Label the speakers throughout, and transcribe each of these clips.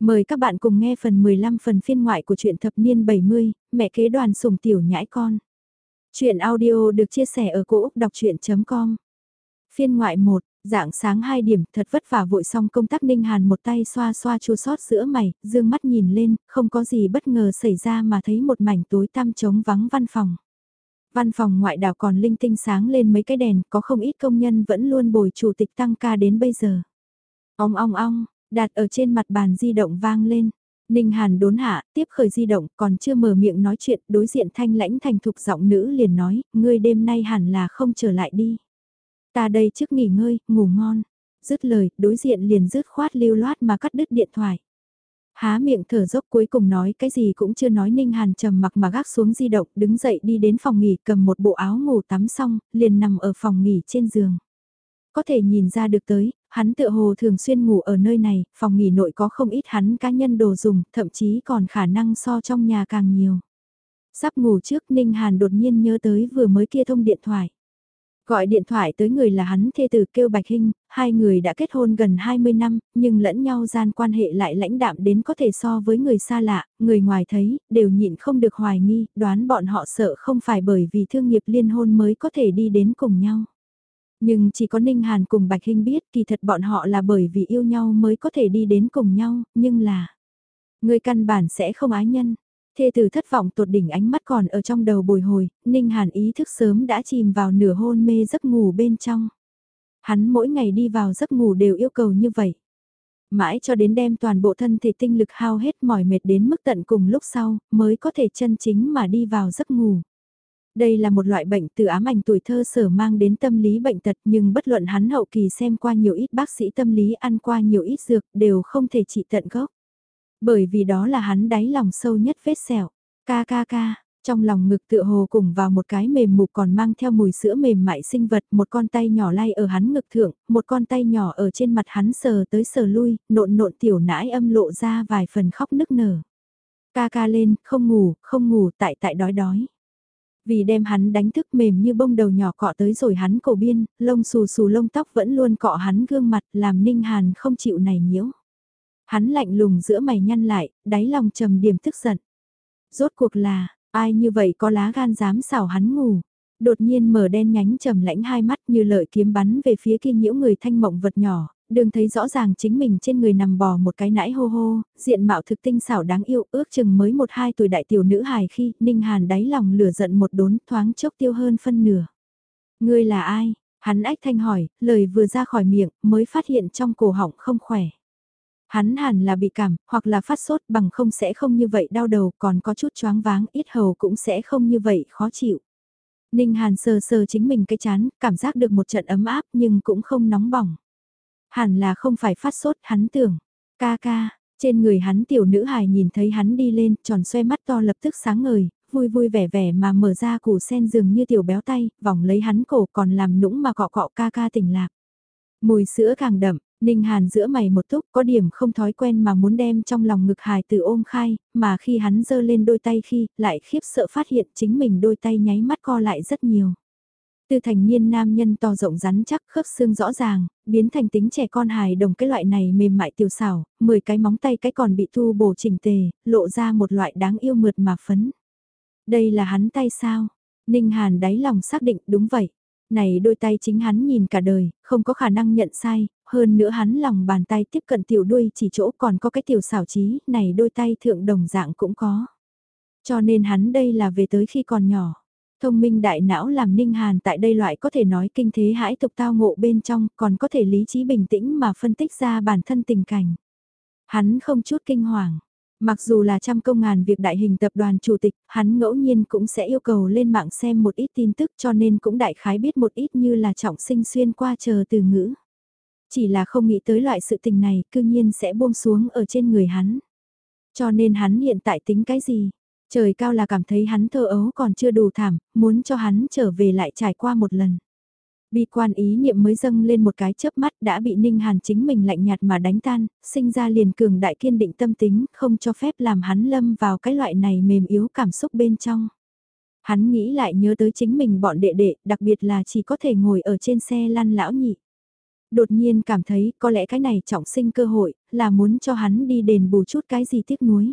Speaker 1: Mời các bạn cùng nghe phần 15 phần phiên ngoại của truyện thập niên 70, mẹ kế đoàn sủng tiểu nhãi con. Chuyện audio được chia sẻ ở cỗ đọc chuyện.com Phiên ngoại 1, dạng sáng 2 điểm thật vất vả vội xong công tác Ninh Hàn một tay xoa xoa chua sót giữa mày, dương mắt nhìn lên, không có gì bất ngờ xảy ra mà thấy một mảnh tối tăm trống vắng văn phòng. Văn phòng ngoại đảo còn linh tinh sáng lên mấy cái đèn, có không ít công nhân vẫn luôn bồi chủ tịch tăng ca đến bây giờ. Ong ong ong, Đạt ở trên mặt bàn di động vang lên. Ninh Hàn đốn hạ, tiếp khởi di động, còn chưa mở miệng nói chuyện, đối diện thanh lãnh thành thục giọng nữ liền nói, ngươi đêm nay hẳn là không trở lại đi. Ta đây trước nghỉ ngơi, ngủ ngon. Dứt lời, đối diện liền dứt khoát lưu loát mà cắt đứt điện thoại. Há miệng thở dốc cuối cùng nói cái gì cũng chưa nói Ninh Hàn trầm mặc mà gác xuống di động, đứng dậy đi đến phòng nghỉ cầm một bộ áo ngủ tắm xong, liền nằm ở phòng nghỉ trên giường. Có thể nhìn ra được tới, hắn tựa hồ thường xuyên ngủ ở nơi này, phòng nghỉ nội có không ít hắn cá nhân đồ dùng, thậm chí còn khả năng so trong nhà càng nhiều. Sắp ngủ trước Ninh Hàn đột nhiên nhớ tới vừa mới kia thông điện thoại. Gọi điện thoại tới người là hắn thê tử kêu Bạch Hinh, hai người đã kết hôn gần 20 năm, nhưng lẫn nhau gian quan hệ lại lãnh đạm đến có thể so với người xa lạ, người ngoài thấy, đều nhịn không được hoài nghi, đoán bọn họ sợ không phải bởi vì thương nghiệp liên hôn mới có thể đi đến cùng nhau. Nhưng chỉ có Ninh Hàn cùng Bạch Hinh biết kỳ thật bọn họ là bởi vì yêu nhau mới có thể đi đến cùng nhau, nhưng là... Người căn bản sẽ không ái nhân. Thê tử thất vọng tột đỉnh ánh mắt còn ở trong đầu bồi hồi, Ninh Hàn ý thức sớm đã chìm vào nửa hôn mê giấc ngủ bên trong. Hắn mỗi ngày đi vào giấc ngủ đều yêu cầu như vậy. Mãi cho đến đem toàn bộ thân thể tinh lực hao hết mỏi mệt đến mức tận cùng lúc sau, mới có thể chân chính mà đi vào giấc ngủ. Đây là một loại bệnh từ ám ảnh tuổi thơ sở mang đến tâm lý bệnh tật nhưng bất luận hắn hậu kỳ xem qua nhiều ít bác sĩ tâm lý ăn qua nhiều ít dược đều không thể trị tận gốc. Bởi vì đó là hắn đáy lòng sâu nhất vết sẹo. Ca ca ca, trong lòng ngực tựa hồ cùng vào một cái mềm mục còn mang theo mùi sữa mềm mại sinh vật, một con tay nhỏ lay ở hắn ngực thượng, một con tay nhỏ ở trên mặt hắn sờ tới sờ lui, nộn nộn tiểu nãi âm lộ ra vài phần khóc nức nở. Ca ca lên, không ngủ, không ngủ, tại tại đói đói. Vì đem hắn đánh thức mềm như bông đầu nhỏ cọ tới rồi hắn cổ biên, lông xù xù lông tóc vẫn luôn cọ hắn gương mặt làm ninh hàn không chịu này nhiễu. Hắn lạnh lùng giữa mày nhăn lại, đáy lòng trầm điểm tức giận. Rốt cuộc là, ai như vậy có lá gan dám xảo hắn ngủ. Đột nhiên mở đen nhánh trầm lãnh hai mắt như lợi kiếm bắn về phía kia nhiễu người thanh mộng vật nhỏ, đừng thấy rõ ràng chính mình trên người nằm bò một cái nãi hô hô, diện mạo thực tinh xảo đáng yêu ước chừng mới một hai tuổi đại tiểu nữ hài khi Ninh Hàn đáy lòng lửa giận một đốn thoáng chốc tiêu hơn phân nửa. Ngươi là ai? Hắn ách thanh hỏi, lời vừa ra khỏi miệng mới phát hiện trong cổ họng không khỏe. Hắn hẳn là bị cảm, hoặc là phát sốt bằng không sẽ không như vậy đau đầu còn có chút choáng váng ít hầu cũng sẽ không như vậy khó chịu. Ninh Hàn sờ sờ chính mình cái chán, cảm giác được một trận ấm áp nhưng cũng không nóng bỏng. Hẳn là không phải phát sốt, hắn tưởng. Ca ca, trên người hắn tiểu nữ hài nhìn thấy hắn đi lên, tròn xoe mắt to lập tức sáng ngời, vui vui vẻ vẻ mà mở ra củ sen dường như tiểu béo tay, vòng lấy hắn cổ còn làm nũng mà cọ cọ ca ca tỉnh lạc. Mùi sữa càng đậm, Ninh Hàn giữa mày một túc có điểm không thói quen mà muốn đem trong lòng ngực hài từ ôm khai, mà khi hắn giơ lên đôi tay khi, lại khiếp sợ phát hiện chính mình đôi tay nháy mắt co lại rất nhiều. Từ thành niên nam nhân to rộng rắn chắc khớp xương rõ ràng, biến thành tính trẻ con hài đồng cái loại này mềm mại tiểu xảo, 10 cái móng tay cái còn bị thu bổ chỉnh tề, lộ ra một loại đáng yêu mượt mà phấn. Đây là hắn tay sao? Ninh Hàn đáy lòng xác định đúng vậy. Này đôi tay chính hắn nhìn cả đời, không có khả năng nhận sai, hơn nữa hắn lòng bàn tay tiếp cận tiểu đuôi chỉ chỗ còn có cái tiểu xảo trí, này đôi tay thượng đồng dạng cũng có. Cho nên hắn đây là về tới khi còn nhỏ. Thông minh đại não làm Ninh Hàn tại đây loại có thể nói kinh thế hãi tục tao ngộ bên trong, còn có thể lý trí bình tĩnh mà phân tích ra bản thân tình cảnh. Hắn không chút kinh hoàng. Mặc dù là trăm công ngàn việc đại hình tập đoàn chủ tịch, hắn ngẫu nhiên cũng sẽ yêu cầu lên mạng xem một ít tin tức cho nên cũng đại khái biết một ít như là trọng sinh xuyên qua chờ từ ngữ. Chỉ là không nghĩ tới loại sự tình này cư nhiên sẽ buông xuống ở trên người hắn. Cho nên hắn hiện tại tính cái gì? Trời cao là cảm thấy hắn thơ ấu còn chưa đủ thảm, muốn cho hắn trở về lại trải qua một lần. Bi quan ý niệm mới dâng lên một cái chớp mắt đã bị Ninh Hàn chính mình lạnh nhạt mà đánh tan, sinh ra liền cường đại kiên định tâm tính, không cho phép làm hắn lâm vào cái loại này mềm yếu cảm xúc bên trong. Hắn nghĩ lại nhớ tới chính mình bọn đệ đệ, đặc biệt là chỉ có thể ngồi ở trên xe lăn lão nhị. Đột nhiên cảm thấy có lẽ cái này trọng sinh cơ hội, là muốn cho hắn đi đền bù chút cái gì tiếc nuối.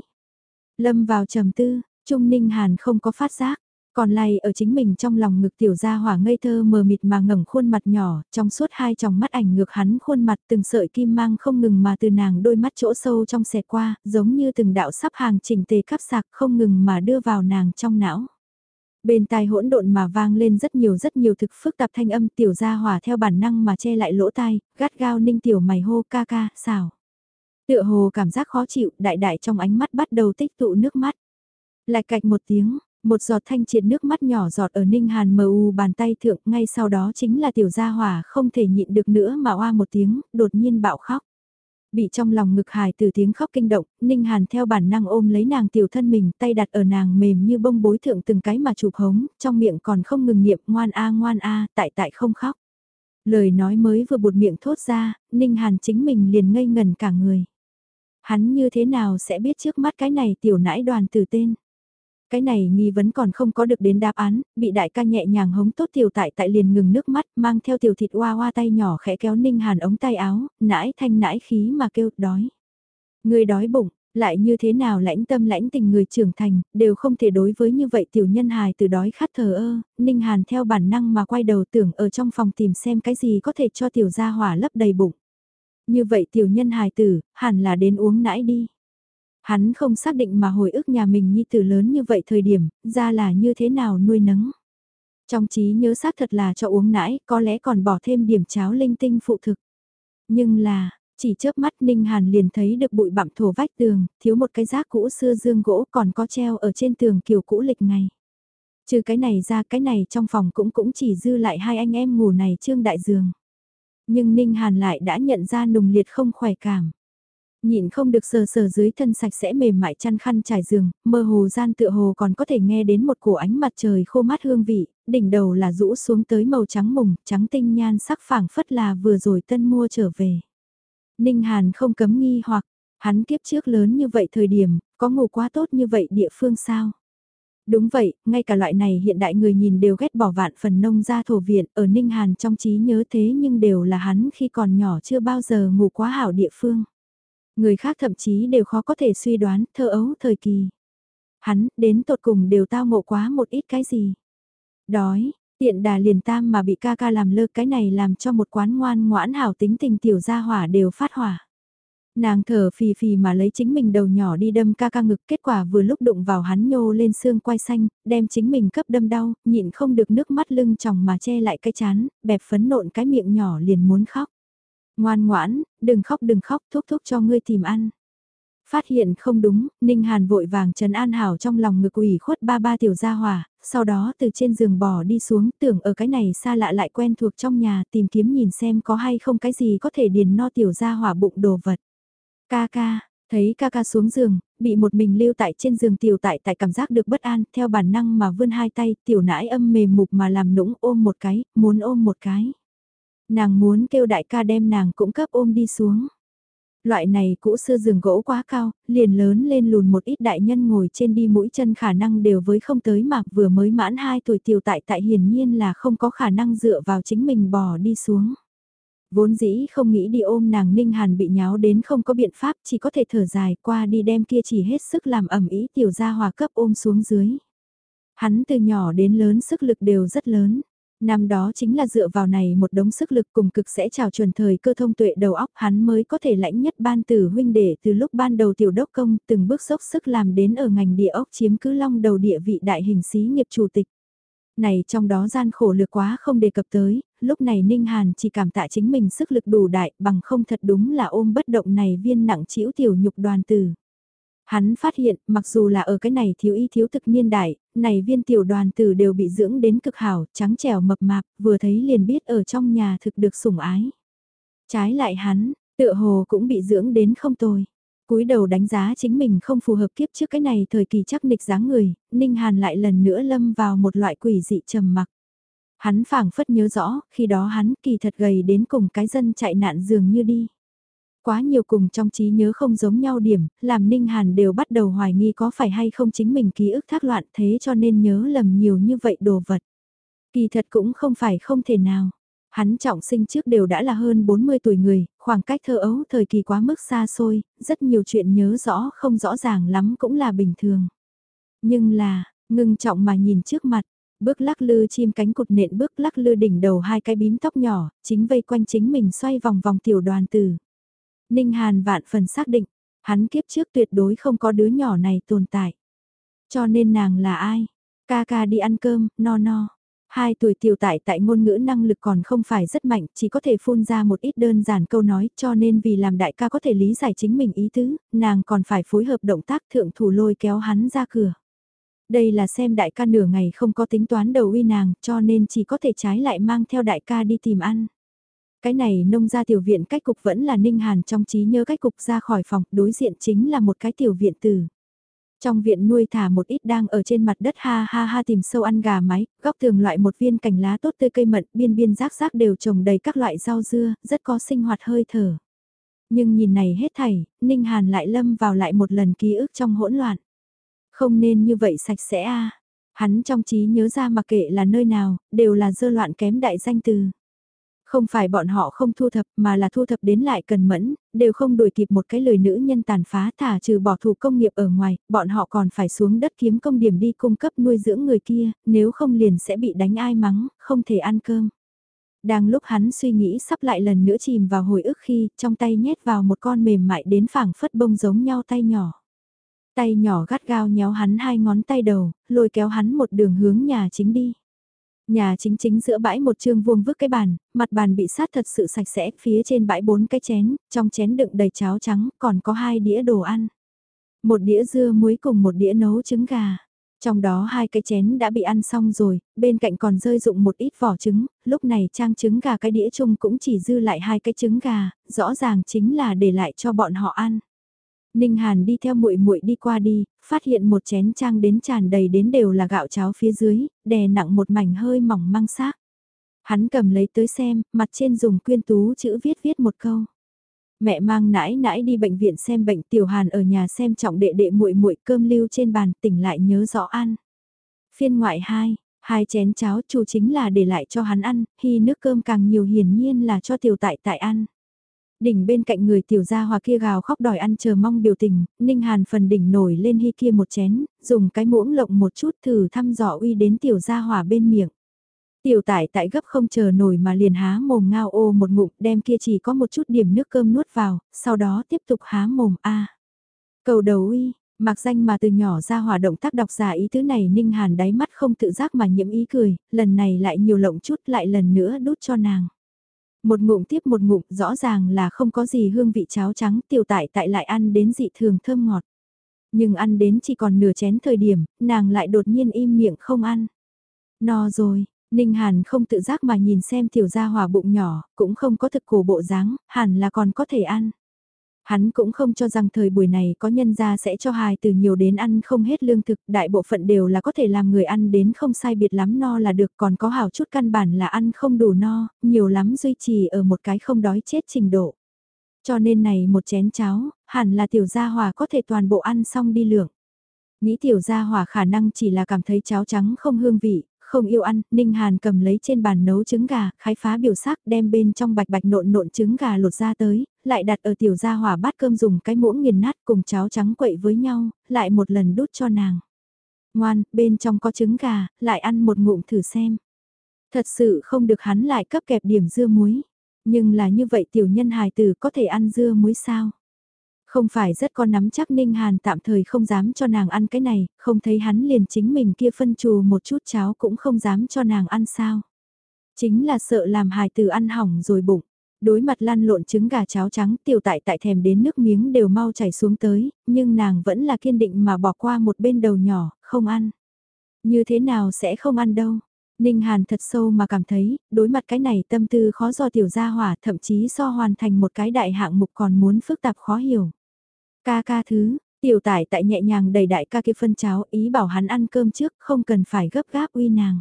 Speaker 1: Lâm vào trầm tư, Trung Ninh Hàn không có phát giác, còn lại ở chính mình trong lòng ngực tiểu gia hỏa ngây thơ mờ mịt mà ngẩng khuôn mặt nhỏ, trong suốt hai tròng mắt ảnh ngược hắn khuôn mặt từng sợi kim mang không ngừng mà từ nàng đôi mắt chỗ sâu trong xẹt qua, giống như từng đạo sắp hàng chỉnh tề cắp sạc không ngừng mà đưa vào nàng trong não. Bên tai hỗn độn mà vang lên rất nhiều rất nhiều thực phức tạp thanh âm tiểu gia hỏa theo bản năng mà che lại lỗ tai, gắt gao ninh tiểu mày hô ca ca, xào. Tựa hồ cảm giác khó chịu, đại đại trong ánh mắt bắt đầu tích tụ nước mắt. Lại cạch một tiếng, một giọt thanh triệt nước mắt nhỏ giọt ở Ninh Hàn mờ u bàn tay thượng, ngay sau đó chính là tiểu gia hỏa không thể nhịn được nữa mà oa một tiếng, đột nhiên bạo khóc. Bị trong lòng ngực hài từ tiếng khóc kinh động, Ninh Hàn theo bản năng ôm lấy nàng tiểu thân mình, tay đặt ở nàng mềm như bông bối thượng từng cái mà chụp hống, trong miệng còn không ngừng niệm ngoan a ngoan a, tại tại không khóc. Lời nói mới vừa buột miệng thốt ra, Ninh Hàn chính mình liền ngây ngần cả người. Hắn như thế nào sẽ biết trước mắt cái này tiểu nãi đoàn từ tên. Cái này nghi vấn còn không có được đến đáp án, bị đại ca nhẹ nhàng hống tốt tiểu tại tại liền ngừng nước mắt, mang theo tiểu thịt hoa hoa tay nhỏ khẽ kéo ninh hàn ống tay áo, nãi thanh nãi khí mà kêu đói. Người đói bụng, lại như thế nào lãnh tâm lãnh tình người trưởng thành, đều không thể đối với như vậy tiểu nhân hài từ đói khát thờ ơ, ninh hàn theo bản năng mà quay đầu tưởng ở trong phòng tìm xem cái gì có thể cho tiểu gia hỏa lấp đầy bụng. Như vậy tiểu nhân hài tử, hẳn là đến uống nãi đi. Hắn không xác định mà hồi ức nhà mình nhi tử lớn như vậy thời điểm, ra là như thế nào nuôi nấng. Trong trí nhớ xác thật là cho uống nãi, có lẽ còn bỏ thêm điểm cháo linh tinh phụ thực. Nhưng là, chỉ chớp mắt Ninh Hàn liền thấy được bụi bặm thổ vách tường, thiếu một cái rác cũ xưa dương gỗ còn có treo ở trên tường kiểu cũ lịch ngày. Trừ cái này ra cái này trong phòng cũng cũng chỉ dư lại hai anh em ngủ này trương đại giường. Nhưng Ninh Hàn lại đã nhận ra nùng liệt không khỏe cảm. Nhịn không được sờ sờ dưới thân sạch sẽ mềm mại chăn khăn trải giường, mơ hồ gian tựa hồ còn có thể nghe đến một cổ ánh mặt trời khô mát hương vị, đỉnh đầu là rũ xuống tới màu trắng mùng, trắng tinh nhan sắc phảng phất là vừa rồi tân mua trở về. Ninh Hàn không cấm nghi hoặc, hắn kiếp trước lớn như vậy thời điểm, có ngủ quá tốt như vậy địa phương sao? Đúng vậy, ngay cả loại này hiện đại người nhìn đều ghét bỏ vạn phần nông gia thổ viện ở Ninh Hàn trong trí nhớ thế nhưng đều là hắn khi còn nhỏ chưa bao giờ ngủ quá hảo địa phương. Người khác thậm chí đều khó có thể suy đoán thơ ấu thời kỳ. Hắn, đến tột cùng đều tao ngộ quá một ít cái gì. Đói, tiện đà liền tam mà bị ca ca làm lơ cái này làm cho một quán ngoan ngoãn hảo tính tình tiểu gia hỏa đều phát hỏa. Nàng thở phì phì mà lấy chính mình đầu nhỏ đi đâm ca ca ngực kết quả vừa lúc đụng vào hắn nhô lên xương quai xanh, đem chính mình cấp đâm đau, nhịn không được nước mắt lưng tròng mà che lại cái chán, bẹp phấn nộn cái miệng nhỏ liền muốn khóc. Ngoan ngoãn, đừng khóc đừng khóc, thúc thúc cho ngươi tìm ăn. Phát hiện không đúng, Ninh Hàn vội vàng trấn an hảo trong lòng ngực ủy khuất ba ba tiểu gia hỏa, sau đó từ trên giường bò đi xuống tưởng ở cái này xa lạ lại quen thuộc trong nhà tìm kiếm nhìn xem có hay không cái gì có thể điền no tiểu gia hỏa bụng đồ vật. Ca ca, thấy ca ca xuống giường, bị một mình lưu tại trên giường tiểu tại tại cảm giác được bất an, theo bản năng mà vươn hai tay, tiểu nãi âm mềm mục mà làm nũng ôm một cái, muốn ôm một cái. Nàng muốn kêu đại ca đem nàng cũng cấp ôm đi xuống. Loại này cũ xưa giường gỗ quá cao, liền lớn lên lùn một ít đại nhân ngồi trên đi mũi chân khả năng đều với không tới mà vừa mới mãn 2 tuổi tiểu tại tại hiển nhiên là không có khả năng dựa vào chính mình bò đi xuống. Vốn dĩ không nghĩ đi ôm nàng Ninh Hàn bị nháo đến không có biện pháp chỉ có thể thở dài qua đi đem kia chỉ hết sức làm ẩm ý tiểu gia hòa cấp ôm xuống dưới. Hắn từ nhỏ đến lớn sức lực đều rất lớn. Năm đó chính là dựa vào này một đống sức lực cùng cực sẽ trào chuẩn thời cơ thông tuệ đầu óc hắn mới có thể lãnh nhất ban tử huynh đệ từ lúc ban đầu tiểu đốc công từng bước dốc sức làm đến ở ngành địa ốc chiếm cứ long đầu địa vị đại hình xí nghiệp chủ tịch. Này trong đó gian khổ lược quá không đề cập tới, lúc này Ninh Hàn chỉ cảm tạ chính mình sức lực đủ đại bằng không thật đúng là ôm bất động này viên nặng chịu tiểu nhục đoàn tử. Hắn phát hiện, mặc dù là ở cái này thiếu y thiếu thực niên đại, này viên tiểu đoàn tử đều bị dưỡng đến cực hảo, trắng trẻo mập mạp, vừa thấy liền biết ở trong nhà thực được sủng ái. Trái lại hắn, tựa hồ cũng bị dưỡng đến không tồi. cúi đầu đánh giá chính mình không phù hợp kiếp trước cái này thời kỳ chắc nịch dáng người, Ninh Hàn lại lần nữa lâm vào một loại quỷ dị trầm mặc. Hắn phảng phất nhớ rõ, khi đó hắn kỳ thật gầy đến cùng cái dân chạy nạn dường như đi quá nhiều cùng trong trí nhớ không giống nhau điểm, làm Ninh Hàn đều bắt đầu hoài nghi có phải hay không chính mình ký ức thác loạn thế cho nên nhớ lầm nhiều như vậy đồ vật. Kỳ thật cũng không phải không thể nào. Hắn trọng sinh trước đều đã là hơn 40 tuổi người, khoảng cách thơ ấu thời kỳ quá mức xa xôi, rất nhiều chuyện nhớ rõ không rõ ràng lắm cũng là bình thường. Nhưng là, ngưng trọng mà nhìn trước mặt, bước lắc lư chim cánh cụt nện bước lắc lư đỉnh đầu hai cái bím tóc nhỏ, chính vây quanh chính mình xoay vòng vòng tiểu đoàn tử. Ninh Hàn vạn phần xác định, hắn kiếp trước tuyệt đối không có đứa nhỏ này tồn tại. Cho nên nàng là ai? Ca ca đi ăn cơm, no no. Hai tuổi tiểu tại tại ngôn ngữ năng lực còn không phải rất mạnh, chỉ có thể phun ra một ít đơn giản câu nói, cho nên vì làm đại ca có thể lý giải chính mình ý tứ, nàng còn phải phối hợp động tác thượng thủ lôi kéo hắn ra cửa. Đây là xem đại ca nửa ngày không có tính toán đầu uy nàng, cho nên chỉ có thể trái lại mang theo đại ca đi tìm ăn. Cái này nông ra tiểu viện cách cục vẫn là ninh hàn trong trí nhớ cách cục ra khỏi phòng, đối diện chính là một cái tiểu viện tử. Trong viện nuôi thả một ít đang ở trên mặt đất ha ha ha tìm sâu ăn gà mái, góc tường loại một viên cành lá tốt tươi cây mận, biên biên rác rác đều trồng đầy các loại rau dưa, rất có sinh hoạt hơi thở. Nhưng nhìn này hết thảy, Ninh Hàn lại lâm vào lại một lần ký ức trong hỗn loạn. Không nên như vậy sạch sẽ a Hắn trong trí nhớ ra mặc kệ là nơi nào, đều là dơ loạn kém đại danh từ. Không phải bọn họ không thu thập mà là thu thập đến lại cần mẫn, đều không đuổi kịp một cái lời nữ nhân tàn phá thả trừ bỏ thủ công nghiệp ở ngoài, bọn họ còn phải xuống đất kiếm công điểm đi cung cấp nuôi dưỡng người kia, nếu không liền sẽ bị đánh ai mắng, không thể ăn cơm. Đang lúc hắn suy nghĩ sắp lại lần nữa chìm vào hồi ức khi trong tay nhét vào một con mềm mại đến phảng phất bông giống nhau tay nhỏ. Tay nhỏ gắt gao nhéo hắn hai ngón tay đầu, lôi kéo hắn một đường hướng nhà chính đi. Nhà chính chính giữa bãi một chương vuông vức cái bàn, mặt bàn bị sát thật sự sạch sẽ, phía trên bãi bốn cái chén, trong chén đựng đầy cháo trắng, còn có hai đĩa đồ ăn. Một đĩa dưa muối cùng một đĩa nấu trứng gà. Trong đó hai cái chén đã bị ăn xong rồi, bên cạnh còn rơi dụng một ít vỏ trứng, lúc này trang trứng gà cái đĩa chung cũng chỉ dư lại hai cái trứng gà, rõ ràng chính là để lại cho bọn họ ăn. Ninh Hàn đi theo muội muội đi qua đi, phát hiện một chén trang đến tràn đầy đến đều là gạo cháo phía dưới, đè nặng một mảnh hơi mỏng măng xác. Hắn cầm lấy tới xem, mặt trên dùng quyên tú chữ viết viết một câu. Mẹ mang nãi nãi đi bệnh viện xem bệnh tiểu hàn ở nhà xem trọng đệ đệ muội muội cơm lưu trên bàn tỉnh lại nhớ rõ ăn. Phiên ngoại 2, hai chén cháo chủ chính là để lại cho hắn ăn, hy nước cơm càng nhiều hiển nhiên là cho tiểu tại tại ăn. Đỉnh bên cạnh người tiểu gia hòa kia gào khóc đòi ăn chờ mong biểu tình, Ninh Hàn phần đỉnh nổi lên hy kia một chén, dùng cái muỗng lộng một chút thử thăm dò uy đến tiểu gia hòa bên miệng. Tiểu tải tại gấp không chờ nổi mà liền há mồm ngao ô một ngụm đem kia chỉ có một chút điểm nước cơm nuốt vào, sau đó tiếp tục há mồm a Cầu đầu uy, mặc danh mà từ nhỏ ra hòa động tác đọc giả ý thứ này Ninh Hàn đáy mắt không tự giác mà nhiễm ý cười, lần này lại nhiều lộng chút lại lần nữa đút cho nàng. Một ngụm tiếp một ngụm rõ ràng là không có gì hương vị cháo trắng tiểu tại tại lại ăn đến dị thường thơm ngọt. Nhưng ăn đến chỉ còn nửa chén thời điểm, nàng lại đột nhiên im miệng không ăn. No rồi, Ninh Hàn không tự giác mà nhìn xem tiểu gia hòa bụng nhỏ, cũng không có thực cổ bộ dáng, hẳn là còn có thể ăn. Hắn cũng không cho rằng thời buổi này có nhân gia sẽ cho hài từ nhiều đến ăn không hết lương thực, đại bộ phận đều là có thể làm người ăn đến không sai biệt lắm no là được còn có hảo chút căn bản là ăn không đủ no, nhiều lắm duy trì ở một cái không đói chết trình độ. Cho nên này một chén cháo, hẳn là tiểu gia hòa có thể toàn bộ ăn xong đi lượng. Nghĩ tiểu gia hòa khả năng chỉ là cảm thấy cháo trắng không hương vị, không yêu ăn, Ninh Hàn cầm lấy trên bàn nấu trứng gà, khai phá biểu sắc đem bên trong bạch bạch nộn nộn trứng gà lột ra tới, lại đặt ở tiểu gia hỏa bát cơm dùng cái muỗng nghiền nát cùng cháo trắng quậy với nhau, lại một lần đút cho nàng. Ngoan, bên trong có trứng gà, lại ăn một ngụm thử xem. Thật sự không được hắn lại cấp kẹp điểm dưa muối. Nhưng là như vậy tiểu nhân hài tử có thể ăn dưa muối sao? Không phải rất có nắm chắc Ninh Hàn tạm thời không dám cho nàng ăn cái này, không thấy hắn liền chính mình kia phân trù một chút cháo cũng không dám cho nàng ăn sao. Chính là sợ làm hài tử ăn hỏng rồi bụng. Đối mặt lan lộn trứng gà cháo trắng tiểu tại tại thèm đến nước miếng đều mau chảy xuống tới, nhưng nàng vẫn là kiên định mà bỏ qua một bên đầu nhỏ, không ăn. Như thế nào sẽ không ăn đâu. Ninh Hàn thật sâu mà cảm thấy, đối mặt cái này tâm tư khó do tiểu gia hỏa thậm chí so hoàn thành một cái đại hạng mục còn muốn phức tạp khó hiểu. Ca ca thứ, tiểu tải tại nhẹ nhàng đầy đại ca kia phân cháo ý bảo hắn ăn cơm trước không cần phải gấp gáp uy nàng.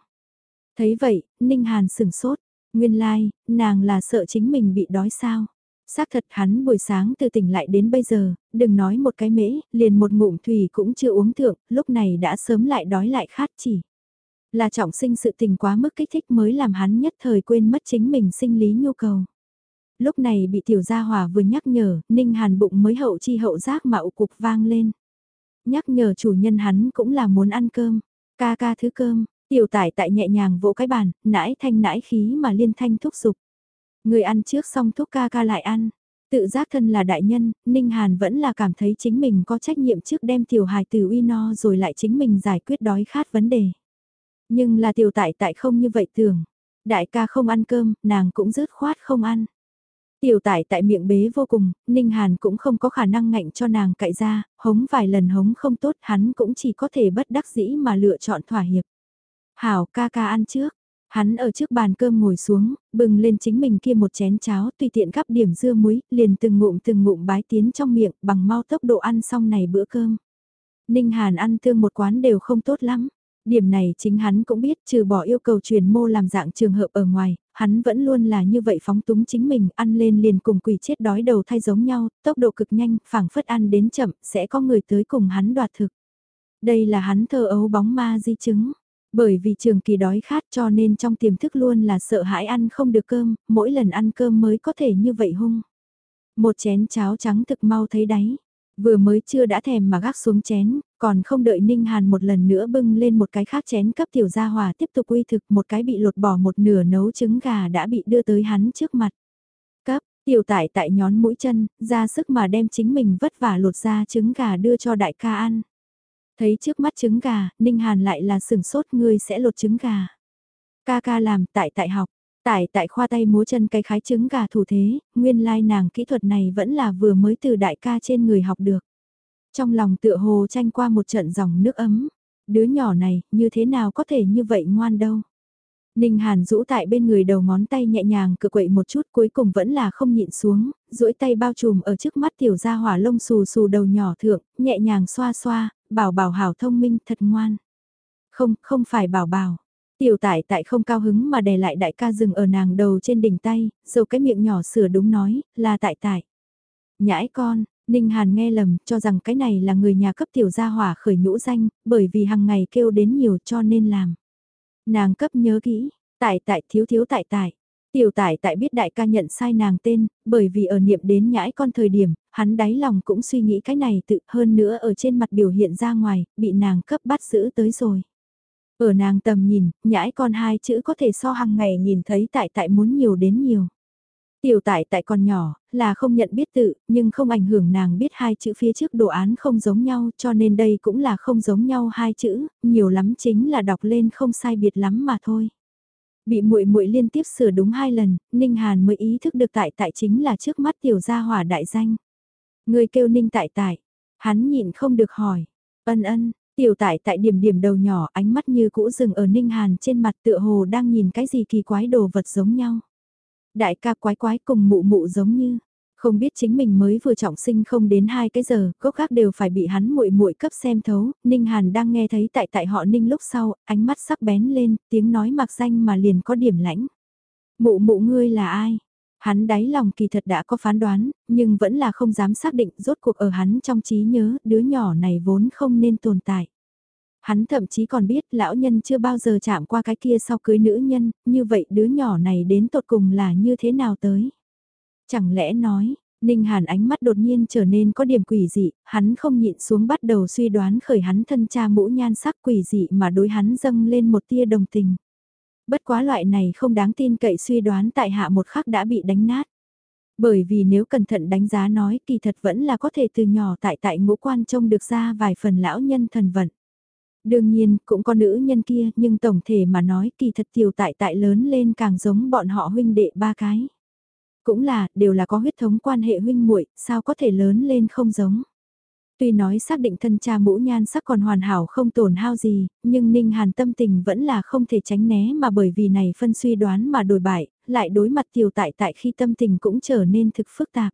Speaker 1: Thấy vậy, Ninh Hàn sửng sốt, nguyên lai, like, nàng là sợ chính mình bị đói sao. Xác thật hắn buổi sáng từ tỉnh lại đến bây giờ, đừng nói một cái mễ, liền một ngụm thủy cũng chưa uống thượng, lúc này đã sớm lại đói lại khát chỉ. Là trọng sinh sự tình quá mức kích thích mới làm hắn nhất thời quên mất chính mình sinh lý nhu cầu. Lúc này bị tiểu gia hòa vừa nhắc nhở, Ninh Hàn bụng mới hậu chi hậu giác mạo cục vang lên. Nhắc nhở chủ nhân hắn cũng là muốn ăn cơm, ca ca thứ cơm, tiểu tải tại nhẹ nhàng vỗ cái bàn, nãi thanh nãi khí mà liên thanh thúc giục. Người ăn trước xong thúc ca ca lại ăn. Tự giác thân là đại nhân, Ninh Hàn vẫn là cảm thấy chính mình có trách nhiệm trước đem tiểu hài từ uy no rồi lại chính mình giải quyết đói khát vấn đề. Nhưng là tiểu tại tại không như vậy tưởng. Đại ca không ăn cơm, nàng cũng rớt khoát không ăn. Tiểu Tải tại miệng bế vô cùng, Ninh Hàn cũng không có khả năng ngạnh cho nàng cậy ra, hống vài lần hống không tốt hắn cũng chỉ có thể bất đắc dĩ mà lựa chọn thỏa hiệp. Hảo ca ca ăn trước, Hắn ở trước bàn cơm ngồi xuống, bừng lên chính mình kia một chén cháo tùy tiện gắp điểm dưa muối, liền từng ngụm từng ngụm bái tiến trong miệng bằng mau tốc độ ăn xong này bữa cơm. Ninh Hàn ăn tương một quán đều không tốt lắm. Điểm này chính hắn cũng biết trừ bỏ yêu cầu truyền mô làm dạng trường hợp ở ngoài, hắn vẫn luôn là như vậy phóng túng chính mình ăn lên liền cùng quỷ chết đói đầu thay giống nhau, tốc độ cực nhanh, phảng phất ăn đến chậm, sẽ có người tới cùng hắn đoạt thực. Đây là hắn thờ ấu bóng ma di chứng. Bởi vì trường kỳ đói khát cho nên trong tiềm thức luôn là sợ hãi ăn không được cơm, mỗi lần ăn cơm mới có thể như vậy hung. Một chén cháo trắng thực mau thấy đáy, vừa mới chưa đã thèm mà gác xuống chén, còn không đợi Ninh Hàn một lần nữa bưng lên một cái khác chén cấp tiểu gia hòa tiếp tục uy thực một cái bị lột bỏ một nửa nấu trứng gà đã bị đưa tới hắn trước mặt. Cấp, tiểu tại tại nhón mũi chân, ra sức mà đem chính mình vất vả lột ra trứng gà đưa cho đại ca ăn. Thấy trước mắt trứng gà, Ninh Hàn lại là sừng sốt ngươi sẽ lột trứng gà. Ca ca làm tại tại học, tại tại khoa tay múa chân cái khái trứng gà thủ thế, nguyên lai nàng kỹ thuật này vẫn là vừa mới từ đại ca trên người học được. Trong lòng tựa hồ tranh qua một trận dòng nước ấm, đứa nhỏ này như thế nào có thể như vậy ngoan đâu. Ninh Hàn rũ tại bên người đầu ngón tay nhẹ nhàng cự quậy một chút cuối cùng vẫn là không nhịn xuống, duỗi tay bao trùm ở trước mắt tiểu gia hỏa lông xù xù đầu nhỏ thượng, nhẹ nhàng xoa xoa, bảo bảo hảo thông minh thật ngoan. Không, không phải bảo bảo. Tiểu tải tại không cao hứng mà đè lại đại ca dừng ở nàng đầu trên đỉnh tay, rồi cái miệng nhỏ sửa đúng nói, là tại tại. Nhãi con, Ninh Hàn nghe lầm, cho rằng cái này là người nhà cấp tiểu gia hỏa khởi nhũ danh, bởi vì hàng ngày kêu đến nhiều cho nên làm. Nàng cấp nhớ kỹ, tại tại thiếu thiếu tại tại. Tiểu tải tại biết đại ca nhận sai nàng tên, bởi vì ở niệm đến nhãi con thời điểm, hắn đáy lòng cũng suy nghĩ cái này tự hơn nữa ở trên mặt biểu hiện ra ngoài, bị nàng cấp bắt giữ tới rồi. Ở nàng tầm nhìn, nhãi con hai chữ có thể so hàng ngày nhìn thấy tại tại muốn nhiều đến nhiều. Tiểu tại tại còn nhỏ, là không nhận biết tự, nhưng không ảnh hưởng nàng biết hai chữ phía trước đồ án không giống nhau cho nên đây cũng là không giống nhau hai chữ, nhiều lắm chính là đọc lên không sai biệt lắm mà thôi. Bị muội muội liên tiếp sửa đúng hai lần, Ninh Hàn mới ý thức được tại tại chính là trước mắt tiểu gia hỏa đại danh. Người kêu Ninh tại tại, hắn nhịn không được hỏi, ân ân, tiểu tại tại điểm điểm đầu nhỏ ánh mắt như cũ dừng ở Ninh Hàn trên mặt tựa hồ đang nhìn cái gì kỳ quái đồ vật giống nhau. Đại ca quái quái cùng mụ mụ giống như, không biết chính mình mới vừa trọng sinh không đến hai cái giờ, gốc khác đều phải bị hắn muội muội cấp xem thấu, Ninh Hàn đang nghe thấy tại tại họ Ninh lúc sau, ánh mắt sắc bén lên, tiếng nói mặc danh mà liền có điểm lãnh. Mụ mụ ngươi là ai? Hắn đáy lòng kỳ thật đã có phán đoán, nhưng vẫn là không dám xác định rốt cuộc ở hắn trong trí nhớ, đứa nhỏ này vốn không nên tồn tại. Hắn thậm chí còn biết lão nhân chưa bao giờ chạm qua cái kia sau cưới nữ nhân, như vậy đứa nhỏ này đến tột cùng là như thế nào tới. Chẳng lẽ nói, Ninh Hàn ánh mắt đột nhiên trở nên có điểm quỷ dị, hắn không nhịn xuống bắt đầu suy đoán khởi hắn thân cha mũ nhan sắc quỷ dị mà đối hắn dâng lên một tia đồng tình. Bất quá loại này không đáng tin cậy suy đoán tại hạ một khắc đã bị đánh nát. Bởi vì nếu cẩn thận đánh giá nói kỳ thật vẫn là có thể từ nhỏ tại tại ngũ quan trông được ra vài phần lão nhân thần vận. Đương nhiên, cũng có nữ nhân kia, nhưng tổng thể mà nói kỳ thật tiểu tại tại lớn lên càng giống bọn họ huynh đệ ba cái. Cũng là, đều là có huyết thống quan hệ huynh muội sao có thể lớn lên không giống. Tuy nói xác định thân cha mũ nhan sắc còn hoàn hảo không tổn hao gì, nhưng Ninh Hàn tâm tình vẫn là không thể tránh né mà bởi vì này phân suy đoán mà đổi bại, lại đối mặt tiểu tại tại khi tâm tình cũng trở nên thực phức tạp.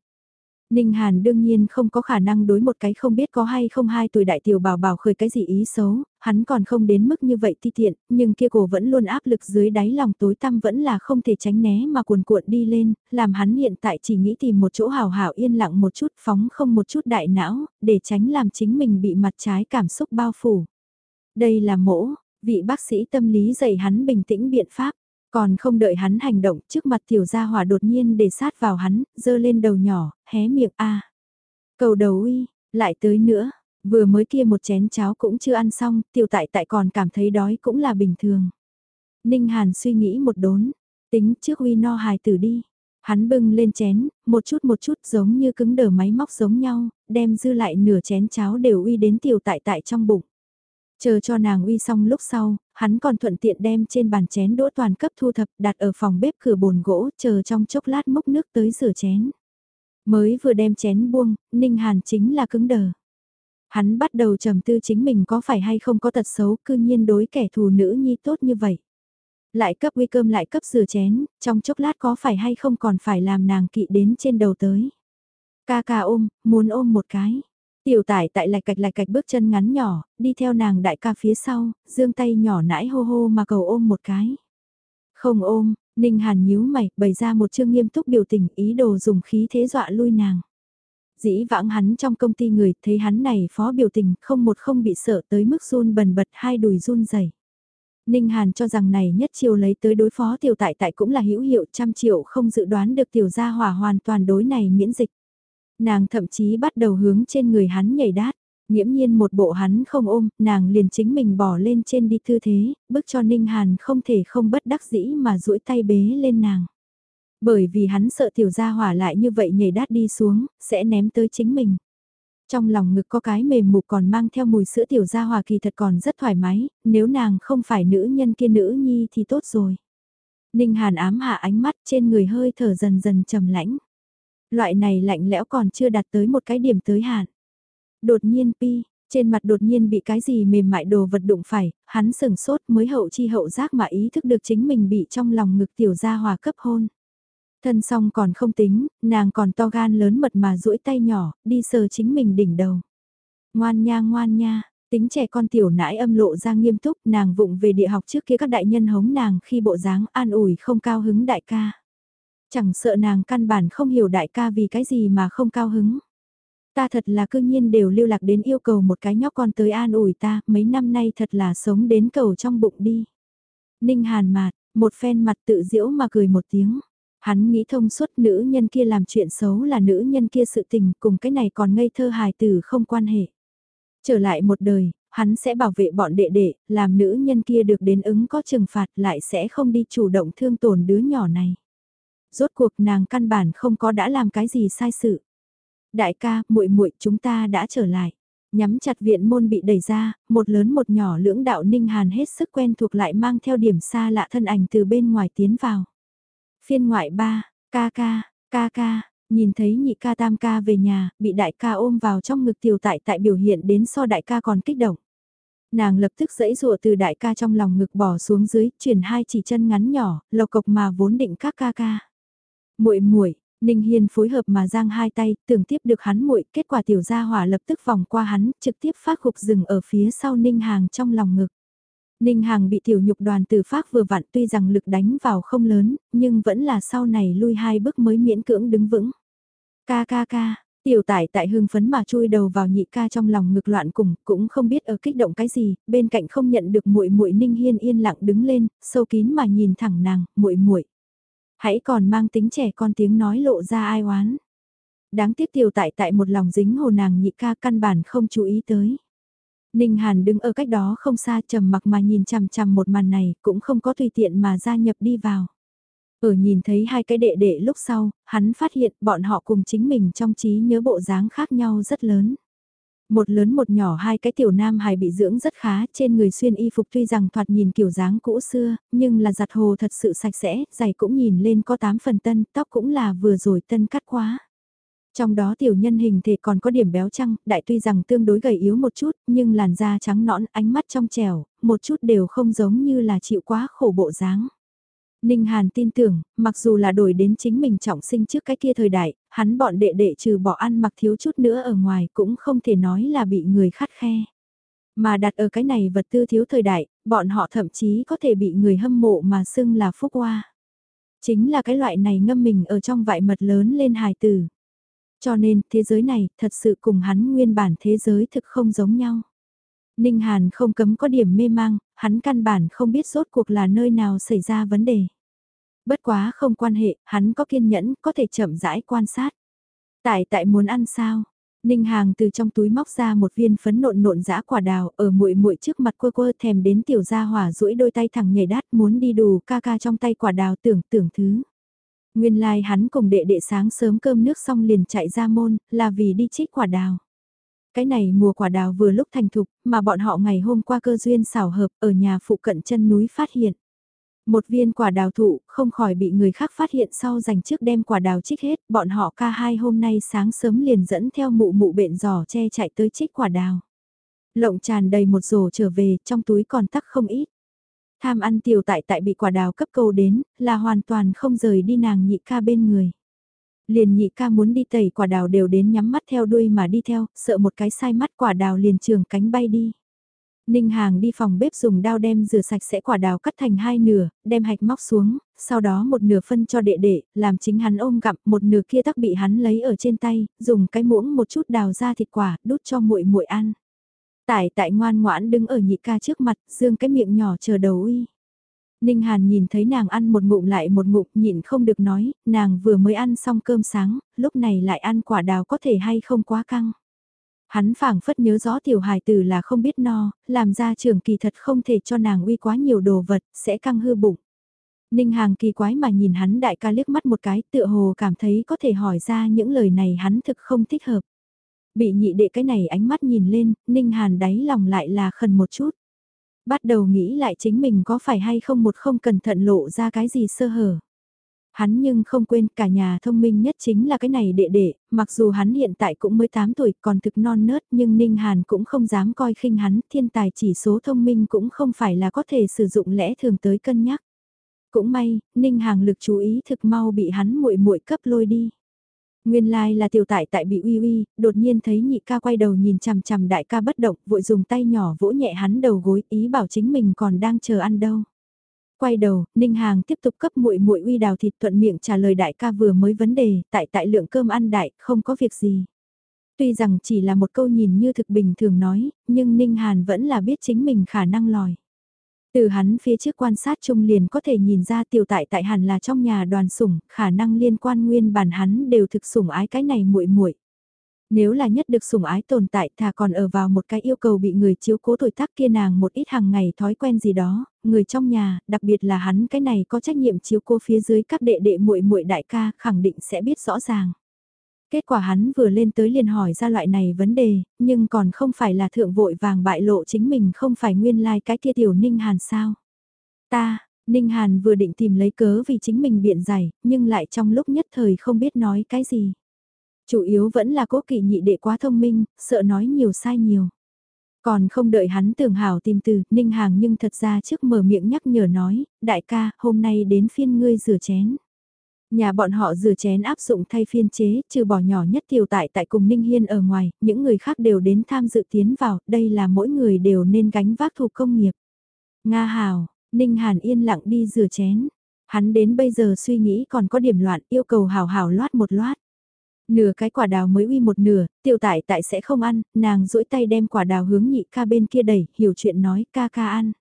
Speaker 1: Ninh Hàn đương nhiên không có khả năng đối một cái không biết có hay không hai tuổi đại tiểu bảo bảo khởi cái gì ý xấu, hắn còn không đến mức như vậy ti tiện, nhưng kia cổ vẫn luôn áp lực dưới đáy lòng tối tăm vẫn là không thể tránh né mà cuồn cuộn đi lên, làm hắn hiện tại chỉ nghĩ tìm một chỗ hào hảo yên lặng một chút phóng không một chút đại não, để tránh làm chính mình bị mặt trái cảm xúc bao phủ. Đây là mỗ, Vị bác sĩ tâm lý dạy hắn bình tĩnh biện pháp, còn không đợi hắn hành động trước mặt tiểu gia hỏa đột nhiên để sát vào hắn, dơ lên đầu nhỏ, hé miệng a Cầu đầu uy, lại tới nữa, vừa mới kia một chén cháo cũng chưa ăn xong, tiểu tại tại còn cảm thấy đói cũng là bình thường. Ninh Hàn suy nghĩ một đốn, tính trước uy no hài tử đi. Hắn bưng lên chén, một chút một chút giống như cứng đờ máy móc giống nhau, đem dư lại nửa chén cháo đều uy đến tiểu tại tại trong bụng. Chờ cho nàng uy xong lúc sau, hắn còn thuận tiện đem trên bàn chén đũa toàn cấp thu thập đặt ở phòng bếp cửa bồn gỗ chờ trong chốc lát mốc nước tới rửa chén. Mới vừa đem chén buông, Ninh Hàn chính là cứng đờ. Hắn bắt đầu trầm tư chính mình có phải hay không có tật xấu cư nhiên đối kẻ thù nữ nhi tốt như vậy. Lại cấp uy cơm lại cấp rửa chén, trong chốc lát có phải hay không còn phải làm nàng kỵ đến trên đầu tới. Ca ca ôm, muốn ôm một cái. Tiểu tải tại lạch cạch lạch cạch bước chân ngắn nhỏ, đi theo nàng đại ca phía sau, dương tay nhỏ nãi hô hô mà cầu ôm một cái. Không ôm, Ninh Hàn nhíu mày, bày ra một chương nghiêm túc biểu tình ý đồ dùng khí thế dọa lui nàng. Dĩ vãng hắn trong công ty người thấy hắn này phó biểu tình không một không bị sợ tới mức run bần bật hai đùi run rẩy. Ninh Hàn cho rằng này nhất chiều lấy tới đối phó tiểu tại tại cũng là hữu hiệu trăm triệu không dự đoán được tiểu gia hỏa hoàn toàn đối này miễn dịch. Nàng thậm chí bắt đầu hướng trên người hắn nhảy đát. Nghiễm nhiên một bộ hắn không ôm, nàng liền chính mình bỏ lên trên đi tư thế, bức cho Ninh Hàn không thể không bất đắc dĩ mà duỗi tay bế lên nàng. Bởi vì hắn sợ tiểu gia hỏa lại như vậy nhảy đát đi xuống, sẽ ném tới chính mình. Trong lòng ngực có cái mềm mục còn mang theo mùi sữa tiểu gia hỏa kỳ thật còn rất thoải mái, nếu nàng không phải nữ nhân kia nữ nhi thì tốt rồi. Ninh Hàn ám hạ ánh mắt trên người hơi thở dần dần trầm lãnh. Loại này lạnh lẽo còn chưa đạt tới một cái điểm tới hạn. Đột nhiên pi, trên mặt đột nhiên bị cái gì mềm mại đồ vật đụng phải, hắn sừng sốt mới hậu chi hậu giác mà ý thức được chính mình bị trong lòng ngực tiểu gia hòa cấp hôn. Thân song còn không tính, nàng còn to gan lớn mật mà duỗi tay nhỏ, đi sờ chính mình đỉnh đầu. Ngoan nha ngoan nha, tính trẻ con tiểu nãi âm lộ ra nghiêm túc, nàng vụng về địa học trước kia các đại nhân hống nàng khi bộ dáng an ủi không cao hứng đại ca. Chẳng sợ nàng căn bản không hiểu đại ca vì cái gì mà không cao hứng. Ta thật là cư nhiên đều lưu lạc đến yêu cầu một cái nhóc con tới an ủi ta, mấy năm nay thật là sống đến cầu trong bụng đi. Ninh hàn mạt, một phen mặt tự diễu mà cười một tiếng. Hắn nghĩ thông suốt nữ nhân kia làm chuyện xấu là nữ nhân kia sự tình cùng cái này còn ngây thơ hài tử không quan hệ. Trở lại một đời, hắn sẽ bảo vệ bọn đệ đệ, làm nữ nhân kia được đến ứng có trừng phạt lại sẽ không đi chủ động thương tổn đứa nhỏ này. Rốt cuộc nàng căn bản không có đã làm cái gì sai sự. Đại ca, muội muội chúng ta đã trở lại. Nhắm chặt viện môn bị đẩy ra, một lớn một nhỏ lưỡng đạo ninh hàn hết sức quen thuộc lại mang theo điểm xa lạ thân ảnh từ bên ngoài tiến vào. Phiên ngoại ba, ca ca, ca ca, nhìn thấy nhị ca tam ca về nhà, bị đại ca ôm vào trong ngực tiểu tại tại biểu hiện đến so đại ca còn kích động. Nàng lập tức dẫy rụa từ đại ca trong lòng ngực bỏ xuống dưới, chuyển hai chỉ chân ngắn nhỏ, lộc cộc mà vốn định các ca ca muội muội Ninh Hiên phối hợp mà giang hai tay, tưởng tiếp được hắn muội, kết quả tiểu gia hỏa lập tức vòng qua hắn, trực tiếp phát khục rừng ở phía sau Ninh Hàng trong lòng ngực. Ninh Hàng bị tiểu nhục đoàn từ phát vừa vặn tuy rằng lực đánh vào không lớn, nhưng vẫn là sau này lui hai bước mới miễn cưỡng đứng vững. Ca ca ca, tiểu tải tại hưng phấn mà chui đầu vào nhị ca trong lòng ngực loạn cùng, cũng không biết ở kích động cái gì, bên cạnh không nhận được muội muội Ninh Hiên yên lặng đứng lên, sâu kín mà nhìn thẳng nàng, muội muội. Hãy còn mang tính trẻ con tiếng nói lộ ra ai oán. Đáng tiếc tiểu tại tại một lòng dính hồ nàng nhị ca căn bản không chú ý tới. Ninh Hàn đứng ở cách đó không xa trầm mặc mà nhìn chằm chằm một màn này, cũng không có tùy tiện mà gia nhập đi vào. Ở nhìn thấy hai cái đệ đệ lúc sau, hắn phát hiện bọn họ cùng chính mình trong trí nhớ bộ dáng khác nhau rất lớn. Một lớn một nhỏ hai cái tiểu nam hài bị dưỡng rất khá, trên người xuyên y phục tuy rằng thoạt nhìn kiểu dáng cũ xưa, nhưng là giặt hồ thật sự sạch sẽ, giày cũng nhìn lên có 8 phần tân, tóc cũng là vừa rồi tân cắt quá. Trong đó tiểu nhân hình thể còn có điểm béo trăng, đại tuy rằng tương đối gầy yếu một chút, nhưng làn da trắng nõn, ánh mắt trong trẻo, một chút đều không giống như là chịu quá khổ bộ dáng. Ninh Hàn tin tưởng, mặc dù là đổi đến chính mình trọng sinh trước cái kia thời đại, hắn bọn đệ đệ trừ bỏ ăn mặc thiếu chút nữa ở ngoài cũng không thể nói là bị người khắt khe. Mà đặt ở cái này vật tư thiếu thời đại, bọn họ thậm chí có thể bị người hâm mộ mà xưng là phúc hoa. Chính là cái loại này ngâm mình ở trong vại mật lớn lên hài tử. Cho nên, thế giới này, thật sự cùng hắn nguyên bản thế giới thực không giống nhau. Ninh Hàn không cấm có điểm mê mang, hắn căn bản không biết rốt cuộc là nơi nào xảy ra vấn đề. Bất quá không quan hệ, hắn có kiên nhẫn, có thể chậm rãi quan sát. Tại tại muốn ăn sao? Ninh Hàng từ trong túi móc ra một viên phấn nộn nộn dã quả đào ở muội muội trước mặt quơ quơ thèm đến tiểu gia hỏa duỗi đôi tay thẳng nhảy đát muốn đi đù ca ca trong tay quả đào tưởng tưởng thứ. Nguyên lai like hắn cùng đệ đệ sáng sớm cơm nước xong liền chạy ra môn là vì đi trích quả đào. Cái này mùa quả đào vừa lúc thành thục mà bọn họ ngày hôm qua cơ duyên xảo hợp ở nhà phụ cận chân núi phát hiện. Một viên quả đào thụ không khỏi bị người khác phát hiện sau dành trước đem quả đào trích hết, bọn họ ca hai hôm nay sáng sớm liền dẫn theo mụ mụ bệnh giỏ che chạy tới trích quả đào. Lộng tràn đầy một rổ trở về, trong túi còn tắc không ít. Tham ăn tiểu tại tại bị quả đào cấp câu đến, là hoàn toàn không rời đi nàng nhị ca bên người. Liền nhị ca muốn đi tẩy quả đào đều đến nhắm mắt theo đuôi mà đi theo, sợ một cái sai mắt quả đào liền trường cánh bay đi. Ninh Hàng đi phòng bếp dùng dao đem rửa sạch sẽ quả đào cắt thành hai nửa, đem hạch móc xuống, sau đó một nửa phân cho đệ đệ, làm chính hắn ôm gặm, một nửa kia tắc bị hắn lấy ở trên tay, dùng cái muỗng một chút đào ra thịt quả, đút cho muội muội ăn. Tại tại ngoan ngoãn đứng ở nhị ca trước mặt, dương cái miệng nhỏ chờ đầu uy. Ninh Hàn nhìn thấy nàng ăn một ngụm lại một ngụm nhịn không được nói, nàng vừa mới ăn xong cơm sáng, lúc này lại ăn quả đào có thể hay không quá căng. Hắn phảng phất nhớ rõ tiểu hài tử là không biết no, làm ra trường kỳ thật không thể cho nàng uy quá nhiều đồ vật, sẽ căng hư bụng. Ninh Hàng kỳ quái mà nhìn hắn đại ca liếc mắt một cái tựa hồ cảm thấy có thể hỏi ra những lời này hắn thực không thích hợp. Bị nhị đệ cái này ánh mắt nhìn lên, Ninh Hàn đáy lòng lại là khẩn một chút. Bắt đầu nghĩ lại chính mình có phải hay không một không cẩn thận lộ ra cái gì sơ hở. Hắn nhưng không quên cả nhà thông minh nhất chính là cái này đệ đệ, mặc dù hắn hiện tại cũng mới 8 tuổi còn thực non nớt nhưng Ninh Hàn cũng không dám coi khinh hắn, thiên tài chỉ số thông minh cũng không phải là có thể sử dụng lẽ thường tới cân nhắc. Cũng may, Ninh Hàng lực chú ý thực mau bị hắn muội muội cấp lôi đi. Nguyên lai like là tiểu tại tại bị uy uy, đột nhiên thấy nhị ca quay đầu nhìn chằm chằm đại ca bất động, vội dùng tay nhỏ vỗ nhẹ hắn đầu gối, ý bảo chính mình còn đang chờ ăn đâu. Quay đầu, Ninh Hàng tiếp tục cấp muội muội uy đào thịt thuận miệng trả lời đại ca vừa mới vấn đề, tại tại lượng cơm ăn đại, không có việc gì. Tuy rằng chỉ là một câu nhìn như thực bình thường nói, nhưng Ninh Hàn vẫn là biết chính mình khả năng lòi. Từ hắn phía trước quan sát chung liền có thể nhìn ra tiểu tại tại hẳn là trong nhà đoàn sủng, khả năng liên quan nguyên bản hắn đều thực sủng ái cái này muội muội. Nếu là nhất được sủng ái tồn tại thà còn ở vào một cái yêu cầu bị người chiếu cố tuổi tác kia nàng một ít hàng ngày thói quen gì đó, người trong nhà, đặc biệt là hắn cái này có trách nhiệm chiếu cố phía dưới các đệ đệ muội muội đại ca khẳng định sẽ biết rõ ràng. Kết quả hắn vừa lên tới liền hỏi ra loại này vấn đề, nhưng còn không phải là thượng vội vàng bại lộ chính mình không phải nguyên lai like cái kia tiểu Ninh Hàn sao. Ta, Ninh Hàn vừa định tìm lấy cớ vì chính mình biện giải, nhưng lại trong lúc nhất thời không biết nói cái gì. Chủ yếu vẫn là cố kỵ nhị đệ quá thông minh, sợ nói nhiều sai nhiều. Còn không đợi hắn tưởng hảo tìm từ, Ninh Hàng nhưng thật ra trước mở miệng nhắc nhở nói, đại ca, hôm nay đến phiên ngươi rửa chén. Nhà bọn họ rửa chén áp dụng thay phiên chế, trừ bỏ nhỏ nhất tiểu tại tại cùng Ninh Hiên ở ngoài, những người khác đều đến tham dự tiến vào, đây là mỗi người đều nên gánh vác thủ công nghiệp. Nga hào, Ninh Hàn yên lặng đi rửa chén. Hắn đến bây giờ suy nghĩ còn có điểm loạn yêu cầu hào hào loát một loát. Nửa cái quả đào mới uy một nửa, tiểu tại tại sẽ không ăn, nàng duỗi tay đem quả đào hướng nhị ca bên kia đẩy, hiểu chuyện nói ca ca ăn.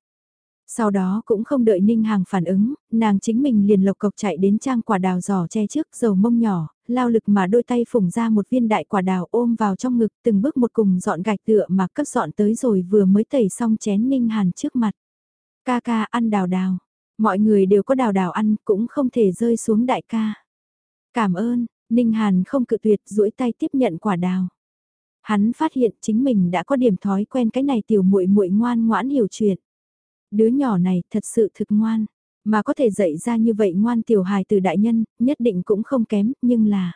Speaker 1: Sau đó cũng không đợi Ninh Hàng phản ứng, nàng chính mình liền lộc cộc chạy đến trang quả đào giò che trước dầu mông nhỏ, lao lực mà đôi tay phủng ra một viên đại quả đào ôm vào trong ngực từng bước một cùng dọn gạch tựa mà cấp dọn tới rồi vừa mới tẩy xong chén Ninh Hàn trước mặt. Ca ca ăn đào đào, mọi người đều có đào đào ăn cũng không thể rơi xuống đại ca. Cảm ơn, Ninh Hàn không cự tuyệt duỗi tay tiếp nhận quả đào. Hắn phát hiện chính mình đã có điểm thói quen cái này tiểu muội muội ngoan ngoãn hiểu chuyện. Đứa nhỏ này thật sự thực ngoan, mà có thể dạy ra như vậy ngoan tiểu hài từ đại nhân, nhất định cũng không kém, nhưng là...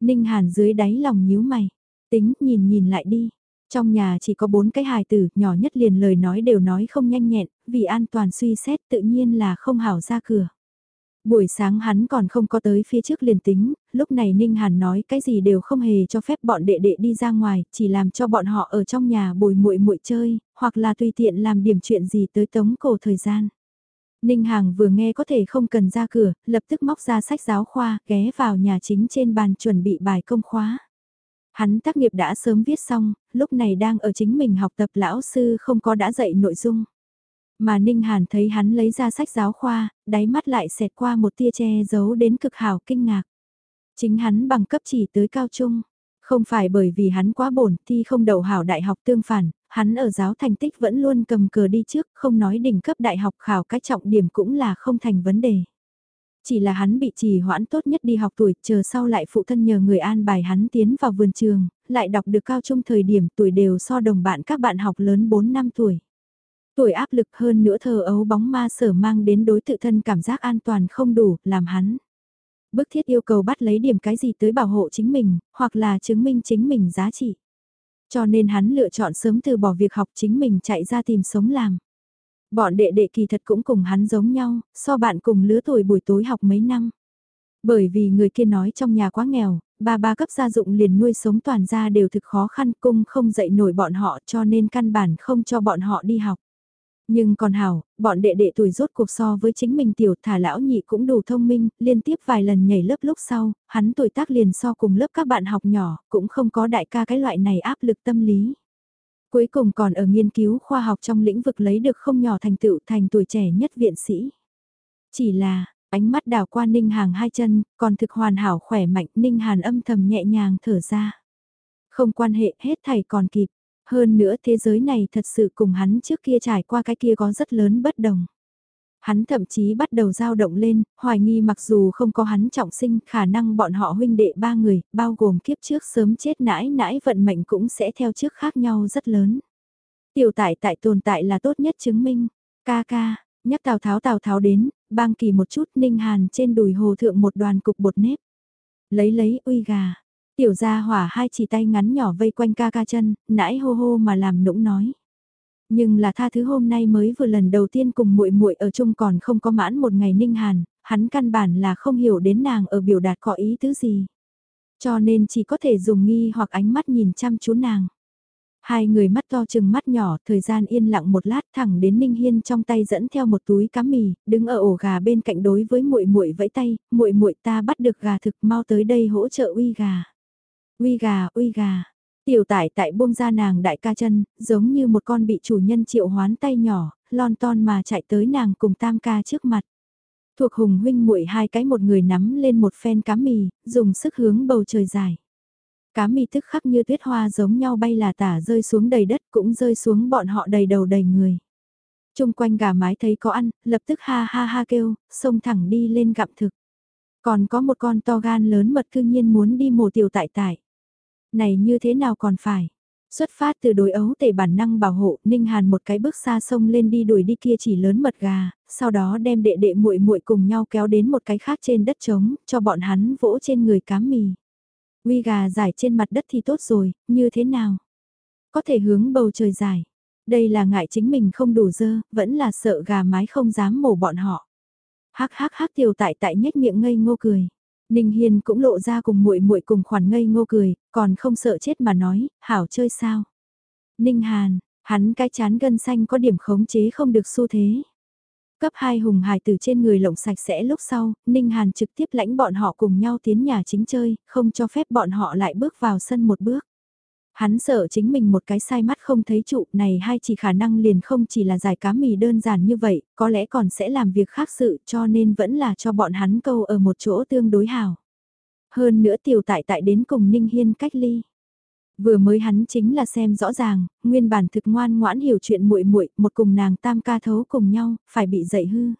Speaker 1: Ninh Hàn dưới đáy lòng nhíu mày, tính nhìn nhìn lại đi. Trong nhà chỉ có bốn cái hài tử, nhỏ nhất liền lời nói đều nói không nhanh nhẹn, vì an toàn suy xét tự nhiên là không hảo ra cửa. Buổi sáng hắn còn không có tới phía trước liền tính, lúc này Ninh Hàn nói cái gì đều không hề cho phép bọn đệ đệ đi ra ngoài, chỉ làm cho bọn họ ở trong nhà bồi muội muội chơi, hoặc là tùy tiện làm điểm chuyện gì tới tống cổ thời gian. Ninh Hàng vừa nghe có thể không cần ra cửa, lập tức móc ra sách giáo khoa, ghé vào nhà chính trên bàn chuẩn bị bài công khóa. Hắn tác nghiệp đã sớm viết xong, lúc này đang ở chính mình học tập lão sư không có đã dạy nội dung. Mà Ninh Hàn thấy hắn lấy ra sách giáo khoa, đáy mắt lại xẹt qua một tia che giấu đến cực hảo kinh ngạc. Chính hắn bằng cấp chỉ tới cao trung, không phải bởi vì hắn quá bổn thi không đậu hảo đại học tương phản, hắn ở giáo thành tích vẫn luôn cầm cờ đi trước, không nói đỉnh cấp đại học khảo cái trọng điểm cũng là không thành vấn đề. Chỉ là hắn bị trì hoãn tốt nhất đi học tuổi, chờ sau lại phụ thân nhờ người an bài hắn tiến vào vườn trường, lại đọc được cao trung thời điểm tuổi đều so đồng bạn các bạn học lớn 4 năm tuổi. Tuổi áp lực hơn nữa thờ ấu bóng ma sở mang đến đối tự thân cảm giác an toàn không đủ, làm hắn. Bức thiết yêu cầu bắt lấy điểm cái gì tới bảo hộ chính mình, hoặc là chứng minh chính mình giá trị. Cho nên hắn lựa chọn sớm từ bỏ việc học chính mình chạy ra tìm sống làm. Bọn đệ đệ kỳ thật cũng cùng hắn giống nhau, so bạn cùng lứa tuổi buổi tối học mấy năm. Bởi vì người kia nói trong nhà quá nghèo, ba ba cấp gia dụng liền nuôi sống toàn gia đều thực khó khăn cung không dạy nổi bọn họ cho nên căn bản không cho bọn họ đi học. Nhưng còn hảo, bọn đệ đệ tuổi rốt cuộc so với chính mình tiểu thả lão nhị cũng đủ thông minh, liên tiếp vài lần nhảy lớp lúc sau, hắn tuổi tác liền so cùng lớp các bạn học nhỏ, cũng không có đại ca cái loại này áp lực tâm lý. Cuối cùng còn ở nghiên cứu khoa học trong lĩnh vực lấy được không nhỏ thành tựu thành tuổi trẻ nhất viện sĩ. Chỉ là, ánh mắt đào qua Ninh Hàng hai chân, còn thực hoàn hảo khỏe mạnh Ninh Hàn âm thầm nhẹ nhàng thở ra. Không quan hệ hết thầy còn kịp, hơn nữa thế giới này thật sự cùng hắn trước kia trải qua cái kia có rất lớn bất đồng. Hắn thậm chí bắt đầu dao động lên, hoài nghi mặc dù không có hắn trọng sinh khả năng bọn họ huynh đệ ba người, bao gồm kiếp trước sớm chết nãi nãi vận mệnh cũng sẽ theo trước khác nhau rất lớn. Tiểu tại tại tồn tại là tốt nhất chứng minh. Ca ca, nhắc Tào Tháo Tào Tháo đến, bang kỳ một chút ninh hàn trên đùi hồ thượng một đoàn cục bột nếp. Lấy lấy uy gà, Tiểu gia hỏa hai chỉ tay ngắn nhỏ vây quanh ca ca chân, nãi hô hô mà làm nũng nói. Nhưng là tha thứ hôm nay mới vừa lần đầu tiên cùng muội muội ở chung còn không có mãn một ngày ninh hàn, hắn căn bản là không hiểu đến nàng ở biểu đạt có ý tứ gì. Cho nên chỉ có thể dùng nghi hoặc ánh mắt nhìn chăm chú nàng. Hai người mắt to chừng mắt nhỏ, thời gian yên lặng một lát thẳng đến Ninh Hiên trong tay dẫn theo một túi cá mì, đứng ở ổ gà bên cạnh đối với muội muội vẫy tay, muội muội ta bắt được gà thực mau tới đây hỗ trợ uy gà. Uy gà, uy gà. Tiểu tải tại buông ra nàng đại ca chân, giống như một con bị chủ nhân triệu hoán tay nhỏ, lon ton mà chạy tới nàng cùng tam ca trước mặt. Thuộc hùng huynh muội hai cái một người nắm lên một phen cá mì, dùng sức hướng bầu trời dài. Cá mì tức khắc như tuyết hoa giống nhau bay là tả rơi xuống đầy đất cũng rơi xuống bọn họ đầy đầu đầy người. Trung quanh gà mái thấy có ăn, lập tức ha ha ha kêu, xông thẳng đi lên gặm thực. Còn có một con to gan lớn mật cư nhiên muốn đi mổ tiểu tại tại này như thế nào còn phải. Xuất phát từ đối ấu tể bản năng bảo hộ, Ninh Hàn một cái bước xa sông lên đi đuổi đi kia chỉ lớn mật gà, sau đó đem đệ đệ muội muội cùng nhau kéo đến một cái khác trên đất trống, cho bọn hắn vỗ trên người cám mì. Uy gà giải trên mặt đất thì tốt rồi, như thế nào? Có thể hướng bầu trời dài. Đây là ngại chính mình không đủ dơ, vẫn là sợ gà mái không dám mổ bọn họ. Hắc hắc hắc tiểu tại tại nhếch miệng ngây ngô cười. Ninh Hiên cũng lộ ra cùng muội muội cùng khoản ngây ngô cười, còn không sợ chết mà nói, hảo chơi sao. Ninh Hàn, hắn cái chán gân xanh có điểm khống chế không được xu thế. Cấp hai hùng hài từ trên người lộng sạch sẽ lúc sau, Ninh Hàn trực tiếp lãnh bọn họ cùng nhau tiến nhà chính chơi, không cho phép bọn họ lại bước vào sân một bước. Hắn sợ chính mình một cái sai mắt không thấy trụ này hay chỉ khả năng liền không chỉ là giải cá mì đơn giản như vậy, có lẽ còn sẽ làm việc khác sự cho nên vẫn là cho bọn hắn câu ở một chỗ tương đối hào. Hơn nữa tiểu tại tại đến cùng Ninh Hiên cách ly. Vừa mới hắn chính là xem rõ ràng, nguyên bản thực ngoan ngoãn hiểu chuyện muội muội, một cùng nàng tam ca thấu cùng nhau, phải bị dậy hư.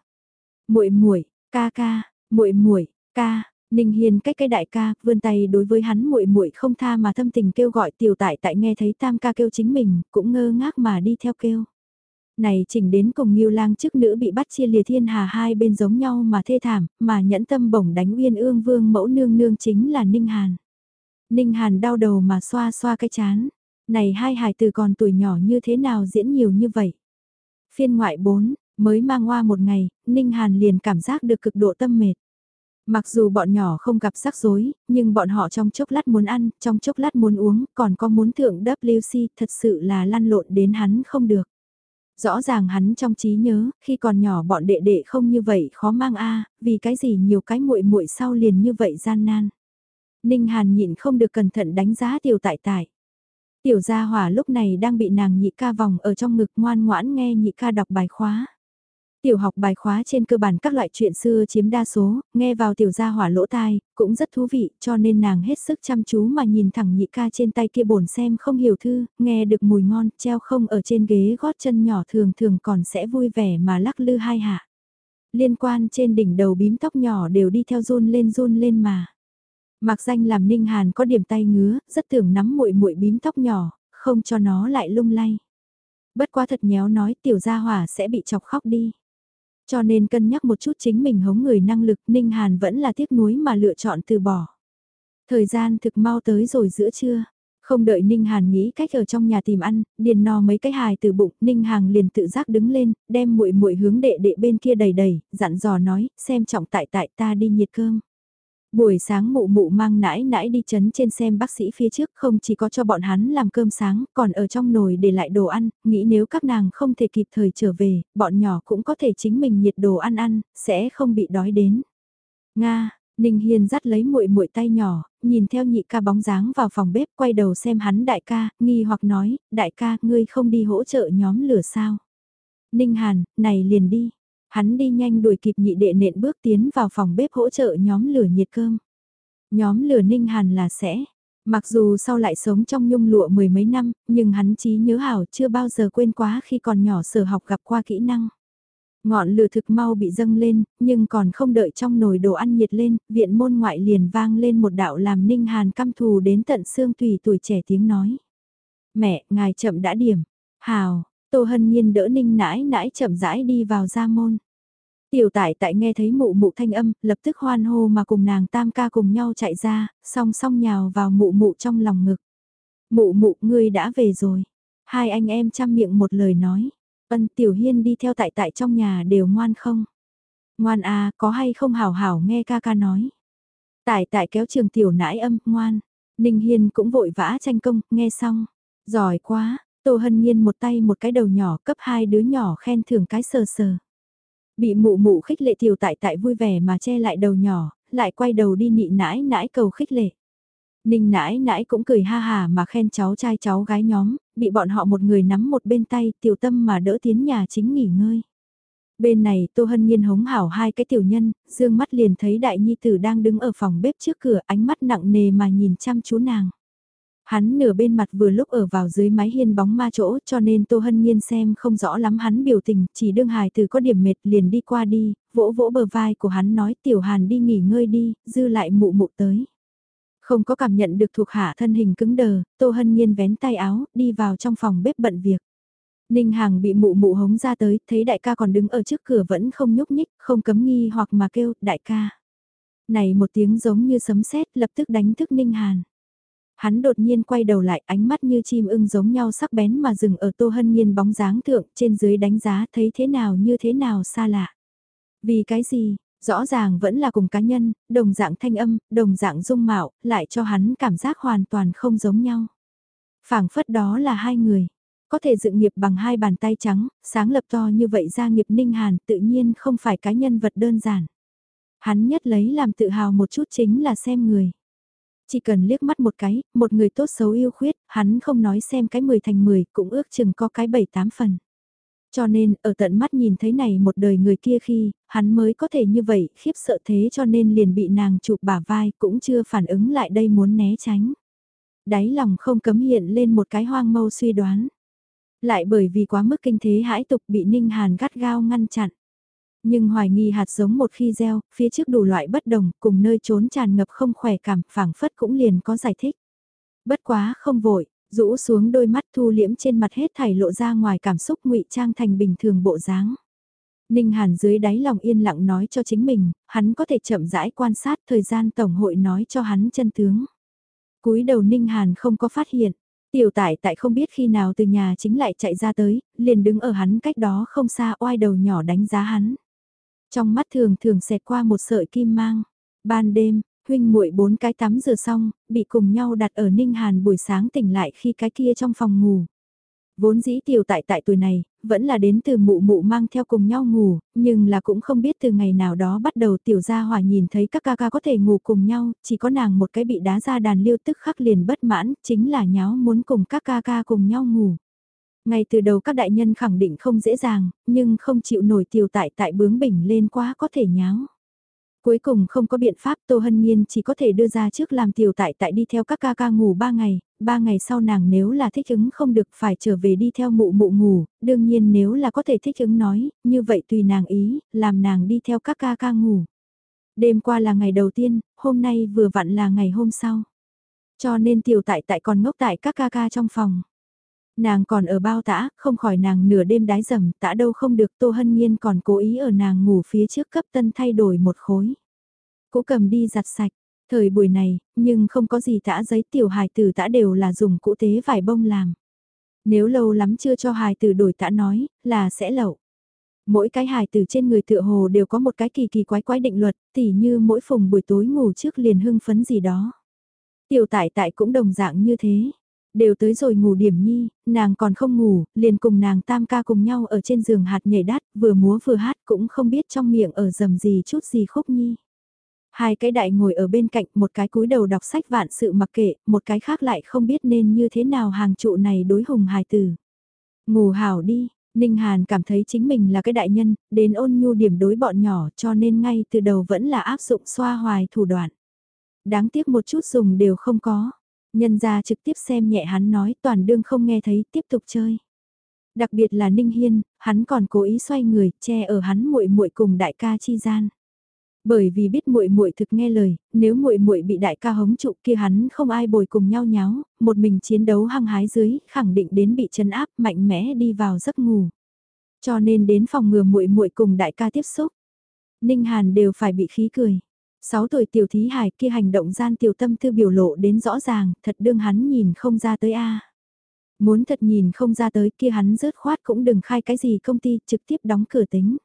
Speaker 1: Muội muội, ca ca, muội muội, ca, Ninh Hiên cách cái đại ca, vươn tay đối với hắn muội muội không tha mà thâm tình kêu gọi tiểu tại tại nghe thấy tam ca kêu chính mình, cũng ngơ ngác mà đi theo kêu. Này chỉnh đến cùng Nghiêu Lang chức nữ bị bắt chia lìa thiên hà hai bên giống nhau mà thê thảm, mà nhẫn tâm bổng đánh uyên ương vương mẫu nương nương chính là Ninh Hàn. Ninh Hàn đau đầu mà xoa xoa cái chán. Này hai hài từ còn tuổi nhỏ như thế nào diễn nhiều như vậy. Phiên ngoại 4, mới mang hoa một ngày, Ninh Hàn liền cảm giác được cực độ tâm mệt. Mặc dù bọn nhỏ không gặp rắc rối, nhưng bọn họ trong chốc lát muốn ăn, trong chốc lát muốn uống, còn có muốn thượng WC, thật sự là lăn lộn đến hắn không được. Rõ ràng hắn trong trí nhớ, khi còn nhỏ bọn đệ đệ không như vậy khó mang a, vì cái gì nhiều cái muội muội sau liền như vậy gian nan. Ninh Hàn nhịn không được cẩn thận đánh giá tiểu tại tại. Tiểu gia hỏa lúc này đang bị nàng nhị ca vòng ở trong ngực ngoan ngoãn nghe nhị ca đọc bài khóa. Tiểu học bài khóa trên cơ bản các loại chuyện xưa chiếm đa số, nghe vào tiểu gia hỏa lỗ tai, cũng rất thú vị, cho nên nàng hết sức chăm chú mà nhìn thẳng nhị ca trên tay kia bổn xem không hiểu thư, nghe được mùi ngon, treo không ở trên ghế gót chân nhỏ thường thường còn sẽ vui vẻ mà lắc lư hai hạ. Liên quan trên đỉnh đầu bím tóc nhỏ đều đi theo run lên run lên mà. Mặc danh làm Ninh Hàn có điểm tay ngứa, rất tưởng nắm muội muội bím tóc nhỏ, không cho nó lại lung lay. Bất quá thật nhéo nói tiểu gia hỏa sẽ bị chọc khóc đi. Cho nên cân nhắc một chút chính mình hống người năng lực Ninh Hàn vẫn là tiếc nuối mà lựa chọn từ bỏ. Thời gian thực mau tới rồi giữa trưa. Không đợi Ninh Hàn nghĩ cách ở trong nhà tìm ăn, điền no mấy cái hài từ bụng, Ninh Hàn liền tự giác đứng lên, đem muội muội hướng đệ đệ bên kia đầy đầy, dặn dò nói, xem trọng tại tại ta đi nhiệt cơm. Buổi sáng mụ mụ mang nãi nãi đi chấn trên xem bác sĩ phía trước không chỉ có cho bọn hắn làm cơm sáng, còn ở trong nồi để lại đồ ăn, nghĩ nếu các nàng không thể kịp thời trở về, bọn nhỏ cũng có thể chính mình nhiệt đồ ăn ăn, sẽ không bị đói đến. Nga, Ninh Hiên dắt lấy muội muội tay nhỏ, nhìn theo nhị ca bóng dáng vào phòng bếp quay đầu xem hắn đại ca, nghi hoặc nói, đại ca, ngươi không đi hỗ trợ nhóm lửa sao? Ninh Hàn, này liền đi. Hắn đi nhanh đuổi kịp nhị đệ nện bước tiến vào phòng bếp hỗ trợ nhóm lửa nhiệt cơm. Nhóm lửa Ninh Hàn là sẽ. Mặc dù sau lại sống trong nhung lụa mười mấy năm, nhưng hắn trí nhớ hảo chưa bao giờ quên quá khi còn nhỏ sở học gặp qua kỹ năng. Ngọn lửa thực mau bị dâng lên, nhưng còn không đợi trong nồi đồ ăn nhiệt lên, viện môn ngoại liền vang lên một đạo làm ninh hàn căm thù đến tận xương tùy tuổi trẻ tiếng nói. Mẹ, ngài chậm đã điểm. Hào, Tô Hân Nhiên đỡ ninh nãi nãi chậm rãi đi vào ra môn. Tiểu tại tại nghe thấy mụ mụ thanh âm, lập tức hoan hô mà cùng nàng tam ca cùng nhau chạy ra, song song nhào vào mụ mụ trong lòng ngực. Mụ mụ ngươi đã về rồi. Hai anh em chăm miệng một lời nói. Ân Tiểu Hiên đi theo tại tại trong nhà đều ngoan không? Ngoan à, có hay không hảo hảo nghe ca ca nói. Tại tại kéo trường tiểu nãi âm, ngoan. Ninh Hiên cũng vội vã tranh công, nghe xong. Giỏi quá, Tô Hân Nhiên một tay một cái đầu nhỏ cấp hai đứa nhỏ khen thưởng cái sờ sờ. Bị mụ mụ khích lệ tiểu tại tại vui vẻ mà che lại đầu nhỏ, lại quay đầu đi nị nãi nãi cầu khích lệ. Ninh nãi nãi cũng cười ha hà mà khen cháu trai cháu gái nhóm, bị bọn họ một người nắm một bên tay tiểu tâm mà đỡ tiến nhà chính nghỉ ngơi. Bên này Tô Hân Nhiên hống hảo hai cái tiểu nhân, dương mắt liền thấy đại nhi tử đang đứng ở phòng bếp trước cửa ánh mắt nặng nề mà nhìn chăm chú nàng. Hắn nửa bên mặt vừa lúc ở vào dưới mái hiên bóng ma chỗ cho nên Tô Hân Nhiên xem không rõ lắm hắn biểu tình, chỉ đương hài từ có điểm mệt liền đi qua đi, vỗ vỗ bờ vai của hắn nói tiểu hàn đi nghỉ ngơi đi, dư lại mụ mụ tới. Không có cảm nhận được thuộc hạ thân hình cứng đờ, Tô Hân Nhiên vén tay áo, đi vào trong phòng bếp bận việc. Ninh Hàng bị mụ mụ hống ra tới, thấy đại ca còn đứng ở trước cửa vẫn không nhúc nhích, không cấm nghi hoặc mà kêu, đại ca. Này một tiếng giống như sấm sét lập tức đánh thức Ninh Hàn. Hắn đột nhiên quay đầu lại ánh mắt như chim ưng giống nhau sắc bén mà dừng ở Tô Hân Nhiên bóng dáng thượng trên dưới đánh giá thấy thế nào như thế nào xa lạ. Vì cái gì, rõ ràng vẫn là cùng cá nhân, đồng dạng thanh âm, đồng dạng dung mạo, lại cho hắn cảm giác hoàn toàn không giống nhau. phảng phất đó là hai người, có thể dựng nghiệp bằng hai bàn tay trắng, sáng lập to như vậy ra nghiệp ninh hàn tự nhiên không phải cá nhân vật đơn giản. Hắn nhất lấy làm tự hào một chút chính là xem người. Chỉ cần liếc mắt một cái, một người tốt xấu yêu khuyết, hắn không nói xem cái 10 thành 10 cũng ước chừng có cái 7-8 phần. Cho nên, ở tận mắt nhìn thấy này một đời người kia khi, hắn mới có thể như vậy, khiếp sợ thế cho nên liền bị nàng chụp bả vai cũng chưa phản ứng lại đây muốn né tránh. Đáy lòng không cấm hiện lên một cái hoang mâu suy đoán. Lại bởi vì quá mức kinh thế hãi tục bị Ninh Hàn gắt gao ngăn chặn. Nhưng hoài nghi hạt giống một khi gieo, phía trước đủ loại bất đồng, cùng nơi trốn tràn ngập không khỏe cảm, phảng phất cũng liền có giải thích. Bất quá không vội, rũ xuống đôi mắt thu liễm trên mặt hết thảy lộ ra ngoài cảm xúc ngụy trang thành bình thường bộ dáng. Ninh Hàn dưới đáy lòng yên lặng nói cho chính mình, hắn có thể chậm rãi quan sát thời gian tổng hội nói cho hắn chân tướng. cúi đầu Ninh Hàn không có phát hiện, tiểu tải tại không biết khi nào từ nhà chính lại chạy ra tới, liền đứng ở hắn cách đó không xa oai đầu nhỏ đánh giá hắn. Trong mắt thường thường xẹt qua một sợi kim mang. Ban đêm, huynh muội bốn cái tắm rửa xong, bị cùng nhau đặt ở Ninh Hàn buổi sáng tỉnh lại khi cái kia trong phòng ngủ. Vốn dĩ tiểu tại tại tuổi này, vẫn là đến từ mụ mụ mang theo cùng nhau ngủ, nhưng là cũng không biết từ ngày nào đó bắt đầu tiểu gia hỏa nhìn thấy các ca ca có thể ngủ cùng nhau, chỉ có nàng một cái bị đá ra đàn liêu tức khắc liền bất mãn, chính là nháo muốn cùng các ca ca cùng nhau ngủ. Ngay từ đầu các đại nhân khẳng định không dễ dàng, nhưng không chịu nổi tiểu tại tại bướng bỉnh lên quá có thể nháo. Cuối cùng không có biện pháp Tô Hân Nhiên chỉ có thể đưa ra trước làm tiểu tại tại đi theo các ca ca ngủ 3 ngày, 3 ngày sau nàng nếu là thích ứng không được phải trở về đi theo mụ mụ ngủ, đương nhiên nếu là có thể thích ứng nói, như vậy tùy nàng ý, làm nàng đi theo các ca ca ngủ. Đêm qua là ngày đầu tiên, hôm nay vừa vặn là ngày hôm sau. Cho nên tiểu tại tại còn ngốc tại các ca ca trong phòng. Nàng còn ở bao tã, không khỏi nàng nửa đêm đái dầm, tã đâu không được Tô Hân Nhiên còn cố ý ở nàng ngủ phía trước cấp tân thay đổi một khối. Cũ cầm đi giặt sạch, thời buổi này, nhưng không có gì tã giấy tiểu hài tử tã đều là dùng cũ tế vải bông làm. Nếu lâu lắm chưa cho hài tử đổi tã nói, là sẽ lậu. Mỗi cái hài tử trên người tựa hồ đều có một cái kỳ kỳ quái quái định luật, tỉ như mỗi phùng buổi tối ngủ trước liền hưng phấn gì đó. Tiểu tại tại cũng đồng dạng như thế. Đều tới rồi ngủ điểm nhi, nàng còn không ngủ, liền cùng nàng tam ca cùng nhau ở trên giường hạt nhảy đát, vừa múa vừa hát cũng không biết trong miệng ở dầm gì chút gì khúc nhi. Hai cái đại ngồi ở bên cạnh, một cái cúi đầu đọc sách vạn sự mặc kệ, một cái khác lại không biết nên như thế nào hàng trụ này đối hùng hài tử. Ngủ hảo đi, Ninh Hàn cảm thấy chính mình là cái đại nhân, đến ôn nhu điểm đối bọn nhỏ cho nên ngay từ đầu vẫn là áp dụng xoa hoài thủ đoạn. Đáng tiếc một chút dùng đều không có. Nhân ra trực tiếp xem nhẹ hắn nói toàn đương không nghe thấy tiếp tục chơi. Đặc biệt là Ninh Hiên, hắn còn cố ý xoay người, che ở hắn muội muội cùng đại ca chi gian. Bởi vì biết muội muội thực nghe lời, nếu muội muội bị đại ca hống trụ kia hắn không ai bồi cùng nhau nháo, một mình chiến đấu hăng hái dưới, khẳng định đến bị chấn áp mạnh mẽ đi vào giấc ngủ. Cho nên đến phòng ngừa muội muội cùng đại ca tiếp xúc, Ninh Hàn đều phải bị khí cười. 6 tuổi tiểu thí hải kia hành động gian tiểu tâm tư biểu lộ đến rõ ràng, thật đương hắn nhìn không ra tới a. Muốn thật nhìn không ra tới kia hắn rớt khoát cũng đừng khai cái gì công ty trực tiếp đóng cửa tính.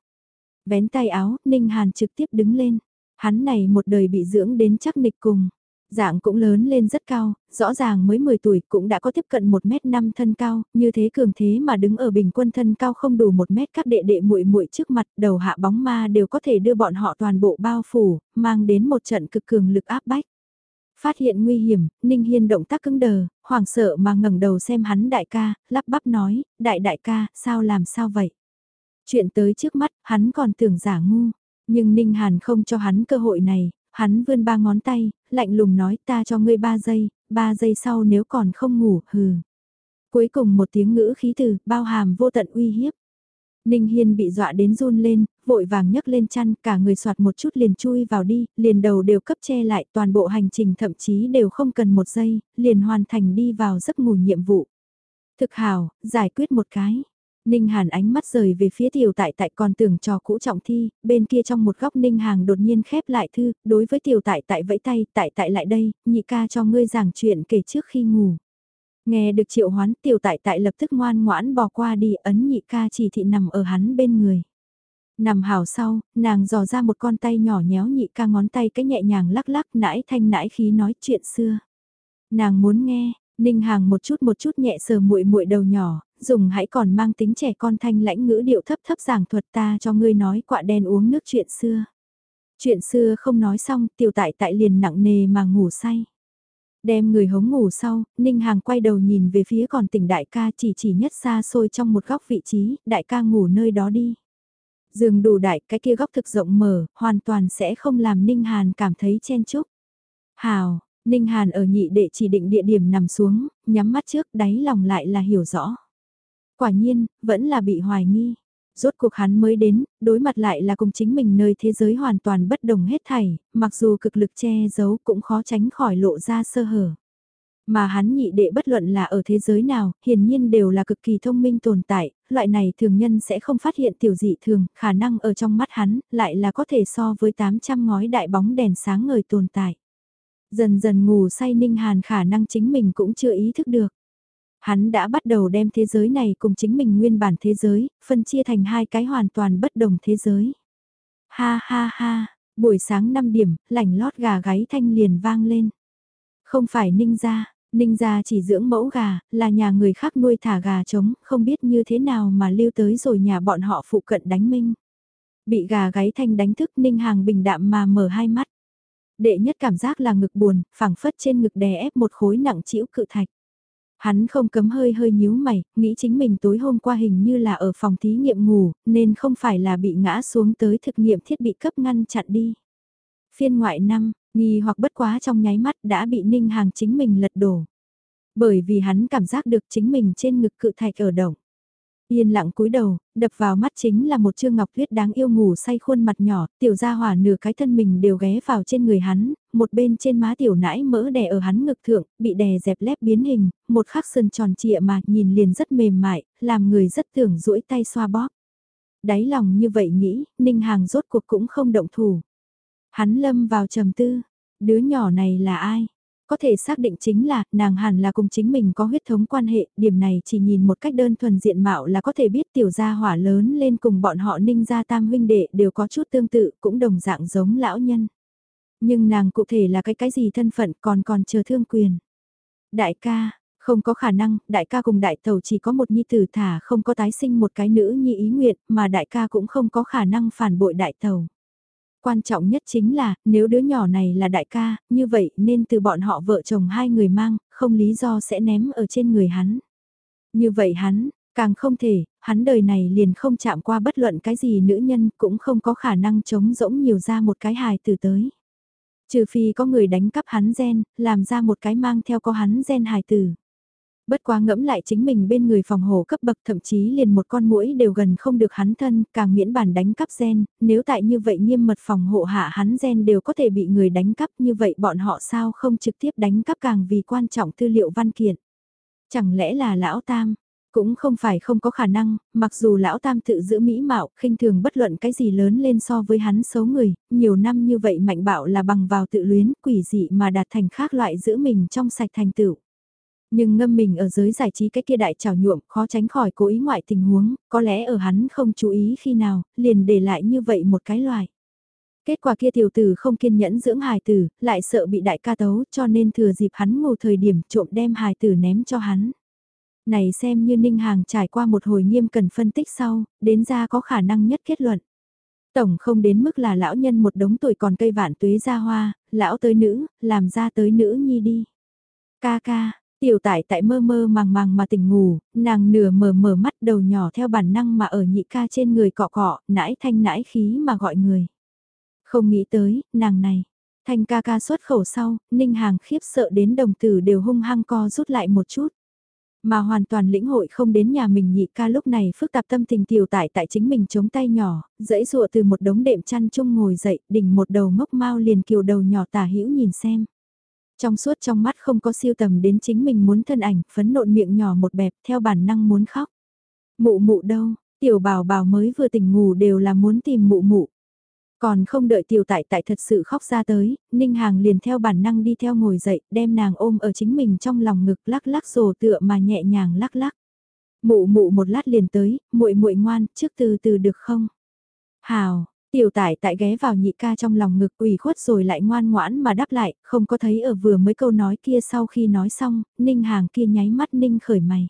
Speaker 1: Vén tay áo, Ninh Hàn trực tiếp đứng lên. Hắn này một đời bị dưỡng đến chắc nịch cùng. Dạng cũng lớn lên rất cao, rõ ràng mới 10 tuổi cũng đã có tiếp cận 1m5 thân cao, như thế cường thế mà đứng ở bình quân thân cao không đủ 1 mét các đệ đệ muội muội trước mặt đầu hạ bóng ma đều có thể đưa bọn họ toàn bộ bao phủ, mang đến một trận cực cường lực áp bách. Phát hiện nguy hiểm, Ninh Hiên động tác cứng đờ, hoảng sợ mà ngẩng đầu xem hắn đại ca, lắp bắp nói, đại đại ca, sao làm sao vậy? Chuyện tới trước mắt, hắn còn tưởng giả ngu. Nhưng Ninh Hàn không cho hắn cơ hội này, hắn vươn ba ngón tay, lạnh lùng nói ta cho ngươi ba giây, ba giây sau nếu còn không ngủ, hừ. Cuối cùng một tiếng ngữ khí từ, bao hàm vô tận uy hiếp. Ninh Hiên bị dọa đến run lên, vội vàng nhấc lên chăn, cả người soạt một chút liền chui vào đi, liền đầu đều cấp che lại, toàn bộ hành trình thậm chí đều không cần một giây, liền hoàn thành đi vào giấc ngủ nhiệm vụ. Thực hào, giải quyết một cái. Ninh Hàn ánh mắt rời về phía tiểu tại tại còn tưởng trò cũ trọng thi, bên kia trong một góc Ninh Hàng đột nhiên khép lại thư, đối với tiểu tại tại vẫy tay, tại tại lại đây, nhị ca cho ngươi giảng chuyện kể trước khi ngủ. Nghe được triệu hoán tiểu tại tại lập tức ngoan ngoãn bò qua đi ấn nhị ca chỉ thị nằm ở hắn bên người. Nằm hào sau, nàng dò ra một con tay nhỏ nhéo nhị ca ngón tay cái nhẹ nhàng lắc lắc nãi thanh nãi khí nói chuyện xưa. Nàng muốn nghe, Ninh Hàng một chút một chút nhẹ sờ muội muội đầu nhỏ, dùng hãy còn mang tính trẻ con thanh lãnh ngữ điệu thấp thấp giảng thuật ta cho ngươi nói quạ đen uống nước chuyện xưa. Chuyện xưa không nói xong, tiểu tại tại liền nặng nề mà ngủ say. Đem người hống ngủ sau, Ninh Hàng quay đầu nhìn về phía còn tỉnh đại ca chỉ chỉ nhất xa xôi trong một góc vị trí, đại ca ngủ nơi đó đi. Giường đủ đại, cái kia góc thực rộng mở, hoàn toàn sẽ không làm Ninh Hàn cảm thấy chen chúc. Hào, Ninh Hàn ở nhị đệ chỉ định địa điểm nằm xuống, nhắm mắt trước đáy lòng lại là hiểu rõ. Quả nhiên, vẫn là bị hoài nghi. Rốt cuộc hắn mới đến, đối mặt lại là cùng chính mình nơi thế giới hoàn toàn bất đồng hết thảy, mặc dù cực lực che giấu cũng khó tránh khỏi lộ ra sơ hở. Mà hắn nhị đệ bất luận là ở thế giới nào, hiển nhiên đều là cực kỳ thông minh tồn tại, loại này thường nhân sẽ không phát hiện tiểu dị thường, khả năng ở trong mắt hắn, lại là có thể so với 800 ngói đại bóng đèn sáng ngời tồn tại. Dần dần ngủ say Ninh Hàn khả năng chính mình cũng chưa ý thức được. Hắn đã bắt đầu đem thế giới này cùng chính mình nguyên bản thế giới, phân chia thành hai cái hoàn toàn bất đồng thế giới. Ha ha ha, buổi sáng 5 điểm, lảnh lót gà gáy thanh liền vang lên. Không phải ninh ra, Ninh gia chỉ dưỡng mẫu gà, là nhà người khác nuôi thả gà trống, không biết như thế nào mà lưu tới rồi nhà bọn họ phụ cận đánh minh. Bị gà gáy thanh đánh thức Ninh Hàng bình đạm mà mở hai mắt. Đệ nhất cảm giác là ngực buồn, phẳng phất trên ngực đè ép một khối nặng chĩu cự thạch. Hắn không cấm hơi hơi nhíu mày, nghĩ chính mình tối hôm qua hình như là ở phòng thí nghiệm ngủ, nên không phải là bị ngã xuống tới thực nghiệm thiết bị cấp ngăn chặn đi. Phiên ngoại năm, nghi hoặc bất quá trong nháy mắt đã bị ninh hàng chính mình lật đổ. Bởi vì hắn cảm giác được chính mình trên ngực cự thạch ở động. Yên lặng cúi đầu, đập vào mắt chính là một trương ngọc tuyết đáng yêu ngủ say khuôn mặt nhỏ, tiểu gia hỏa nửa cái thân mình đều ghé vào trên người hắn, một bên trên má tiểu nãi mỡ đè ở hắn ngực thượng, bị đè dẹp lép biến hình, một khắc sơn tròn trịa mà nhìn liền rất mềm mại, làm người rất tưởng duỗi tay xoa bóp. Đáy lòng như vậy nghĩ, Ninh Hàng rốt cuộc cũng không động thủ. Hắn lâm vào trầm tư, đứa nhỏ này là ai? Có thể xác định chính là, nàng hẳn là cùng chính mình có huyết thống quan hệ, điểm này chỉ nhìn một cách đơn thuần diện mạo là có thể biết tiểu gia hỏa lớn lên cùng bọn họ ninh gia tam huynh đệ đều có chút tương tự, cũng đồng dạng giống lão nhân. Nhưng nàng cụ thể là cái cái gì thân phận còn còn chờ thương quyền. Đại ca, không có khả năng, đại ca cùng đại tàu chỉ có một nhi tử thả không có tái sinh một cái nữ nhi ý nguyện, mà đại ca cũng không có khả năng phản bội đại tàu. Quan trọng nhất chính là, nếu đứa nhỏ này là đại ca, như vậy nên từ bọn họ vợ chồng hai người mang, không lý do sẽ ném ở trên người hắn. Như vậy hắn, càng không thể, hắn đời này liền không chạm qua bất luận cái gì nữ nhân cũng không có khả năng chống rỗng nhiều ra một cái hài từ tới. Trừ phi có người đánh cắp hắn gen, làm ra một cái mang theo có hắn gen hài tử. Bất quá ngẫm lại chính mình bên người phòng hộ cấp bậc thậm chí liền một con mũi đều gần không được hắn thân, càng miễn bản đánh cắp gen, nếu tại như vậy nghiêm mật phòng hộ hạ hắn gen đều có thể bị người đánh cắp như vậy bọn họ sao không trực tiếp đánh cắp càng vì quan trọng tư liệu văn kiện. Chẳng lẽ là lão tam, cũng không phải không có khả năng, mặc dù lão tam tự giữ mỹ mạo, khinh thường bất luận cái gì lớn lên so với hắn xấu người, nhiều năm như vậy mạnh bạo là bằng vào tự luyến, quỷ dị mà đạt thành khác loại giữ mình trong sạch thành tựu. Nhưng ngâm mình ở giới giải trí cái kia đại trào nhuộm, khó tránh khỏi cố ý ngoại tình huống, có lẽ ở hắn không chú ý khi nào, liền để lại như vậy một cái loài. Kết quả kia tiểu tử không kiên nhẫn dưỡng hài tử, lại sợ bị đại ca tấu cho nên thừa dịp hắn ngủ thời điểm trộm đem hài tử ném cho hắn. Này xem như Ninh Hàng trải qua một hồi nghiêm cần phân tích sau, đến ra có khả năng nhất kết luận. Tổng không đến mức là lão nhân một đống tuổi còn cây vạn tuế ra hoa, lão tới nữ, làm ra tới nữ nhi đi. Ca ca, Tiểu tại tại mơ mơ màng màng mà tỉnh ngủ, nàng nửa mở mở mắt đầu nhỏ theo bản năng mà ở nhị ca trên người cọ cọ, nãi thanh nãi khí mà gọi người. Không nghĩ tới, nàng này. Thanh ca ca xuất khẩu sau, ninh hàng khiếp sợ đến đồng tử đều hung hăng co rút lại một chút. Mà hoàn toàn lĩnh hội không đến nhà mình nhị ca lúc này phức tạp tâm tình tiểu tại tại chính mình chống tay nhỏ, dẫy dụa từ một đống đệm chăn chung ngồi dậy, đỉnh một đầu ngốc mau liền kiều đầu nhỏ tả hữu nhìn xem. Trong suốt trong mắt không có siêu tầm đến chính mình muốn thân ảnh, phấn nộn miệng nhỏ một bẹp theo bản năng muốn khóc. Mụ mụ đâu, tiểu bảo bảo mới vừa tỉnh ngủ đều là muốn tìm mụ mụ. Còn không đợi tiểu tại tại thật sự khóc ra tới, Ninh Hàng liền theo bản năng đi theo ngồi dậy, đem nàng ôm ở chính mình trong lòng ngực lắc lắc rồ tựa mà nhẹ nhàng lắc lắc. Mụ mụ một lát liền tới, muội muội ngoan, trước từ từ được không? Hào, Tiểu tải tại ghé vào nhị ca trong lòng ngực ủy khuất rồi lại ngoan ngoãn mà đáp lại, không có thấy ở vừa mấy câu nói kia sau khi nói xong, ninh hàng kia nháy mắt ninh khởi mày.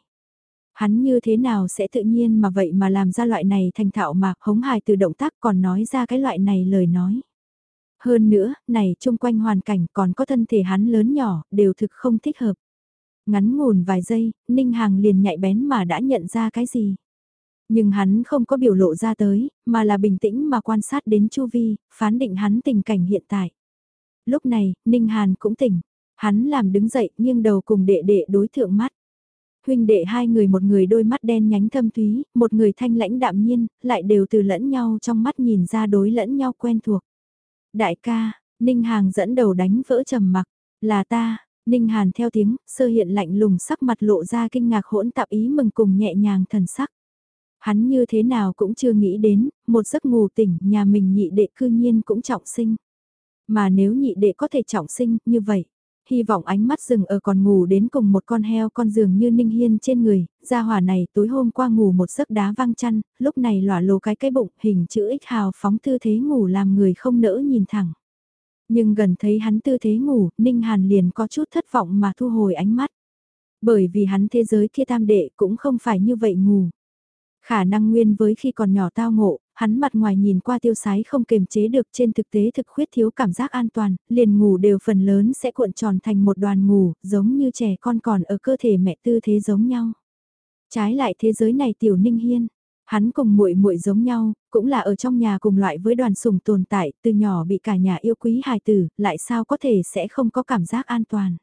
Speaker 1: Hắn như thế nào sẽ tự nhiên mà vậy mà làm ra loại này thành thạo mà hống hài từ động tác còn nói ra cái loại này lời nói. Hơn nữa, này chung quanh hoàn cảnh còn có thân thể hắn lớn nhỏ, đều thực không thích hợp. Ngắn ngủn vài giây, Ninh Hàng liền nhạy bén mà đã nhận ra cái gì. Nhưng hắn không có biểu lộ ra tới, mà là bình tĩnh mà quan sát đến Chu Vi, phán định hắn tình cảnh hiện tại. Lúc này, Ninh Hàn cũng tỉnh. Hắn làm đứng dậy, nghiêng đầu cùng đệ đệ đối thượng mắt. Huynh đệ hai người một người đôi mắt đen nhánh thâm thúy, một người thanh lãnh đạm nhiên, lại đều từ lẫn nhau trong mắt nhìn ra đối lẫn nhau quen thuộc. Đại ca, Ninh Hàng dẫn đầu đánh vỡ trầm mặc, là ta, Ninh Hàn theo tiếng, sơ hiện lạnh lùng sắc mặt lộ ra kinh ngạc hỗn tạp ý mừng cùng nhẹ nhàng thần sắc. Hắn như thế nào cũng chưa nghĩ đến, một giấc ngủ tỉnh nhà mình nhị đệ cư nhiên cũng trọng sinh. Mà nếu nhị đệ có thể trọng sinh như vậy, hy vọng ánh mắt rừng ở còn ngủ đến cùng một con heo con giường như ninh hiên trên người, gia hỏa này tối hôm qua ngủ một giấc đá văng chăn, lúc này lỏa lồ cái cái bụng hình chữ X hào phóng tư thế ngủ làm người không nỡ nhìn thẳng. Nhưng gần thấy hắn tư thế ngủ, Ninh Hàn liền có chút thất vọng mà thu hồi ánh mắt. Bởi vì hắn thế giới kia tam đệ cũng không phải như vậy ngủ. Khả năng nguyên với khi còn nhỏ tao ngộ, hắn mặt ngoài nhìn qua tiêu sái không kềm chế được trên thực tế thực khuyết thiếu cảm giác an toàn, liền ngủ đều phần lớn sẽ cuộn tròn thành một đoàn ngủ, giống như trẻ con còn ở cơ thể mẹ tư thế giống nhau. Trái lại thế giới này tiểu ninh hiên, hắn cùng muội muội giống nhau, cũng là ở trong nhà cùng loại với đoàn sủng tồn tại, từ nhỏ bị cả nhà yêu quý hài tử, lại sao có thể sẽ không có cảm giác an toàn.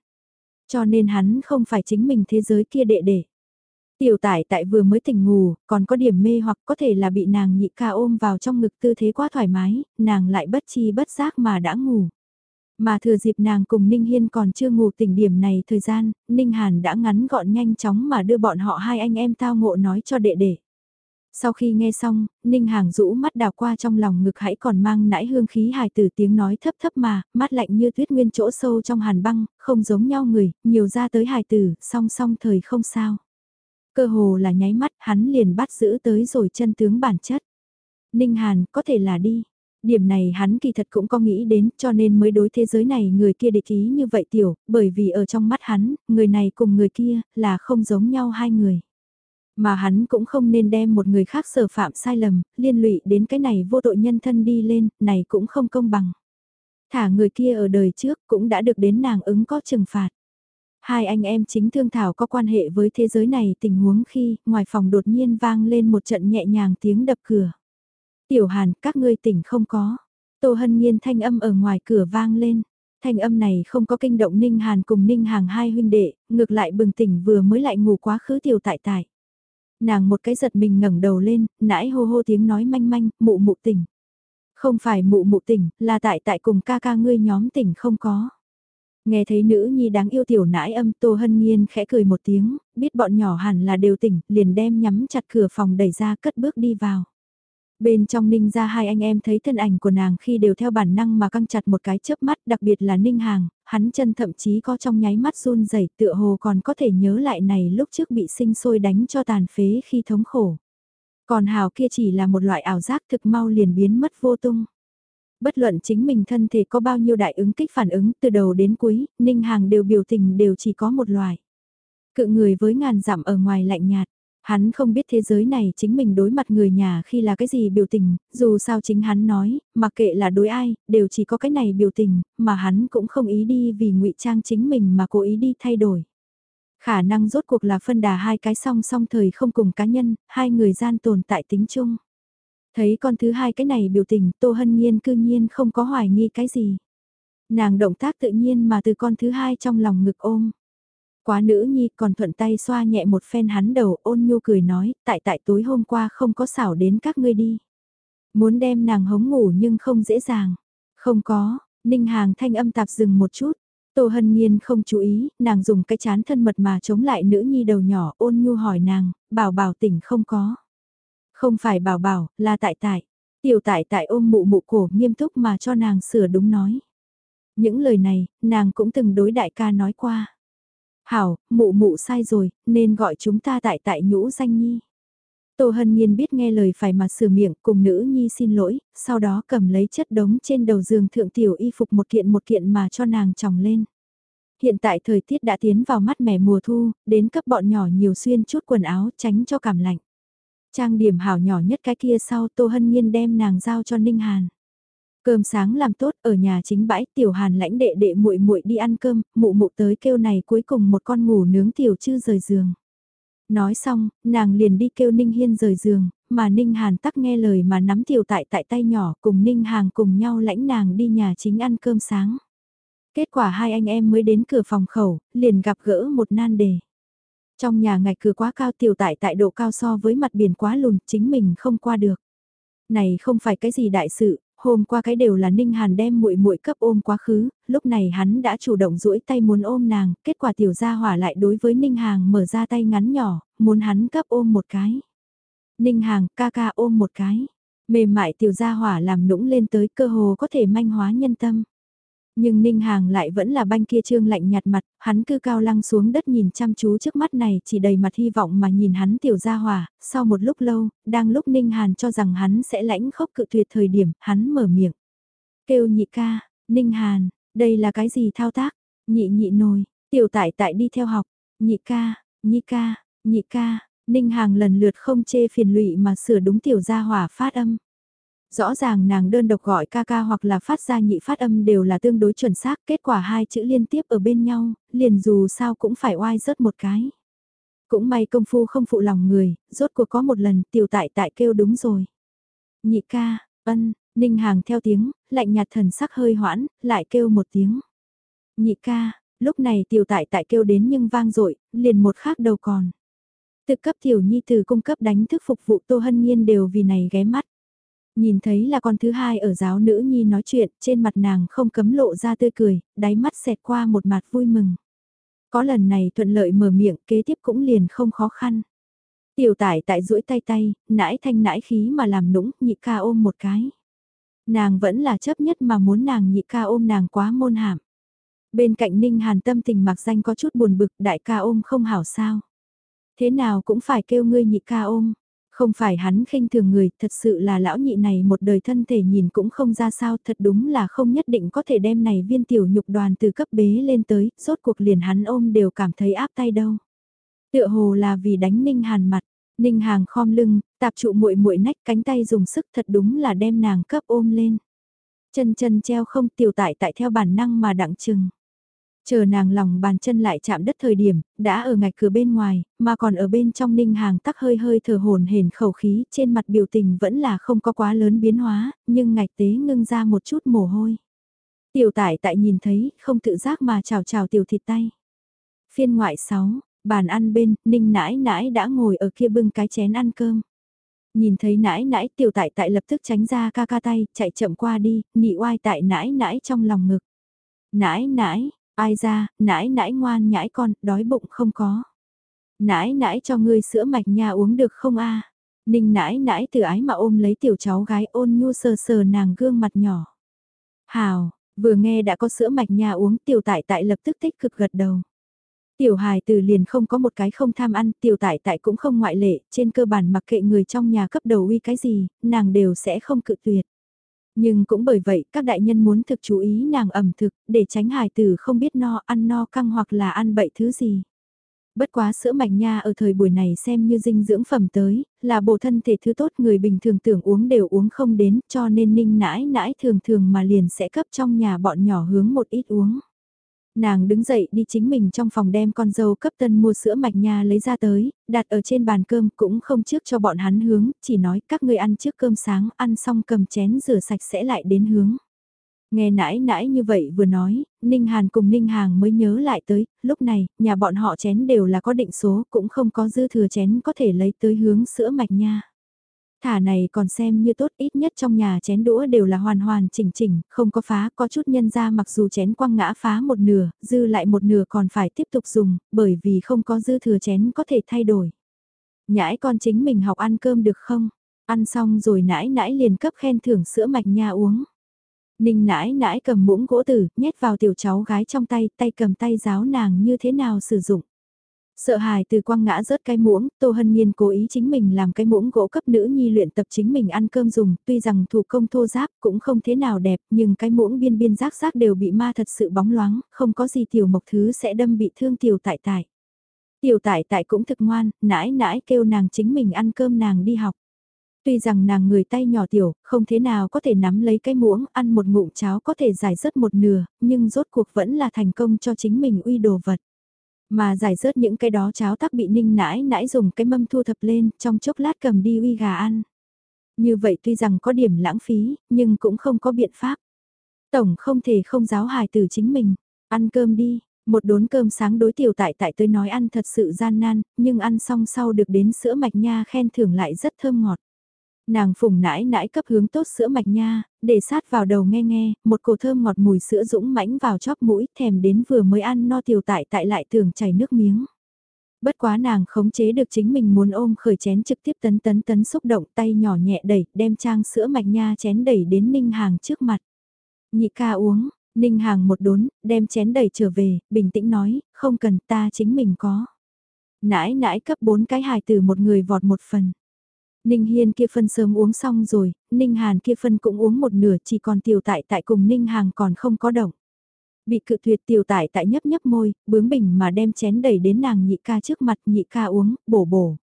Speaker 1: Cho nên hắn không phải chính mình thế giới kia đệ đệ. Tiểu tải tại vừa mới tỉnh ngủ, còn có điểm mê hoặc có thể là bị nàng nhị ca ôm vào trong ngực tư thế quá thoải mái, nàng lại bất chi bất giác mà đã ngủ. Mà thừa dịp nàng cùng Ninh Hiên còn chưa ngủ tỉnh điểm này thời gian, Ninh Hàn đã ngắn gọn nhanh chóng mà đưa bọn họ hai anh em tao ngộ nói cho đệ đệ. Sau khi nghe xong, Ninh Hàng rũ mắt đào qua trong lòng ngực hãy còn mang nãi hương khí hài tử tiếng nói thấp thấp mà, mắt lạnh như tuyết nguyên chỗ sâu trong hàn băng, không giống nhau người, nhiều ra tới hài tử, song song thời không sao. Cơ hồ là nháy mắt, hắn liền bắt giữ tới rồi chân tướng bản chất. Ninh Hàn, có thể là đi. Điểm này hắn kỳ thật cũng có nghĩ đến cho nên mới đối thế giới này người kia địch ý như vậy tiểu, bởi vì ở trong mắt hắn, người này cùng người kia là không giống nhau hai người. Mà hắn cũng không nên đem một người khác sở phạm sai lầm, liên lụy đến cái này vô tội nhân thân đi lên, này cũng không công bằng. Thả người kia ở đời trước cũng đã được đến nàng ứng có trừng phạt. Hai anh em chính thương thảo có quan hệ với thế giới này tình huống khi ngoài phòng đột nhiên vang lên một trận nhẹ nhàng tiếng đập cửa. Tiểu Hàn, các ngươi tỉnh không có. Tô Hân Nhiên thanh âm ở ngoài cửa vang lên. Thanh âm này không có kinh động Ninh Hàn cùng Ninh Hàng hai huynh đệ, ngược lại bừng tỉnh vừa mới lại ngủ quá khứ tiểu tại tại. Nàng một cái giật mình ngẩng đầu lên, nãi hô hô tiếng nói manh manh, mụ mụ tỉnh. Không phải mụ mụ tỉnh, là tại tại cùng ca ca ngươi nhóm tỉnh không có. Nghe thấy nữ nhi đáng yêu tiểu nãi âm Tô Hân Nhiên khẽ cười một tiếng, biết bọn nhỏ hẳn là đều tỉnh, liền đem nhắm chặt cửa phòng đẩy ra cất bước đi vào. Bên trong Ninh ra hai anh em thấy thân ảnh của nàng khi đều theo bản năng mà căng chặt một cái chớp mắt đặc biệt là Ninh Hàng, hắn chân thậm chí có trong nháy mắt run rẩy tựa hồ còn có thể nhớ lại này lúc trước bị sinh sôi đánh cho tàn phế khi thống khổ. Còn Hào kia chỉ là một loại ảo giác thực mau liền biến mất vô tung. Bất luận chính mình thân thể có bao nhiêu đại ứng kích phản ứng từ đầu đến cuối, Ninh Hàng đều biểu tình đều chỉ có một loại. Cự người với ngàn dặm ở ngoài lạnh nhạt Hắn không biết thế giới này chính mình đối mặt người nhà khi là cái gì biểu tình, dù sao chính hắn nói, mặc kệ là đối ai, đều chỉ có cái này biểu tình, mà hắn cũng không ý đi vì ngụy trang chính mình mà cố ý đi thay đổi. Khả năng rốt cuộc là phân đà hai cái song song thời không cùng cá nhân, hai người gian tồn tại tính chung. Thấy con thứ hai cái này biểu tình, Tô Hân Nhiên cư nhiên không có hoài nghi cái gì. Nàng động tác tự nhiên mà từ con thứ hai trong lòng ngực ôm quá nữ nhi còn thuận tay xoa nhẹ một phen hắn đầu ôn nhu cười nói, tại tại tối hôm qua không có xảo đến các ngươi đi. Muốn đem nàng hống ngủ nhưng không dễ dàng. Không có, ninh hàng thanh âm tạp dừng một chút. Tô Hân Nhiên không chú ý, nàng dùng cái chán thân mật mà chống lại nữ nhi đầu nhỏ ôn nhu hỏi nàng, bảo bảo tỉnh không có. Không phải bảo bảo, là tại tại. Tiểu tại tại ôm mụ mụ cổ nghiêm túc mà cho nàng sửa đúng nói. Những lời này, nàng cũng từng đối đại ca nói qua. Hảo, mụ mụ sai rồi, nên gọi chúng ta tại tại nhũ danh nhi. Tô Hân Nhiên biết nghe lời phải mà sửa miệng cùng nữ nhi xin lỗi, sau đó cầm lấy chất đống trên đầu giường thượng tiểu y phục một kiện một kiện mà cho nàng tròng lên. Hiện tại thời tiết đã tiến vào mắt mẻ mùa thu, đến cấp bọn nhỏ nhiều xuyên chút quần áo tránh cho cảm lạnh. Trang điểm hảo nhỏ nhất cái kia sau Tô Hân Nhiên đem nàng giao cho Ninh Hàn. Cơm sáng làm tốt ở nhà chính bãi tiểu hàn lãnh đệ đệ muội muội đi ăn cơm, mụ mụ tới kêu này cuối cùng một con ngủ nướng tiểu chư rời giường. Nói xong, nàng liền đi kêu Ninh Hiên rời giường, mà Ninh Hàn tắc nghe lời mà nắm tiểu tại tại tay nhỏ cùng Ninh Hàng cùng nhau lãnh nàng đi nhà chính ăn cơm sáng. Kết quả hai anh em mới đến cửa phòng khẩu, liền gặp gỡ một nan đề. Trong nhà ngạch cửa quá cao tiểu tại tại độ cao so với mặt biển quá lùn, chính mình không qua được. Này không phải cái gì đại sự, Hôm qua cái đều là Ninh Hàn đem muội muội cấp ôm quá khứ, lúc này hắn đã chủ động duỗi tay muốn ôm nàng, kết quả tiểu gia hỏa lại đối với Ninh Hàng mở ra tay ngắn nhỏ, muốn hắn cấp ôm một cái. Ninh Hàng, ca ca ôm một cái. Mềm mại tiểu gia hỏa làm nũng lên tới cơ hồ có thể manh hóa nhân tâm. Nhưng Ninh Hàng lại vẫn là banh kia trương lạnh nhạt mặt, hắn cư cao lăng xuống đất nhìn chăm chú trước mắt này chỉ đầy mặt hy vọng mà nhìn hắn tiểu ra hòa, sau một lúc lâu, đang lúc Ninh Hàn cho rằng hắn sẽ lãnh khốc cự tuyệt thời điểm, hắn mở miệng. Kêu nhị ca, Ninh Hàn, đây là cái gì thao tác? Nhị nhị nồi, tiểu tại tại đi theo học, nhị ca, nhị ca, nhị ca, Ninh Hàng lần lượt không chê phiền lụy mà sửa đúng tiểu gia hỏa phát âm. Rõ ràng nàng đơn độc gọi ca ca hoặc là phát ra nhị phát âm đều là tương đối chuẩn xác, kết quả hai chữ liên tiếp ở bên nhau, liền dù sao cũng phải oai rớt một cái. Cũng may công phu không phụ lòng người, rốt cuộc có một lần tiểu tại tại kêu đúng rồi. Nhị ca, ân, ninh hàng theo tiếng, lạnh nhạt thần sắc hơi hoãn, lại kêu một tiếng. Nhị ca, lúc này tiểu tại tại kêu đến nhưng vang dội liền một khác đầu còn. Từ cấp tiểu nhi từ cung cấp đánh thức phục vụ Tô Hân Nhiên đều vì này ghé mắt. Nhìn thấy là con thứ hai ở giáo nữ nhi nói chuyện, trên mặt nàng không cấm lộ ra tươi cười, đáy mắt xẹt qua một mặt vui mừng. Có lần này thuận lợi mở miệng, kế tiếp cũng liền không khó khăn. Tiểu tải tại duỗi tay tay, nãi thanh nãi khí mà làm nũng, nhị ca ôm một cái. Nàng vẫn là chấp nhất mà muốn nàng nhị ca ôm nàng quá môn hàm. Bên cạnh Ninh Hàn tâm tình mặc danh có chút buồn bực, đại ca ôm không hảo sao. Thế nào cũng phải kêu ngươi nhị ca ôm. Không phải hắn khinh thường người, thật sự là lão nhị này một đời thân thể nhìn cũng không ra sao, thật đúng là không nhất định có thể đem này viên tiểu nhục đoàn từ cấp bế lên tới, rốt cuộc liền hắn ôm đều cảm thấy áp tay đâu. Tựa hồ là vì đánh Ninh Hàn mặt, Ninh Hàng khom lưng, tạp trụ muội muội nách cánh tay dùng sức thật đúng là đem nàng cấp ôm lên. Chân chân treo không tiểu tại tại theo bản năng mà đặng chừng. Chờ nàng lòng bàn chân lại chạm đất thời điểm, đã ở ngạch cửa bên ngoài, mà còn ở bên trong ninh hàng tắc hơi hơi thở hồn hển khẩu khí, trên mặt biểu tình vẫn là không có quá lớn biến hóa, nhưng ngạch tế ngưng ra một chút mồ hôi. Tiểu tải tại nhìn thấy, không tự giác mà chào chào tiểu thịt tay. Phiên ngoại 6, bàn ăn bên, ninh nãi nãi đã ngồi ở kia bưng cái chén ăn cơm. Nhìn thấy nãi nãi tiểu tại tại lập tức tránh ra ca ca tay, chạy chậm qua đi, nị oai tại nãi nãi trong lòng ngực. Nãi nãi, Ai ra, nãi nãi ngoan nhãi con, đói bụng không có. Nãi nãi cho ngươi sữa mạch nha uống được không a? Ninh nãi nãi từ ái mà ôm lấy tiểu cháu gái ôn nhu sờ sờ nàng gương mặt nhỏ. Hào, vừa nghe đã có sữa mạch nha uống tiểu tại tại lập tức tích cực gật đầu. Tiểu hài từ liền không có một cái không tham ăn, tiểu tại tại cũng không ngoại lệ, trên cơ bản mặc kệ người trong nhà cấp đầu uy cái gì, nàng đều sẽ không cự tuyệt. Nhưng cũng bởi vậy các đại nhân muốn thực chú ý nàng ẩm thực để tránh hài tử không biết no ăn no căng hoặc là ăn bậy thứ gì. Bất quá sữa mạch nha ở thời buổi này xem như dinh dưỡng phẩm tới, là bộ thân thể thứ tốt người bình thường tưởng uống đều uống không đến cho nên ninh nãi nãi thường thường mà liền sẽ cấp trong nhà bọn nhỏ hướng một ít uống. Nàng đứng dậy đi chính mình trong phòng đem con dâu cấp tân mua sữa mạch nha lấy ra tới, đặt ở trên bàn cơm cũng không trước cho bọn hắn hướng, chỉ nói các ngươi ăn trước cơm sáng, ăn xong cầm chén rửa sạch sẽ lại đến hướng. Nghe nãi nãi như vậy vừa nói, Ninh Hàn cùng Ninh Hàng mới nhớ lại tới, lúc này, nhà bọn họ chén đều là có định số, cũng không có dư thừa chén có thể lấy tới hướng sữa mạch nha. Thả này còn xem như tốt ít nhất trong nhà chén đũa đều là hoàn hoàn chỉnh chỉnh, không có phá, có chút nhân ra mặc dù chén quăng ngã phá một nửa, dư lại một nửa còn phải tiếp tục dùng, bởi vì không có dư thừa chén có thể thay đổi. Nhãi con chính mình học ăn cơm được không? Ăn xong rồi nãi nãi liền cấp khen thưởng sữa mạch nha uống. Ninh nãi nãi cầm muỗng gỗ tử, nhét vào tiểu cháu gái trong tay, tay cầm tay giáo nàng như thế nào sử dụng. Sợ hài từ quăng ngã rớt cái muỗng, Tô Hân Nhiên cố ý chính mình làm cái muỗng gỗ cấp nữ nhi luyện tập chính mình ăn cơm dùng, tuy rằng thủ công thô giáp cũng không thế nào đẹp, nhưng cái muỗng biên biên rác rác đều bị ma thật sự bóng loáng, không có gì tiểu mộc thứ sẽ đâm bị thương tiểu tại tại. Tiểu tại tại cũng thực ngoan, nãi nãi kêu nàng chính mình ăn cơm nàng đi học. Tuy rằng nàng người tay nhỏ tiểu, không thế nào có thể nắm lấy cái muỗng, ăn một ngụm cháo có thể giải rớt một nửa, nhưng rốt cuộc vẫn là thành công cho chính mình uy đồ vật. Mà giải rớt những cái đó cháo tắc bị ninh nãi nãi dùng cái mâm thu thập lên, trong chốc lát cầm đi uy gà ăn. Như vậy tuy rằng có điểm lãng phí, nhưng cũng không có biện pháp. Tổng không thể không giáo hài từ chính mình, ăn cơm đi, một đốn cơm sáng đối tiểu tại tại tôi nói ăn thật sự gian nan, nhưng ăn xong sau được đến sữa mạch nha khen thưởng lại rất thơm ngọt. Nàng phùng nãi nãi cấp hướng tốt sữa mạch nha, để sát vào đầu nghe nghe, một cổ thơm ngọt mùi sữa dũng mãnh vào chóp mũi, thèm đến vừa mới ăn no tiểu tại tại lại tưởng chảy nước miếng. Bất quá nàng khống chế được chính mình muốn ôm khởi chén trực tiếp tấn tấn tấn xúc động tay nhỏ nhẹ đẩy, đem trang sữa mạch nha chén đẩy đến Ninh Hàng trước mặt. Nhị ca uống, Ninh Hàng một đốn, đem chén đẩy trở về, bình tĩnh nói, không cần ta chính mình có. Nãi nãi cấp bốn cái hài từ một người vọt một phần. Ninh Hiên kia phân sớm uống xong rồi, Ninh Hàn kia phân cũng uống một nửa chỉ còn tiểu tại tại cùng Ninh Hàng còn không có động. Bị cự tuyệt tiểu tại tại nhấp nhấp môi, bướng bỉnh mà đem chén đẩy đến nàng nhị ca trước mặt nhị ca uống, bổ bổ.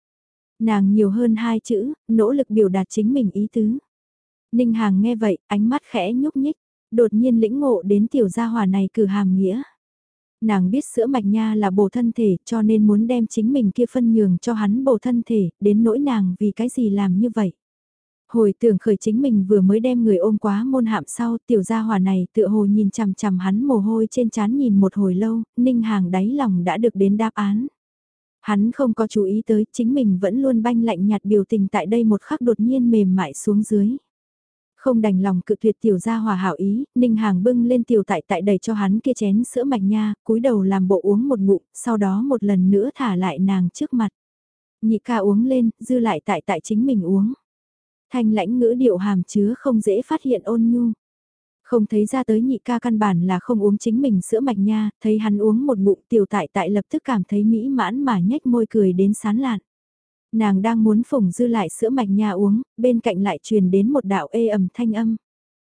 Speaker 1: Nàng nhiều hơn hai chữ, nỗ lực biểu đạt chính mình ý tứ. Ninh Hàng nghe vậy, ánh mắt khẽ nhúc nhích, đột nhiên lĩnh ngộ đến tiểu gia hòa này cử hàm nghĩa. Nàng biết sữa mạch nha là bổ thân thể cho nên muốn đem chính mình kia phân nhường cho hắn bổ thân thể, đến nỗi nàng vì cái gì làm như vậy. Hồi tưởng khởi chính mình vừa mới đem người ôm quá môn hạm sau tiểu gia hòa này tựa hồ nhìn chằm chằm hắn mồ hôi trên trán nhìn một hồi lâu, ninh hàng đáy lòng đã được đến đáp án. Hắn không có chú ý tới chính mình vẫn luôn banh lạnh nhạt biểu tình tại đây một khắc đột nhiên mềm mại xuống dưới. Không đành lòng cự tuyệt tiểu gia hòa hảo ý, Ninh Hàng bưng lên tiểu tại tại đầy cho hắn kia chén sữa mạch nha, cúi đầu làm bộ uống một ngụm, sau đó một lần nữa thả lại nàng trước mặt. Nhị ca uống lên, dư lại tại tại chính mình uống. Thanh lãnh ngữ điệu hàm chứa không dễ phát hiện ôn nhu. Không thấy ra tới nhị ca căn bản là không uống chính mình sữa mạch nha, thấy hắn uống một bụng tiểu tại tại lập tức cảm thấy mỹ mãn mà nhếch môi cười đến sán lạn. Nàng đang muốn phủng dư lại sữa mạch nha uống, bên cạnh lại truyền đến một đạo ê ẩm thanh âm.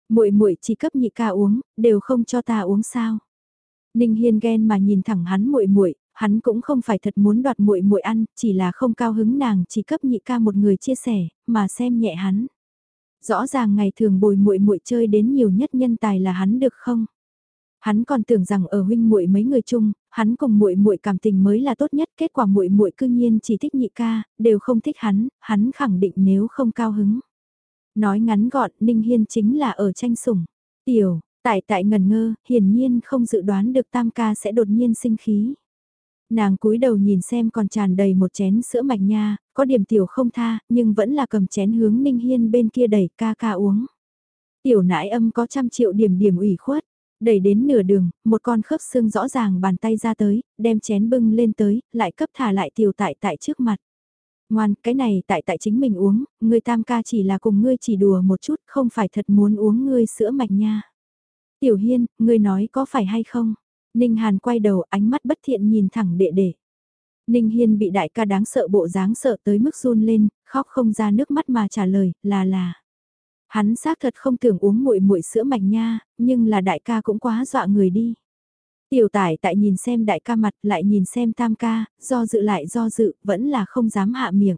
Speaker 1: Muội muội chỉ cấp nhị ca uống, đều không cho ta uống sao? Ninh Hiên ghen mà nhìn thẳng hắn muội muội, hắn cũng không phải thật muốn đoạt muội muội ăn, chỉ là không cao hứng nàng chỉ cấp nhị ca một người chia sẻ, mà xem nhẹ hắn. Rõ ràng ngày thường bồi muội muội chơi đến nhiều nhất nhân tài là hắn được không? Hắn còn tưởng rằng ở huynh muội mấy người chung, hắn cùng muội muội cảm tình mới là tốt nhất, kết quả muội muội cư nhiên chỉ thích nhị ca, đều không thích hắn, hắn khẳng định nếu không cao hứng. Nói ngắn gọn, Ninh Hiên chính là ở tranh sủng. Tiểu, tại tại ngần ngơ, hiển nhiên không dự đoán được tam ca sẽ đột nhiên sinh khí. Nàng cúi đầu nhìn xem còn tràn đầy một chén sữa mạch nha, có điểm tiểu không tha, nhưng vẫn là cầm chén hướng Ninh Hiên bên kia đẩy ca ca uống. Tiểu nãi âm có trăm triệu điểm điểm ủy khuất, đẩy đến nửa đường, một con khớp xương rõ ràng bàn tay ra tới, đem chén bưng lên tới, lại cấp thả lại tiểu tại tại trước mặt. Ngoan, cái này tại tại chính mình uống, ngươi tam ca chỉ là cùng ngươi chỉ đùa một chút, không phải thật muốn uống ngươi sữa mạch nha. Tiểu Hiên, ngươi nói có phải hay không? Ninh Hàn quay đầu ánh mắt bất thiện nhìn thẳng đệ đệ. Ninh Hiên bị đại ca đáng sợ bộ dáng sợ tới mức run lên, khóc không ra nước mắt mà trả lời, là là. Hắn xác thật không tưởng uống muội muội sữa mạch nha, nhưng là đại ca cũng quá dọa người đi. Tiểu tải tại nhìn xem đại ca mặt lại nhìn xem tam ca, do dự lại do dự, vẫn là không dám hạ miệng.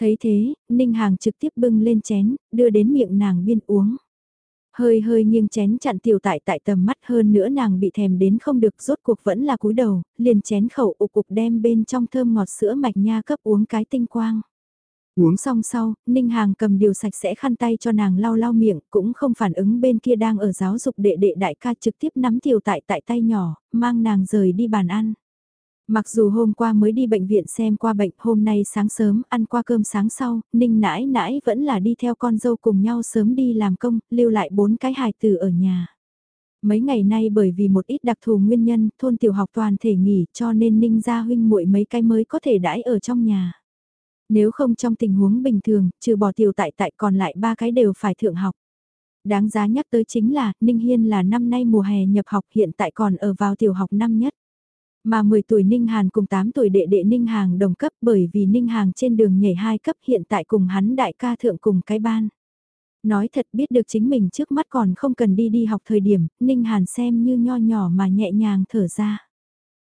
Speaker 1: Thấy thế, Ninh Hàng trực tiếp bưng lên chén, đưa đến miệng nàng biên uống. Hơi hơi nghiêng chén chặn tiểu tại tại tầm mắt hơn nữa nàng bị thèm đến không được rốt cuộc vẫn là cúi đầu, liền chén khẩu ục cục đem bên trong thơm ngọt sữa mạch nha cấp uống cái tinh quang. Uống xong sau, Ninh Hàng cầm điều sạch sẽ khăn tay cho nàng lau lau miệng, cũng không phản ứng bên kia đang ở giáo dục đệ đệ đại ca trực tiếp nắm tiểu tại tại tay nhỏ, mang nàng rời đi bàn ăn. Mặc dù hôm qua mới đi bệnh viện xem qua bệnh, hôm nay sáng sớm ăn qua cơm sáng sau, Ninh nãi nãi vẫn là đi theo con dâu cùng nhau sớm đi làm công, lưu lại bốn cái hài tử ở nhà. Mấy ngày nay bởi vì một ít đặc thù nguyên nhân, thôn tiểu học toàn thể nghỉ cho nên Ninh gia huynh muội mấy cái mới có thể đãi ở trong nhà. Nếu không trong tình huống bình thường, trừ bỏ tiểu tại tại còn lại ba cái đều phải thượng học. Đáng giá nhắc tới chính là, Ninh Hiên là năm nay mùa hè nhập học hiện tại còn ở vào tiểu học năm nhất. Mà 10 tuổi Ninh Hàn cùng 8 tuổi đệ đệ Ninh Hàng đồng cấp bởi vì Ninh Hàng trên đường nhảy hai cấp hiện tại cùng hắn đại ca thượng cùng cái ban. Nói thật biết được chính mình trước mắt còn không cần đi đi học thời điểm, Ninh Hàn xem như nho nhỏ mà nhẹ nhàng thở ra.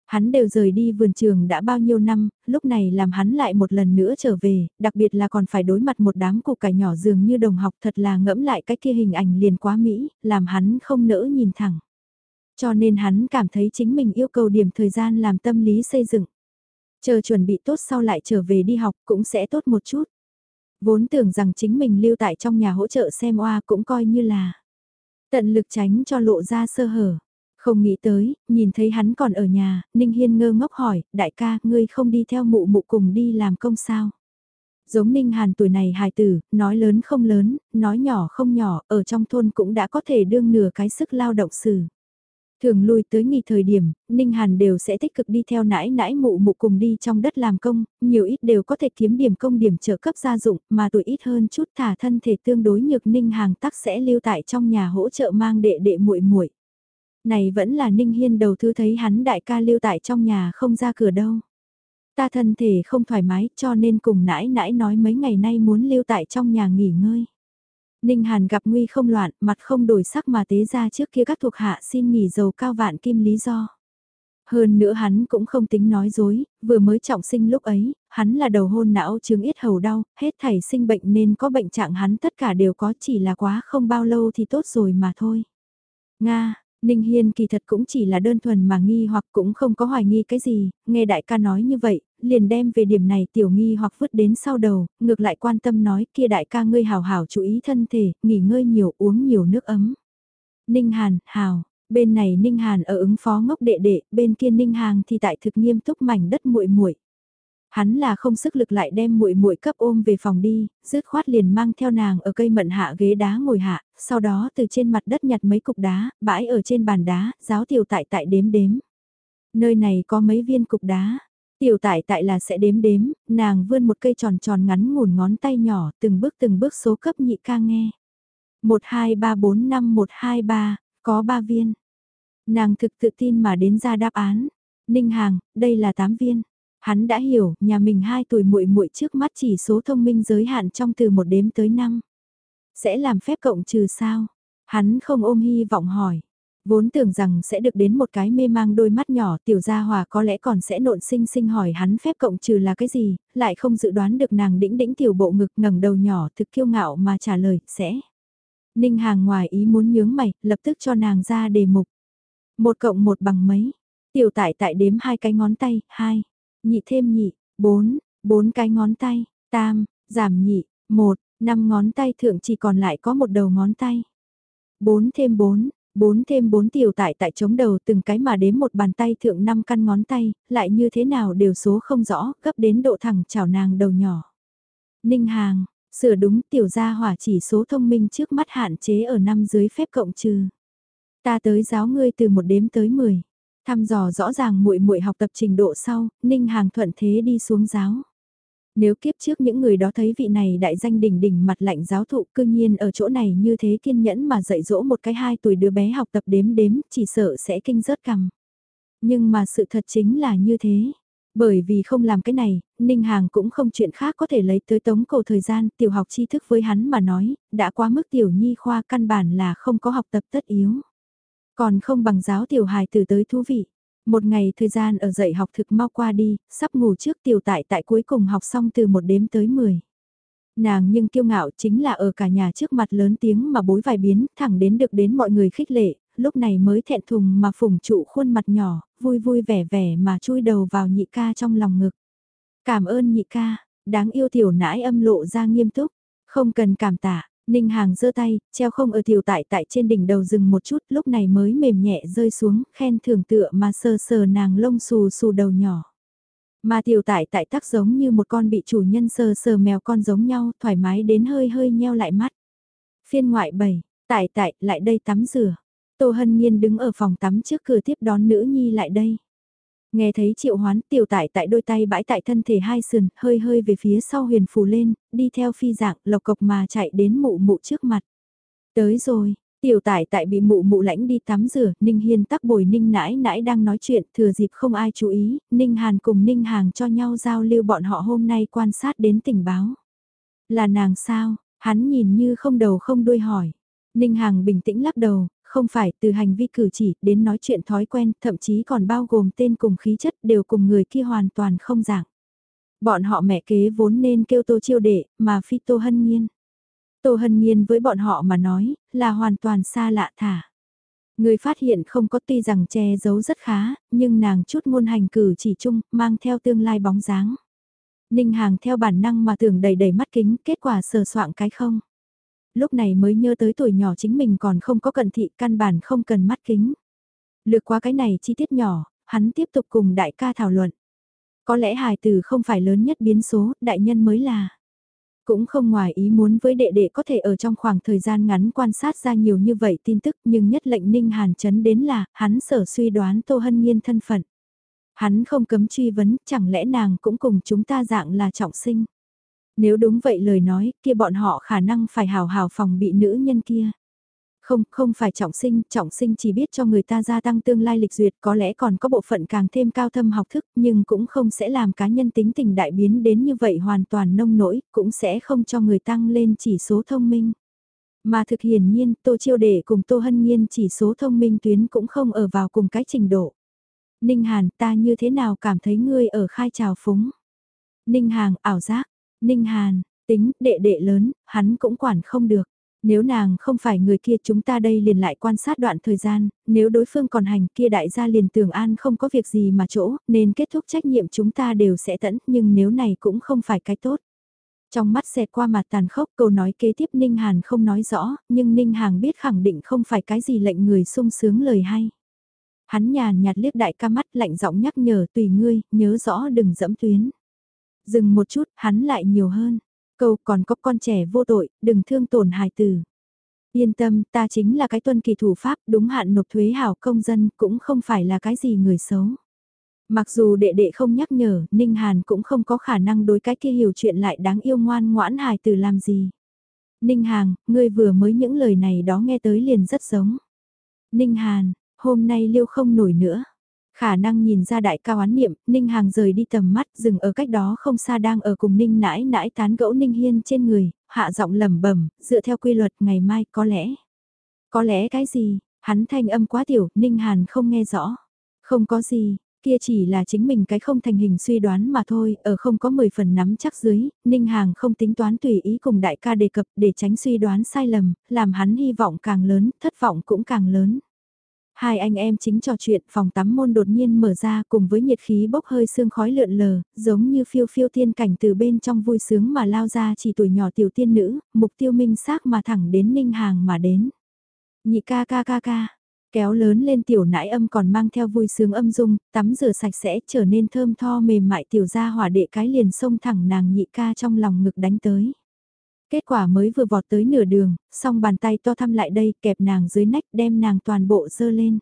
Speaker 1: Hắn đều rời đi vườn trường đã bao nhiêu năm, lúc này làm hắn lại một lần nữa trở về, đặc biệt là còn phải đối mặt một đám cụ cải nhỏ dường như đồng học thật là ngẫm lại cái kia hình ảnh liền quá mỹ, làm hắn không nỡ nhìn thẳng. Cho nên hắn cảm thấy chính mình yêu cầu điểm thời gian làm tâm lý xây dựng. Chờ chuẩn bị tốt sau lại trở về đi học cũng sẽ tốt một chút. Vốn tưởng rằng chính mình lưu tại trong nhà hỗ trợ xem oa cũng coi như là tận lực tránh cho lộ ra sơ hở. Không nghĩ tới, nhìn thấy hắn còn ở nhà, Ninh Hiên ngơ ngốc hỏi, đại ca, ngươi không đi theo mụ mụ cùng đi làm công sao? Giống Ninh Hàn tuổi này hài tử, nói lớn không lớn, nói nhỏ không nhỏ, ở trong thôn cũng đã có thể đương nửa cái sức lao động sử. Thường lui tới nghỉ thời điểm, Ninh Hàn đều sẽ tích cực đi theo nãi nãi mụ mụ cùng đi trong đất làm công, nhiều ít đều có thể kiếm điểm công điểm trợ cấp gia dụng, mà tuổi ít hơn chút thả thân thể tương đối nhược Ninh Hàng tắc sẽ lưu tại trong nhà hỗ trợ mang đệ đệ muội muội. Này vẫn là Ninh Hiên đầu thứ thấy hắn đại ca lưu tại trong nhà không ra cửa đâu. Ta thân thể không thoải mái cho nên cùng nãi nãi nói mấy ngày nay muốn lưu tại trong nhà nghỉ ngơi. Ninh Hàn gặp nguy không loạn, mặt không đổi sắc mà tế ra trước kia các thuộc hạ xin nghỉ dầu cao vạn kim lý do. Hơn nữa hắn cũng không tính nói dối, vừa mới trọng sinh lúc ấy, hắn là đầu hôn não chứng yết hầu đau, hết thảy sinh bệnh nên có bệnh trạng hắn tất cả đều có chỉ là quá không bao lâu thì tốt rồi mà thôi. Nga, Ninh Hiên kỳ thật cũng chỉ là đơn thuần mà nghi hoặc cũng không có hoài nghi cái gì, nghe đại ca nói như vậy, liền đem về điểm này tiểu nghi hoặc vứt đến sau đầu, ngược lại quan tâm nói kia đại ca ngươi hào hào chú ý thân thể, nghỉ ngơi nhiều uống nhiều nước ấm. Ninh Hàn, hào, bên này Ninh Hàn ở ứng phó ngốc đệ đệ, bên kia Ninh Hàng thì tại thực nghiêm túc mảnh đất muội muội. Hắn là không sức lực lại đem muội muội cấp ôm về phòng đi, dứt khoát liền mang theo nàng ở cây mận hạ ghế đá ngồi hạ, sau đó từ trên mặt đất nhặt mấy cục đá, bãi ở trên bàn đá, giáo tiểu tại tại đếm đếm. Nơi này có mấy viên cục đá, Tiểu tại tại là sẽ đếm đếm, nàng vươn một cây tròn tròn ngắn ngủn ngón tay nhỏ, từng bước từng bước số cấp nhị ca nghe. 1 2 3 4 5 1 2 3, có 3 viên. Nàng thực tự tin mà đến ra đáp án. Ninh Hàng, đây là 8 viên. Hắn đã hiểu, nhà mình hai tuổi muội muội trước mắt chỉ số thông minh giới hạn trong từ một đếm tới năm Sẽ làm phép cộng trừ sao? Hắn không ôm hy vọng hỏi. Vốn tưởng rằng sẽ được đến một cái mê mang đôi mắt nhỏ tiểu gia hòa có lẽ còn sẽ nộn sinh sinh hỏi hắn phép cộng trừ là cái gì, lại không dự đoán được nàng đĩnh đĩnh tiểu bộ ngực ngẩng đầu nhỏ thực kiêu ngạo mà trả lời, sẽ. Ninh hàng ngoài ý muốn nhướng mày, lập tức cho nàng ra đề mục. Một cộng một bằng mấy, tiểu tại tại đếm hai cái ngón tay, hai, nhị thêm nhị, bốn, bốn cái ngón tay, tam, giảm nhị, một, năm ngón tay thượng chỉ còn lại có một đầu ngón tay. Bốn thêm bốn, Bốn thêm bốn tiểu tại tại chống đầu từng cái mà đếm một bàn tay thượng năm căn ngón tay, lại như thế nào đều số không rõ, gấp đến độ thẳng chảo nàng đầu nhỏ. Ninh hàng, sửa đúng tiểu gia hỏa chỉ số thông minh trước mắt hạn chế ở năm dưới phép cộng trừ. Ta tới giáo ngươi từ một đếm tới 10. Thăm dò rõ ràng muội muội học tập trình độ sau, Ninh Hàng thuận thế đi xuống giáo. Nếu kiếp trước những người đó thấy vị này đại danh đỉnh đỉnh mặt lạnh giáo thụ cư nhiên ở chỗ này như thế kiên nhẫn mà dạy dỗ một cái hai tuổi đứa bé học tập đếm đếm, chỉ sợ sẽ kinh rớt cằm. Nhưng mà sự thật chính là như thế. Bởi vì không làm cái này, Ninh Hàng cũng không chuyện khác có thể lấy tới tống cầu thời gian tiểu học tri thức với hắn mà nói, đã quá mức tiểu nhi khoa căn bản là không có học tập tất yếu. Còn không bằng giáo tiểu hài từ tới thú vị. Một ngày thời gian ở dạy học thực mau qua đi, sắp ngủ trước tiểu tại tại cuối cùng học xong từ một đếm tới 10. Nàng nhưng kiêu ngạo chính là ở cả nhà trước mặt lớn tiếng mà bối vài biến, thẳng đến được đến mọi người khích lệ, lúc này mới thẹn thùng mà phủng trụ khuôn mặt nhỏ, vui vui vẻ vẻ mà chui đầu vào nhị ca trong lòng ngực. Cảm ơn nhị ca, đáng yêu tiểu nãi âm lộ ra nghiêm túc, không cần cảm tạ, Ninh Hàng giơ tay, treo không ở tiểu tại tại trên đỉnh đầu dừng một chút lúc này mới mềm nhẹ rơi xuống, khen thưởng tựa mà sờ sờ nàng lông xù xù đầu nhỏ. Mà tiểu tại tại tắc giống như một con bị chủ nhân sờ sờ mèo con giống nhau, thoải mái đến hơi hơi nheo lại mắt. Phiên ngoại 7, tại tại, lại đây tắm rửa. Tô Hân Nhiên đứng ở phòng tắm trước cửa tiếp đón nữ nhi lại đây. Nghe thấy triệu hoán tiểu tại tại đôi tay bãi tại thân thể hai sườn, hơi hơi về phía sau huyền phù lên, đi theo phi dạng, lộc cộc mà chạy đến mụ mụ trước mặt. Tới rồi, tiểu tại tại bị mụ mụ lãnh đi tắm rửa, Ninh Hiên tắc bồi Ninh nãi nãi đang nói chuyện, thừa dịp không ai chú ý, Ninh Hàn cùng Ninh Hàng cho nhau giao lưu bọn họ hôm nay quan sát đến tình báo. Là nàng sao, hắn nhìn như không đầu không đuôi hỏi. Ninh Hàng bình tĩnh lắc đầu, không phải từ hành vi cử chỉ đến nói chuyện thói quen, thậm chí còn bao gồm tên cùng khí chất đều cùng người kia hoàn toàn không dạng. Bọn họ mẹ kế vốn nên kêu tô chiêu đệ, mà phi tô hân nhiên. Tô hân nhiên với bọn họ mà nói, là hoàn toàn xa lạ thả. Người phát hiện không có tuy rằng che giấu rất khá, nhưng nàng chút ngôn hành cử chỉ chung, mang theo tương lai bóng dáng. Ninh hàng theo bản năng mà tưởng đầy đầy mắt kính, kết quả sờ soạn cái không lúc này mới nhớ tới tuổi nhỏ chính mình còn không có cận thị căn bản không cần mắt kính. Lược qua cái này chi tiết nhỏ, hắn tiếp tục cùng đại ca thảo luận. Có lẽ hài tử không phải lớn nhất biến số, đại nhân mới là. Cũng không ngoài ý muốn với đệ đệ có thể ở trong khoảng thời gian ngắn quan sát ra nhiều như vậy tin tức nhưng nhất lệnh ninh hàn chấn đến là hắn sở suy đoán Tô Hân Nhiên thân phận. Hắn không cấm truy vấn chẳng lẽ nàng cũng cùng chúng ta dạng là trọng sinh. Nếu đúng vậy lời nói, kia bọn họ khả năng phải hào hào phòng bị nữ nhân kia. Không, không phải trọng sinh, trọng sinh chỉ biết cho người ta gia tăng tương lai lịch duyệt có lẽ còn có bộ phận càng thêm cao thâm học thức nhưng cũng không sẽ làm cá nhân tính tình đại biến đến như vậy hoàn toàn nông nỗi, cũng sẽ không cho người tăng lên chỉ số thông minh. Mà thực hiển nhiên, Tô Chiêu Đệ cùng Tô Hân Nhiên chỉ số thông minh tuyến cũng không ở vào cùng cái trình độ. Ninh Hàn, ta như thế nào cảm thấy ngươi ở khai trào phúng? Ninh Hàng, ảo giác. Ninh Hàn, tính, đệ đệ lớn, hắn cũng quản không được. Nếu nàng không phải người kia chúng ta đây liền lại quan sát đoạn thời gian, nếu đối phương còn hành kia đại gia liền tưởng an không có việc gì mà chỗ, nên kết thúc trách nhiệm chúng ta đều sẽ tẫn, nhưng nếu này cũng không phải cái tốt. Trong mắt xẹt qua mặt tàn khốc câu nói kế tiếp Ninh Hàn không nói rõ, nhưng Ninh Hàng biết khẳng định không phải cái gì lệnh người sung sướng lời hay. Hắn nhàn nhạt liếc đại ca mắt lạnh giọng nhắc nhở tùy ngươi, nhớ rõ đừng dẫm tuyến. Dừng một chút, hắn lại nhiều hơn. Câu còn có con trẻ vô tội, đừng thương tổn hài tử. Yên tâm, ta chính là cái tuân kỳ thủ pháp, đúng hạn nộp thuế hảo công dân, cũng không phải là cái gì người xấu. Mặc dù đệ đệ không nhắc nhở, Ninh Hàn cũng không có khả năng đối cái kia hiểu chuyện lại đáng yêu ngoan ngoãn hài tử làm gì. Ninh Hàn, ngươi vừa mới những lời này đó nghe tới liền rất giống. Ninh Hàn, hôm nay liêu không nổi nữa. Khả năng nhìn ra đại cao án niệm, Ninh Hàng rời đi tầm mắt, dừng ở cách đó không xa đang ở cùng Ninh nãi nãi tán gẫu Ninh Hiên trên người, hạ giọng lẩm bẩm dựa theo quy luật ngày mai có lẽ. Có lẽ cái gì, hắn thanh âm quá tiểu, Ninh Hàn không nghe rõ. Không có gì, kia chỉ là chính mình cái không thành hình suy đoán mà thôi, ở không có 10 phần nắm chắc dưới, Ninh Hàng không tính toán tùy ý cùng đại ca đề cập để tránh suy đoán sai lầm, làm hắn hy vọng càng lớn, thất vọng cũng càng lớn. Hai anh em chính trò chuyện phòng tắm môn đột nhiên mở ra cùng với nhiệt khí bốc hơi sương khói lượn lờ, giống như phiêu phiêu thiên cảnh từ bên trong vui sướng mà lao ra chỉ tuổi nhỏ tiểu tiên nữ, mục tiêu minh xác mà thẳng đến ninh hàng mà đến. Nhị ca ca ca ca, kéo lớn lên tiểu nãi âm còn mang theo vui sướng âm dung, tắm rửa sạch sẽ trở nên thơm tho mềm mại tiểu ra hỏa đệ cái liền xông thẳng nàng nhị ca trong lòng ngực đánh tới. Kết quả mới vừa vọt tới nửa đường, song bàn tay to thăm lại đây kẹp nàng dưới nách đem nàng toàn bộ dơ lên.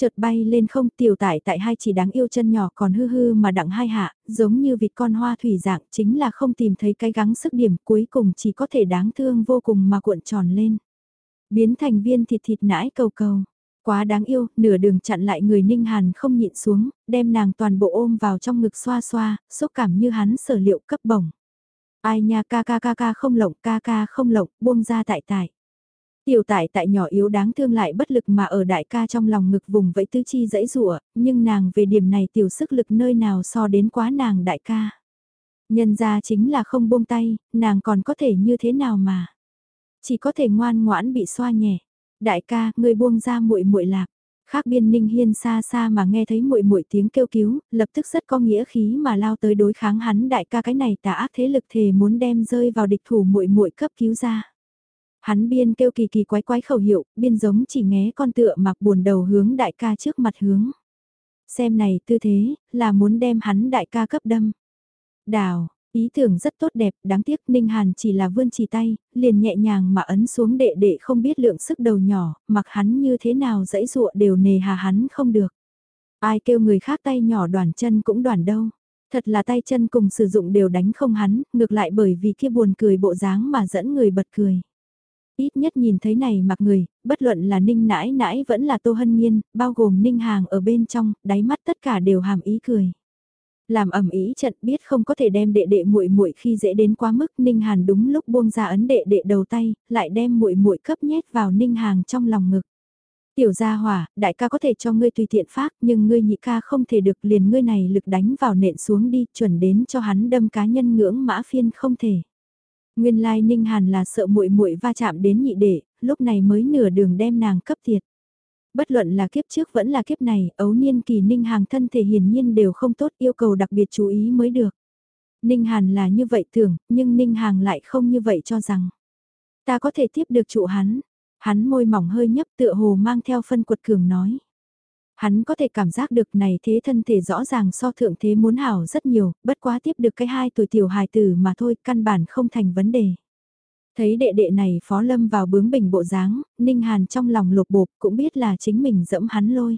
Speaker 1: Chợt bay lên không tiểu tải tại hai chỉ đáng yêu chân nhỏ còn hư hư mà đặng hai hạ, giống như vịt con hoa thủy dạng chính là không tìm thấy cái gắng sức điểm cuối cùng chỉ có thể đáng thương vô cùng mà cuộn tròn lên. Biến thành viên thịt thịt nãi cầu cầu. Quá đáng yêu, nửa đường chặn lại người Ninh Hàn không nhịn xuống, đem nàng toàn bộ ôm vào trong ngực xoa xoa, xúc cảm như hắn sở liệu cấp bổng. Ai nha ca ca ca ca không lộng ca ca không lộng buông ra tại tại. Tiểu tại tại nhỏ yếu đáng thương lại bất lực mà ở đại ca trong lòng ngực vùng vẫy tứ chi dãy rủa nhưng nàng về điểm này tiểu sức lực nơi nào so đến quá nàng đại ca. Nhân ra chính là không buông tay, nàng còn có thể như thế nào mà. Chỉ có thể ngoan ngoãn bị xoa nhẹ. Đại ca, người buông ra muội muội lạc. Khác biên Ninh Hiên xa xa mà nghe thấy muội muội tiếng kêu cứu, lập tức rất có nghĩa khí mà lao tới đối kháng hắn đại ca cái này tà ác thế lực thề muốn đem rơi vào địch thủ muội muội cấp cứu ra. Hắn biên kêu kỳ kỳ quái quái khẩu hiệu, biên giống chỉ nghe con tựa mặc buồn đầu hướng đại ca trước mặt hướng. Xem này tư thế, là muốn đem hắn đại ca cấp đâm. Đào, Ý tưởng rất tốt đẹp, đáng tiếc Ninh Hàn chỉ là vươn chỉ tay, liền nhẹ nhàng mà ấn xuống đệ đệ không biết lượng sức đầu nhỏ, mặc hắn như thế nào dãy dụa đều nề hà hắn không được. Ai kêu người khác tay nhỏ đoàn chân cũng đoàn đâu. Thật là tay chân cùng sử dụng đều đánh không hắn, ngược lại bởi vì kia buồn cười bộ dáng mà dẫn người bật cười. Ít nhất nhìn thấy này mặc người, bất luận là ninh nãi nãi vẫn là tô hân nhiên, bao gồm ninh hàng ở bên trong, đáy mắt tất cả đều hàm ý cười làm ẩm ý trận biết không có thể đem đệ đệ muội muội khi dễ đến quá mức Ninh Hàn đúng lúc buông ra ấn đệ đệ đầu tay, lại đem muội muội cấp nhét vào Ninh Hàng trong lòng ngực. Tiểu gia hỏa, đại ca có thể cho ngươi tùy tiện phát, nhưng ngươi nhị ca không thể được liền ngươi này lực đánh vào nện xuống đi, chuẩn đến cho hắn đâm cá nhân ngưỡng mã phiên không thể. Nguyên lai Ninh Hàn là sợ muội muội va chạm đến nhị đệ, lúc này mới nửa đường đem nàng cấp thiệt. Bất luận là kiếp trước vẫn là kiếp này, ấu niên kỳ Ninh Hàng thân thể hiển nhiên đều không tốt yêu cầu đặc biệt chú ý mới được. Ninh Hàn là như vậy tưởng, nhưng Ninh Hàng lại không như vậy cho rằng. Ta có thể tiếp được trụ hắn. Hắn môi mỏng hơi nhấp tựa hồ mang theo phân quật cường nói. Hắn có thể cảm giác được này thế thân thể rõ ràng so thượng thế muốn hảo rất nhiều, bất quá tiếp được cái hai tuổi tiểu hài tử mà thôi, căn bản không thành vấn đề. Thấy đệ đệ này phó lâm vào bướng bình bộ dáng, Ninh Hàn trong lòng lục bộp cũng biết là chính mình dẫm hắn lôi.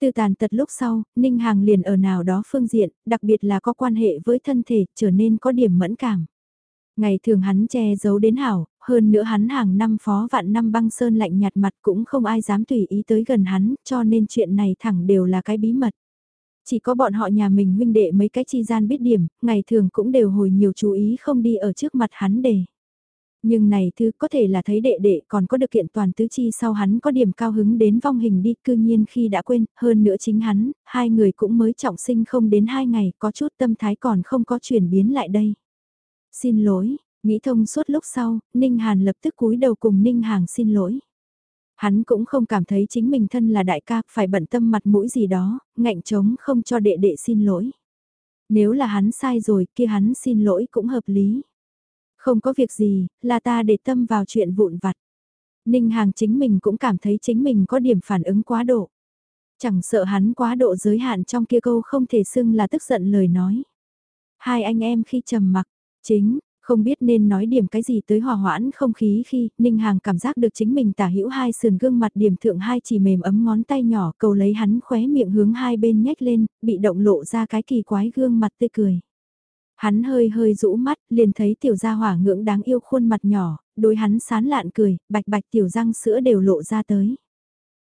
Speaker 1: Từ tàn tật lúc sau, Ninh Hàng liền ở nào đó phương diện, đặc biệt là có quan hệ với thân thể, trở nên có điểm mẫn cảm. Ngày thường hắn che giấu đến hảo, hơn nữa hắn hàng năm phó vạn năm băng sơn lạnh nhạt mặt cũng không ai dám tùy ý tới gần hắn, cho nên chuyện này thẳng đều là cái bí mật. Chỉ có bọn họ nhà mình huynh đệ mấy cái chi gian biết điểm, ngày thường cũng đều hồi nhiều chú ý không đi ở trước mặt hắn để. Nhưng này thứ có thể là thấy đệ đệ còn có được kiện toàn tứ chi sau hắn có điểm cao hứng đến vong hình đi cư nhiên khi đã quên, hơn nữa chính hắn, hai người cũng mới trọng sinh không đến hai ngày có chút tâm thái còn không có chuyển biến lại đây. Xin lỗi, nghĩ thông suốt lúc sau, Ninh Hàn lập tức cúi đầu cùng Ninh Hàng xin lỗi. Hắn cũng không cảm thấy chính mình thân là đại ca, phải bận tâm mặt mũi gì đó, ngạnh trống không cho đệ đệ xin lỗi. Nếu là hắn sai rồi, kia hắn xin lỗi cũng hợp lý. Không có việc gì, là ta để tâm vào chuyện vụn vặt. Ninh Hàng chính mình cũng cảm thấy chính mình có điểm phản ứng quá độ. Chẳng sợ hắn quá độ giới hạn trong kia câu không thể xưng là tức giận lời nói. Hai anh em khi trầm mặc, chính, không biết nên nói điểm cái gì tới hòa hoãn không khí khi Ninh Hàng cảm giác được chính mình tả hữu hai sườn gương mặt điểm thượng hai chỉ mềm ấm ngón tay nhỏ cầu lấy hắn khóe miệng hướng hai bên nhếch lên, bị động lộ ra cái kỳ quái gương mặt tươi cười. Hắn hơi hơi rũ mắt, liền thấy tiểu gia hỏa ngưỡng đáng yêu khuôn mặt nhỏ, đối hắn sán lạn cười, bạch bạch tiểu răng sữa đều lộ ra tới.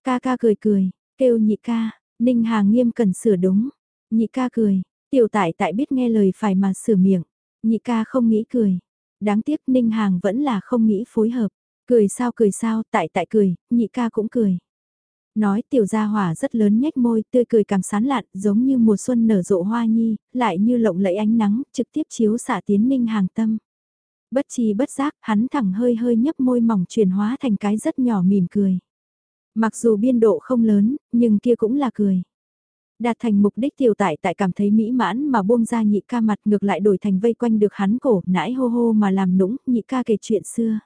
Speaker 1: Ca ca cười cười, kêu nhị ca, Ninh Hàng nghiêm cần sửa đúng. Nhị ca cười, tiểu tại tại biết nghe lời phải mà sửa miệng. Nhị ca không nghĩ cười. Đáng tiếc Ninh Hàng vẫn là không nghĩ phối hợp. Cười sao cười sao, tại tại cười, nhị ca cũng cười. Nói tiểu gia hỏa rất lớn nhếch môi, tươi cười càng sán lạn, giống như mùa xuân nở rộ hoa nhi, lại như lộng lẫy ánh nắng, trực tiếp chiếu xạ tiến Ninh Hàng tâm. Bất chi bất giác, hắn thẳng hơi hơi nhấp môi mỏng chuyển hóa thành cái rất nhỏ mỉm cười. Mặc dù biên độ không lớn, nhưng kia cũng là cười. Đạt thành mục đích tiểu tại tại cảm thấy mỹ mãn mà buông ra nhị ca mặt ngược lại đổi thành vây quanh được hắn cổ, nãi hô hô mà làm nũng, nhị ca kể chuyện xưa.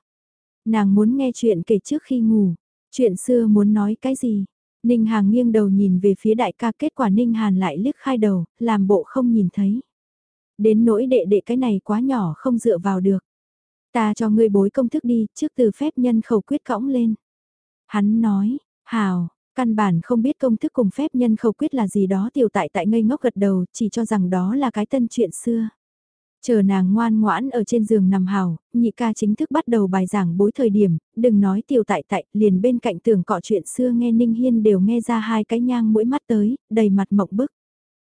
Speaker 1: Nàng muốn nghe chuyện kể trước khi ngủ, chuyện xưa muốn nói cái gì? Ninh Hàng nghiêng đầu nhìn về phía đại ca kết quả Ninh Hàn lại liếc khai đầu, làm bộ không nhìn thấy. Đến nỗi đệ đệ cái này quá nhỏ không dựa vào được. Ta cho ngươi bối công thức đi, trước từ phép nhân khẩu quyết cõng lên. Hắn nói, hào, Căn bản không biết công thức cùng phép nhân khẩu quyết là gì đó tiểu tại tại ngây ngốc gật đầu, chỉ cho rằng đó là cái tân chuyện xưa. Chờ nàng ngoan ngoãn ở trên giường nằm hào, nhị ca chính thức bắt đầu bài giảng bối thời điểm, đừng nói tiểu tại tại, liền bên cạnh tường cọ chuyện xưa nghe Ninh Hiên đều nghe ra hai cái nhang mũi mắt tới, đầy mặt mộng bức.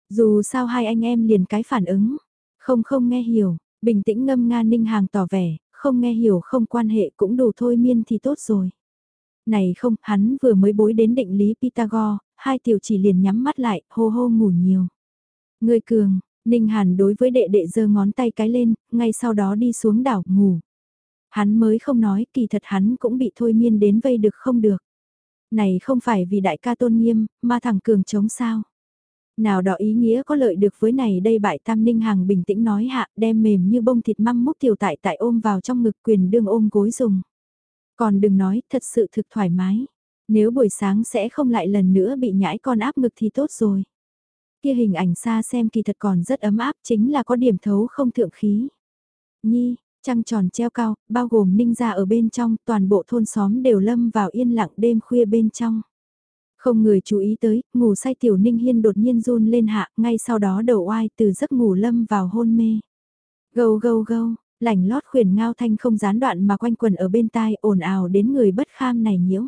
Speaker 1: Dù sao hai anh em liền cái phản ứng, không không nghe hiểu, bình tĩnh ngâm nga Ninh Hàng tỏ vẻ, không nghe hiểu không quan hệ cũng đủ thôi miên thì tốt rồi này không, hắn vừa mới bối đến định lý Pythagore, hai tiểu chỉ liền nhắm mắt lại, hô hô ngủ nhiều. Người cường, Ninh Hàn đối với đệ đệ giơ ngón tay cái lên, ngay sau đó đi xuống đảo ngủ. Hắn mới không nói, kỳ thật hắn cũng bị thôi miên đến vây được không được. Này không phải vì đại ca tôn nghiêm, mà thằng cường chống sao. Nào đó ý nghĩa có lợi được với này đây bại tam ninh hàng bình tĩnh nói hạ đem mềm như bông thịt măng múc tiểu tại tại ôm vào trong ngực quyền đương ôm gối dùng. Còn đừng nói, thật sự thực thoải mái. Nếu buổi sáng sẽ không lại lần nữa bị nhãi con áp ngực thì tốt rồi. Kia hình ảnh xa xem kỳ thật còn rất ấm áp chính là có điểm thấu không thượng khí. Nhi, trăng tròn treo cao, bao gồm ninh ra ở bên trong, toàn bộ thôn xóm đều lâm vào yên lặng đêm khuya bên trong. Không người chú ý tới, ngủ say tiểu ninh hiên đột nhiên run lên hạ, ngay sau đó đầu oai từ giấc ngủ lâm vào hôn mê. Gâu gâu gâu, lảnh lót khuyển ngao thanh không gián đoạn mà quanh quần ở bên tai ồn ào đến người bất kham này nhiễu.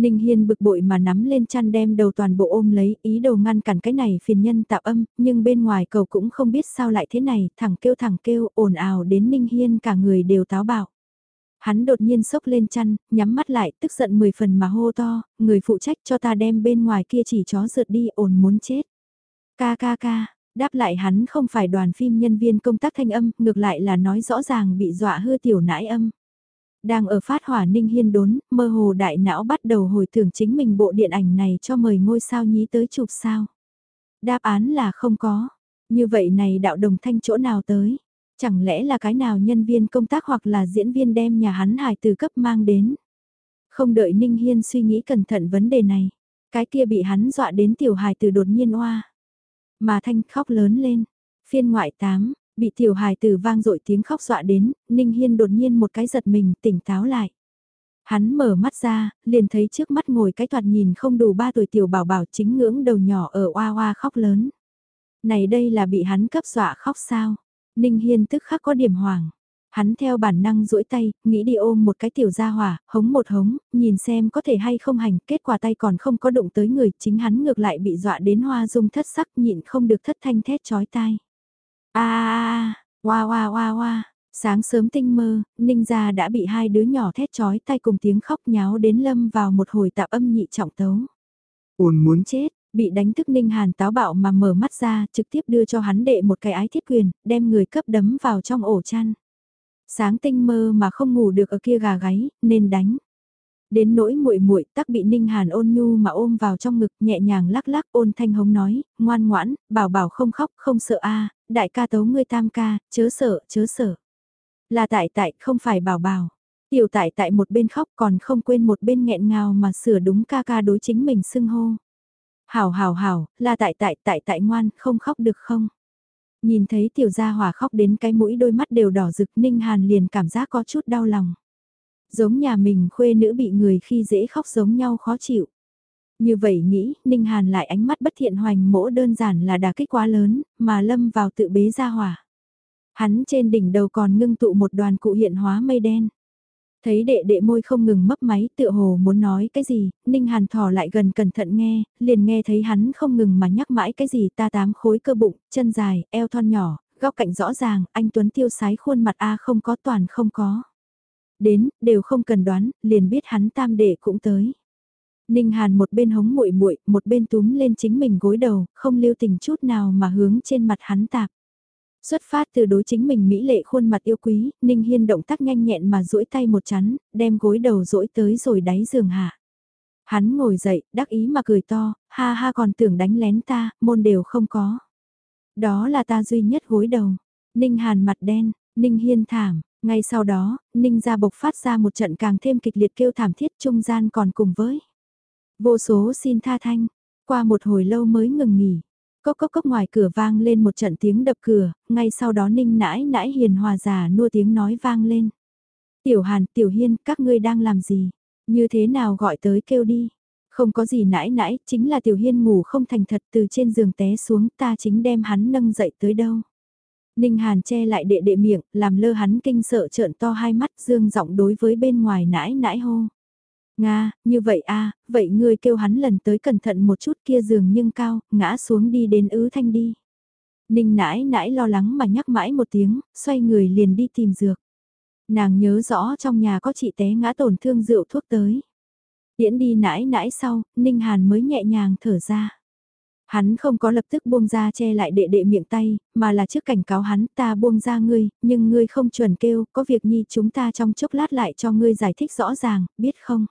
Speaker 1: Ninh Hiên bực bội mà nắm lên chăn đem đầu toàn bộ ôm lấy ý đồ ngăn cản cái này phiền nhân tạo âm, nhưng bên ngoài cầu cũng không biết sao lại thế này, thẳng kêu thẳng kêu ồn ào đến Ninh Hiên cả người đều táo bạo. Hắn đột nhiên sốc lên chăn, nhắm mắt lại, tức giận mười phần mà hô to, người phụ trách cho ta đem bên ngoài kia chỉ chó rượt đi ồn muốn chết. Ca ca ca, Đáp lại hắn không phải đoàn phim nhân viên công tác thanh âm, ngược lại là nói rõ ràng bị dọa hư tiểu nãi âm. Đang ở phát hỏa ninh hiên đốn, mơ hồ đại não bắt đầu hồi tưởng chính mình bộ điện ảnh này cho mời ngôi sao nhí tới chụp sao. Đáp án là không có. Như vậy này đạo đồng thanh chỗ nào tới? Chẳng lẽ là cái nào nhân viên công tác hoặc là diễn viên đem nhà hắn hài từ cấp mang đến? Không đợi Ninh Hiên suy nghĩ cẩn thận vấn đề này. Cái kia bị hắn dọa đến tiểu hài từ đột nhiên oa. Mà Thanh khóc lớn lên. Phiên ngoại 8, bị tiểu hài tử vang dội tiếng khóc dọa đến, Ninh Hiên đột nhiên một cái giật mình tỉnh táo lại. Hắn mở mắt ra, liền thấy trước mắt ngồi cái thoạt nhìn không đủ 3 tuổi tiểu bảo bảo chính ngưỡng đầu nhỏ ở oa oa khóc lớn. Này đây là bị hắn cấp dọa khóc sao? Ninh Hiên tức khắc có điểm hoàng. Hắn theo bản năng duỗi tay, nghĩ đi ôm một cái tiểu gia hỏa, hống một hống, nhìn xem có thể hay không hành, kết quả tay còn không có đụng tới người, chính hắn ngược lại bị dọa đến hoa dung thất sắc nhịn không được thất thanh thét chói tai a a Hoa hoa hoa hoa, sáng sớm tinh mơ, Ninh gia đã bị hai đứa nhỏ thét chói tay cùng tiếng khóc nháo đến lâm vào một hồi tạp âm nhị trọng tấu. Ôn muốn chết, bị đánh thức Ninh Hàn táo bạo mà mở mắt ra, trực tiếp đưa cho hắn đệ một cái ái thiết quyền, đem người cấp đấm vào trong ổ chăn. Sáng tinh mơ mà không ngủ được ở kia gà gáy, nên đánh. Đến nỗi muội muội tắc bị Ninh Hàn ôn nhu mà ôm vào trong ngực nhẹ nhàng lắc lắc ôn thanh hống nói, ngoan ngoãn, bảo bảo không khóc không sợ a đại ca tấu ngươi tam ca, chớ sợ, chớ sợ. Là tại tại không phải bảo bảo. Tiểu tại tại một bên khóc còn không quên một bên nghẹn ngào mà sửa đúng ca ca đối chính mình xưng hô. Hảo hảo hảo, là tại tại tại tại ngoan, không khóc được không? Nhìn thấy tiểu gia hòa khóc đến cái mũi đôi mắt đều đỏ rực Ninh Hàn liền cảm giác có chút đau lòng. Giống nhà mình khuê nữ bị người khi dễ khóc giống nhau khó chịu. Như vậy nghĩ, Ninh Hàn lại ánh mắt bất thiện hoành mỗ đơn giản là đả kích quá lớn, mà lâm vào tự bế ra hỏa. Hắn trên đỉnh đầu còn ngưng tụ một đoàn cụ hiện hóa mây đen. Thấy đệ đệ môi không ngừng mấp máy tựa hồ muốn nói cái gì, Ninh Hàn thò lại gần cẩn thận nghe, liền nghe thấy hắn không ngừng mà nhắc mãi cái gì ta tám khối cơ bụng, chân dài, eo thon nhỏ, góc cạnh rõ ràng, anh Tuấn tiêu sái khuôn mặt A không có toàn không có. Đến, đều không cần đoán, liền biết hắn tam đệ cũng tới. Ninh Hàn một bên hống muội muội, một bên túm lên chính mình gối đầu, không lưu tình chút nào mà hướng trên mặt hắn tạp. Xuất phát từ đối chính mình mỹ lệ khuôn mặt yêu quý, Ninh Hiên động tác nhanh nhẹn mà duỗi tay một chắn, đem gối đầu duỗi tới rồi đáy giường hạ. Hắn ngồi dậy, đắc ý mà cười to, ha ha còn tưởng đánh lén ta, môn đều không có. Đó là ta duy nhất gối đầu. Ninh Hàn mặt đen, Ninh Hiên thảm, ngay sau đó, Ninh ra bộc phát ra một trận càng thêm kịch liệt kêu thảm thiết trung gian còn cùng với. Vô số xin tha thanh, qua một hồi lâu mới ngừng nghỉ. Cốc cốc cốc ngoài cửa vang lên một trận tiếng đập cửa, ngay sau đó ninh nãi nãi hiền hòa già nua tiếng nói vang lên. Tiểu Hàn, Tiểu Hiên, các ngươi đang làm gì? Như thế nào gọi tới kêu đi? Không có gì nãi nãi, chính là Tiểu Hiên ngủ không thành thật từ trên giường té xuống ta chính đem hắn nâng dậy tới đâu. Ninh Hàn che lại đệ đệ miệng, làm lơ hắn kinh sợ trợn to hai mắt dương giọng đối với bên ngoài nãi nãi hô. Nga, như vậy a vậy ngươi kêu hắn lần tới cẩn thận một chút kia giường nhưng cao, ngã xuống đi đến ứ thanh đi. Ninh nãi nãi lo lắng mà nhắc mãi một tiếng, xoay người liền đi tìm dược. Nàng nhớ rõ trong nhà có chị té ngã tổn thương rượu thuốc tới. Điễn đi nãi nãi sau, Ninh Hàn mới nhẹ nhàng thở ra. Hắn không có lập tức buông ra che lại đệ đệ miệng tay, mà là trước cảnh cáo hắn ta buông ra ngươi, nhưng ngươi không chuẩn kêu, có việc nhi chúng ta trong chốc lát lại cho ngươi giải thích rõ ràng, biết không?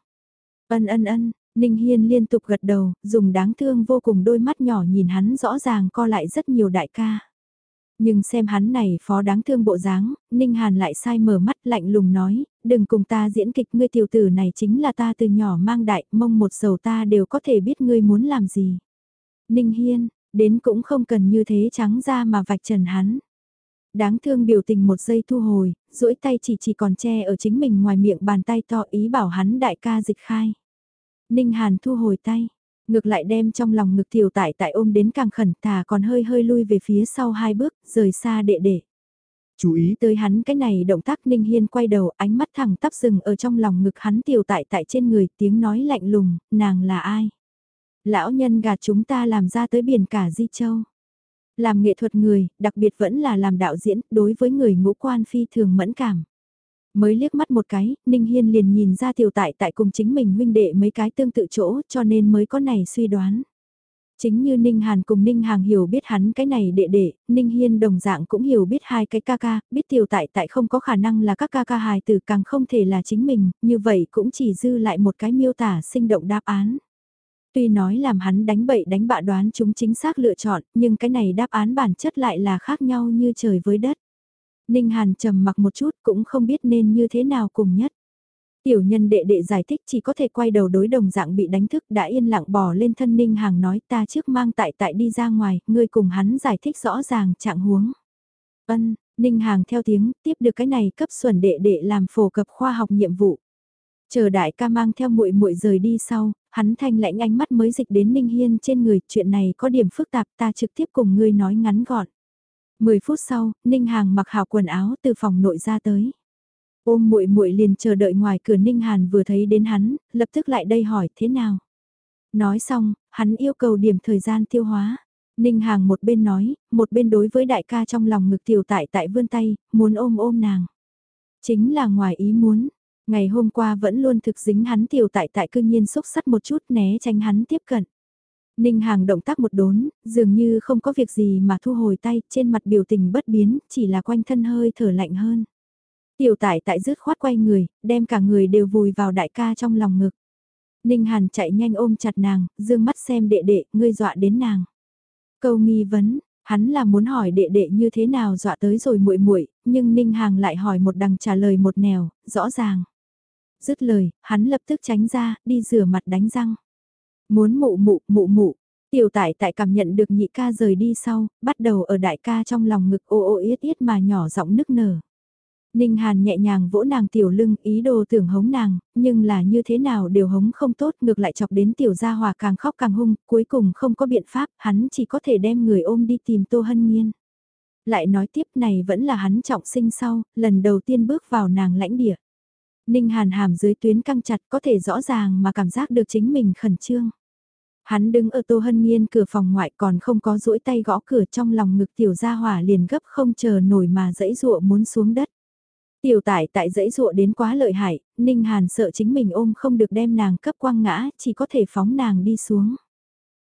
Speaker 1: Ân ân ân, Ninh Hiên liên tục gật đầu, dùng đáng thương vô cùng đôi mắt nhỏ nhìn hắn rõ ràng co lại rất nhiều đại ca. Nhưng xem hắn này phó đáng thương bộ dáng, Ninh Hàn lại sai mở mắt lạnh lùng nói, đừng cùng ta diễn kịch ngươi tiểu tử này chính là ta từ nhỏ mang đại, mong một dầu ta đều có thể biết ngươi muốn làm gì. Ninh Hiên, đến cũng không cần như thế trắng ra mà vạch trần hắn. Đáng thương biểu tình một giây thu hồi, duỗi tay chỉ chỉ còn che ở chính mình ngoài miệng bàn tay to ý bảo hắn đại ca dịch khai. Ninh Hàn thu hồi tay, ngược lại đem trong lòng ngực tiểu tại tại ôm đến càng khẩn thà còn hơi hơi lui về phía sau hai bước, rời xa đệ đệ. Chú ý tới hắn cái này động tác Ninh Hiên quay đầu ánh mắt thẳng tắp rừng ở trong lòng ngực hắn tiểu tại tại trên người tiếng nói lạnh lùng, nàng là ai? Lão nhân gạt chúng ta làm ra tới biển cả Di Châu. Làm nghệ thuật người, đặc biệt vẫn là làm đạo diễn, đối với người ngũ quan phi thường mẫn cảm. Mới liếc mắt một cái, Ninh Hiên liền nhìn ra tiểu tại tại cùng chính mình huynh đệ mấy cái tương tự chỗ cho nên mới có này suy đoán. Chính như Ninh Hàn cùng Ninh Hàng hiểu biết hắn cái này đệ đệ, Ninh Hiên đồng dạng cũng hiểu biết hai cái ca ca, biết tiểu tại tại không có khả năng là các ca ca hài tử càng không thể là chính mình, như vậy cũng chỉ dư lại một cái miêu tả sinh động đáp án. Tuy nói làm hắn đánh bậy đánh bạ đoán chúng chính xác lựa chọn, nhưng cái này đáp án bản chất lại là khác nhau như trời với đất. Ninh Hàn trầm mặc một chút cũng không biết nên như thế nào cùng nhất. Tiểu nhân đệ đệ giải thích chỉ có thể quay đầu đối đồng dạng bị đánh thức đã yên lặng bỏ lên thân Ninh Hàng nói ta trước mang tại tại đi ra ngoài, ngươi cùng hắn giải thích rõ ràng trạng huống. Ân, Ninh Hàng theo tiếng tiếp được cái này cấp xuẩn đệ đệ làm phổ cập khoa học nhiệm vụ. Chờ đại ca mang theo muội muội rời đi sau, hắn thanh lãnh ánh mắt mới dịch đến Ninh Hiên trên người, chuyện này có điểm phức tạp ta trực tiếp cùng ngươi nói ngắn gọn. 10 phút sau, Ninh Hàng mặc hảo quần áo từ phòng nội ra tới. Ôm muội muội liền chờ đợi ngoài cửa Ninh Hàn vừa thấy đến hắn, lập tức lại đây hỏi thế nào. Nói xong, hắn yêu cầu điểm thời gian tiêu hóa. Ninh Hàng một bên nói, một bên đối với đại ca trong lòng ngực tiểu tại tại vươn tay, muốn ôm ôm nàng. Chính là ngoài ý muốn, ngày hôm qua vẫn luôn thực dính hắn tiểu tại tại cư nhiên xúc sắt một chút né tránh hắn tiếp cận. Ninh Hàng động tác một đốn, dường như không có việc gì mà thu hồi tay, trên mặt biểu tình bất biến, chỉ là quanh thân hơi thở lạnh hơn. Tiểu tại tại rứt khoát quay người, đem cả người đều vùi vào đại ca trong lòng ngực. Ninh Hàn chạy nhanh ôm chặt nàng, dương mắt xem đệ đệ, ngươi dọa đến nàng. Câu nghi vấn, hắn là muốn hỏi đệ đệ như thế nào dọa tới rồi muội muội, nhưng Ninh Hàng lại hỏi một đằng trả lời một nẻo, rõ ràng. Dứt lời, hắn lập tức tránh ra, đi rửa mặt đánh răng. Muốn mụ mụ, mụ mụ. Tiểu tải tại cảm nhận được nhị ca rời đi sau, bắt đầu ở đại ca trong lòng ngực ô ô yết yết mà nhỏ giọng nức nở. Ninh Hàn nhẹ nhàng vỗ nàng tiểu lưng ý đồ tưởng hống nàng, nhưng là như thế nào đều hống không tốt ngược lại chọc đến tiểu gia hòa càng khóc càng hung, cuối cùng không có biện pháp, hắn chỉ có thể đem người ôm đi tìm Tô Hân Nhiên. Lại nói tiếp này vẫn là hắn trọng sinh sau, lần đầu tiên bước vào nàng lãnh địa. Ninh Hàn hàm dưới tuyến căng chặt có thể rõ ràng mà cảm giác được chính mình khẩn trương. Hắn đứng ở Tô Hân Nhiên cửa phòng ngoại còn không có duỗi tay gõ cửa trong lòng ngực tiểu gia hỏa liền gấp không chờ nổi mà dãy dụa muốn xuống đất. Tiểu tải tại dãy dụa đến quá lợi hại, Ninh Hàn sợ chính mình ôm không được đem nàng cấp quang ngã, chỉ có thể phóng nàng đi xuống.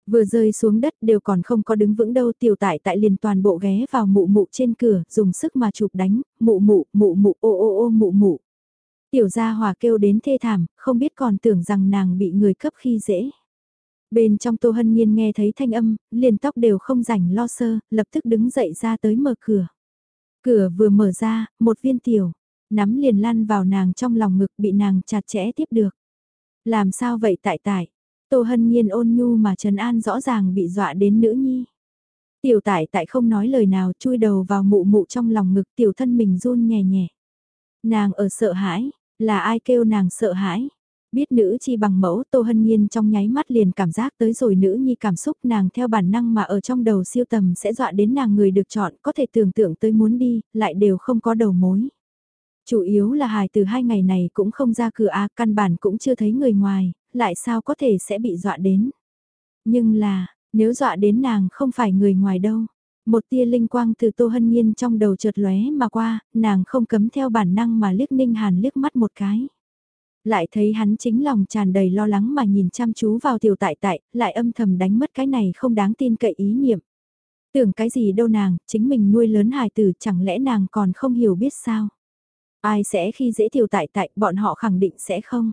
Speaker 1: Vừa rơi xuống đất đều còn không có đứng vững đâu tiểu tải tại liền toàn bộ ghé vào mụ mụ trên cửa, dùng sức mà chụp đánh, mụ mụ, mụ mụ, ô ô ô mụ mụ. Tiểu gia hòa kêu đến thê thảm, không biết còn tưởng rằng nàng bị người cấp khi dễ. Bên trong Tô Hân Nhiên nghe thấy thanh âm, liền tóc đều không rảnh lo sơ, lập tức đứng dậy ra tới mở cửa. Cửa vừa mở ra, một viên tiểu, nắm liền lăn vào nàng trong lòng ngực bị nàng chặt chẽ tiếp được. Làm sao vậy tại tại, Tô Hân Nhiên ôn nhu mà Trần An rõ ràng bị dọa đến nữ nhi. Tiểu tại tại không nói lời nào chui đầu vào mụ mụ trong lòng ngực tiểu thân mình run nhẹ nhẹ. Nàng ở sợ hãi, là ai kêu nàng sợ hãi? Biết nữ chi bằng mẫu Tô Hân Nhiên trong nháy mắt liền cảm giác tới rồi nữ nhi cảm xúc nàng theo bản năng mà ở trong đầu siêu tầm sẽ dọa đến nàng người được chọn có thể tưởng tượng tới muốn đi, lại đều không có đầu mối. Chủ yếu là hài từ hai ngày này cũng không ra cửa a căn bản cũng chưa thấy người ngoài, lại sao có thể sẽ bị dọa đến. Nhưng là, nếu dọa đến nàng không phải người ngoài đâu. Một tia linh quang từ Tô Hân Nhiên trong đầu chợt lóe mà qua, nàng không cấm theo bản năng mà liếc Ninh Hàn liếc mắt một cái. Lại thấy hắn chính lòng tràn đầy lo lắng mà nhìn chăm chú vào tiểu tại tại, lại âm thầm đánh mất cái này không đáng tin cậy ý niệm. Tưởng cái gì đâu nàng, chính mình nuôi lớn hài tử chẳng lẽ nàng còn không hiểu biết sao. Ai sẽ khi dễ tiểu tại tại, bọn họ khẳng định sẽ không.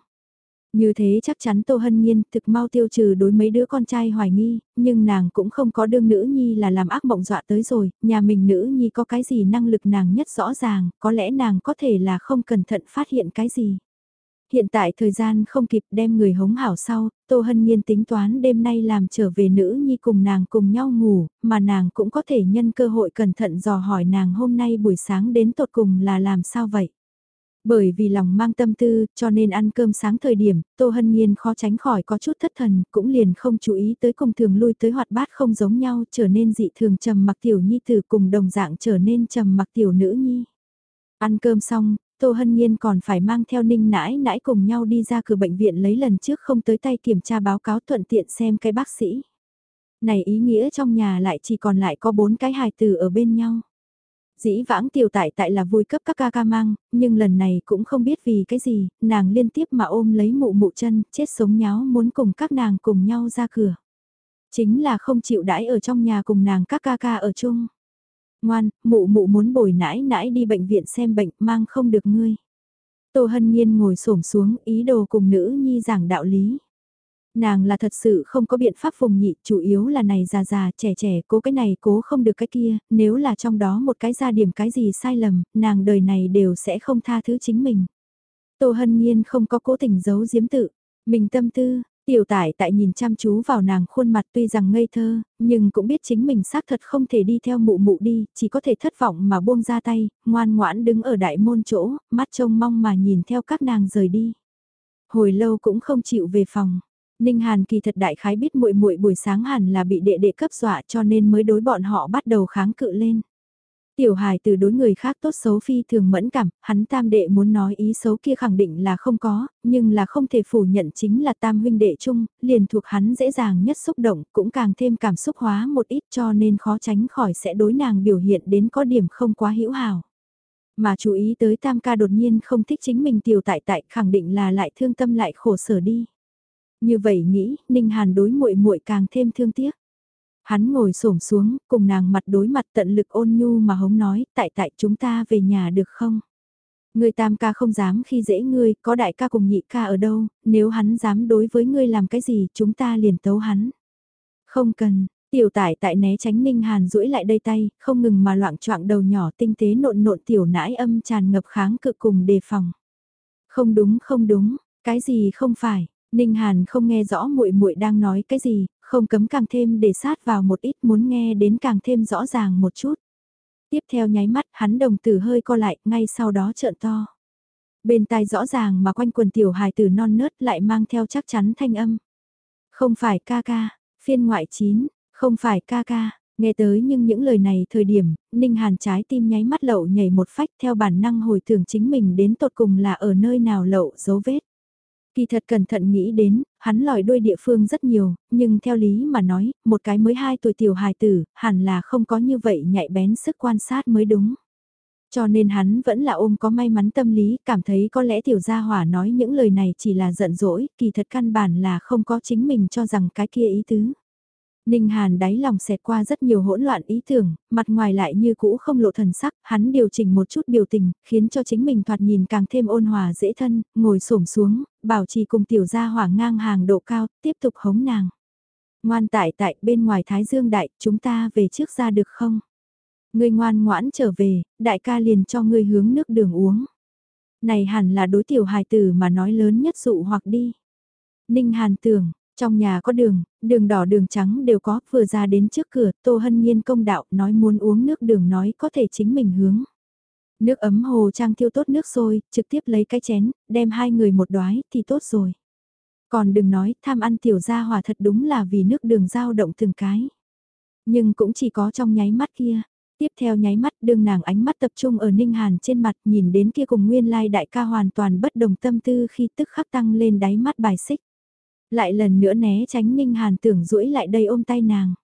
Speaker 1: Như thế chắc chắn Tô Hân Nhiên thực mau tiêu trừ đối mấy đứa con trai hoài nghi, nhưng nàng cũng không có đương nữ nhi là làm ác mộng dọa tới rồi, nhà mình nữ nhi có cái gì năng lực nàng nhất rõ ràng, có lẽ nàng có thể là không cẩn thận phát hiện cái gì. Hiện tại thời gian không kịp đem người hống hảo sau, Tô Hân Nhiên tính toán đêm nay làm trở về nữ nhi cùng nàng cùng nhau ngủ, mà nàng cũng có thể nhân cơ hội cẩn thận dò hỏi nàng hôm nay buổi sáng đến tột cùng là làm sao vậy. Bởi vì lòng mang tâm tư, cho nên ăn cơm sáng thời điểm, Tô Hân Nhiên khó tránh khỏi có chút thất thần, cũng liền không chú ý tới cùng thường lui tới hoạt bát không giống nhau, trở nên dị thường trầm mặc tiểu nhi từ cùng đồng dạng trở nên trầm mặc tiểu nữ nhi. Ăn cơm xong, Tô Hân Nhiên còn phải mang theo ninh nãi nãi cùng nhau đi ra cửa bệnh viện lấy lần trước không tới tay kiểm tra báo cáo thuận tiện xem cái bác sĩ. Này ý nghĩa trong nhà lại chỉ còn lại có bốn cái hài từ ở bên nhau. Dĩ vãng tiểu tại tại là vui cấp các ca ca mang, nhưng lần này cũng không biết vì cái gì, nàng liên tiếp mà ôm lấy mụ mụ chân, chết sống nháo muốn cùng các nàng cùng nhau ra cửa. Chính là không chịu đãi ở trong nhà cùng nàng các ca ca ở chung. Ngoan, mụ mụ muốn bồi nãi nãi đi bệnh viện xem bệnh mang không được ngươi. Tô Hân Nhiên ngồi xổm xuống ý đồ cùng nữ nhi giảng đạo lý. Nàng là thật sự không có biện pháp vùng nhị, chủ yếu là này già già trẻ trẻ cố cái này cố không được cái kia, nếu là trong đó một cái ra điểm cái gì sai lầm, nàng đời này đều sẽ không tha thứ chính mình. Tô Hân Nhiên không có cố tình giấu giếm tự, mình tâm tư, Tiểu tải tại nhìn chăm chú vào nàng khuôn mặt tuy rằng ngây thơ, nhưng cũng biết chính mình xác thật không thể đi theo mụ mụ đi, chỉ có thể thất vọng mà buông ra tay, ngoan ngoãn đứng ở đại môn chỗ, mắt trông mong mà nhìn theo các nàng rời đi. Hồi lâu cũng không chịu về phòng. Ninh Hàn kỳ thật đại khái biết muội muội buổi sáng hẳn là bị đệ đệ cấp dọa cho nên mới đối bọn họ bắt đầu kháng cự lên. Tiểu hài từ đối người khác tốt xấu phi thường mẫn cảm, hắn tam đệ muốn nói ý xấu kia khẳng định là không có, nhưng là không thể phủ nhận chính là tam huynh đệ chung, liền thuộc hắn dễ dàng nhất xúc động, cũng càng thêm cảm xúc hóa một ít cho nên khó tránh khỏi sẽ đối nàng biểu hiện đến có điểm không quá hữu hào. Mà chú ý tới tam ca đột nhiên không thích chính mình tiểu tại tại khẳng định là lại thương tâm lại khổ sở đi. Như vậy nghĩ, Ninh Hàn đối muội muội càng thêm thương tiếc. Hắn ngồi xổm xuống, cùng nàng mặt đối mặt tận lực ôn nhu mà hống nói, tại tại chúng ta về nhà được không? Người tam ca không dám khi dễ ngươi, có đại ca cùng nhị ca ở đâu, nếu hắn dám đối với ngươi làm cái gì, chúng ta liền tấu hắn. Không cần, tiểu tải tại né tránh ninh hàn duỗi lại đây tay, không ngừng mà loạn choạng đầu nhỏ tinh tế nộn nộn tiểu nãi âm tràn ngập kháng cự cùng đề phòng. Không đúng không đúng, cái gì không phải, Ninh Hàn không nghe rõ muội muội đang nói cái gì, không cấm càng thêm để sát vào một ít muốn nghe đến càng thêm rõ ràng một chút. Tiếp theo nháy mắt hắn đồng tử hơi co lại, ngay sau đó trợn to. Bên tai rõ ràng mà quanh quần tiểu hài tử non nớt lại mang theo chắc chắn thanh âm. Không phải ca ca, phiên ngoại chín, không phải ca ca, nghe tới nhưng những lời này thời điểm, Ninh Hàn trái tim nháy mắt lậu nhảy một phách theo bản năng hồi tưởng chính mình đến tột cùng là ở nơi nào lậu dấu vết. Kỳ thật cẩn thận nghĩ đến, hắn lòi đuôi địa phương rất nhiều, nhưng theo lý mà nói, một cái mới 2 tuổi tiểu hài tử, hẳn là không có như vậy nhạy bén sức quan sát mới đúng. Cho nên hắn vẫn là ôm có may mắn tâm lý, cảm thấy có lẽ tiểu gia hỏa nói những lời này chỉ là giận dỗi, kỳ thật căn bản là không có chính mình cho rằng cái kia ý tứ. Ninh Hàn đáy lòng xẹt qua rất nhiều hỗn loạn ý tưởng, mặt ngoài lại như cũ không lộ thần sắc, hắn điều chỉnh một chút biểu tình, khiến cho chính mình thoạt nhìn càng thêm ôn hòa dễ thân, ngồi xổm xuống, bảo trì cùng tiểu gia hỏa ngang hàng độ cao, tiếp tục hống nàng. Ngoan tại tại bên ngoài Thái Dương Đại, chúng ta về trước ra được không? Ngươi ngoan ngoãn trở về, đại ca liền cho ngươi hướng nước đường uống. Này hẳn là đối tiểu hài tử mà nói lớn nhất dụ hoặc đi. Ninh Hàn tưởng, trong nhà có đường, đường đỏ đường trắng đều có, vừa ra đến trước cửa, Tô Hân Nhiên công đạo nói muốn uống nước đường nói có thể chính mình hướng. Nước ấm hồ trang thiêu tốt nước sôi, trực tiếp lấy cái chén, đem hai người một đoái thì tốt rồi. Còn đừng nói, tham ăn tiểu gia hòa thật đúng là vì nước đường dao động từng cái. Nhưng cũng chỉ có trong nháy mắt kia. Tiếp theo nháy mắt đường nàng ánh mắt tập trung ở Ninh Hàn trên mặt nhìn đến kia cùng nguyên lai đại ca hoàn toàn bất đồng tâm tư khi tức khắc tăng lên đáy mắt bài xích. Lại lần nữa né tránh Ninh Hàn tưởng rũi lại đây ôm tay nàng.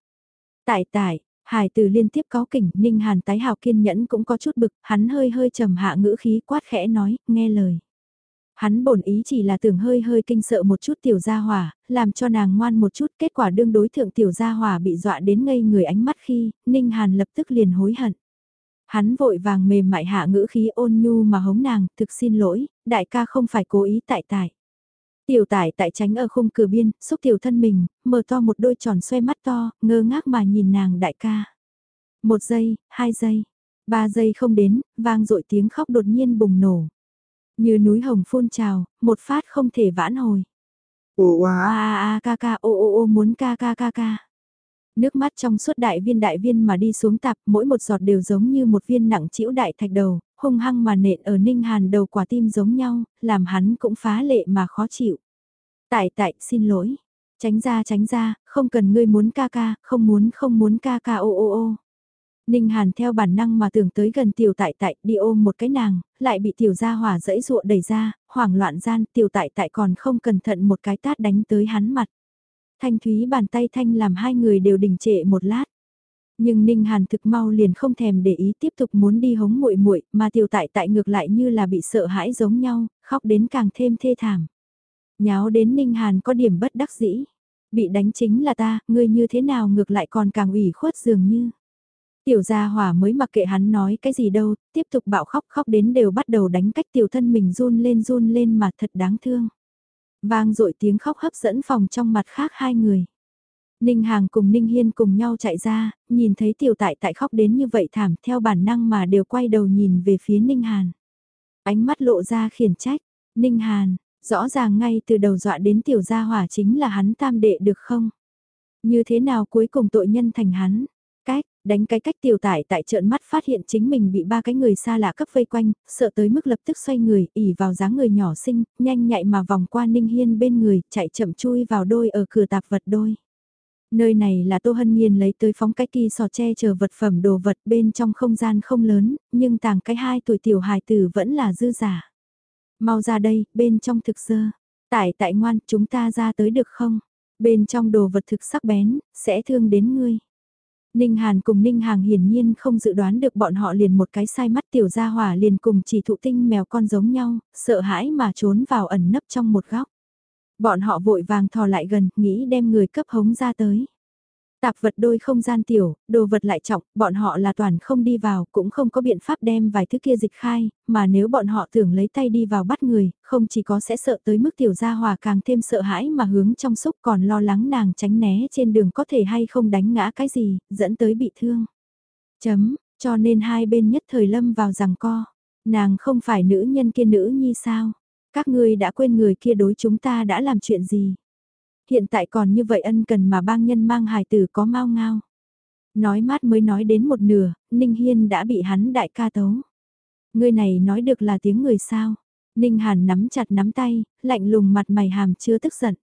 Speaker 1: Tại tại, Hải từ liên tiếp có kỉnh, Ninh Hàn tái hào kiên nhẫn cũng có chút bực, hắn hơi hơi trầm hạ ngữ khí quát khẽ nói, nghe lời. Hắn bổn ý chỉ là tưởng hơi hơi kinh sợ một chút tiểu gia hỏa, làm cho nàng ngoan một chút, kết quả đương đối thượng tiểu gia hỏa bị dọa đến ngây người ánh mắt khi, Ninh Hàn lập tức liền hối hận. Hắn vội vàng mềm mại hạ ngữ khí ôn nhu mà hống nàng, thực xin lỗi, đại ca không phải cố ý tại tại. Tiểu tải tại tránh ở khung cửa biên, xúc tiểu thân mình, mở to một đôi tròn xoay mắt to, ngơ ngác mà nhìn nàng đại ca. Một giây, hai giây, ba giây không đến, vang dội tiếng khóc đột nhiên bùng nổ. Như núi hồng phun trào, một phát không thể vãn hồi. Ồ a a a ca ca ô ô ô muốn ca ca ca ca. Nước mắt trong suốt đại viên đại viên mà đi xuống tạp, mỗi một giọt đều giống như một viên nặng chĩu đại thạch đầu, hung hăng mà nện ở ninh hàn đầu quả tim giống nhau, làm hắn cũng phá lệ mà khó chịu. Tại tại, xin lỗi. Tránh ra tránh ra, không cần ngươi muốn ca ca, không muốn không muốn ca ca ô ô ô. Ninh Hàn theo bản năng mà tưởng tới gần tiểu tại tại đi ôm một cái nàng, lại bị tiểu gia hỏa dẫy ruộ đẩy ra, hoảng loạn gian tiểu tại tại còn không cẩn thận một cái tát đánh tới hắn mặt. Thanh thúy bàn tay thanh làm hai người đều đình trệ một lát. Nhưng Ninh Hàn thực mau liền không thèm để ý tiếp tục muốn đi hống muội muội, mà tiểu tại tại ngược lại như là bị sợ hãi giống nhau, khóc đến càng thêm thê thảm. Nháo đến Ninh Hàn có điểm bất đắc dĩ. Bị đánh chính là ta, ngươi như thế nào ngược lại còn càng ủy khuất dường như. Tiểu gia hỏa mới mặc kệ hắn nói cái gì đâu, tiếp tục bạo khóc khóc đến đều bắt đầu đánh cách tiểu thân mình run lên run lên mà thật đáng thương. Vang dội tiếng khóc hấp dẫn phòng trong mặt khác hai người. Ninh Hàng cùng Ninh Hiên cùng nhau chạy ra, nhìn thấy tiểu tại tại khóc đến như vậy thảm theo bản năng mà đều quay đầu nhìn về phía Ninh Hàn. Ánh mắt lộ ra khiển trách, Ninh Hàn, rõ ràng ngay từ đầu dọa đến tiểu gia hỏa chính là hắn tam đệ được không? Như thế nào cuối cùng tội nhân thành hắn? Đánh cái cách tiểu tải tại trợn mắt phát hiện chính mình bị ba cái người xa lạ cấp vây quanh, sợ tới mức lập tức xoay người, ỉ vào dáng người nhỏ xinh, nhanh nhạy mà vòng qua Ninh Hiên bên người, chạy chậm chui vào đôi ở cửa tạp vật đôi. Nơi này là Tô Hân Nhiên lấy tới phóng cái kỳ sò che chờ vật phẩm đồ vật bên trong không gian không lớn, nhưng tàng cái hai tuổi tiểu hài tử vẫn là dư giả. Mau ra đây, bên trong thực sơ. Tại tại ngoan, chúng ta ra tới được không? Bên trong đồ vật thực sắc bén, sẽ thương đến ngươi. Ninh Hàn cùng Ninh Hàng hiển nhiên không dự đoán được bọn họ liền một cái sai mắt tiểu gia hỏa liền cùng chỉ thụ tinh mèo con giống nhau, sợ hãi mà trốn vào ẩn nấp trong một góc. Bọn họ vội vàng thò lại gần, nghĩ đem người cấp hống ra tới. Tạp vật đôi không gian tiểu, đồ vật lại trọng, bọn họ là toàn không đi vào, cũng không có biện pháp đem vài thứ kia dịch khai, mà nếu bọn họ tưởng lấy tay đi vào bắt người, không chỉ có sẽ sợ tới mức tiểu gia hòa càng thêm sợ hãi mà hướng trong xúc còn lo lắng nàng tránh né trên đường có thể hay không đánh ngã cái gì, dẫn tới bị thương. Chấm, cho nên hai bên nhất thời lâm vào rằng co, nàng không phải nữ nhân kia nữ nhi sao, các ngươi đã quên người kia đối chúng ta đã làm chuyện gì hiện tại còn như vậy ân cần mà bang nhân mang hài tử có mau ngao. Nói mát mới nói đến một nửa, Ninh Hiên đã bị hắn đại ca tấu. Người này nói được là tiếng người sao. Ninh Hàn nắm chặt nắm tay, lạnh lùng mặt mày hàm chưa tức giận.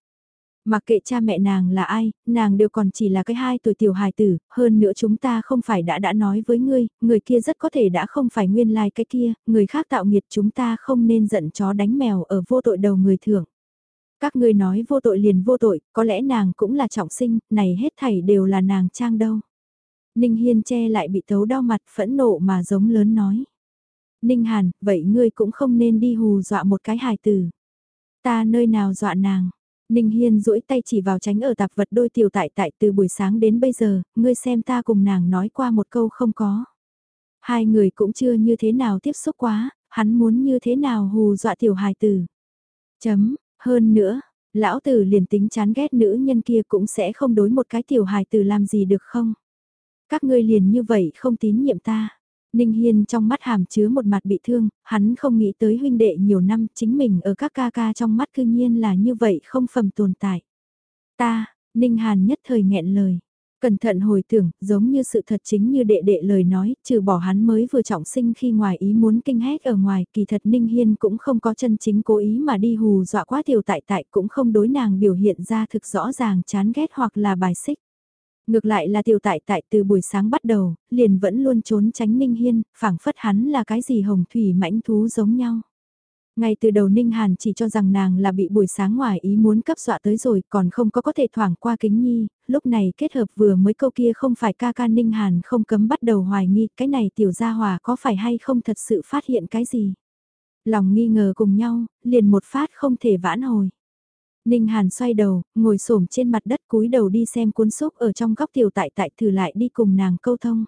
Speaker 1: Mặc kệ cha mẹ nàng là ai, nàng đều còn chỉ là cái hai tuổi tiểu hài tử, hơn nữa chúng ta không phải đã đã nói với ngươi, người kia rất có thể đã không phải nguyên lai like cái kia, người khác tạo nghiệt chúng ta không nên giận chó đánh mèo ở vô tội đầu người thưởng. Các ngươi nói vô tội liền vô tội, có lẽ nàng cũng là trọng sinh, này hết thảy đều là nàng trang đâu. Ninh Hiên che lại bị tấu đau mặt phẫn nộ mà giống lớn nói. Ninh Hàn, vậy ngươi cũng không nên đi hù dọa một cái hài tử. Ta nơi nào dọa nàng. Ninh Hiên duỗi tay chỉ vào tránh ở tạp vật đôi tiểu tại tại từ buổi sáng đến bây giờ, ngươi xem ta cùng nàng nói qua một câu không có. Hai người cũng chưa như thế nào tiếp xúc quá, hắn muốn như thế nào hù dọa tiểu hài tử. Chấm, hơn nữa, lão tử liền tính chán ghét nữ nhân kia cũng sẽ không đối một cái tiểu hài tử làm gì được không? Các ngươi liền như vậy không tín nhiệm ta. Ninh Hiên trong mắt hàm chứa một mặt bị thương, hắn không nghĩ tới huynh đệ nhiều năm chính mình ở các ca ca trong mắt cư nhiên là như vậy không phẩm tồn tại. Ta, Ninh Hàn nhất thời nghẹn lời. Cẩn thận hồi tưởng, giống như sự thật chính như đệ đệ lời nói, trừ bỏ hắn mới vừa trọng sinh khi ngoài ý muốn kinh hét ở ngoài, kỳ thật Ninh Hiên cũng không có chân chính cố ý mà đi hù dọa quá tiểu tại tại cũng không đối nàng biểu hiện ra thực rõ ràng chán ghét hoặc là bài xích. Ngược lại là tiểu tại tại từ buổi sáng bắt đầu, liền vẫn luôn trốn tránh Ninh Hiên, phảng phất hắn là cái gì hồng thủy mãnh thú giống nhau. Ngay từ đầu Ninh Hàn chỉ cho rằng nàng là bị buổi sáng ngoài ý muốn cấp dọa tới rồi còn không có có thể thoảng qua kính nhi, lúc này kết hợp vừa mới câu kia không phải ca ca Ninh Hàn không cấm bắt đầu hoài nghi cái này tiểu gia hòa có phải hay không thật sự phát hiện cái gì. Lòng nghi ngờ cùng nhau, liền một phát không thể vãn hồi. Ninh Hàn xoay đầu, ngồi xổm trên mặt đất cúi đầu đi xem cuốn xúc ở trong góc tiểu tại tại thử lại đi cùng nàng câu thông.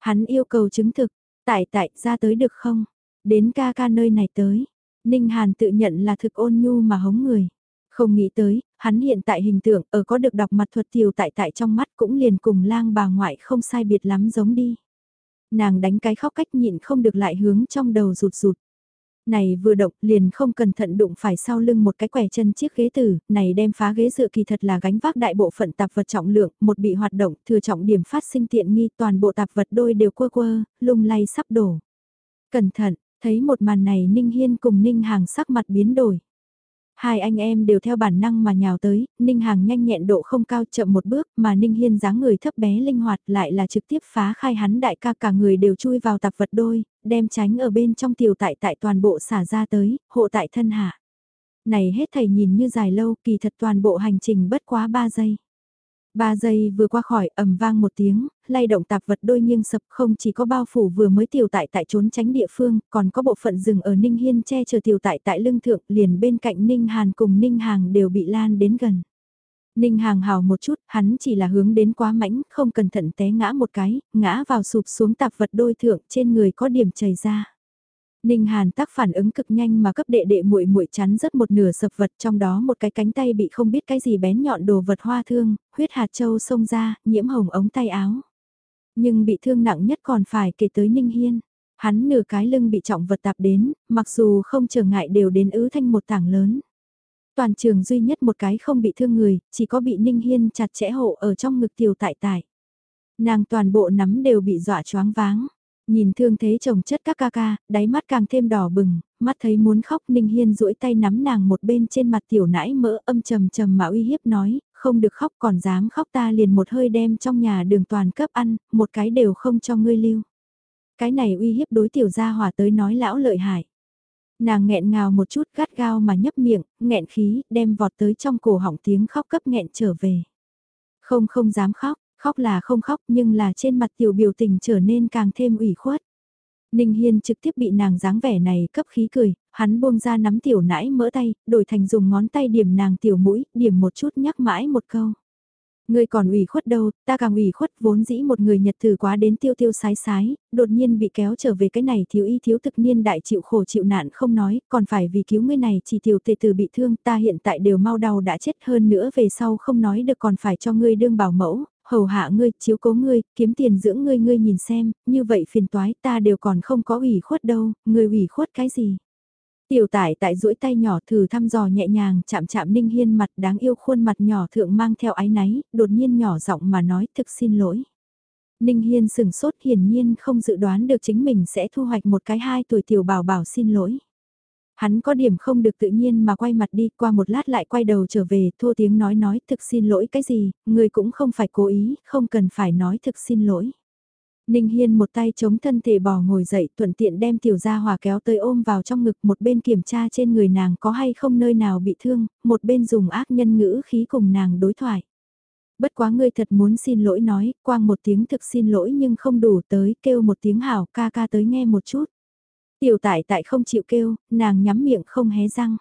Speaker 1: Hắn yêu cầu chứng thực, tại tại ra tới được không? Đến ca ca nơi này tới. Ninh Hàn tự nhận là thực ôn nhu mà hống người. Không nghĩ tới, hắn hiện tại hình tượng ở có được đọc mặt thuật tiểu tại tại trong mắt cũng liền cùng lang bà ngoại không sai biệt lắm giống đi. Nàng đánh cái khóc cách nhịn không được lại hướng trong đầu rụt rụt. Này vừa động liền không cẩn thận đụng phải sau lưng một cái quẻ chân chiếc ghế tử, này đem phá ghế dựa kỳ thật là gánh vác đại bộ phận tạp vật trọng lượng, một bị hoạt động, thừa trọng điểm phát sinh tiện nghi toàn bộ tạp vật đôi đều quơ quơ, lung lay sắp đổ. Cẩn thận, Thấy một màn này Ninh Hiên cùng Ninh Hàng sắc mặt biến đổi. Hai anh em đều theo bản năng mà nhào tới, Ninh Hàng nhanh nhẹn độ không cao chậm một bước mà Ninh Hiên dáng người thấp bé linh hoạt lại là trực tiếp phá khai hắn đại ca cả người đều chui vào tạp vật đôi, đem tránh ở bên trong tiểu tại tại toàn bộ xả ra tới, hộ tại thân hạ. Này hết thầy nhìn như dài lâu kỳ thật toàn bộ hành trình bất quá 3 giây. Ba giây vừa qua khỏi ầm vang một tiếng, lay động tạp vật đôi nghiêng sập không chỉ có bao phủ vừa mới tiểu tại tại trốn tránh địa phương, còn có bộ phận rừng ở Ninh Hiên che chở tiểu tại tại lưng thượng liền bên cạnh Ninh Hàn cùng Ninh Hàng đều bị lan đến gần. Ninh Hàng hào một chút, hắn chỉ là hướng đến quá mãnh, không cẩn thận té ngã một cái, ngã vào sụp xuống tạp vật đôi thượng trên người có điểm chảy ra. Ninh Hàn tác phản ứng cực nhanh mà cấp đệ đệ muội muội chắn rất một nửa sập vật trong đó một cái cánh tay bị không biết cái gì bén nhọn đồ vật hoa thương, huyết hạt châu xông ra, nhiễm hồng ống tay áo. Nhưng bị thương nặng nhất còn phải kể tới Ninh Hiên. Hắn nửa cái lưng bị trọng vật tạp đến, mặc dù không trở ngại đều đến ứ thanh một tảng lớn. Toàn trường duy nhất một cái không bị thương người, chỉ có bị Ninh Hiên chặt chẽ hộ ở trong ngực tiểu tại tại. Nàng toàn bộ nắm đều bị dọa choáng váng. Nhìn thương thế chồng chất các ca ca, đáy mắt càng thêm đỏ bừng, mắt thấy muốn khóc Ninh Hiên duỗi tay nắm nàng một bên trên mặt tiểu nãi mỡ âm trầm trầm mà uy hiếp nói, không được khóc còn dám khóc ta liền một hơi đem trong nhà đường toàn cấp ăn, một cái đều không cho ngươi lưu. Cái này uy hiếp đối tiểu gia hỏa tới nói lão lợi hại. Nàng nghẹn ngào một chút gắt gao mà nhấp miệng, nghẹn khí, đem vọt tới trong cổ họng tiếng khóc cấp nghẹn trở về. Không không dám khóc, khóc là không khóc nhưng là trên mặt tiểu biểu tình trở nên càng thêm ủy khuất. Ninh Hiên trực tiếp bị nàng dáng vẻ này cấp khí cười, hắn buông ra nắm tiểu nãi mỡ tay, đổi thành dùng ngón tay điểm nàng tiểu mũi, điểm một chút nhắc mãi một câu. Ngươi còn ủy khuất đâu, ta càng ủy khuất vốn dĩ một người nhật thử quá đến tiêu tiêu sái sái, đột nhiên bị kéo trở về cái này thiếu y thiếu thực niên đại chịu khổ chịu nạn không nói, còn phải vì cứu ngươi này chỉ tiểu tệ từ bị thương ta hiện tại đều mau đau đã chết hơn nữa về sau không nói được còn phải cho ngươi đương bảo mẫu, hầu hạ ngươi, chiếu cố ngươi, kiếm tiền dưỡng ngươi ngươi nhìn xem, như vậy phiền toái ta đều còn không có ủy khuất đâu, ngươi ủy khuất cái gì. Tiểu tải tại duỗi tay nhỏ thử thăm dò nhẹ nhàng chạm chạm Ninh Hiên mặt đáng yêu khuôn mặt nhỏ thượng mang theo ái náy, đột nhiên nhỏ giọng mà nói thực xin lỗi. Ninh Hiên sừng sốt hiển nhiên không dự đoán được chính mình sẽ thu hoạch một cái hai tuổi tiểu bảo bảo xin lỗi. Hắn có điểm không được tự nhiên mà quay mặt đi qua một lát lại quay đầu trở về thô tiếng nói nói thực xin lỗi cái gì, người cũng không phải cố ý, không cần phải nói thực xin lỗi. Ninh Hiên một tay chống thân thể bò ngồi dậy thuận tiện đem tiểu gia hòa kéo tới ôm vào trong ngực một bên kiểm tra trên người nàng có hay không nơi nào bị thương, một bên dùng ác nhân ngữ khí cùng nàng đối thoại. Bất quá ngươi thật muốn xin lỗi nói, quang một tiếng thực xin lỗi nhưng không đủ tới kêu một tiếng hảo ca ca tới nghe một chút. Tiểu tại tại không chịu kêu, nàng nhắm miệng không hé răng.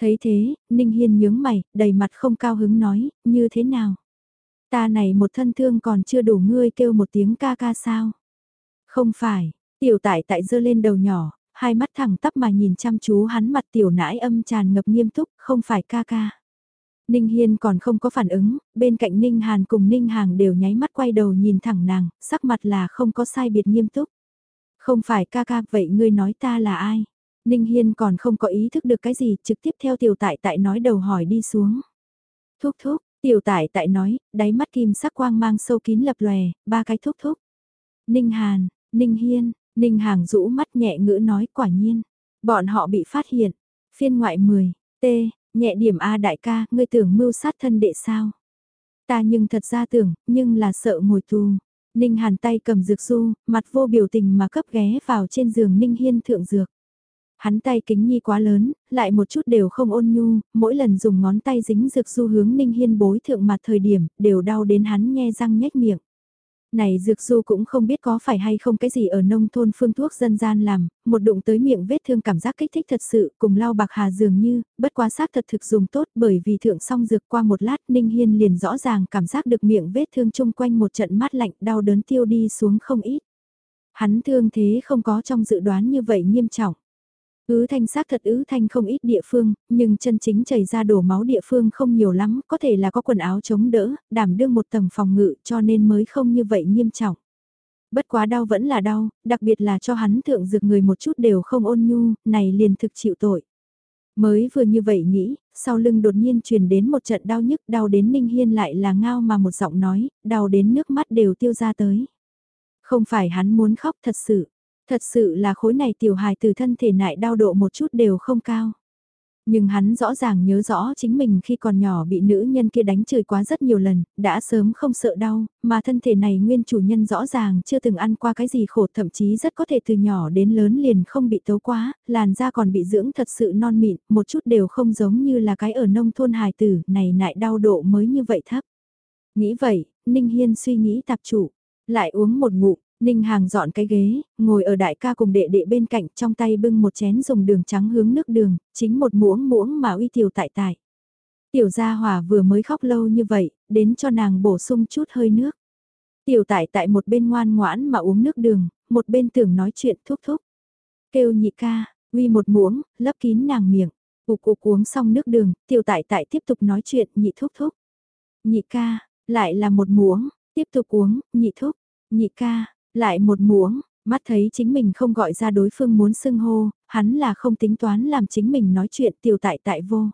Speaker 1: Thấy thế, Ninh Hiên nhướng mày, đầy mặt không cao hứng nói, như thế nào? Ta này một thân thương còn chưa đủ ngươi kêu một tiếng ca ca sao? Không phải, tiểu tại tại dơ lên đầu nhỏ, hai mắt thẳng tắp mà nhìn chăm chú hắn mặt tiểu nãi âm tràn ngập nghiêm túc, không phải ca ca. Ninh Hiên còn không có phản ứng, bên cạnh Ninh Hàn cùng Ninh Hàng đều nháy mắt quay đầu nhìn thẳng nàng, sắc mặt là không có sai biệt nghiêm túc. Không phải ca ca, vậy ngươi nói ta là ai? Ninh Hiên còn không có ý thức được cái gì, trực tiếp theo tiểu tại tại nói đầu hỏi đi xuống. Thúc thúc, tiểu tại tại nói, đáy mắt kim sắc quang mang sâu kín lập lòe, ba cái thúc thúc. Ninh Hàn, Ninh Hiên, Ninh Hàng rũ mắt nhẹ ngữ nói quả nhiên. Bọn họ bị phát hiện. Phiên ngoại 10, T, nhẹ điểm A đại ca, ngươi tưởng mưu sát thân đệ sao? Ta nhưng thật ra tưởng, nhưng là sợ ngồi tù. Ninh Hàn tay cầm dược du, mặt vô biểu tình mà cấp ghé vào trên giường Ninh Hiên thượng dược. Hắn tay kính nhi quá lớn, lại một chút đều không ôn nhu, mỗi lần dùng ngón tay dính dược du hướng Ninh Hiên bối thượng mặt thời điểm, đều đau đến hắn nhe răng nhếch miệng. Này dược du cũng không biết có phải hay không cái gì ở nông thôn phương thuốc dân gian làm, một đụng tới miệng vết thương cảm giác kích thích thật sự cùng lau bạc hà dường như, bất quá xác thật thực dùng tốt bởi vì thượng xong dược qua một lát Ninh Hiên liền rõ ràng cảm giác được miệng vết thương chung quanh một trận mát lạnh đau đớn tiêu đi xuống không ít. Hắn thương thế không có trong dự đoán như vậy nghiêm trọng. Ứ thanh xác thật ứ thanh không ít địa phương, nhưng chân chính chảy ra đổ máu địa phương không nhiều lắm, có thể là có quần áo chống đỡ, đảm đương một tầng phòng ngự cho nên mới không như vậy nghiêm trọng. Bất quá đau vẫn là đau, đặc biệt là cho hắn thượng dược người một chút đều không ôn nhu, này liền thực chịu tội. Mới vừa như vậy nghĩ, sau lưng đột nhiên truyền đến một trận đau nhức đau đến Ninh Hiên lại là ngao mà một giọng nói, đau đến nước mắt đều tiêu ra tới. Không phải hắn muốn khóc thật sự, Thật sự là khối này tiểu hài từ thân thể nại đau độ một chút đều không cao. Nhưng hắn rõ ràng nhớ rõ chính mình khi còn nhỏ bị nữ nhân kia đánh chửi quá rất nhiều lần, đã sớm không sợ đau, mà thân thể này nguyên chủ nhân rõ ràng chưa từng ăn qua cái gì khổ thậm chí rất có thể từ nhỏ đến lớn liền không bị tấu quá, làn da còn bị dưỡng thật sự non mịn, một chút đều không giống như là cái ở nông thôn hài tử, này nại đau độ mới như vậy thấp. Nghĩ vậy, Ninh Hiên suy nghĩ tạp chủ, lại uống một ngụm, Ninh Hàng dọn cái ghế, ngồi ở đại ca cùng đệ đệ bên cạnh trong tay bưng một chén dùng đường trắng hướng nước đường, chính một muỗng muỗng mà uy tiểu tại tại. Tiểu gia hỏa vừa mới khóc lâu như vậy, đến cho nàng bổ sung chút hơi nước. Tiểu tại tại một bên ngoan ngoãn mà uống nước đường, một bên tưởng nói chuyện thúc thúc. Kêu nhị ca, uy một muỗng, lấp kín nàng miệng. Ục ục uống xong nước đường, tiểu tại tại tiếp tục nói chuyện nhị thúc thúc. Nhị ca, lại là một muỗng, tiếp tục uống, nhị thúc, nhị ca, lại một muỗng, mắt thấy chính mình không gọi ra đối phương muốn xưng hô, hắn là không tính toán làm chính mình nói chuyện tiểu tại tại vô.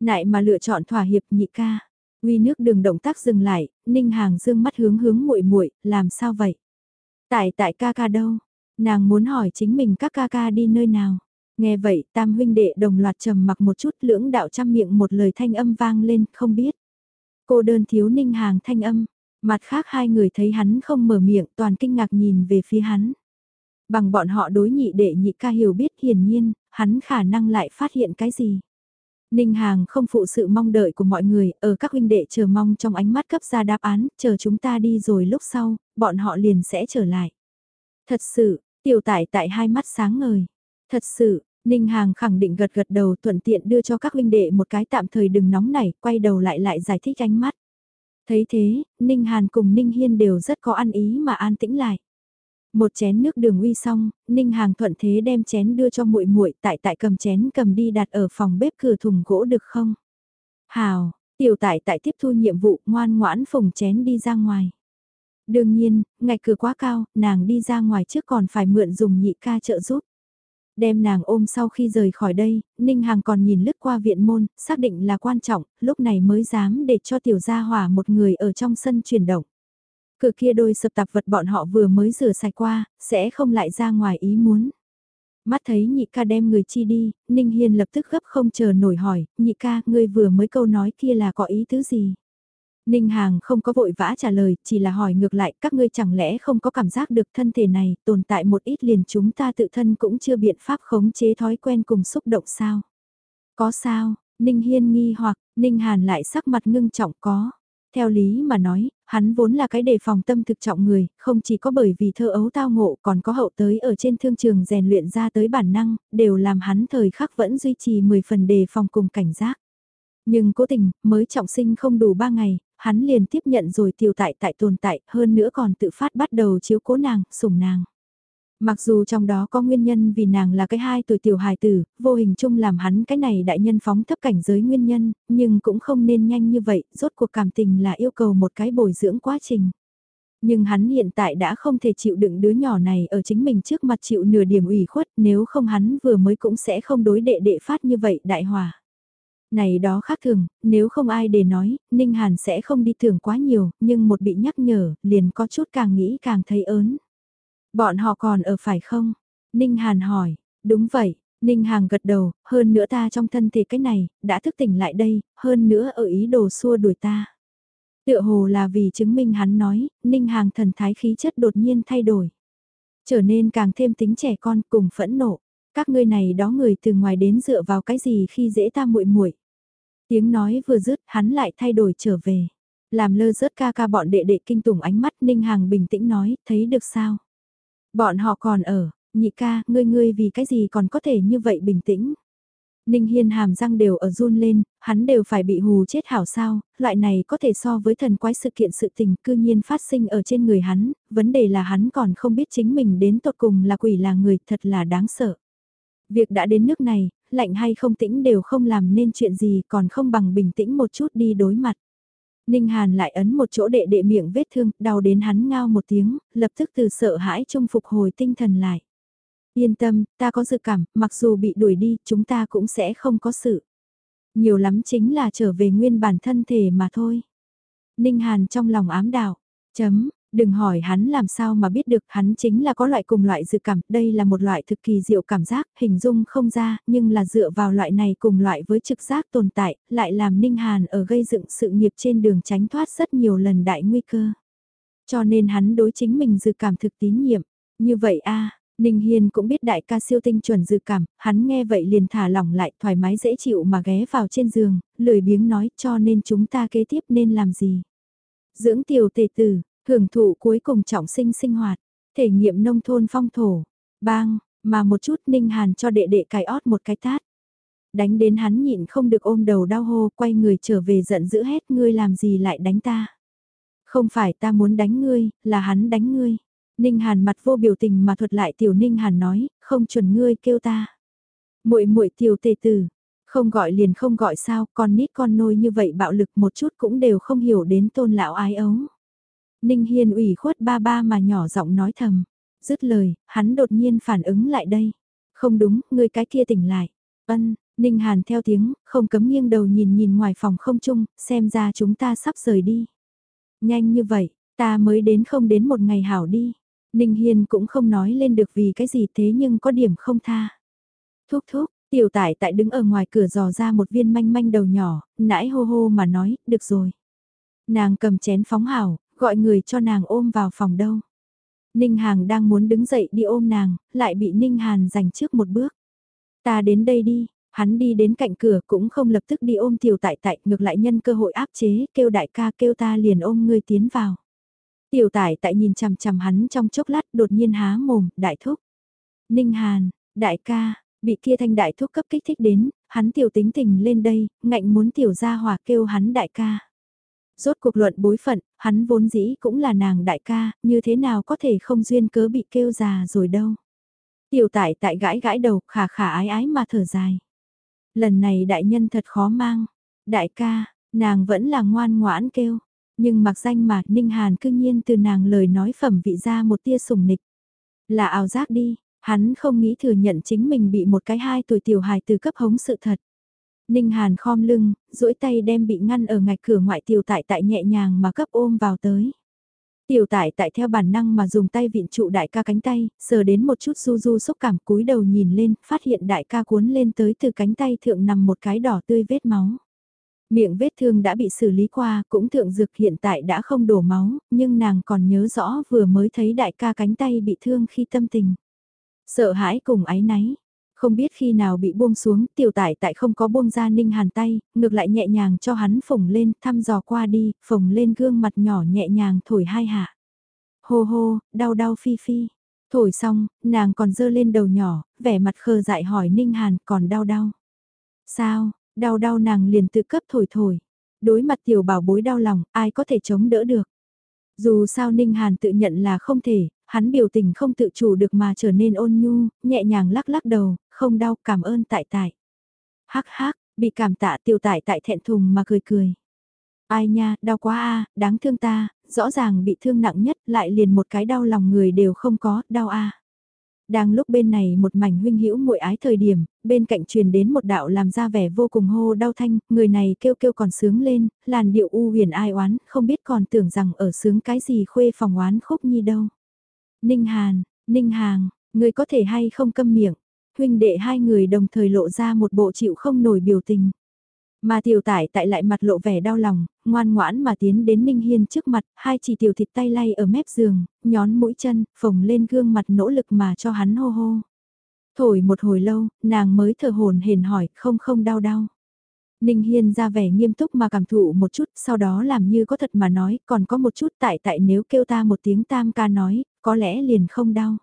Speaker 1: Nại mà lựa chọn thỏa hiệp nhị ca. Uy nước đường động tác dừng lại, Ninh Hàng dương mắt hướng hướng muội muội, làm sao vậy? Tại tại ca ca đâu? Nàng muốn hỏi chính mình các ca ca đi nơi nào? Nghe vậy, tam huynh đệ đồng loạt trầm mặc một chút lưỡng đạo trăm miệng một lời thanh âm vang lên, không biết. Cô đơn thiếu ninh hàng thanh âm, mặt khác hai người thấy hắn không mở miệng toàn kinh ngạc nhìn về phía hắn. Bằng bọn họ đối nhị đệ nhị ca hiểu biết hiển nhiên, hắn khả năng lại phát hiện cái gì. Ninh Hàng không phụ sự mong đợi của mọi người, ở các huynh đệ chờ mong trong ánh mắt cấp ra đáp án, chờ chúng ta đi rồi lúc sau, bọn họ liền sẽ trở lại. Thật sự, tiểu tải tại hai mắt sáng ngời. Thật sự, Ninh Hàng khẳng định gật gật đầu thuận tiện đưa cho các huynh đệ một cái tạm thời đừng nóng nảy, quay đầu lại lại giải thích ánh mắt. Thấy thế, Ninh Hàn cùng Ninh Hiên đều rất có ăn ý mà an tĩnh lại. Một chén nước đường uy xong, Ninh Hàng thuận thế đem chén đưa cho muội muội, tại tại cầm chén cầm đi đặt ở phòng bếp cửa thùng gỗ được không? Hào, tiểu tại tại tiếp thu nhiệm vụ ngoan ngoãn phùng chén đi ra ngoài. Đương nhiên, ngạch cửa quá cao, nàng đi ra ngoài trước còn phải mượn dùng nhị ca trợ giúp. Đem nàng ôm sau khi rời khỏi đây, Ninh Hàng còn nhìn lướt qua viện môn, xác định là quan trọng, lúc này mới dám để cho tiểu gia hỏa một người ở trong sân chuyển động. Cửa kia đôi sập tạp vật bọn họ vừa mới rửa sạch qua, sẽ không lại ra ngoài ý muốn. Mắt thấy nhị ca đem người chi đi, Ninh Hiên lập tức gấp không chờ nổi hỏi, nhị ca, ngươi vừa mới câu nói kia là có ý tứ gì? Ninh Hàng không có vội vã trả lời, chỉ là hỏi ngược lại, các ngươi chẳng lẽ không có cảm giác được thân thể này, tồn tại một ít liền chúng ta tự thân cũng chưa biện pháp khống chế thói quen cùng xúc động sao? Có sao? Ninh Hiên nghi hoặc, Ninh Hàn lại sắc mặt ngưng trọng có. Theo lý mà nói, hắn vốn là cái đề phòng tâm thực trọng người, không chỉ có bởi vì thơ ấu tao ngộ còn có hậu tới ở trên thương trường rèn luyện ra tới bản năng, đều làm hắn thời khắc vẫn duy trì 10 phần đề phòng cùng cảnh giác. Nhưng cố tình, mới trọng sinh không đủ 3 ngày, hắn liền tiếp nhận rồi tiêu tại tại tồn tại, hơn nữa còn tự phát bắt đầu chiếu cố nàng, sủng nàng. Mặc dù trong đó có nguyên nhân vì nàng là cái hai tuổi tiểu hài tử, vô hình chung làm hắn cái này đại nhân phóng thấp cảnh giới nguyên nhân, nhưng cũng không nên nhanh như vậy, rốt cuộc cảm tình là yêu cầu một cái bồi dưỡng quá trình. Nhưng hắn hiện tại đã không thể chịu đựng đứa nhỏ này ở chính mình trước mặt chịu nửa điểm ủy khuất nếu không hắn vừa mới cũng sẽ không đối đệ đệ phát như vậy đại hòa. Này đó khác thường, nếu không ai để nói, Ninh Hàn sẽ không đi tưởng quá nhiều, nhưng một bị nhắc nhở, liền có chút càng nghĩ càng thấy ớn. Bọn họ còn ở phải không? Ninh Hàn hỏi, đúng vậy, Ninh Hàng gật đầu, hơn nữa ta trong thân thể cái này, đã thức tỉnh lại đây, hơn nữa ở ý đồ xua đuổi ta. Tựa hồ là vì chứng minh hắn nói, Ninh Hàng thần thái khí chất đột nhiên thay đổi. Trở nên càng thêm tính trẻ con cùng phẫn nộ. Các ngươi này đó người từ ngoài đến dựa vào cái gì khi dễ ta muội muội Tiếng nói vừa dứt hắn lại thay đổi trở về. Làm lơ rớt ca ca bọn đệ đệ kinh tủng ánh mắt Ninh Hàng bình tĩnh nói, thấy được sao? Bọn họ còn ở, nhị ca, ngươi ngươi vì cái gì còn có thể như vậy bình tĩnh. Ninh Hiên hàm răng đều ở run lên, hắn đều phải bị hù chết hảo sao, loại này có thể so với thần quái sự kiện sự tình cư nhiên phát sinh ở trên người hắn, vấn đề là hắn còn không biết chính mình đến tột cùng là quỷ là người thật là đáng sợ. Việc đã đến nước này, lạnh hay không tĩnh đều không làm nên chuyện gì còn không bằng bình tĩnh một chút đi đối mặt. Ninh Hàn lại ấn một chỗ đệ đệ miệng vết thương, đau đến hắn ngao một tiếng, lập tức từ sợ hãi trung phục hồi tinh thần lại. Yên tâm, ta có dự cảm, mặc dù bị đuổi đi, chúng ta cũng sẽ không có sự. Nhiều lắm chính là trở về nguyên bản thân thể mà thôi. Ninh Hàn trong lòng ám đạo, chấm, Đừng hỏi hắn làm sao mà biết được hắn chính là có loại cùng loại dự cảm, đây là một loại thực kỳ diệu cảm giác, hình dung không ra, nhưng là dựa vào loại này cùng loại với trực giác tồn tại, lại làm Ninh Hàn ở gây dựng sự nghiệp trên đường tránh thoát rất nhiều lần đại nguy cơ. Cho nên hắn đối chính mình dự cảm thực tín nhiệm. Như vậy a Ninh Hiên cũng biết đại ca siêu tinh chuẩn dự cảm, hắn nghe vậy liền thả lỏng lại thoải mái dễ chịu mà ghé vào trên giường, lười biếng nói cho nên chúng ta kế tiếp nên làm gì. Dưỡng tiểu tề tử, Hưởng thụ cuối cùng trọng sinh sinh hoạt, thể nghiệm nông thôn phong thổ, bang, mà một chút ninh hàn cho đệ đệ cài ót một cái tát. Đánh đến hắn nhịn không được ôm đầu đau hô, quay người trở về giận dữ hết ngươi làm gì lại đánh ta. Không phải ta muốn đánh ngươi, là hắn đánh ngươi. Ninh Hàn mặt vô biểu tình mà thuật lại tiểu Ninh Hàn nói, không chuẩn ngươi kêu ta. Muội muội tiểu tề tử, không gọi liền không gọi sao, con nít con nôi như vậy bạo lực một chút cũng đều không hiểu đến tôn lão ái ấu. Ninh Hiên ủy khuất ba ba mà nhỏ giọng nói thầm. Dứt lời, hắn đột nhiên phản ứng lại đây. Không đúng, người cái kia tỉnh lại. Ân, Ninh Hàn theo tiếng, không cấm nghiêng đầu nhìn nhìn ngoài phòng không chung, xem ra chúng ta sắp rời đi. Nhanh như vậy, ta mới đến không đến một ngày hảo đi. Ninh Hiên cũng không nói lên được vì cái gì thế nhưng có điểm không tha. Thúc thúc, tiểu tải tại đứng ở ngoài cửa dò ra một viên manh manh đầu nhỏ, nãi hô hô mà nói, được rồi. Nàng cầm chén phóng hảo, gọi người cho nàng ôm vào phòng đâu. Ninh Hàng đang muốn đứng dậy đi ôm nàng, lại bị Ninh Hàn giành trước một bước. Ta đến đây đi, hắn đi đến cạnh cửa cũng không lập tức đi ôm tiểu tại tại, ngược lại nhân cơ hội áp chế, kêu đại ca kêu ta liền ôm ngươi tiến vào. Tiểu Tải tại nhìn chằm chằm hắn trong chốc lát đột nhiên há mồm, đại thúc. Ninh Hàn, đại ca, bị kia thanh đại thúc cấp kích thích đến, hắn tiểu tính tình lên đây, ngạnh muốn tiểu gia hòa kêu hắn đại ca. Rốt cuộc luận bối phận, hắn vốn dĩ cũng là nàng đại ca, như thế nào có thể không duyên cớ bị kêu già rồi đâu. Tiểu tại tại gãi gãi đầu, khả khả ái ái mà thở dài. Lần này đại nhân thật khó mang. Đại ca, nàng vẫn là ngoan ngoãn kêu. Nhưng mặc danh mà Ninh Hàn cương nhiên từ nàng lời nói phẩm vị ra một tia sùng nịch. Là ảo giác đi, hắn không nghĩ thừa nhận chính mình bị một cái hai tuổi tiểu hài từ cấp hống sự thật. Ninh Hàn khom lưng, duỗi tay đem bị ngăn ở ngạch cửa ngoại tiểu tại tại nhẹ nhàng mà cấp ôm vào tới. Tiểu tại tại theo bản năng mà dùng tay vịn trụ đại ca cánh tay, sờ đến một chút du du xúc cảm cúi đầu nhìn lên, phát hiện đại ca cuốn lên tới từ cánh tay thượng nằm một cái đỏ tươi vết máu. Miệng vết thương đã bị xử lý qua, cũng thượng dược hiện tại đã không đổ máu, nhưng nàng còn nhớ rõ vừa mới thấy đại ca cánh tay bị thương khi tâm tình. Sợ hãi cùng ái náy, không biết khi nào bị buông xuống, tiểu tải tại không có buông ra ninh hàn tay, ngược lại nhẹ nhàng cho hắn phồng lên, thăm dò qua đi, phồng lên gương mặt nhỏ nhẹ nhàng thổi hai hạ. Hô hô, đau đau phi phi. Thổi xong, nàng còn dơ lên đầu nhỏ, vẻ mặt khờ dại hỏi ninh hàn còn đau đau. Sao, đau đau nàng liền tự cấp thổi thổi. Đối mặt tiểu bảo bối đau lòng, ai có thể chống đỡ được. Dù sao Ninh Hàn tự nhận là không thể, hắn biểu tình không tự chủ được mà trở nên ôn nhu, nhẹ nhàng lắc lắc đầu, không đau cảm ơn tại tại. Hắc hắc, bị cảm tạ tiểu tại tại thẹn thùng mà cười cười. Ai nha, đau quá a, đáng thương ta, rõ ràng bị thương nặng nhất lại liền một cái đau lòng người đều không có, đau a. Đang lúc bên này một mảnh huynh hữu muội ái thời điểm, bên cạnh truyền đến một đạo làm ra vẻ vô cùng hô đau thanh, người này kêu kêu còn sướng lên, làn điệu u huyền ai oán, không biết còn tưởng rằng ở sướng cái gì khuê phòng oán khúc nhi đâu. Ninh Hàn, Ninh Hàng, người có thể hay không câm miệng, huynh đệ hai người đồng thời lộ ra một bộ chịu không nổi biểu tình. Mà tiểu tải tại lại mặt lộ vẻ đau lòng, ngoan ngoãn mà tiến đến Ninh Hiên trước mặt, hai chỉ tiểu thịt tay lay ở mép giường, nhón mũi chân, phồng lên gương mặt nỗ lực mà cho hắn hô hô. Thổi một hồi lâu, nàng mới thở hồn hển hỏi, không không đau đau. Ninh Hiên ra vẻ nghiêm túc mà cảm thụ một chút, sau đó làm như có thật mà nói, còn có một chút tại tại nếu kêu ta một tiếng tam ca nói, có lẽ liền không đau.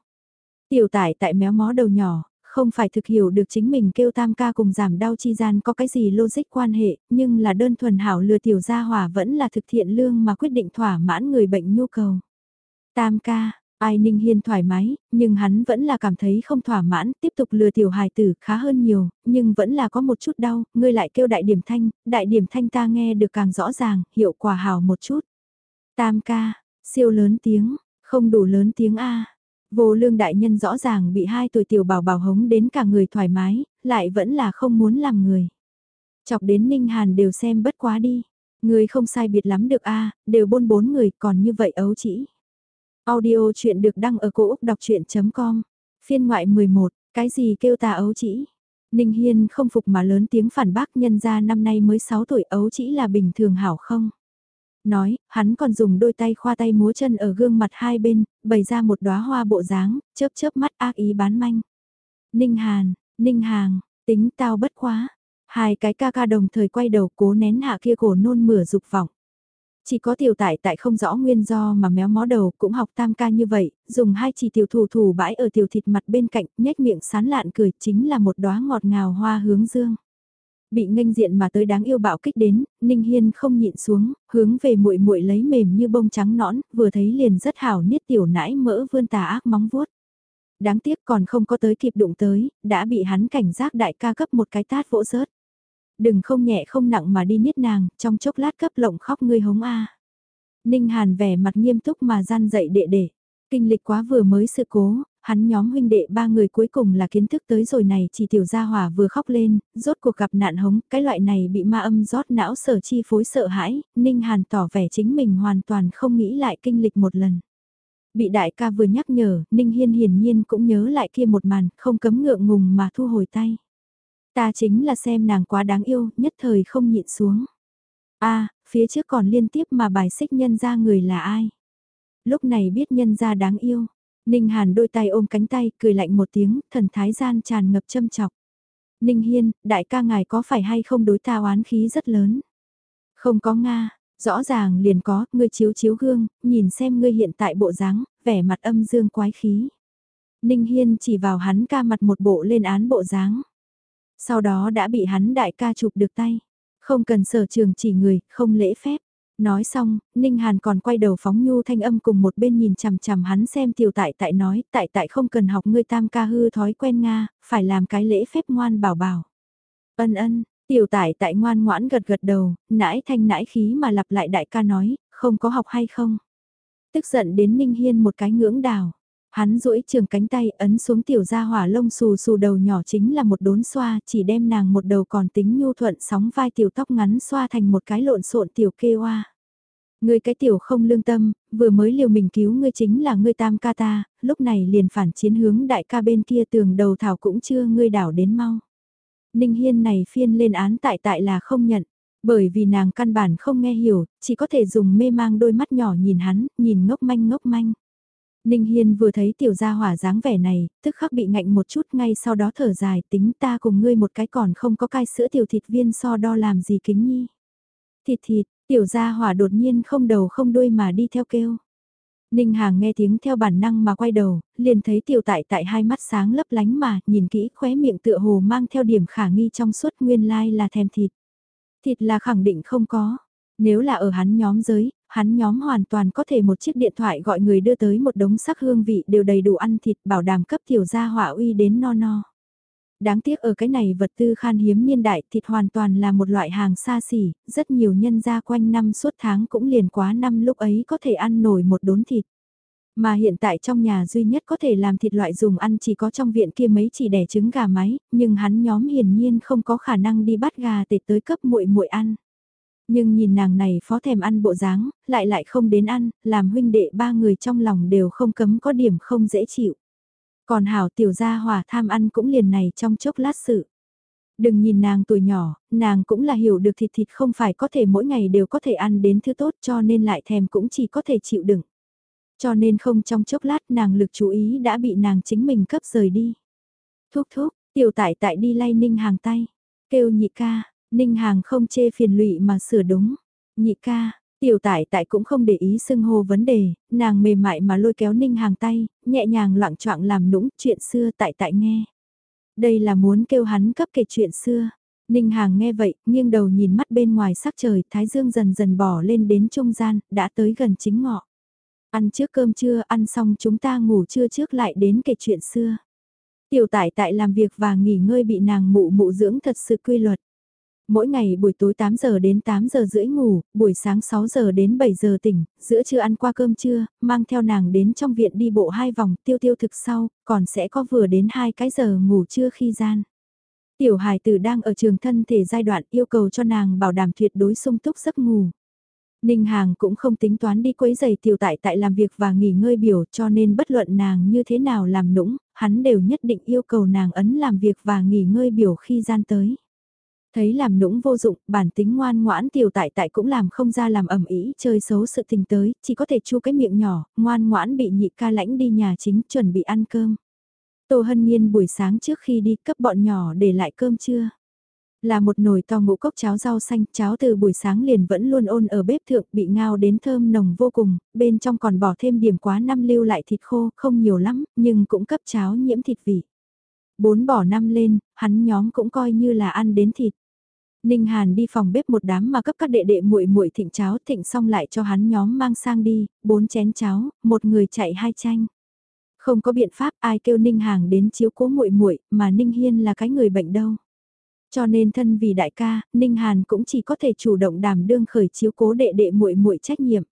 Speaker 1: Tiểu tải tại méo mó đầu nhỏ, không phải thực hiểu được chính mình kêu tam ca cùng giảm đau chi gian có cái gì logic quan hệ, nhưng là đơn thuần hảo lừa tiểu gia hỏa vẫn là thực thiện lương mà quyết định thỏa mãn người bệnh nhu cầu. Tam ca, ai ninh hiên thoải mái, nhưng hắn vẫn là cảm thấy không thỏa mãn, tiếp tục lừa tiểu hài tử khá hơn nhiều, nhưng vẫn là có một chút đau, ngươi lại kêu đại điểm thanh, đại điểm thanh ta nghe được càng rõ ràng, hiệu quả hảo một chút. Tam ca, siêu lớn tiếng, không đủ lớn tiếng A. Vô lương đại nhân rõ ràng bị hai tuổi tiểu bảo bảo hống đến cả người thoải mái, lại vẫn là không muốn làm người. Chọc đến Ninh Hàn đều xem bất quá đi. Người không sai biệt lắm được a đều bôn bốn người còn như vậy ấu chỉ. Audio chuyện được đăng ở cổ Úc đọc chuyện.com, phiên ngoại 11, cái gì kêu ta ấu chỉ. Ninh Hiên không phục mà lớn tiếng phản bác nhân ra năm nay mới 6 tuổi ấu chỉ là bình thường hảo không? Nói, hắn còn dùng đôi tay khoa tay múa chân ở gương mặt hai bên, bày ra một đóa hoa bộ dáng, chớp chớp mắt ác ý bán manh. Ninh Hàn, Ninh Hàng, tính tao bất quá. Hai cái ca ca đồng thời quay đầu cố nén hạ kia cổ nôn mửa dục vọng. Chỉ có tiểu tại tại không rõ nguyên do mà méo mó đầu cũng học tam ca như vậy, dùng hai chỉ tiểu thủ thủ bãi ở tiểu thịt mặt bên cạnh, nhếch miệng sán lạn cười chính là một đóa ngọt ngào hoa hướng dương. Bị nghênh diện mà tới đáng yêu bạo kích đến, Ninh Hiên không nhịn xuống, hướng về muội muội lấy mềm như bông trắng nõn, vừa thấy liền rất hảo niết tiểu nãi mỡ vươn tà ác móng vuốt. Đáng tiếc còn không có tới kịp đụng tới, đã bị hắn cảnh giác đại ca cấp một cái tát vỗ rớt. Đừng không nhẹ không nặng mà đi niết nàng, trong chốc lát cấp lộng khóc ngươi hống a. Ninh Hàn vẻ mặt nghiêm túc mà gian dậy đệ đệ. Kinh lịch quá vừa mới sự cố, hắn nhóm huynh đệ ba người cuối cùng là kiến thức tới rồi này chỉ tiểu gia hỏa vừa khóc lên, rốt cuộc gặp nạn hống, cái loại này bị ma âm rót não sở chi phối sợ hãi, Ninh Hàn tỏ vẻ chính mình hoàn toàn không nghĩ lại kinh lịch một lần. Bị đại ca vừa nhắc nhở, Ninh Hiên hiển nhiên cũng nhớ lại kia một màn, không cấm ngượng ngùng mà thu hồi tay. Ta chính là xem nàng quá đáng yêu, nhất thời không nhịn xuống. a phía trước còn liên tiếp mà bài xích nhân ra người là ai. Lúc này biết nhân ra đáng yêu, Ninh Hàn đôi tay ôm cánh tay, cười lạnh một tiếng, thần thái gian tràn ngập châm chọc. Ninh Hiên, đại ca ngài có phải hay không đối ta oán khí rất lớn? Không có Nga, rõ ràng liền có, ngươi chiếu chiếu gương, nhìn xem ngươi hiện tại bộ dáng, vẻ mặt âm dương quái khí. Ninh Hiên chỉ vào hắn ca mặt một bộ lên án bộ dáng. Sau đó đã bị hắn đại ca chụp được tay. Không cần sở trường chỉ người, không lễ phép. Nói xong, Ninh Hàn còn quay đầu phóng nhu thanh âm cùng một bên nhìn chằm chằm hắn xem tiểu tại tại nói, tại tại không cần học ngươi tam ca hư thói quen Nga, phải làm cái lễ phép ngoan bảo bảo. Ân ân, tiểu tại tại ngoan ngoãn gật gật đầu, nãi thanh nãi khí mà lặp lại đại ca nói, không có học hay không. Tức giận đến Ninh Hiên một cái ngưỡng đào. Hắn duỗi trường cánh tay ấn xuống tiểu gia hỏa lông xù xù đầu nhỏ chính là một đốn xoa, chỉ đem nàng một đầu còn tính nhu thuận sóng vai tiểu tóc ngắn xoa thành một cái lộn xộn tiểu kê hoa. Ngươi cái tiểu không lương tâm, vừa mới liều mình cứu ngươi chính là ngươi tam ca ta, lúc này liền phản chiến hướng đại ca bên kia tường đầu thảo cũng chưa ngươi đảo đến mau. Ninh Hiên này phiên lên án tại tại là không nhận, bởi vì nàng căn bản không nghe hiểu, chỉ có thể dùng mê mang đôi mắt nhỏ nhìn hắn, nhìn ngốc manh ngốc manh. Ninh Hiên vừa thấy tiểu gia hỏa dáng vẻ này, tức khắc bị ngạnh một chút ngay sau đó thở dài tính ta cùng ngươi một cái còn không có cai sữa tiểu thịt viên so đo làm gì kính nhi. Thịt thịt, tiểu gia hỏa đột nhiên không đầu không đuôi mà đi theo kêu. Ninh Hàng nghe tiếng theo bản năng mà quay đầu, liền thấy tiểu tại tại hai mắt sáng lấp lánh mà, nhìn kỹ khóe miệng tựa hồ mang theo điểm khả nghi trong suốt nguyên lai là thèm thịt. Thịt là khẳng định không có. Nếu là ở hắn nhóm giới, hắn nhóm hoàn toàn có thể một chiếc điện thoại gọi người đưa tới một đống sắc hương vị đều đầy đủ ăn thịt bảo đảm cấp tiểu gia hỏa uy đến no no. Đáng tiếc ở cái này vật tư khan hiếm niên đại thịt hoàn toàn là một loại hàng xa xỉ, rất nhiều nhân gia quanh năm suốt tháng cũng liền quá năm lúc ấy có thể ăn nổi một đốn thịt. Mà hiện tại trong nhà duy nhất có thể làm thịt loại dùng ăn chỉ có trong viện kia mấy chỉ đẻ trứng gà máy, nhưng hắn nhóm hiển nhiên không có khả năng đi bắt gà tệt tới cấp muội muội ăn. Nhưng nhìn nàng này phó thèm ăn bộ dáng, lại lại không đến ăn, làm huynh đệ ba người trong lòng đều không cấm có điểm không dễ chịu. Còn hảo tiểu gia hỏa tham ăn cũng liền này trong chốc lát sự. Đừng nhìn nàng tuổi nhỏ, nàng cũng là hiểu được thịt thịt không phải có thể mỗi ngày đều có thể ăn đến thứ tốt cho nên lại thèm cũng chỉ có thể chịu đựng. Cho nên không trong chốc lát nàng lực chú ý đã bị nàng chính mình cấp rời đi. Thúc thúc, tiểu tại tại đi lay ninh hàng tay, kêu nhị ca, Ninh Hàng không chê phiền lụy mà sửa đúng. Nhị ca, tiểu tại tại cũng không để ý xưng hô vấn đề, nàng mềm mại mà lôi kéo Ninh Hàng tay, nhẹ nhàng loạn trọng làm nũng chuyện xưa tại tại nghe. Đây là muốn kêu hắn cấp kể chuyện xưa. Ninh Hàng nghe vậy, nghiêng đầu nhìn mắt bên ngoài sắc trời, thái dương dần dần bỏ lên đến trung gian, đã tới gần chính ngọ. Ăn trước cơm trưa, ăn xong chúng ta ngủ trưa trước lại đến kể chuyện xưa. Tiểu tại tại làm việc và nghỉ ngơi bị nàng mụ mụ dưỡng thật sự quy luật. Mỗi ngày buổi tối 8 giờ đến 8 giờ rưỡi ngủ, buổi sáng 6 giờ đến 7 giờ tỉnh, giữa trưa ăn qua cơm trưa, mang theo nàng đến trong viện đi bộ hai vòng tiêu tiêu thực sau, còn sẽ có vừa đến hai cái giờ ngủ trưa khi gian. Tiểu hài tử đang ở trường thân thể giai đoạn yêu cầu cho nàng bảo đảm tuyệt đối sung túc giấc ngủ. Ninh Hàng cũng không tính toán đi quấy giày tiểu tại tại làm việc và nghỉ ngơi biểu cho nên bất luận nàng như thế nào làm nũng, hắn đều nhất định yêu cầu nàng ấn làm việc và nghỉ ngơi biểu khi gian tới. Thấy làm nũng vô dụng, bản tính ngoan ngoãn tiểu tại tại cũng làm không ra làm ẩm ý chơi xấu sự tình tới, chỉ có thể chu cái miệng nhỏ, ngoan ngoãn bị nhị ca lãnh đi nhà chính chuẩn bị ăn cơm. Tô Hân Nhiên buổi sáng trước khi đi cấp bọn nhỏ để lại cơm trưa. Là một nồi to ngũ cốc cháo rau xanh, cháo từ buổi sáng liền vẫn luôn ôn ở bếp thượng bị ngao đến thơm nồng vô cùng, bên trong còn bỏ thêm điểm quá năm lưu lại thịt khô, không nhiều lắm, nhưng cũng cấp cháo nhiễm thịt vị. Bốn bỏ năm lên, hắn nhóm cũng coi như là ăn đến thịt. Ninh Hàn đi phòng bếp một đám mà cấp các đệ đệ muội muội thịnh cháo thịnh xong lại cho hắn nhóm mang sang đi, bốn chén cháo, một người chạy hai chanh. Không có biện pháp ai kêu Ninh Hàng đến chiếu cố muội muội mà Ninh Hiên là cái người bệnh đâu. Cho nên thân vì đại ca, Ninh Hàn cũng chỉ có thể chủ động đảm đương khởi chiếu cố đệ đệ muội muội trách nhiệm.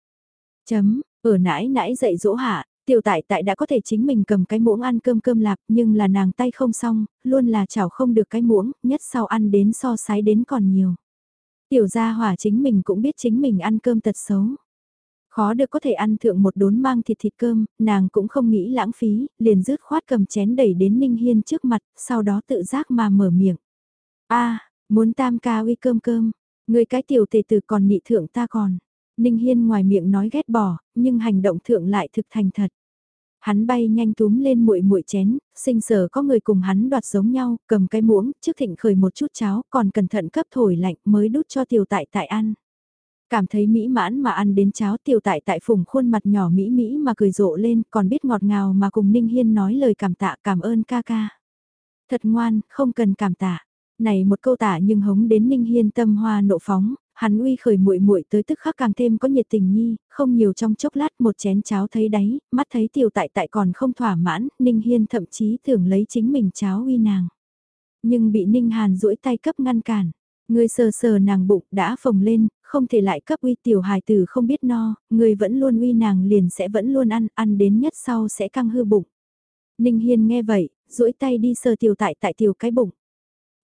Speaker 1: Chấm, ở nãi nãi dạy dỗ hạ, Tiểu tại tại đã có thể chính mình cầm cái muỗng ăn cơm cơm lạp nhưng là nàng tay không xong, luôn là chảo không được cái muỗng, nhất sau ăn đến so sái đến còn nhiều. Tiểu gia hỏa chính mình cũng biết chính mình ăn cơm tật xấu. Khó được có thể ăn thượng một đốn mang thịt thịt cơm, nàng cũng không nghĩ lãng phí, liền rứt khoát cầm chén đẩy đến Ninh Hiên trước mặt, sau đó tự giác mà mở miệng. a muốn tam ca uy cơm cơm, Người cái tiểu tề tử còn nị thượng ta còn. Ninh Hiên ngoài miệng nói ghét bỏ, nhưng hành động thượng lại thực thành thật. Hắn bay nhanh túm lên muội muội chén, sinh sở có người cùng hắn đoạt giống nhau, cầm cái muỗng, trước thịnh khởi một chút cháo, còn cẩn thận cấp thổi lạnh mới đút cho tiểu tại tại ăn. Cảm thấy mỹ mãn mà ăn đến cháo tiểu tại tại phùng khuôn mặt nhỏ mỹ mỹ mà cười rộ lên, còn biết ngọt ngào mà cùng Ninh Hiên nói lời cảm tạ cảm ơn ca ca. Thật ngoan, không cần cảm tạ. Này một câu tả nhưng hống đến Ninh Hiên tâm hoa nộ phóng, hắn uy khởi muội muội tới tức khắc càng thêm có nhiệt tình nhi, không nhiều trong chốc lát một chén cháo thấy đáy, mắt thấy tiểu tại tại còn không thỏa mãn, Ninh Hiên thậm chí tưởng lấy chính mình cháo uy nàng. Nhưng bị Ninh Hàn duỗi tay cấp ngăn cản. Người sờ sờ nàng bụng đã phồng lên, không thể lại cấp uy tiểu hài tử không biết no, người vẫn luôn uy nàng liền sẽ vẫn luôn ăn, ăn đến nhất sau sẽ căng hư bụng. Ninh Hiên nghe vậy, duỗi tay đi sờ tiểu tại tại tiểu cái bụng.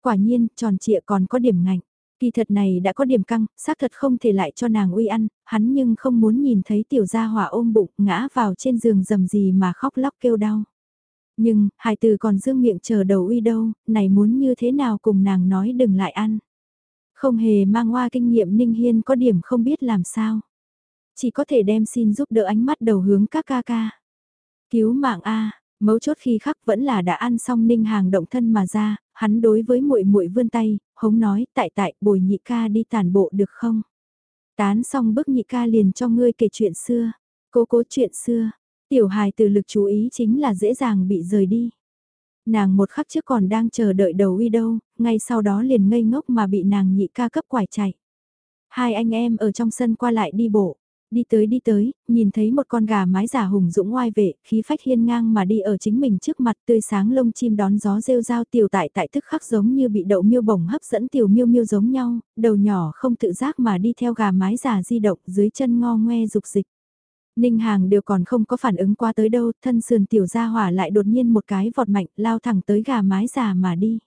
Speaker 1: Quả nhiên, tròn trịa còn có điểm ngạnh. Kỳ thật này đã có điểm căng, xác thật không thể lại cho nàng uy ăn, hắn nhưng không muốn nhìn thấy tiểu gia hỏa ôm bụng ngã vào trên giường rầm gì mà khóc lóc kêu đau. Nhưng, hài từ còn dương miệng chờ đầu uy đâu, này muốn như thế nào cùng nàng nói đừng lại ăn. Không hề mang hoa kinh nghiệm Ninh Hiên có điểm không biết làm sao. Chỉ có thể đem xin giúp đỡ ánh mắt đầu hướng các ca ca. Cứu mạng A, mấu chốt khi khắc vẫn là đã ăn xong Ninh Hàng động thân mà ra, hắn đối với muội muội vươn tay, hống nói tại tại bồi nhị ca đi tàn bộ được không? Tán xong bức nhị ca liền cho ngươi kể chuyện xưa, cố cố chuyện xưa, tiểu hài từ lực chú ý chính là dễ dàng bị rời đi. Nàng một khắc trước còn đang chờ đợi đầu uy đâu, ngay sau đó liền ngây ngốc mà bị nàng nhị ca cấp quải chạy. Hai anh em ở trong sân qua lại đi bộ, Đi tới đi tới, nhìn thấy một con gà mái giả hùng dũng ngoai vệ, khí phách hiên ngang mà đi ở chính mình trước mặt tươi sáng lông chim đón gió rêu rao tiểu tại tại tức khắc giống như bị đậu miêu bổng hấp dẫn tiểu miêu miêu giống nhau, đầu nhỏ không tự giác mà đi theo gà mái giả di động dưới chân ngo ngoe dục dịch. Ninh hàng đều còn không có phản ứng qua tới đâu, thân sườn tiểu gia hỏa lại đột nhiên một cái vọt mạnh lao thẳng tới gà mái giả mà đi.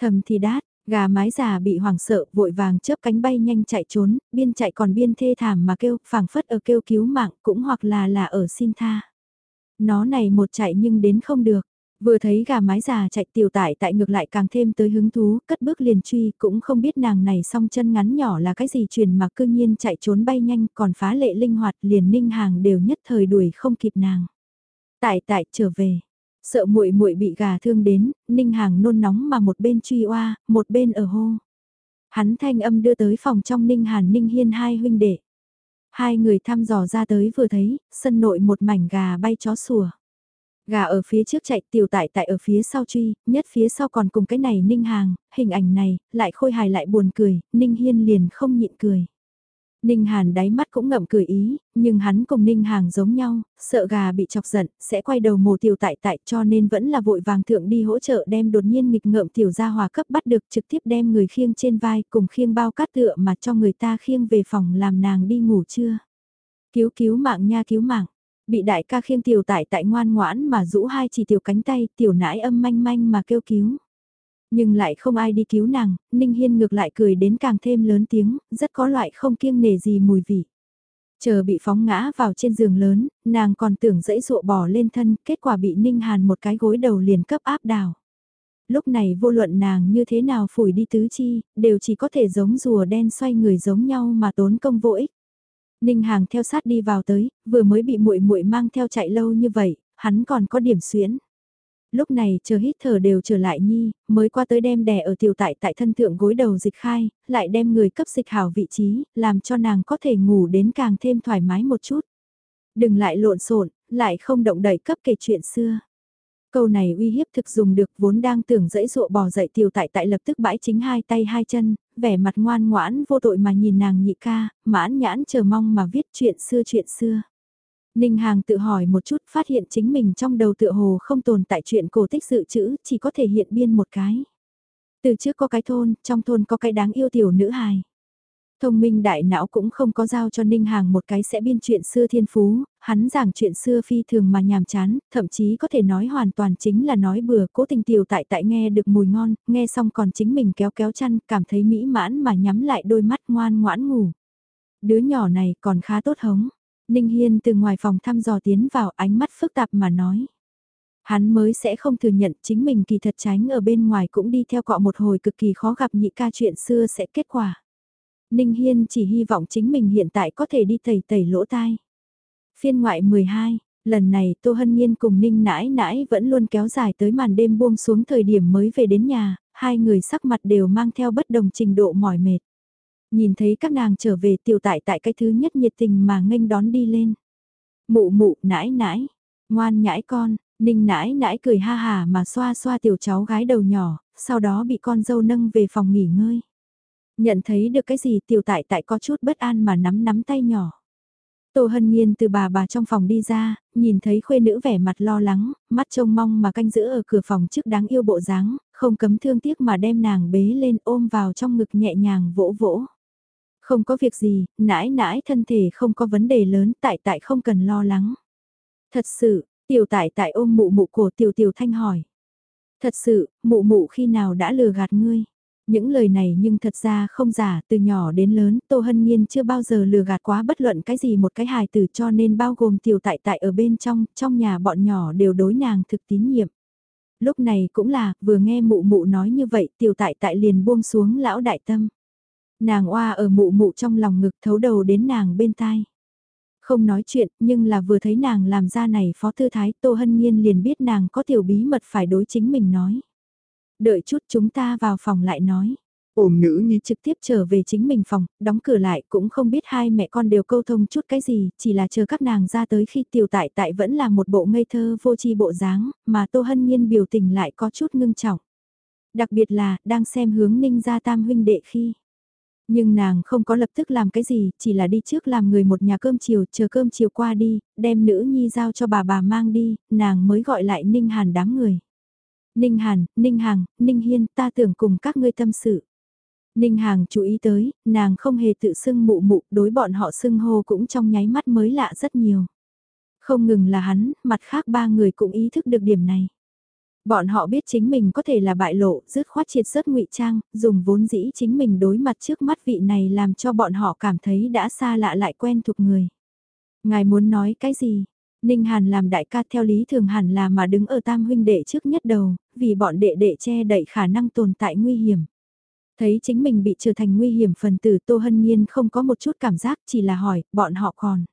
Speaker 1: Thầm thì đát, Gà mái già bị hoảng sợ, vội vàng chớp cánh bay nhanh chạy trốn, biên chạy còn biên thê thảm mà kêu, phảng phất ở kêu cứu mạng, cũng hoặc là là ở xin tha. Nó này một chạy nhưng đến không được. Vừa thấy gà mái già chạy tiểu tải tại ngược lại càng thêm tới hứng thú, cất bước liền truy, cũng không biết nàng này song chân ngắn nhỏ là cái gì truyền mà cư nhiên chạy trốn bay nhanh, còn phá lệ linh hoạt liền ninh hàng đều nhất thời đuổi không kịp nàng. Tại tại trở về, Sợ muội muội bị gà thương đến, Ninh Hàng nôn nóng mà một bên truy oa, một bên ở hô. Hắn thanh âm đưa tới phòng trong Ninh Hàn Ninh Hiên hai huynh đệ. Hai người thăm dò ra tới vừa thấy, sân nội một mảnh gà bay chó sủa. Gà ở phía trước chạy tiểu tại tại ở phía sau truy, nhất phía sau còn cùng cái này Ninh Hàng, hình ảnh này, lại khôi hài lại buồn cười, Ninh Hiên liền không nhịn cười. Ninh Hàn đáy mắt cũng ngậm cười ý, nhưng hắn cùng Ninh Hàng giống nhau, sợ gà bị chọc giận, sẽ quay đầu mồ tiểu tại tại cho nên vẫn là vội vàng thượng đi hỗ trợ đem đột nhiên nghịch ngợm tiểu gia hòa cấp bắt được trực tiếp đem người khiêng trên vai cùng khiêng bao cát tựa mà cho người ta khiêng về phòng làm nàng đi ngủ chưa. Cứu cứu mạng nha cứu mạng, bị đại ca khiêng tiểu tại tại ngoan ngoãn mà rũ hai chỉ tiểu cánh tay tiểu nãi âm manh manh mà kêu cứu. Nhưng lại không ai đi cứu nàng, Ninh Hiên ngược lại cười đến càng thêm lớn tiếng, rất có loại không kiêng nề gì mùi vị. Chờ bị phóng ngã vào trên giường lớn, nàng còn tưởng dễ dụa bỏ lên thân, kết quả bị Ninh Hàn một cái gối đầu liền cấp áp đảo. Lúc này vô luận nàng như thế nào phủi đi tứ chi, đều chỉ có thể giống rùa đen xoay người giống nhau mà tốn công vô ích. Ninh Hàng theo sát đi vào tới, vừa mới bị muội muội mang theo chạy lâu như vậy, hắn còn có điểm xuyến lúc này chờ hít thở đều trở lại nhi, mới qua tới đem đè ở tiểu tại tại thân thượng gối đầu dịch khai, lại đem người cấp dịch hảo vị trí, làm cho nàng có thể ngủ đến càng thêm thoải mái một chút. Đừng lại lộn xộn, lại không động đẩy cấp kể chuyện xưa. Câu này uy hiếp thực dùng được vốn đang tưởng dẫy dụa bò dậy tiểu tại tại lập tức bãi chính hai tay hai chân, vẻ mặt ngoan ngoãn vô tội mà nhìn nàng nhị ca, mãn nhãn chờ mong mà viết chuyện xưa chuyện xưa. Ninh Hàng tự hỏi một chút phát hiện chính mình trong đầu tựa hồ không tồn tại chuyện cổ tích dự trữ, chỉ có thể hiện biên một cái. Từ trước có cái thôn, trong thôn có cái đáng yêu tiểu nữ hài. Thông minh đại não cũng không có giao cho Ninh Hàng một cái sẽ biên chuyện xưa thiên phú, hắn giảng chuyện xưa phi thường mà nhàm chán, thậm chí có thể nói hoàn toàn chính là nói bừa cố tình tiểu tại tại nghe được mùi ngon, nghe xong còn chính mình kéo kéo chăn, cảm thấy mỹ mãn mà nhắm lại đôi mắt ngoan ngoãn ngủ. Đứa nhỏ này còn khá tốt hống. Ninh Hiên từ ngoài phòng thăm dò tiến vào ánh mắt phức tạp mà nói. Hắn mới sẽ không thừa nhận chính mình kỳ thật tránh ở bên ngoài cũng đi theo cọ một hồi cực kỳ khó gặp nhị ca chuyện xưa sẽ kết quả. Ninh Hiên chỉ hy vọng chính mình hiện tại có thể đi tẩy tẩy lỗ tai. Phiên ngoại 12, lần này Tô Hân Nhiên cùng Ninh nãi nãi vẫn luôn kéo dài tới màn đêm buông xuống thời điểm mới về đến nhà, hai người sắc mặt đều mang theo bất đồng trình độ mỏi mệt. Nhìn thấy các nàng trở về tiểu tại tại cái thứ nhất nhiệt tình mà nghênh đón đi lên. Mụ mụ, nãi nãi, ngoan nhãi con, Ninh nãi nãi cười ha hà mà xoa xoa tiểu cháu gái đầu nhỏ, sau đó bị con dâu nâng về phòng nghỉ ngơi. Nhận thấy được cái gì tiểu tại tại có chút bất an mà nắm nắm tay nhỏ. Tô Hân Nhiên từ bà bà trong phòng đi ra, nhìn thấy khuê nữ vẻ mặt lo lắng, mắt trông mong mà canh giữ ở cửa phòng trước đáng yêu bộ dáng, không cấm thương tiếc mà đem nàng bế lên ôm vào trong ngực nhẹ nhàng vỗ vỗ. Không có việc gì, nãi nãi thân thể không có vấn đề lớn tại tại không cần lo lắng. Thật sự, tiểu tại tại ôm mụ mụ cổ tiểu tiểu thanh hỏi. Thật sự, mụ mụ khi nào đã lừa gạt ngươi. Những lời này nhưng thật ra không giả, từ nhỏ đến lớn, Tô Hân Nhiên chưa bao giờ lừa gạt quá bất luận cái gì một cái hài tử cho nên bao gồm tiểu tại tại ở bên trong, trong nhà bọn nhỏ đều đối nàng thực tín nhiệm. Lúc này cũng là, vừa nghe mụ mụ nói như vậy, tiểu tại tại liền buông xuống lão đại tâm. Nàng oa ở mụ mụ trong lòng ngực thấu đầu đến nàng bên tai. Không nói chuyện, nhưng là vừa thấy nàng làm ra này phó thư thái, Tô Hân Nhiên liền biết nàng có tiểu bí mật phải đối chính mình nói đợi chút chúng ta vào phòng lại nói. Ổm nữ nhi trực tiếp trở về chính mình phòng, đóng cửa lại cũng không biết hai mẹ con đều câu thông chút cái gì, chỉ là chờ các nàng ra tới khi tiểu tại tại vẫn là một bộ ngây thơ vô tri bộ dáng, mà Tô Hân Nhiên biểu tình lại có chút ngưng trọng. Đặc biệt là, đang xem hướng ninh gia tam huynh đệ khi. Nhưng nàng không có lập tức làm cái gì, chỉ là đi trước làm người một nhà cơm chiều, chờ cơm chiều qua đi, đem nữ nhi giao cho bà bà mang đi, nàng mới gọi lại ninh hàn đám người. Ninh Hàn, Ninh Hằng, Ninh Hiên, ta tưởng cùng các ngươi tâm sự. Ninh Hằng chú ý tới, nàng không hề tự xưng mụ mụ, đối bọn họ xưng hô cũng trong nháy mắt mới lạ rất nhiều. Không ngừng là hắn, mặt khác ba người cũng ý thức được điểm này. Bọn họ biết chính mình có thể là bại lộ, dứt khoát triệt rớt ngụy trang, dùng vốn dĩ chính mình đối mặt trước mắt vị này làm cho bọn họ cảm thấy đã xa lạ lại quen thuộc người. Ngài muốn nói cái gì? Ninh Hàn làm đại ca theo lý thường hẳn là mà đứng ở tam huynh đệ trước nhất đầu, vì bọn đệ đệ che đậy khả năng tồn tại nguy hiểm. Thấy chính mình bị trở thành nguy hiểm phần tử Tô Hân Nhiên không có một chút cảm giác chỉ là hỏi, bọn họ còn.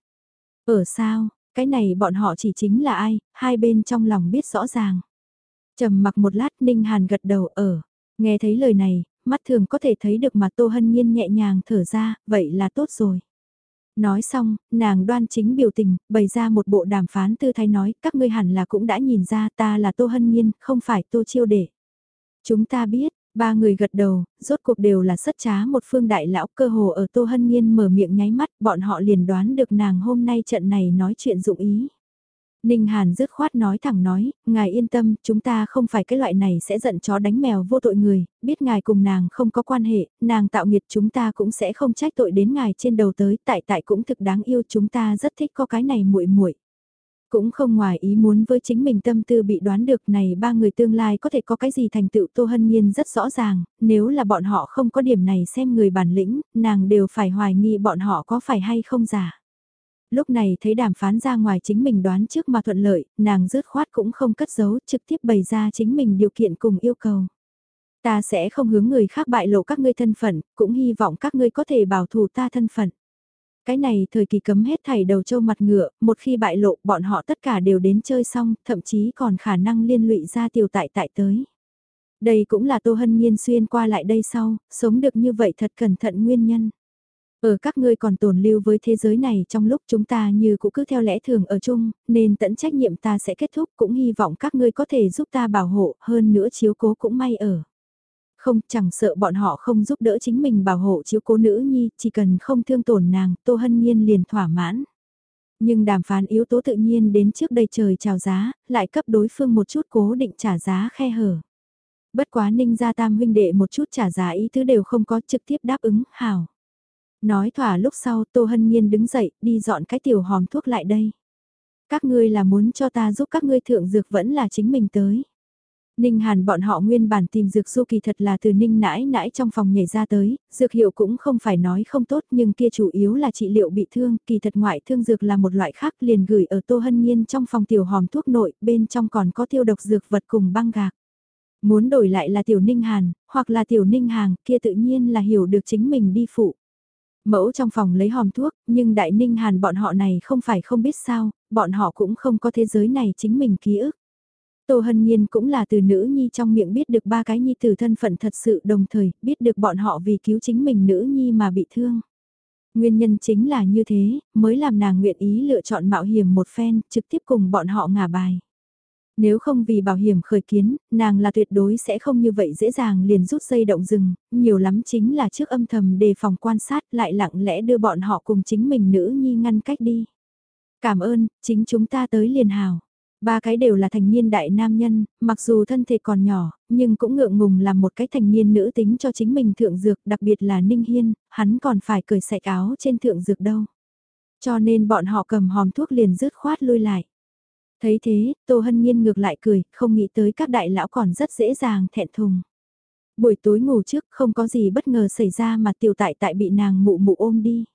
Speaker 1: Ở sao, cái này bọn họ chỉ chính là ai, hai bên trong lòng biết rõ ràng trầm mặc một lát Ninh Hàn gật đầu ở, nghe thấy lời này, mắt thường có thể thấy được mà Tô Hân Nhiên nhẹ nhàng thở ra, vậy là tốt rồi. Nói xong, nàng đoan chính biểu tình, bày ra một bộ đàm phán tư thái nói, các ngươi hẳn là cũng đã nhìn ra ta là Tô Hân Nhiên, không phải Tô Chiêu Đệ. Chúng ta biết, ba người gật đầu, rốt cuộc đều là sất trá một phương đại lão cơ hồ ở Tô Hân Nhiên mở miệng nháy mắt, bọn họ liền đoán được nàng hôm nay trận này nói chuyện dụng ý. Ninh Hàn dứt khoát nói thẳng nói, ngài yên tâm, chúng ta không phải cái loại này sẽ giận chó đánh mèo vô tội người, biết ngài cùng nàng không có quan hệ, nàng tạo nghiệt chúng ta cũng sẽ không trách tội đến ngài trên đầu tới, tại tại cũng thực đáng yêu chúng ta rất thích có cái này muội muội. Cũng không ngoài ý muốn với chính mình tâm tư bị đoán được này ba người tương lai có thể có cái gì thành tựu Tô Hân Nhiên rất rõ ràng, nếu là bọn họ không có điểm này xem người bản lĩnh, nàng đều phải hoài nghi bọn họ có phải hay không giả. Lúc này thấy đàm phán ra ngoài chính mình đoán trước mà thuận lợi, nàng rớt khoát cũng không cất giấu trực tiếp bày ra chính mình điều kiện cùng yêu cầu. Ta sẽ không hướng người khác bại lộ các ngươi thân phận, cũng hy vọng các ngươi có thể bảo thủ ta thân phận. Cái này thời kỳ cấm hết thảy đầu châu mặt ngựa, một khi bại lộ bọn họ tất cả đều đến chơi xong, thậm chí còn khả năng liên lụy ra tiểu tại tại tới. Đây cũng là Tô Hân Nhiên xuyên qua lại đây sau, sống được như vậy thật cẩn thận nguyên nhân. Ở các ngươi còn tồn lưu với thế giới này trong lúc chúng ta như cũng cứ theo lẽ thường ở chung, nên tận trách nhiệm ta sẽ kết thúc cũng hy vọng các ngươi có thể giúp ta bảo hộ hơn nữa chiếu cố cũng may ở. Không, chẳng sợ bọn họ không giúp đỡ chính mình bảo hộ chiếu cố nữ nhi, chỉ cần không thương tổn nàng, Tô Hân Nhiên liền thỏa mãn. Nhưng đàm phán yếu tố tự nhiên đến trước đây trời chào giá, lại cấp đối phương một chút cố định trả giá khe hở. Bất quá ninh gia tam huynh đệ một chút trả giá ý thứ đều không có trực tiếp đáp ứng, hảo. Nói thỏa lúc sau Tô Hân Nhiên đứng dậy đi dọn cái tiểu hòm thuốc lại đây. Các ngươi là muốn cho ta giúp các ngươi thượng dược vẫn là chính mình tới. Ninh Hàn bọn họ nguyên bản tìm dược du kỳ thật là từ Ninh nãi nãi trong phòng nhảy ra tới, dược hiệu cũng không phải nói không tốt nhưng kia chủ yếu là trị liệu bị thương, kỳ thật ngoại thương dược là một loại khác liền gửi ở Tô Hân Nhiên trong phòng tiểu hòm thuốc nội, bên trong còn có tiêu độc dược vật cùng băng gạc. Muốn đổi lại là tiểu Ninh Hàn, hoặc là tiểu Ninh Hàng, kia tự nhiên là hiểu được chính mình đi phụ. Mẫu trong phòng lấy hòm thuốc, nhưng Đại Ninh Hàn bọn họ này không phải không biết sao, bọn họ cũng không có thế giới này chính mình ký ức. Tô Hân Nhiên cũng là từ nữ nhi trong miệng biết được ba cái nhi từ thân phận thật sự đồng thời biết được bọn họ vì cứu chính mình nữ nhi mà bị thương. Nguyên nhân chính là như thế, mới làm nàng nguyện ý lựa chọn mạo hiểm một phen, trực tiếp cùng bọn họ ngả bài. Nếu không vì bảo hiểm khởi kiến, nàng là tuyệt đối sẽ không như vậy dễ dàng liền rút dây động rừng, nhiều lắm chính là trước âm thầm đề phòng quan sát lại lặng lẽ đưa bọn họ cùng chính mình nữ nhi ngăn cách đi. Cảm ơn, chính chúng ta tới liền hào. Ba cái đều là thành niên đại nam nhân, mặc dù thân thể còn nhỏ, nhưng cũng ngượng ngùng làm một cái thành niên nữ tính cho chính mình thượng dược, đặc biệt là Ninh Hiên, hắn còn phải cởi sạch áo trên thượng dược đâu. Cho nên bọn họ cầm hòm thuốc liền rứt khoát lui lại. Thấy thế, Tô Hân Nhiên ngược lại cười, không nghĩ tới các đại lão còn rất dễ dàng thẹn thùng. Buổi tối ngủ trước không có gì bất ngờ xảy ra mà tiểu tại tại bị nàng mụ mụ ôm đi.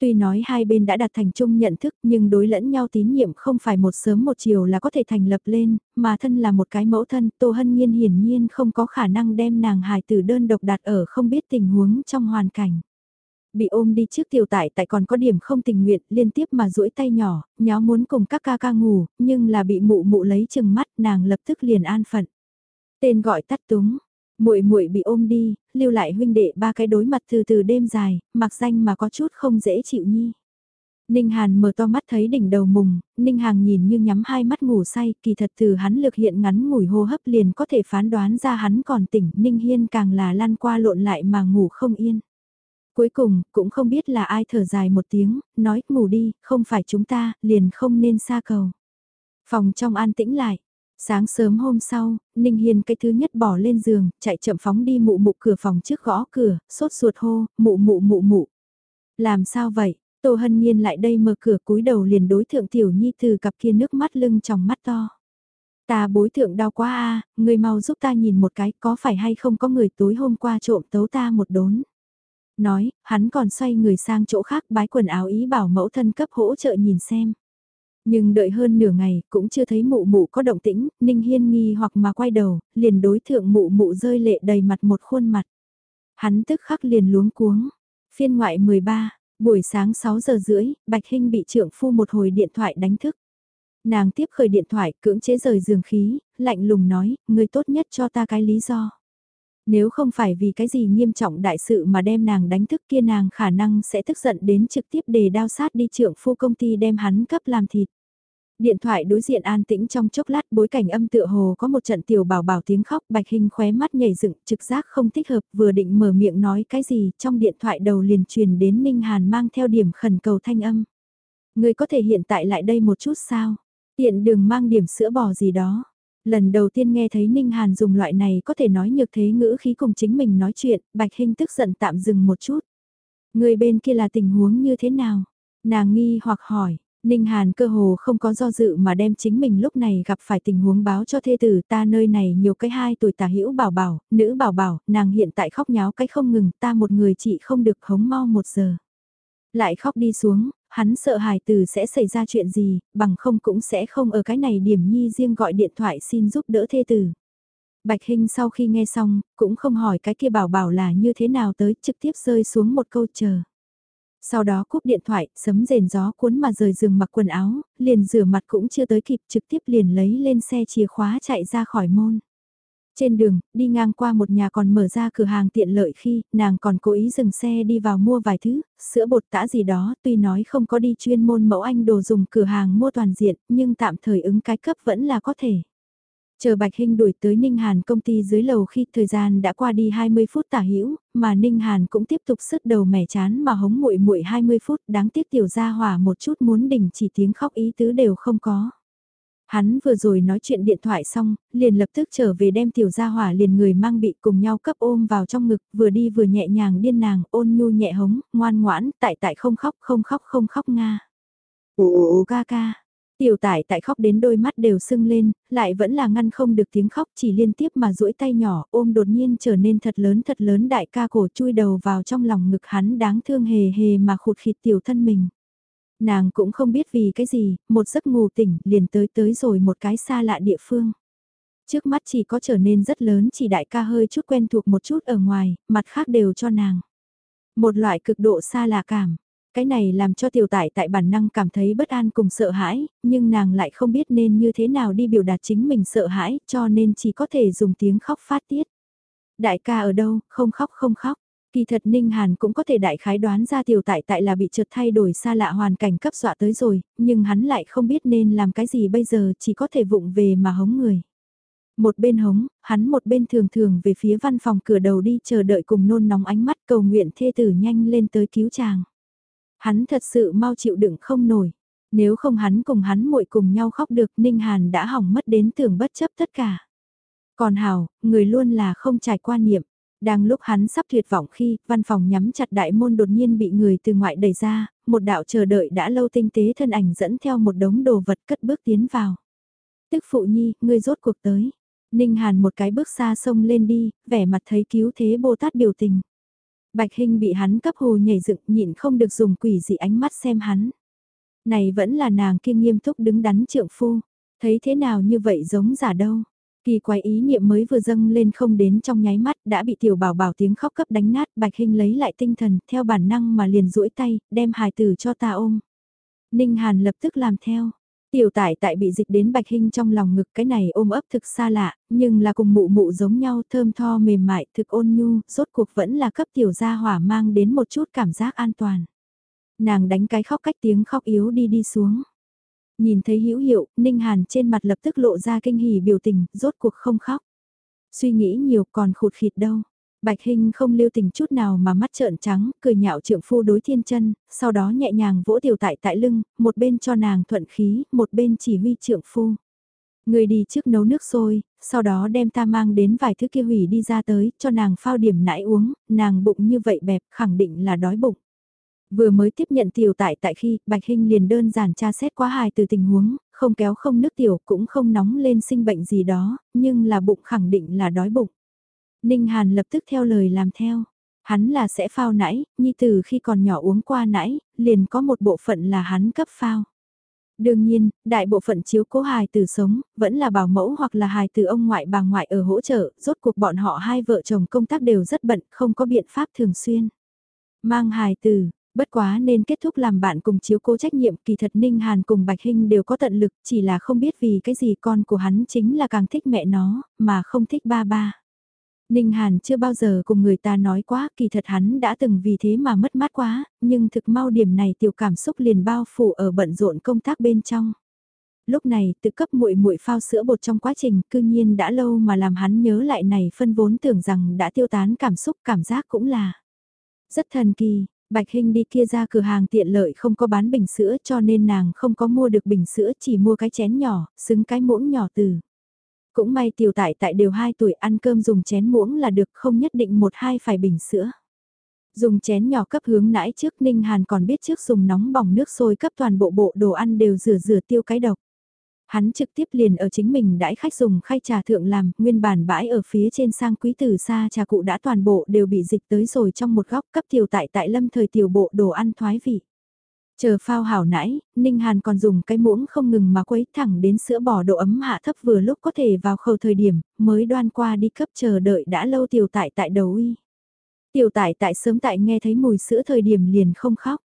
Speaker 1: Tuy nói hai bên đã đạt thành chung nhận thức nhưng đối lẫn nhau tín nhiệm không phải một sớm một chiều là có thể thành lập lên, mà thân là một cái mẫu thân, Tô Hân Nhiên hiển nhiên không có khả năng đem nàng hài tử đơn độc đặt ở không biết tình huống trong hoàn cảnh. Bị ôm đi trước tiểu tại tại còn có điểm không tình nguyện liên tiếp mà duỗi tay nhỏ, nháo muốn cùng các ca ca ngủ, nhưng là bị mụ mụ lấy chừng mắt nàng lập tức liền an phận. Tên gọi tắt túng, muội muội bị ôm đi, lưu lại huynh đệ ba cái đối mặt từ từ đêm dài, mặc danh mà có chút không dễ chịu nhi. Ninh Hàn mở to mắt thấy đỉnh đầu mùng, Ninh Hàng nhìn như nhắm hai mắt ngủ say, kỳ thật từ hắn lực hiện ngắn ngủi hô hấp liền có thể phán đoán ra hắn còn tỉnh, Ninh Hiên càng là lăn qua lộn lại mà ngủ không yên. Cuối cùng, cũng không biết là ai thở dài một tiếng, nói, ngủ đi, không phải chúng ta, liền không nên xa cầu. Phòng trong an tĩnh lại, Sáng sớm hôm sau, Ninh hiền cái thứ nhất bỏ lên giường, chạy chậm phóng đi mụ mụ cửa phòng trước gõ cửa, sốt ruột hô, mụ mụ mụ mụ. Làm sao vậy? Tô Hân Nhiên lại đây mở cửa cúi đầu liền đối thượng tiểu nhi từ cặp kia nước mắt lưng trong mắt to. Ta bối thượng đau quá a, người mau giúp ta nhìn một cái có phải hay không có người tối hôm qua trộm tấu ta một đốn. Nói, hắn còn xoay người sang chỗ khác bái quần áo ý bảo mẫu thân cấp hỗ trợ nhìn xem. Nhưng đợi hơn nửa ngày cũng chưa thấy mụ mụ có động tĩnh, Ninh Hiên nghi hoặc mà quay đầu, liền đối thượng mụ mụ rơi lệ đầy mặt một khuôn mặt. Hắn tức khắc liền luống cuống. Phiên ngoại 13, buổi sáng 6 giờ rưỡi, Bạch Hinh bị trưởng phu một hồi điện thoại đánh thức. Nàng tiếp khởi điện thoại cưỡng chế rời giường khí, lạnh lùng nói, người tốt nhất cho ta cái lý do. Nếu không phải vì cái gì nghiêm trọng đại sự mà đem nàng đánh thức kia nàng khả năng sẽ tức giận đến trực tiếp để đao sát đi trưởng phu công ty đem hắn cấp làm thịt. Điện thoại đối diện an tĩnh trong chốc lát, bối cảnh âm tựa hồ có một trận tiểu bảo bảo tiếng khóc, bạch hình khóe mắt nhảy dựng, trực giác không thích hợp, vừa định mở miệng nói cái gì, trong điện thoại đầu liền truyền đến Ninh Hàn mang theo điểm khẩn cầu thanh âm. Người có thể hiện tại lại đây một chút sao? Tiện đừng mang điểm sữa bò gì đó. Lần đầu tiên nghe thấy Ninh Hàn dùng loại này có thể nói nhược thế ngữ khí cùng chính mình nói chuyện, Bạch Hinh tức giận tạm dừng một chút. Người bên kia là tình huống như thế nào? Nàng nghi hoặc hỏi, Ninh Hàn cơ hồ không có do dự mà đem chính mình lúc này gặp phải tình huống báo cho thê tử ta nơi này nhiều cái hai tuổi tà hữu bảo bảo, nữ bảo bảo, nàng hiện tại khóc nháo cái không ngừng, ta một người chị không được hống mau một giờ. Lại khóc đi xuống, hắn sợ hài tử sẽ xảy ra chuyện gì, bằng không cũng sẽ không ở cái này điểm nhi riêng gọi điện thoại xin giúp đỡ thê tử. Bạch Hinh sau khi nghe xong, cũng không hỏi cái kia bảo bảo là như thế nào tới, trực tiếp rơi xuống một câu chờ. Sau đó cúp điện thoại, sấm rền gió cuốn mà rời giường mặc quần áo, liền rửa mặt cũng chưa tới kịp trực tiếp liền lấy lên xe chìa khóa chạy ra khỏi môn. Trên đường, đi ngang qua một nhà còn mở ra cửa hàng tiện lợi khi, nàng còn cố ý dừng xe đi vào mua vài thứ, sữa bột tã gì đó, tuy nói không có đi chuyên môn mẫu anh đồ dùng cửa hàng mua toàn diện, nhưng tạm thời ứng cái cấp vẫn là có thể. Chờ Bạch Hinh đuổi tới Ninh Hàn công ty dưới lầu khi thời gian đã qua đi 20 phút tả hữu, mà Ninh Hàn cũng tiếp tục sứt đầu mẻ chán mà hống muội muội 20 phút, đáng tiếc tiểu gia hỏa một chút muốn đình chỉ tiếng khóc ý tứ đều không có. Hắn vừa rồi nói chuyện điện thoại xong, liền lập tức trở về đem tiểu gia hỏa liền người mang bị cùng nhau cấp ôm vào trong ngực, vừa đi vừa nhẹ nhàng điên nàng, ôn nhu nhẹ hống, ngoan ngoãn, tại tại không khóc, không khóc, không khóc nga. Ồ ca ca. Tiểu tải tại khóc đến đôi mắt đều sưng lên, lại vẫn là ngăn không được tiếng khóc chỉ liên tiếp mà duỗi tay nhỏ ôm đột nhiên trở nên thật lớn thật lớn đại ca cổ chui đầu vào trong lòng ngực hắn đáng thương hề hề mà khụt khịt tiểu thân mình. Nàng cũng không biết vì cái gì, một giấc ngủ tỉnh liền tới tới rồi một cái xa lạ địa phương. Trước mắt chỉ có trở nên rất lớn chỉ đại ca hơi chút quen thuộc một chút ở ngoài, mặt khác đều cho nàng. Một loại cực độ xa lạ cảm. Cái này làm cho tiểu tải tại bản năng cảm thấy bất an cùng sợ hãi, nhưng nàng lại không biết nên như thế nào đi biểu đạt chính mình sợ hãi, cho nên chỉ có thể dùng tiếng khóc phát tiết. Đại ca ở đâu, không khóc không khóc. Kỳ thật Ninh Hàn cũng có thể đại khái đoán ra tiểu tại tại là bị chợt thay đổi xa lạ hoàn cảnh cấp dọa tới rồi, nhưng hắn lại không biết nên làm cái gì bây giờ chỉ có thể vụng về mà hống người. Một bên hống, hắn một bên thường thường về phía văn phòng cửa đầu đi chờ đợi cùng nôn nóng ánh mắt cầu nguyện thê tử nhanh lên tới cứu chàng. Hắn thật sự mau chịu đựng không nổi. Nếu không hắn cùng hắn muội cùng nhau khóc được Ninh Hàn đã hỏng mất đến tưởng bất chấp tất cả. Còn Hào, người luôn là không trải qua niệm. Đang lúc hắn sắp tuyệt vọng khi văn phòng nhắm chặt đại môn đột nhiên bị người từ ngoại đẩy ra, một đạo chờ đợi đã lâu tinh tế thân ảnh dẫn theo một đống đồ vật cất bước tiến vào. Tức phụ nhi, ngươi rốt cuộc tới. Ninh Hàn một cái bước xa sông lên đi, vẻ mặt thấy cứu thế Bồ Tát biểu tình. Bạch Hinh bị hắn cấp hồ nhảy dựng nhịn không được dùng quỷ dị ánh mắt xem hắn. Này vẫn là nàng kia nghiêm túc đứng đắn trượng phu, thấy thế nào như vậy giống giả đâu. Kỳ quái ý niệm mới vừa dâng lên không đến trong nháy mắt đã bị tiểu bảo bảo tiếng khóc cấp đánh nát Bạch Hinh lấy lại tinh thần theo bản năng mà liền duỗi tay đem hài tử cho ta ôm. Ninh Hàn lập tức làm theo. Tiểu tải tại bị dịch đến Bạch Hinh trong lòng ngực cái này ôm ấp thực xa lạ, nhưng là cùng mụ mụ giống nhau thơm tho mềm mại thực ôn nhu, rốt cuộc vẫn là cấp tiểu gia hỏa mang đến một chút cảm giác an toàn. Nàng đánh cái khóc cách tiếng khóc yếu đi đi xuống. Nhìn thấy hữu hiệu, Ninh Hàn trên mặt lập tức lộ ra kinh hỉ biểu tình, rốt cuộc không khóc. Suy nghĩ nhiều còn khụt khịt đâu. Bạch Hinh không lưu tình chút nào mà mắt trợn trắng, cười nhạo trượng phu đối thiên chân, sau đó nhẹ nhàng vỗ tiểu tại tại lưng, một bên cho nàng thuận khí, một bên chỉ huy trượng phu. Người đi trước nấu nước sôi, sau đó đem ta mang đến vài thứ kia hủy đi ra tới, cho nàng phao điểm nãi uống, nàng bụng như vậy bẹp, khẳng định là đói bụng. Vừa mới tiếp nhận tiểu tại tại khi, Bạch Hinh liền đơn giản tra xét quá hài từ tình huống, không kéo không nước tiểu cũng không nóng lên sinh bệnh gì đó, nhưng là bụng khẳng định là đói bụng. Ninh Hàn lập tức theo lời làm theo. Hắn là sẽ phao nãy, nhi từ khi còn nhỏ uống qua nãy, liền có một bộ phận là hắn cấp phao. Đương nhiên, đại bộ phận chiếu cố hài từ sống, vẫn là bảo mẫu hoặc là hài từ ông ngoại bà ngoại ở hỗ trợ, rốt cuộc bọn họ hai vợ chồng công tác đều rất bận, không có biện pháp thường xuyên. Mang hài từ, Bất quá nên kết thúc làm bạn cùng chiếu cố trách nhiệm kỳ thật Ninh Hàn cùng Bạch Hinh đều có tận lực chỉ là không biết vì cái gì con của hắn chính là càng thích mẹ nó, mà không thích ba ba. Ninh Hàn chưa bao giờ cùng người ta nói quá kỳ thật hắn đã từng vì thế mà mất mát quá, nhưng thực mau điểm này tiểu cảm xúc liền bao phủ ở bận rộn công tác bên trong. Lúc này tự cấp muội muội phao sữa bột trong quá trình cư nhiên đã lâu mà làm hắn nhớ lại này phân vốn tưởng rằng đã tiêu tán cảm xúc cảm giác cũng là rất thần kỳ, Bạch Hinh đi kia ra cửa hàng tiện lợi không có bán bình sữa cho nên nàng không có mua được bình sữa chỉ mua cái chén nhỏ, xứng cái muỗng nhỏ từ. Cũng may tiểu tại tại đều 2 tuổi ăn cơm dùng chén muỗng là được không nhất định một hai phải bình sữa. Dùng chén nhỏ cấp hướng nãy trước Ninh Hàn còn biết trước dùng nóng bỏng nước sôi cấp toàn bộ bộ đồ ăn đều rửa rửa tiêu cái độc. Hắn trực tiếp liền ở chính mình đãi khách dùng khay trà thượng làm, nguyên bản bãi ở phía trên sang quý tử xa trà cụ đã toàn bộ đều bị dịch tới rồi trong một góc cấp tiểu tại tại lâm thời tiểu bộ đồ ăn thoái vị. Chờ phao hảo nãy, Ninh Hàn còn dùng cái muỗng không ngừng mà quấy thẳng đến sữa bò độ ấm hạ thấp vừa lúc có thể vào khâu thời điểm, mới đoan qua đi cấp chờ đợi đã lâu tiểu tại tại đầu uy. Tiểu tại tại sớm tại nghe thấy mùi sữa thời điểm liền không khóc.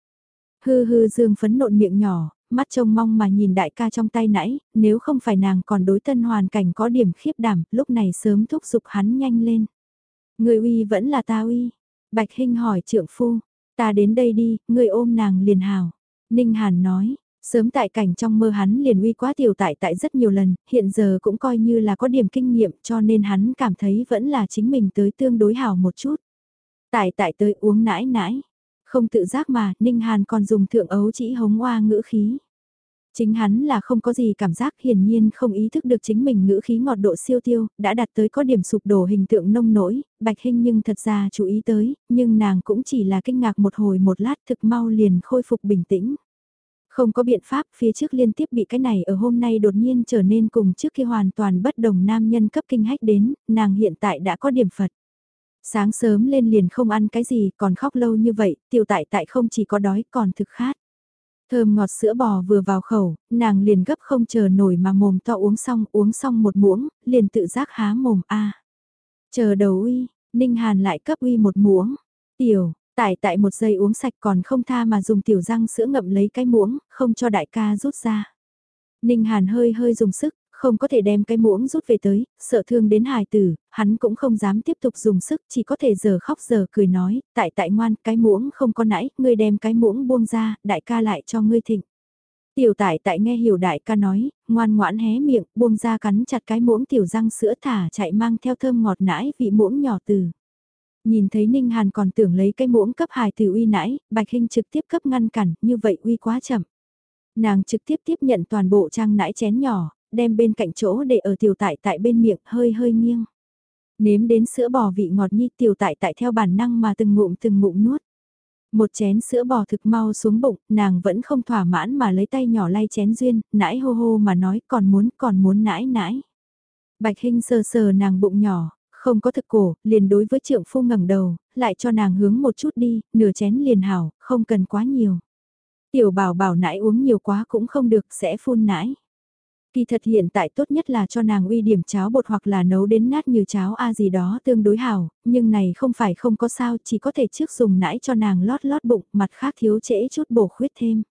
Speaker 1: Hư hư dương phấn nộn miệng nhỏ, mắt trông mong mà nhìn đại ca trong tay nãy, nếu không phải nàng còn đối tân hoàn cảnh có điểm khiếp đảm, lúc này sớm thúc giục hắn nhanh lên. Người uy vẫn là ta uy. Bạch Hinh hỏi trượng phu, ta đến đây đi, người ôm nàng liền hào. Ninh Hàn nói, sớm tại cảnh trong mơ hắn liền uy quá tiểu tại tại rất nhiều lần, hiện giờ cũng coi như là có điểm kinh nghiệm cho nên hắn cảm thấy vẫn là chính mình tới tương đối hào một chút. Tại tại tới uống nãi nãi, không tự giác mà, Ninh Hàn còn dùng thượng ấu chỉ hống hoa ngữ khí. Chính hắn là không có gì cảm giác hiển nhiên không ý thức được chính mình ngữ khí ngọt độ siêu tiêu, đã đạt tới có điểm sụp đổ hình tượng nông nổi, bạch hình nhưng thật ra chú ý tới, nhưng nàng cũng chỉ là kinh ngạc một hồi một lát thực mau liền khôi phục bình tĩnh. Không có biện pháp phía trước liên tiếp bị cái này ở hôm nay đột nhiên trở nên cùng trước khi hoàn toàn bất đồng nam nhân cấp kinh hách đến, nàng hiện tại đã có điểm Phật. Sáng sớm lên liền không ăn cái gì, còn khóc lâu như vậy, tiểu tại tại không chỉ có đói còn thực khát. Thơm ngọt sữa bò vừa vào khẩu, nàng liền gấp không chờ nổi mà mồm to uống xong, uống xong một muỗng, liền tự giác há mồm a. Chờ đầu uy, Ninh Hàn lại cấp uy một muỗng. Tiểu, Tại tại một giây uống sạch còn không tha mà dùng tiểu răng sữa ngậm lấy cái muỗng, không cho đại ca rút ra. Ninh Hàn hơi hơi dùng sức, không có thể đem cái muỗng rút về tới, sợ thương đến hài tử, hắn cũng không dám tiếp tục dùng sức, chỉ có thể giờ khóc giờ cười nói, tại tại ngoan, cái muỗng không có nãy, ngươi đem cái muỗng buông ra, đại ca lại cho ngươi thịnh. Tiểu tại tại nghe hiểu đại ca nói, ngoan ngoãn hé miệng, buông ra cắn chặt cái muỗng tiểu răng sữa thả chạy mang theo thơm ngọt nãi vị muỗng nhỏ từ. Nhìn thấy Ninh Hàn còn tưởng lấy cái muỗng cấp hài từ uy nãi, Bạch Hinh trực tiếp cấp ngăn cản, như vậy uy quá chậm. Nàng trực tiếp tiếp nhận toàn bộ trang nãi chén nhỏ, đem bên cạnh chỗ để ở tiểu tại tại bên miệng hơi hơi nghiêng. Nếm đến sữa bò vị ngọt nhi tiểu tại tại theo bản năng mà từng ngụm từng ngụm nuốt. Một chén sữa bò thực mau xuống bụng, nàng vẫn không thỏa mãn mà lấy tay nhỏ lay chén duyên, nãi hô hô mà nói còn muốn còn muốn nãi nãi. Bạch Hinh sờ sờ nàng bụng nhỏ, không có thực cổ, liền đối với trượng phu ngẩng đầu, lại cho nàng hướng một chút đi, nửa chén liền hảo, không cần quá nhiều. Tiểu bảo bảo nãi uống nhiều quá cũng không được, sẽ phun nãi. Kỳ thật hiện tại tốt nhất là cho nàng uy điểm cháo bột hoặc là nấu đến nát như cháo A gì đó tương đối hảo, nhưng này không phải không có sao, chỉ có thể trước dùng nãi cho nàng lót lót bụng, mặt khác thiếu trễ chút bổ khuyết thêm.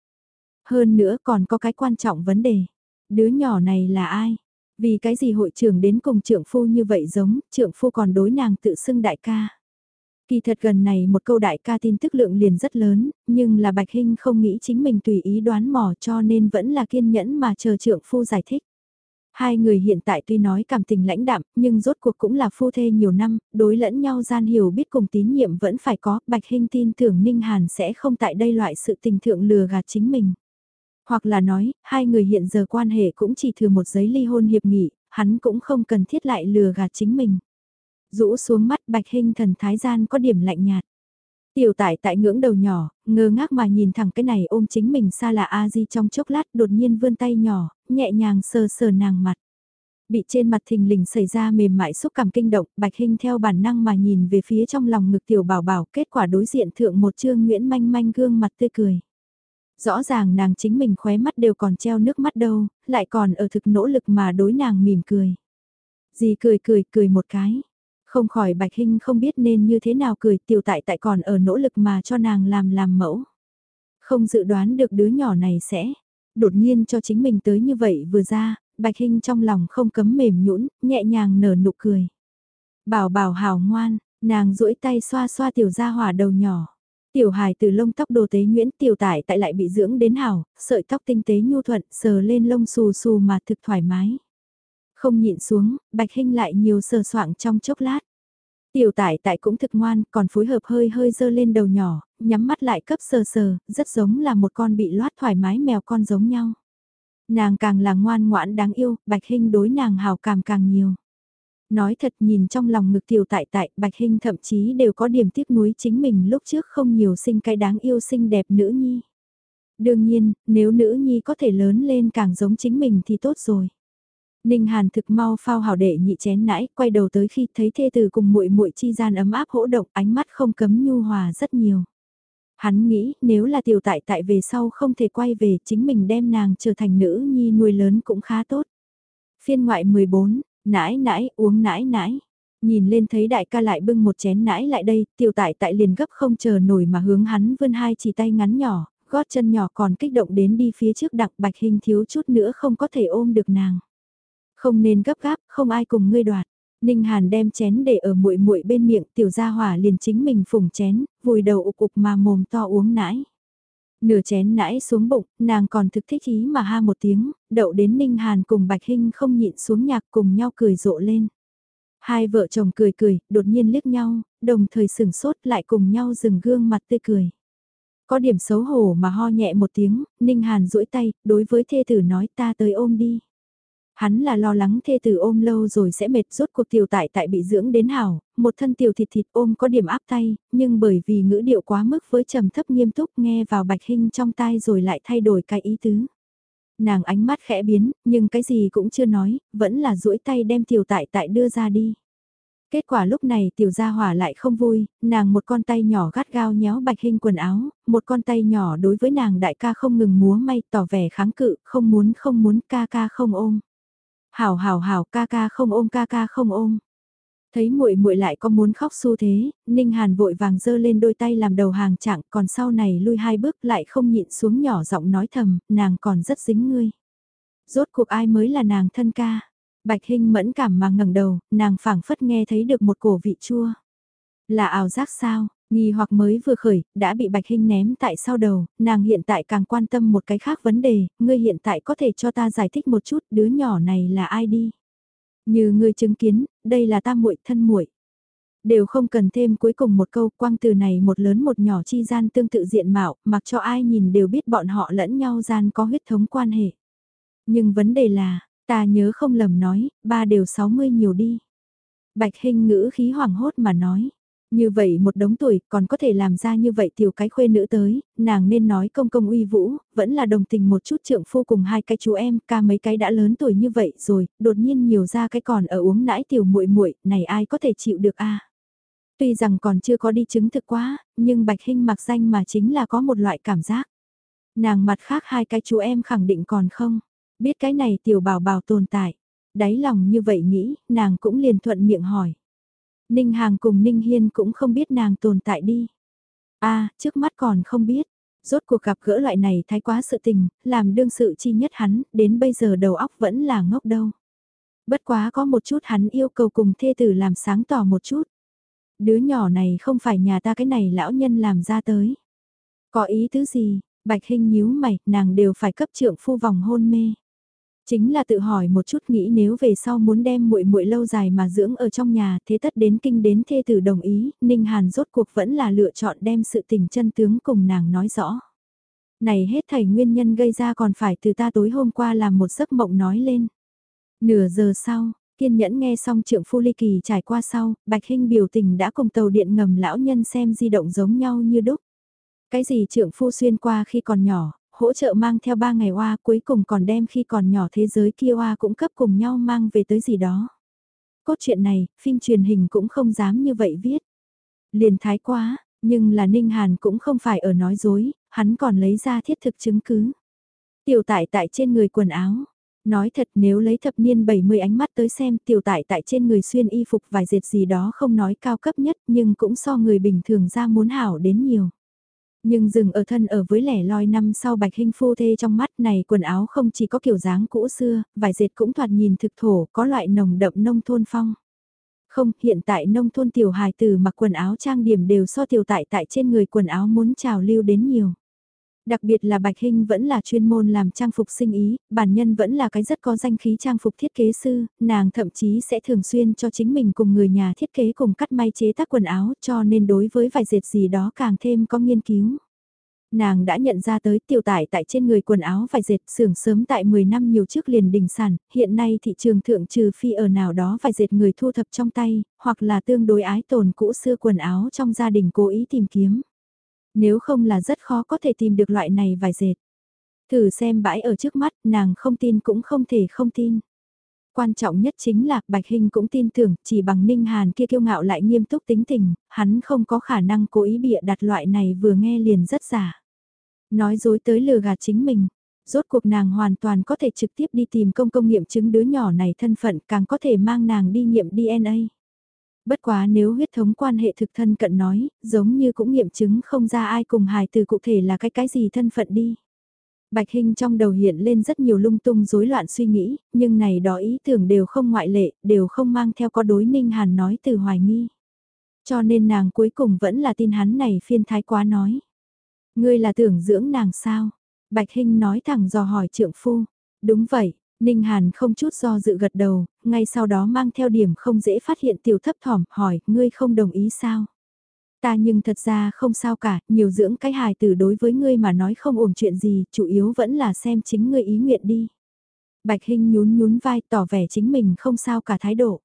Speaker 1: Hơn nữa còn có cái quan trọng vấn đề. Đứa nhỏ này là ai? Vì cái gì hội trưởng đến cùng trưởng phu như vậy giống, trưởng phu còn đối nàng tự xưng đại ca. Kỳ thật gần này một câu đại ca tin tức lượng liền rất lớn, nhưng là Bạch Hinh không nghĩ chính mình tùy ý đoán mò cho nên vẫn là kiên nhẫn mà chờ trượng phu giải thích. Hai người hiện tại tuy nói cảm tình lãnh đạm, nhưng rốt cuộc cũng là phu thê nhiều năm, đối lẫn nhau gian hiểu biết cùng tín nhiệm vẫn phải có, Bạch Hinh tin tưởng Ninh Hàn sẽ không tại đây loại sự tình thượng lừa gạt chính mình. Hoặc là nói, hai người hiện giờ quan hệ cũng chỉ thừa một giấy ly hôn hiệp nghị, hắn cũng không cần thiết lại lừa gạt chính mình rũ xuống mắt bạch hình thần thái gian có điểm lạnh nhạt. Tiểu tại tại ngưỡng đầu nhỏ, ngơ ngác mà nhìn thẳng cái này ôm chính mình xa là A-di trong chốc lát đột nhiên vươn tay nhỏ, nhẹ nhàng sờ sờ nàng mặt. Bị trên mặt thình lình xảy ra mềm mại xúc cảm kinh động, bạch hình theo bản năng mà nhìn về phía trong lòng ngực tiểu bảo bảo kết quả đối diện thượng một chương nguyễn manh manh gương mặt tươi cười. Rõ ràng nàng chính mình khóe mắt đều còn treo nước mắt đâu, lại còn ở thực nỗ lực mà đối nàng mỉm cười. Dì cười cười cười một cái. Không khỏi Bạch Hinh không biết nên như thế nào cười tiểu tại tại còn ở nỗ lực mà cho nàng làm làm mẫu. Không dự đoán được đứa nhỏ này sẽ, đột nhiên cho chính mình tới như vậy vừa ra, Bạch Hinh trong lòng không cấm mềm nhũn, nhẹ nhàng nở nụ cười. Bảo bảo hào ngoan, nàng duỗi tay xoa xoa tiểu gia hỏa đầu nhỏ. Tiểu hài từ lông tóc đồ tế nhuyễn tiểu tải tại lại bị dưỡng đến hảo, sợi tóc tinh tế nhu thuận sờ lên lông xù xù mà thực thoải mái. Không nhịn xuống, Bạch Hinh lại nhiều sờ soạng trong chốc lát. Tiểu tải tại cũng thực ngoan, còn phối hợp hơi hơi dơ lên đầu nhỏ, nhắm mắt lại cấp sờ sờ, rất giống là một con bị loát thoải mái mèo con giống nhau. Nàng càng là ngoan ngoãn đáng yêu, Bạch Hinh đối nàng hào cảm càng nhiều. Nói thật nhìn trong lòng ngực tiểu tại tại, Bạch Hinh thậm chí đều có điểm tiếc nuối chính mình lúc trước không nhiều sinh cái đáng yêu xinh đẹp nữ nhi. Đương nhiên, nếu nữ nhi có thể lớn lên càng giống chính mình thì tốt rồi. Ninh Hàn thực mau phao hảo đệ nhị chén nãi, quay đầu tới khi thấy thê từ cùng muội muội chi gian ấm áp hỗ động, ánh mắt không cấm nhu hòa rất nhiều. Hắn nghĩ nếu là tiểu tại tại về sau không thể quay về chính mình đem nàng trở thành nữ nhi nuôi lớn cũng khá tốt. Phiên ngoại 14, nãi nãi uống nãi nãi. Nhìn lên thấy đại ca lại bưng một chén nãi lại đây, tiểu tại tại liền gấp không chờ nổi mà hướng hắn vươn hai chỉ tay ngắn nhỏ, gót chân nhỏ còn kích động đến đi phía trước đặc bạch hình thiếu chút nữa không có thể ôm được nàng. Không nên gấp gáp, không ai cùng ngươi đoạt. Ninh Hàn đem chén để ở muội muội bên miệng, tiểu gia hỏa liền chính mình phủng chén, vùi đầu ục ục mà mồm to uống nãi. Nửa chén nãi xuống bụng, nàng còn thực thích ý mà ha một tiếng, đậu đến Ninh Hàn cùng Bạch Hinh không nhịn xuống nhạc cùng nhau cười rộ lên. Hai vợ chồng cười cười, đột nhiên liếc nhau, đồng thời sừng sốt lại cùng nhau dừng gương mặt tươi cười. Có điểm xấu hổ mà ho nhẹ một tiếng, Ninh Hàn duỗi tay, đối với thê tử nói ta tới ôm đi. Hắn là lo lắng thê tử ôm lâu rồi sẽ mệt rốt cuộc tiểu tại tại bị dưỡng đến hảo, một thân tiểu thịt thịt ôm có điểm áp tay, nhưng bởi vì ngữ điệu quá mức với trầm thấp nghiêm túc nghe vào bạch hình trong tai rồi lại thay đổi cái ý tứ. Nàng ánh mắt khẽ biến, nhưng cái gì cũng chưa nói, vẫn là duỗi tay đem tiểu tại tại đưa ra đi. Kết quả lúc này tiểu gia hỏa lại không vui, nàng một con tay nhỏ gắt gao nhéo bạch hình quần áo, một con tay nhỏ đối với nàng đại ca không ngừng múa may tỏ vẻ kháng cự, không muốn không muốn ca ca không ôm. Hảo hảo hảo ca ca không ôm ca ca không ôm. Thấy muội muội lại có muốn khóc xu thế, Ninh Hàn vội vàng giơ lên đôi tay làm đầu hàng trạng, còn sau này lui hai bước lại không nhịn xuống nhỏ giọng nói thầm, nàng còn rất dính ngươi. Rốt cuộc ai mới là nàng thân ca? Bạch Hinh mẫn cảm mà ngẩng đầu, nàng phảng phất nghe thấy được một cổ vị chua. Là ảo giác sao? Nghi hoặc mới vừa khởi, đã bị Bạch Hinh ném tại sau đầu, nàng hiện tại càng quan tâm một cái khác vấn đề, ngươi hiện tại có thể cho ta giải thích một chút đứa nhỏ này là ai đi. Như ngươi chứng kiến, đây là ta muội thân muội. Đều không cần thêm cuối cùng một câu quang từ này một lớn một nhỏ chi gian tương tự diện mạo, mặc cho ai nhìn đều biết bọn họ lẫn nhau gian có huyết thống quan hệ. Nhưng vấn đề là, ta nhớ không lầm nói, ba đều 60 nhiều đi. Bạch hình ngữ khí hoảng hốt mà nói. Như vậy một đống tuổi còn có thể làm ra như vậy tiểu cái khuê nữ tới, nàng nên nói công công uy vũ, vẫn là đồng tình một chút trượng phu cùng hai cái chú em, ca mấy cái đã lớn tuổi như vậy rồi, đột nhiên nhiều ra cái còn ở uống nãi tiểu muội muội này ai có thể chịu được a Tuy rằng còn chưa có đi chứng thực quá, nhưng Bạch Hinh mặc danh mà chính là có một loại cảm giác. Nàng mặt khác hai cái chú em khẳng định còn không, biết cái này tiểu bảo bảo tồn tại. Đáy lòng như vậy nghĩ, nàng cũng liền thuận miệng hỏi. Ninh Hàng cùng Ninh Hiên cũng không biết nàng tồn tại đi. a trước mắt còn không biết. Rốt cuộc gặp gỡ loại này thái quá sự tình, làm đương sự chi nhất hắn, đến bây giờ đầu óc vẫn là ngốc đâu. Bất quá có một chút hắn yêu cầu cùng thê tử làm sáng tỏ một chút. Đứa nhỏ này không phải nhà ta cái này lão nhân làm ra tới. Có ý tứ gì, bạch hình nhíu mày, nàng đều phải cấp trượng phu vòng hôn mê. Chính là tự hỏi một chút nghĩ nếu về sau muốn đem muội muội lâu dài mà dưỡng ở trong nhà, thế tất đến kinh đến thê tử đồng ý, Ninh Hàn rốt cuộc vẫn là lựa chọn đem sự tình chân tướng cùng nàng nói rõ. Này hết thảy nguyên nhân gây ra còn phải từ ta tối hôm qua làm một giấc mộng nói lên. Nửa giờ sau, kiên nhẫn nghe xong trượng phu ly kỳ trải qua sau, Bạch Hinh biểu tình đã cùng tàu điện ngầm lão nhân xem di động giống nhau như đúc. Cái gì trượng phu xuyên qua khi còn nhỏ, hỗ trợ mang theo ba ngày oa cuối cùng còn đem khi còn nhỏ thế giới kia oa cũng cấp cùng nhau mang về tới gì đó. Cốt truyện này, phim truyền hình cũng không dám như vậy viết. Liền thái quá, nhưng là Ninh Hàn cũng không phải ở nói dối, hắn còn lấy ra thiết thực chứng cứ. Tiểu tại tại trên người quần áo. Nói thật nếu lấy thập niên 70 ánh mắt tới xem tiểu tại tại trên người xuyên y phục vài dệt gì đó không nói cao cấp nhất nhưng cũng so người bình thường ra muốn hảo đến nhiều. Nhưng dừng ở thân ở với lẻ loi năm sau bạch hình phu thê trong mắt này quần áo không chỉ có kiểu dáng cũ xưa, vải dệt cũng thoạt nhìn thực thổ, có loại nồng đậm nông thôn phong. Không, hiện tại nông thôn tiểu hài tử mặc quần áo trang điểm đều so tiểu tại tại trên người quần áo muốn trào lưu đến nhiều. Đặc biệt là Bạch Hinh vẫn là chuyên môn làm trang phục sinh ý, bản nhân vẫn là cái rất có danh khí trang phục thiết kế sư, nàng thậm chí sẽ thường xuyên cho chính mình cùng người nhà thiết kế cùng cắt may chế tác quần áo cho nên đối với vài dệt gì đó càng thêm có nghiên cứu. Nàng đã nhận ra tới tiểu tải tại trên người quần áo vài dệt xưởng sớm tại 10 năm nhiều trước liền đình sản, hiện nay thị trường thượng trừ phi ở nào đó vài dệt người thu thập trong tay, hoặc là tương đối ái tồn cũ xưa quần áo trong gia đình cố ý tìm kiếm. Nếu không là rất khó có thể tìm được loại này vài dệt. Thử xem bãi ở trước mắt, nàng không tin cũng không thể không tin. Quan trọng nhất chính là Bạch Hình cũng tin tưởng chỉ bằng Ninh Hàn kia kiêu ngạo lại nghiêm túc tính tình, hắn không có khả năng cố ý bịa đặt loại này vừa nghe liền rất giả. Nói dối tới lừa gạt chính mình, rốt cuộc nàng hoàn toàn có thể trực tiếp đi tìm công công nghiệm chứng đứa nhỏ này thân phận càng có thể mang nàng đi nghiệm DNA. Bất quá nếu huyết thống quan hệ thực thân cận nói, giống như cũng nghiệm chứng không ra ai cùng hài từ cụ thể là cái cái gì thân phận đi. Bạch Hinh trong đầu hiện lên rất nhiều lung tung rối loạn suy nghĩ, nhưng này đó ý tưởng đều không ngoại lệ, đều không mang theo có đối ninh hàn nói từ hoài nghi. Cho nên nàng cuối cùng vẫn là tin hắn này phiên thái quá nói. Ngươi là tưởng dưỡng nàng sao? Bạch Hinh nói thẳng dò hỏi trượng phu. Đúng vậy, Ninh Hàn không chút do dự gật đầu, ngay sau đó mang theo điểm không dễ phát hiện tiểu thấp thỏm hỏi, ngươi không đồng ý sao? Ta nhưng thật ra không sao cả, nhiều dưỡng cái hài tử đối với ngươi mà nói không ổn chuyện gì, chủ yếu vẫn là xem chính ngươi ý nguyện đi. Bạch Hinh nhún nhún vai tỏ vẻ chính mình không sao cả thái độ.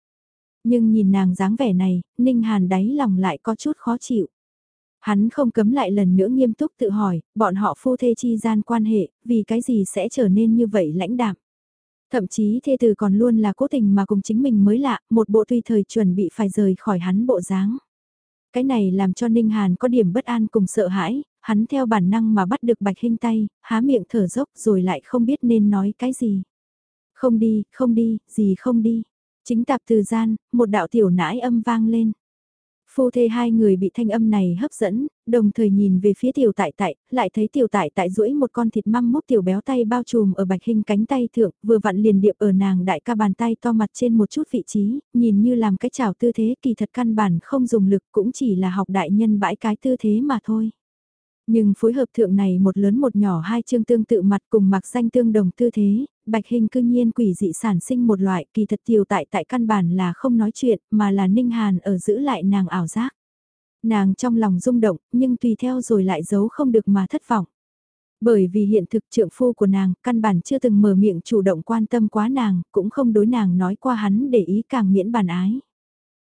Speaker 1: Nhưng nhìn nàng dáng vẻ này, Ninh Hàn đáy lòng lại có chút khó chịu. Hắn không cấm lại lần nữa nghiêm túc tự hỏi, bọn họ phu thê chi gian quan hệ, vì cái gì sẽ trở nên như vậy lãnh đạm. Thậm chí thê tử còn luôn là cố tình mà cùng chính mình mới lạ, một bộ tùy thời chuẩn bị phải rời khỏi hắn bộ dáng. Cái này làm cho Ninh Hàn có điểm bất an cùng sợ hãi, hắn theo bản năng mà bắt được Bạch hình tay, há miệng thở dốc rồi lại không biết nên nói cái gì. Không đi, không đi, gì không đi. Chính tạp từ gian, một đạo tiểu nãi âm vang lên. Phu thê hai người bị thanh âm này hấp dẫn, đồng thời nhìn về phía tiểu tại tại, lại thấy tiểu tại tại duỗi một con thịt măng mốc tiểu béo tay bao trùm ở bạch hình cánh tay thượng, vừa vặn liền điệp ở nàng đại ca bàn tay to mặt trên một chút vị trí, nhìn như làm cái chảo tư thế kỳ thật căn bản không dùng lực cũng chỉ là học đại nhân bãi cái tư thế mà thôi. Nhưng phối hợp thượng này một lớn một nhỏ hai chương tương tự mặt cùng mặc danh tương đồng tư thế, bạch hình cư nhiên quỷ dị sản sinh một loại kỳ thật tiểu tại tại căn bản là không nói chuyện mà là ninh hàn ở giữ lại nàng ảo giác. Nàng trong lòng rung động nhưng tùy theo rồi lại giấu không được mà thất vọng. Bởi vì hiện thực trượng phu của nàng căn bản chưa từng mở miệng chủ động quan tâm quá nàng, cũng không đối nàng nói qua hắn để ý càng miễn bàn ái.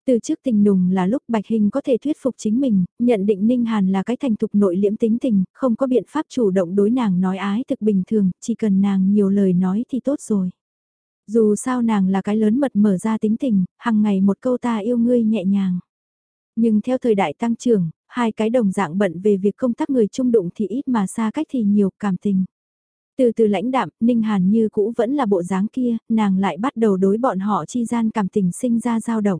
Speaker 1: Từ trước tình nùng là lúc Bạch Hình có thể thuyết phục chính mình, nhận định Ninh Hàn là cái thành thục nội liễm tính tình, không có biện pháp chủ động đối nàng nói ái thực bình thường, chỉ cần nàng nhiều lời nói thì tốt rồi. Dù sao nàng là cái lớn mật mở ra tính tình, hàng ngày một câu ta yêu ngươi nhẹ nhàng. Nhưng theo thời đại tăng trưởng, hai cái đồng dạng bận về việc công tác người trung đụng thì ít mà xa cách thì nhiều cảm tình. Từ từ lãnh đạm, Ninh Hàn như cũ vẫn là bộ dáng kia, nàng lại bắt đầu đối bọn họ chi gian cảm tình sinh ra dao động.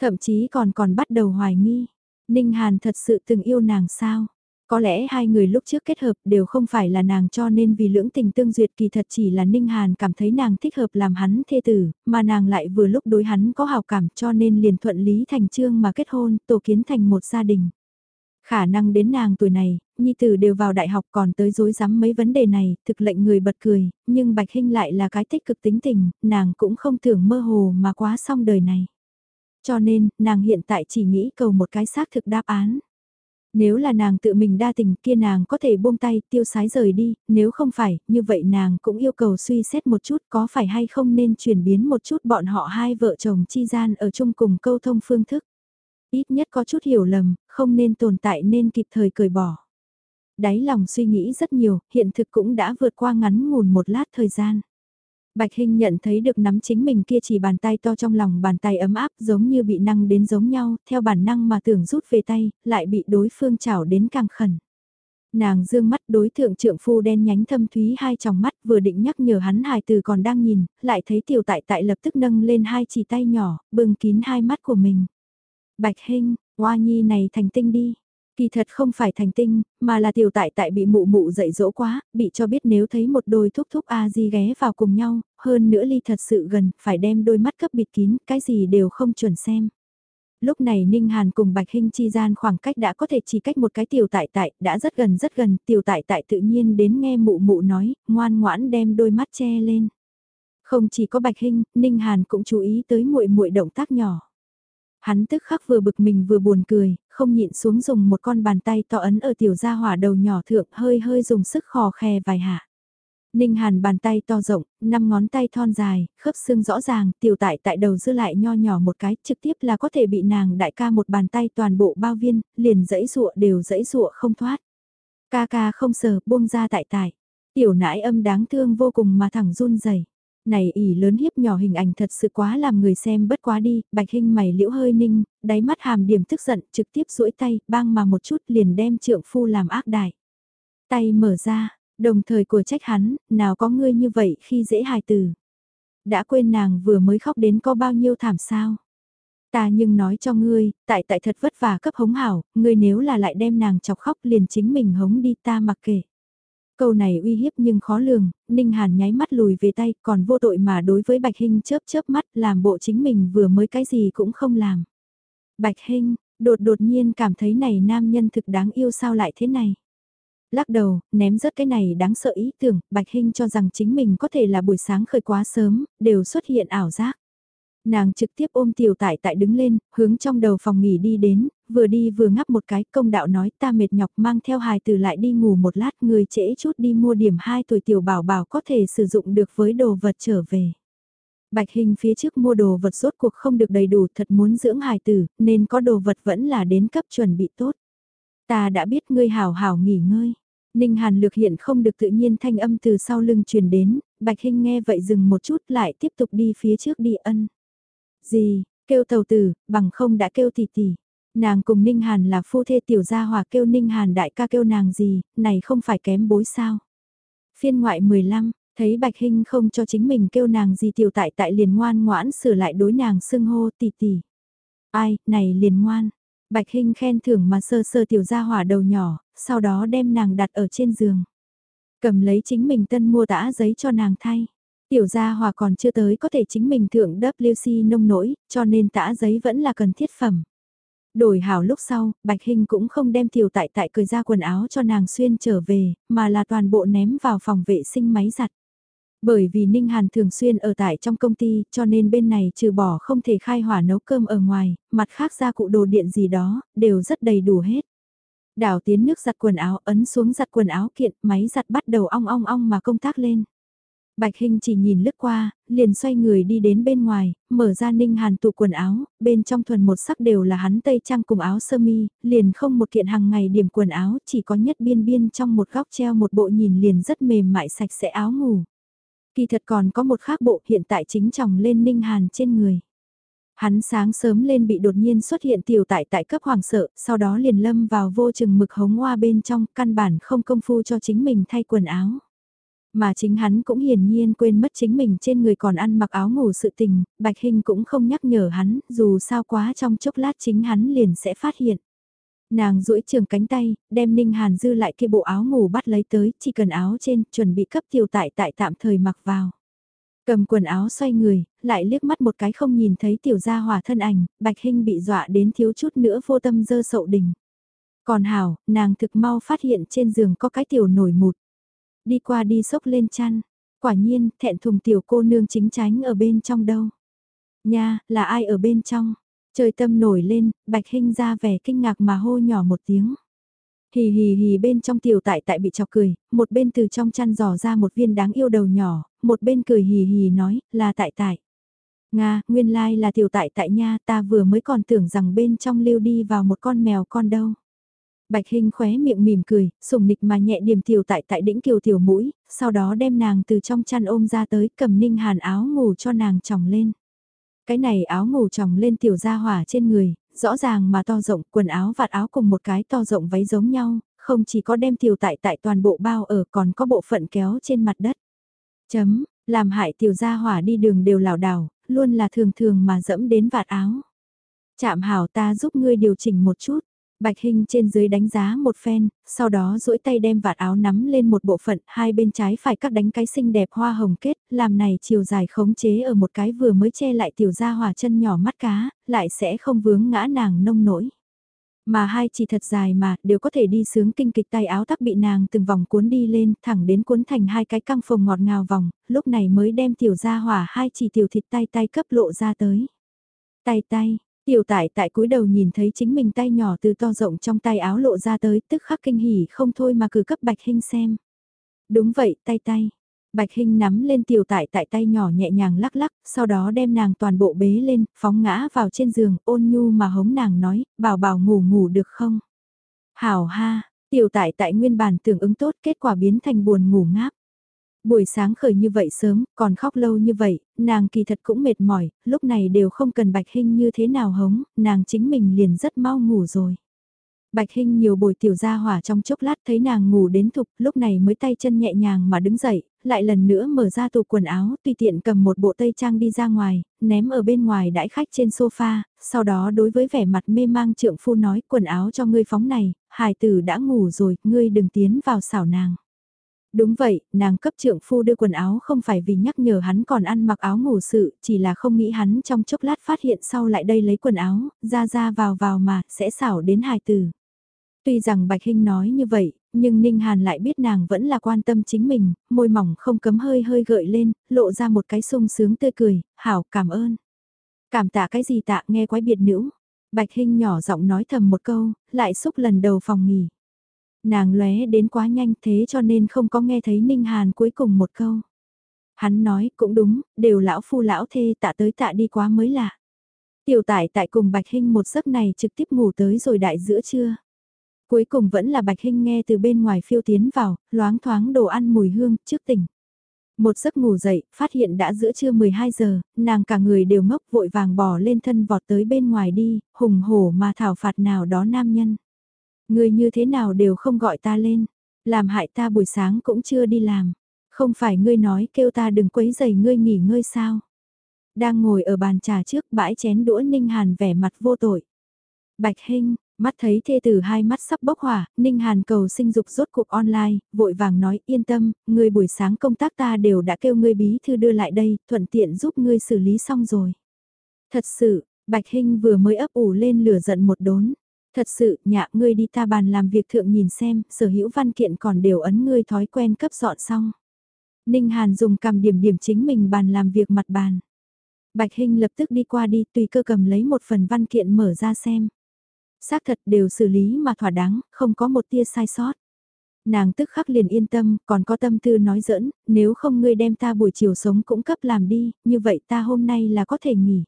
Speaker 1: Thậm chí còn còn bắt đầu hoài nghi, Ninh Hàn thật sự từng yêu nàng sao? Có lẽ hai người lúc trước kết hợp đều không phải là nàng cho nên vì lưỡng tình tương duyệt kỳ thật chỉ là Ninh Hàn cảm thấy nàng thích hợp làm hắn thê tử, mà nàng lại vừa lúc đối hắn có hào cảm cho nên liền thuận lý thành trương mà kết hôn, tổ kiến thành một gia đình. Khả năng đến nàng tuổi này, nhi tử đều vào đại học còn tới dối rắm mấy vấn đề này, thực lệnh người bật cười, nhưng Bạch Hinh lại là cái tích cực tính tình, nàng cũng không tưởng mơ hồ mà quá xong đời này. Cho nên, nàng hiện tại chỉ nghĩ cầu một cái xác thực đáp án. Nếu là nàng tự mình đa tình kia nàng có thể buông tay tiêu sái rời đi, nếu không phải, như vậy nàng cũng yêu cầu suy xét một chút có phải hay không nên chuyển biến một chút bọn họ hai vợ chồng chi gian ở chung cùng câu thông phương thức. Ít nhất có chút hiểu lầm, không nên tồn tại nên kịp thời cởi bỏ. Đáy lòng suy nghĩ rất nhiều, hiện thực cũng đã vượt qua ngắn ngủn một lát thời gian. Bạch Hinh nhận thấy được nắm chính mình kia chỉ bàn tay to trong lòng bàn tay ấm áp giống như bị năng đến giống nhau, theo bản năng mà tưởng rút về tay, lại bị đối phương chảo đến càng khẩn. Nàng dương mắt đối thượng trượng phu đen nhánh thâm thúy hai tròng mắt vừa định nhắc nhở hắn hài từ còn đang nhìn, lại thấy tiểu tại tại lập tức nâng lên hai chỉ tay nhỏ, bưng kín hai mắt của mình. Bạch Hinh, Hoa Nhi này thành tinh đi, Kỳ thật không phải thành tinh, mà là tiểu tại tại bị mụ mụ dạy dỗ quá, bị cho biết nếu thấy một đôi thúc thúc A-di ghé vào cùng nhau, hơn nữa ly thật sự gần, phải đem đôi mắt cấp bịt kín, cái gì đều không chuẩn xem. Lúc này Ninh Hàn cùng Bạch Hinh chi gian khoảng cách đã có thể chỉ cách một cái tiểu tại tại, đã rất gần rất gần, tiểu tại tại tự nhiên đến nghe mụ mụ nói, ngoan ngoãn đem đôi mắt che lên. Không chỉ có Bạch Hinh, Ninh Hàn cũng chú ý tới muội muội động tác nhỏ. Hắn tức khắc vừa bực mình vừa buồn cười, không nhịn xuống dùng một con bàn tay to ấn ở tiểu gia hỏa đầu nhỏ thượng hơi hơi dùng sức khò khe vài hạ. Ninh Hàn bàn tay to rộng, năm ngón tay thon dài, khớp xương rõ ràng, tiểu tại tại đầu dư lại nho nhỏ một cái, trực tiếp là có thể bị nàng đại ca một bàn tay toàn bộ bao viên, liền dẫy dụa đều dẫy dụa không thoát. Ca ca không sờ, buông ra tại tại. Tiểu nãi âm đáng thương vô cùng mà thẳng run rẩy này ỉ lớn hiếp nhỏ hình ảnh thật sự quá làm người xem bất quá đi, bạch hình mày liễu hơi ninh, đáy mắt hàm điểm tức giận, trực tiếp duỗi tay, bang mà một chút liền đem trượng phu làm ác đại. Tay mở ra, đồng thời của trách hắn, nào có ngươi như vậy khi dễ hài từ. Đã quên nàng vừa mới khóc đến có bao nhiêu thảm sao. Ta nhưng nói cho ngươi, tại tại thật vất vả cấp hống hảo, ngươi nếu là lại đem nàng chọc khóc liền chính mình hống đi ta mặc kệ. Câu này uy hiếp nhưng khó lường, Ninh Hàn nháy mắt lùi về tay còn vô tội mà đối với Bạch Hinh chớp chớp mắt làm bộ chính mình vừa mới cái gì cũng không làm. Bạch Hinh, đột đột nhiên cảm thấy này nam nhân thực đáng yêu sao lại thế này. Lắc đầu, ném rớt cái này đáng sợ ý tưởng, Bạch Hinh cho rằng chính mình có thể là buổi sáng khởi quá sớm, đều xuất hiện ảo giác. Nàng trực tiếp ôm tiểu tại tại đứng lên, hướng trong đầu phòng nghỉ đi đến, vừa đi vừa ngắp một cái công đạo nói ta mệt nhọc mang theo hài từ lại đi ngủ một lát người trễ chút đi mua điểm 2 tuổi tiểu bảo bảo có thể sử dụng được với đồ vật trở về. Bạch hình phía trước mua đồ vật rốt cuộc không được đầy đủ thật muốn dưỡng hài tử nên có đồ vật vẫn là đến cấp chuẩn bị tốt. Ta đã biết ngươi hảo hảo nghỉ ngơi. Ninh Hàn lược hiện không được tự nhiên thanh âm từ sau lưng truyền đến, Bạch Hinh nghe vậy dừng một chút lại tiếp tục đi phía trước đi ân. Gì, kêu tàu tử, bằng không đã kêu tỷ tỷ. Nàng cùng Ninh Hàn là phu thê tiểu gia hòa kêu Ninh Hàn đại ca kêu nàng gì, này không phải kém bối sao. Phiên ngoại 15, Thấy Bạch Hinh không cho chính mình kêu nàng gì tiểu tại tại liền ngoan ngoãn sửa lại đối nàng xưng hô tỷ tỷ. Ai, này liền ngoan. Bạch Hinh khen thưởng mà sơ sơ tiểu gia hỏa đầu nhỏ, sau đó đem nàng đặt ở trên giường. Cầm lấy chính mình tân mua tã giấy cho nàng thay. Tiểu gia hòa còn chưa tới có thể chính mình thượng WC nông nỗi cho nên tã giấy vẫn là cần thiết phẩm. Đổi hảo lúc sau, Bạch hình cũng không đem tiểu tại tại cười ra quần áo cho nàng xuyên trở về, mà là toàn bộ ném vào phòng vệ sinh máy giặt. Bởi vì Ninh Hàn thường xuyên ở tại trong công ty, cho nên bên này trừ bỏ không thể khai hỏa nấu cơm ở ngoài, mặt khác ra cụ đồ điện gì đó, đều rất đầy đủ hết. Đảo tiến nước giặt quần áo ấn xuống giặt quần áo kiện, máy giặt bắt đầu ong ong ong mà công tác lên. Bạch Hinh chỉ nhìn lướt qua, liền xoay người đi đến bên ngoài, mở ra ninh hàn tủ quần áo, bên trong thuần một sắc đều là hắn tây trang cùng áo sơ mi, liền không một kiện hàng ngày điểm quần áo, chỉ có nhất biên biên trong một góc treo một bộ nhìn liền rất mềm mại sạch sẽ áo ngủ. Kỳ thật còn có một khác bộ hiện tại chính chồng lên ninh hàn trên người. Hắn sáng sớm lên bị đột nhiên xuất hiện tiểu tại tại cấp hoàng sợ, sau đó liền lâm vào vô chừng mực hống hoa bên trong, căn bản không công phu cho chính mình thay quần áo. Mà chính hắn cũng hiển nhiên quên mất chính mình trên người còn ăn mặc áo ngủ sự tình, Bạch Hình cũng không nhắc nhở hắn, dù sao quá trong chốc lát chính hắn liền sẽ phát hiện. Nàng duỗi trường cánh tay, đem Ninh Hàn dư lại kia bộ áo ngủ bắt lấy tới, chỉ cần áo trên, chuẩn bị cấp tiểu tại tại tạm thời mặc vào. Cầm quần áo xoay người, lại liếc mắt một cái không nhìn thấy tiểu gia hỏa thân ảnh, Bạch Hinh bị dọa đến thiếu chút nữa vô tâm dơ sậu đình Còn Hảo, nàng thực mau phát hiện trên giường có cái tiểu nổi mụt. Đi qua đi sốc lên chăn, quả nhiên, thẹn thùng tiểu cô nương chính tránh ở bên trong đâu. Nha, là ai ở bên trong? Trời tâm nổi lên, Bạch Hinh ra vẻ kinh ngạc mà hô nhỏ một tiếng. Hì hì hì bên trong tiểu tại tại bị chọc cười, một bên từ trong chăn giò ra một viên đáng yêu đầu nhỏ, một bên cười hì hì nói, là tại tại. Nga, nguyên lai là tiểu tại tại nha, ta vừa mới còn tưởng rằng bên trong lưu đi vào một con mèo con đâu. Bạch Hinh khóe miệng mỉm cười, sùng nịch mà nhẹ điểm tiểu tại tại đỉnh kiều tiểu mũi, sau đó đem nàng từ trong chăn ôm ra tới cầm ninh hàn áo ngủ cho nàng tròng lên. Cái này áo ngủ tròng lên tiểu gia hỏa trên người, rõ ràng mà to rộng, quần áo vạt áo cùng một cái to rộng váy giống nhau, không chỉ có đem tiểu tại tại toàn bộ bao ở còn có bộ phận kéo trên mặt đất. Chấm, làm hại tiểu gia hỏa đi đường đều lảo đảo, luôn là thường thường mà dẫm đến vạt áo. Chạm hảo ta giúp ngươi điều chỉnh một chút. Bạch Hinh trên dưới đánh giá một phen, sau đó duỗi tay đem vạt áo nắm lên một bộ phận, hai bên trái phải cắt đánh cái xinh đẹp hoa hồng kết, làm này chiều dài khống chế ở một cái vừa mới che lại tiểu gia hòa chân nhỏ mắt cá, lại sẽ không vướng ngã nàng nông nổi. Mà hai chỉ thật dài mà, đều có thể đi sướng kinh kịch tay áo tắc bị nàng từng vòng cuốn đi lên, thẳng đến cuốn thành hai cái căng phồng ngọt ngào vòng, lúc này mới đem tiểu gia hỏa hai chỉ tiểu thịt tay tay cấp lộ ra tới. Tay tay, Tiểu tại tại cúi đầu nhìn thấy chính mình tay nhỏ từ to rộng trong tay áo lộ ra tới tức khắc kinh hỉ không thôi mà cứ cấp Bạch hình xem. Đúng vậy, tay tay. Bạch Hinh nắm lên tiểu tại tại tay nhỏ nhẹ nhàng lắc lắc, sau đó đem nàng toàn bộ bế lên, phóng ngã vào trên giường, ôn nhu mà hống nàng nói, bảo bảo ngủ ngủ được không? Hảo ha, tiểu tại tại nguyên bản tưởng ứng tốt kết quả biến thành buồn ngủ ngáp. Buổi sáng khởi như vậy sớm, còn khóc lâu như vậy, nàng kỳ thật cũng mệt mỏi, lúc này đều không cần Bạch Hinh như thế nào hống, nàng chính mình liền rất mau ngủ rồi. Bạch Hinh nhiều bồi tiểu gia hỏa trong chốc lát thấy nàng ngủ đến thục, lúc này mới tay chân nhẹ nhàng mà đứng dậy, lại lần nữa mở ra tủ quần áo, tùy tiện cầm một bộ tây trang đi ra ngoài, ném ở bên ngoài đãi khách trên sofa, sau đó đối với vẻ mặt mê mang trượng phu nói quần áo cho ngươi phóng này, hài tử đã ngủ rồi, ngươi đừng tiến vào xảo nàng. Đúng vậy, nàng cấp trượng phu đưa quần áo không phải vì nhắc nhở hắn còn ăn mặc áo ngủ sự, chỉ là không nghĩ hắn trong chốc lát phát hiện sau lại đây lấy quần áo, ra ra vào vào mà, sẽ xảo đến hài tử. Tuy rằng Bạch Hinh nói như vậy, nhưng Ninh Hàn lại biết nàng vẫn là quan tâm chính mình, môi mỏng không cấm hơi hơi gợi lên, lộ ra một cái sung sướng tươi cười, hảo cảm ơn. Cảm tạ cái gì tạ nghe quái biệt nữ. Bạch Hinh nhỏ giọng nói thầm một câu, lại xúc lần đầu phòng nghỉ. Nàng lóe đến quá nhanh thế cho nên không có nghe thấy Ninh Hàn cuối cùng một câu. Hắn nói cũng đúng, đều lão phu lão thê tạ tới tạ đi quá mới lạ. Tiểu tải tại cùng Bạch Hinh một giấc này trực tiếp ngủ tới rồi đại giữa trưa. Cuối cùng vẫn là Bạch Hinh nghe từ bên ngoài phiêu tiến vào, loáng thoáng đồ ăn mùi hương, trước tỉnh. Một giấc ngủ dậy, phát hiện đã giữa trưa 12 giờ, nàng cả người đều ngốc vội vàng bỏ lên thân vọt tới bên ngoài đi, hùng hổ mà thảo phạt nào đó nam nhân. Người như thế nào đều không gọi ta lên, làm hại ta buổi sáng cũng chưa đi làm. Không phải ngươi nói kêu ta đừng quấy giày ngươi nghỉ ngơi sao? Đang ngồi ở bàn trà trước bãi chén đũa Ninh Hàn vẻ mặt vô tội. Bạch Hinh, mắt thấy thê tử hai mắt sắp bốc hỏa, Ninh Hàn cầu sinh dục rốt cuộc online, vội vàng nói yên tâm, ngươi buổi sáng công tác ta đều đã kêu ngươi bí thư đưa lại đây, thuận tiện giúp ngươi xử lý xong rồi. Thật sự, Bạch Hinh vừa mới ấp ủ lên lửa giận một đốn. Thật sự, nhạ ngươi đi ta bàn làm việc thượng nhìn xem, sở hữu văn kiện còn đều ấn ngươi thói quen cấp dọn xong. Ninh Hàn dùng cầm điểm điểm chính mình bàn làm việc mặt bàn. Bạch Hinh lập tức đi qua đi tùy cơ cầm lấy một phần văn kiện mở ra xem. Xác thật đều xử lý mà thỏa đáng, không có một tia sai sót. Nàng tức khắc liền yên tâm, còn có tâm tư nói giỡn, nếu không ngươi đem ta buổi chiều sống cũng cấp làm đi, như vậy ta hôm nay là có thể nghỉ.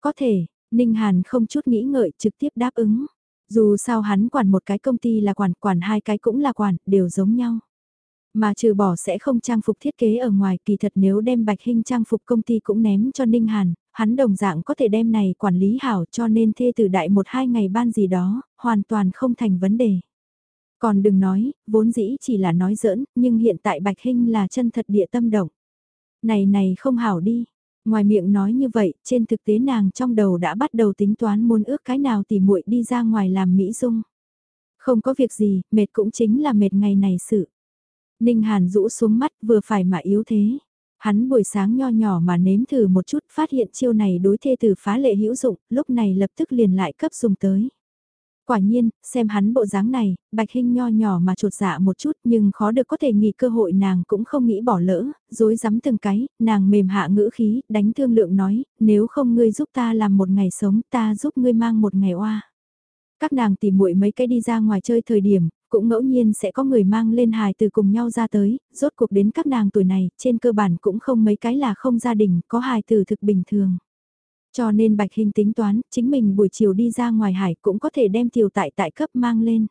Speaker 1: Có thể, Ninh Hàn không chút nghĩ ngợi trực tiếp đáp ứng. Dù sao hắn quản một cái công ty là quản, quản hai cái cũng là quản, đều giống nhau. Mà trừ bỏ sẽ không trang phục thiết kế ở ngoài kỳ thật nếu đem bạch hình trang phục công ty cũng ném cho Ninh Hàn, hắn đồng dạng có thể đem này quản lý hảo cho nên thê từ đại một hai ngày ban gì đó, hoàn toàn không thành vấn đề. Còn đừng nói, vốn dĩ chỉ là nói giỡn, nhưng hiện tại bạch hình là chân thật địa tâm động. Này này không hảo đi, Ngoài miệng nói như vậy, trên thực tế nàng trong đầu đã bắt đầu tính toán muốn ước cái nào thì muội đi ra ngoài làm mỹ dung. Không có việc gì, mệt cũng chính là mệt ngày này sự. Ninh Hàn rũ xuống mắt vừa phải mà yếu thế. Hắn buổi sáng nho nhỏ mà nếm thử một chút phát hiện chiêu này đối thê từ phá lệ hữu dụng, lúc này lập tức liền lại cấp dùng tới. Quả nhiên, xem hắn bộ dáng này, bạch hình nho nhỏ mà trột dạ một chút nhưng khó được có thể nghỉ cơ hội nàng cũng không nghĩ bỏ lỡ, dối rắm từng cái, nàng mềm hạ ngữ khí, đánh thương lượng nói, nếu không ngươi giúp ta làm một ngày sống ta giúp ngươi mang một ngày oa. Các nàng tìm muội mấy cái đi ra ngoài chơi thời điểm, cũng ngẫu nhiên sẽ có người mang lên hài từ cùng nhau ra tới, rốt cuộc đến các nàng tuổi này, trên cơ bản cũng không mấy cái là không gia đình, có hài từ thực bình thường. Cho nên Bạch Hình tính toán, chính mình buổi chiều đi ra ngoài hải cũng có thể đem tiểu tại tại cấp mang lên.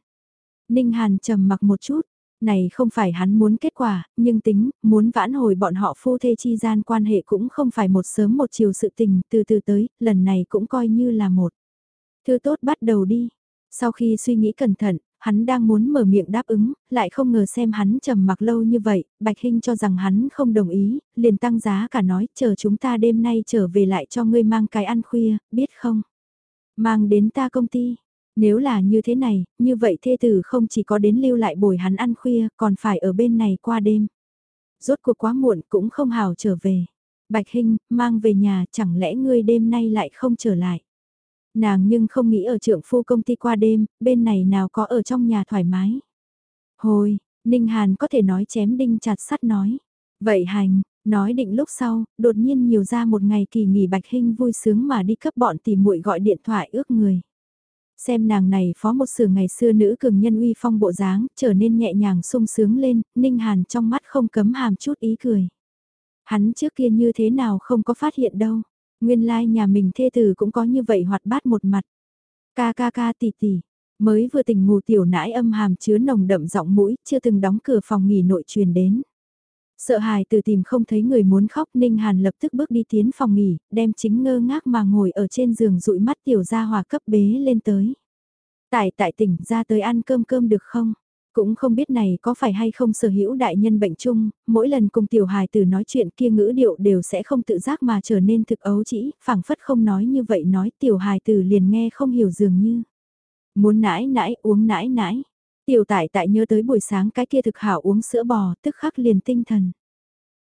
Speaker 1: Ninh Hàn trầm mặc một chút, này không phải hắn muốn kết quả, nhưng tính, muốn vãn hồi bọn họ phu thê chi gian quan hệ cũng không phải một sớm một chiều sự tình, từ từ tới, lần này cũng coi như là một. Thư tốt bắt đầu đi. Sau khi suy nghĩ cẩn thận, hắn đang muốn mở miệng đáp ứng, lại không ngờ xem hắn trầm mặc lâu như vậy, Bạch Hinh cho rằng hắn không đồng ý, liền tăng giá cả nói, chờ chúng ta đêm nay trở về lại cho ngươi mang cái ăn khuya, biết không? Mang đến ta công ty. Nếu là như thế này, như vậy thê tử không chỉ có đến lưu lại bồi hắn ăn khuya, còn phải ở bên này qua đêm. Rốt cuộc quá muộn cũng không hào trở về. Bạch Hinh, mang về nhà, chẳng lẽ ngươi đêm nay lại không trở lại? Nàng nhưng không nghĩ ở trượng phu công ty qua đêm, bên này nào có ở trong nhà thoải mái. Hồi, Ninh Hàn có thể nói chém đinh chặt sắt nói. Vậy hành, nói định lúc sau, đột nhiên nhiều ra một ngày kỳ nghỉ Bạch Hinh vui sướng mà đi cấp bọn tìm muội gọi điện thoại ước người. Xem nàng này phó một sửa ngày xưa nữ cường nhân uy phong bộ dáng, trở nên nhẹ nhàng sung sướng lên, Ninh Hàn trong mắt không cấm hàm chút ý cười. Hắn trước kia như thế nào không có phát hiện đâu. Nguyên lai like nhà mình thê tử cũng có như vậy hoạt bát một mặt. Ca ca ca tỷ tỷ, mới vừa tỉnh ngủ tiểu nãi âm hàm chứa nồng đậm giọng mũi, chưa từng đóng cửa phòng nghỉ nội truyền đến. Sợ hài từ tìm không thấy người muốn khóc Ninh Hàn lập tức bước đi tiến phòng nghỉ, đem chính ngơ ngác mà ngồi ở trên giường dụi mắt tiểu gia hòa cấp bế lên tới. Tại tại tỉnh ra tới ăn cơm cơm được không? Cũng không biết này có phải hay không sở hữu đại nhân bệnh chung, mỗi lần cùng tiểu hài tử nói chuyện kia ngữ điệu đều sẽ không tự giác mà trở nên thực ấu chỉ, phảng phất không nói như vậy nói tiểu hài tử liền nghe không hiểu dường như. Muốn nãi nãi uống nãi nãi, tiểu tại tại nhớ tới buổi sáng cái kia thực hảo uống sữa bò tức khắc liền tinh thần.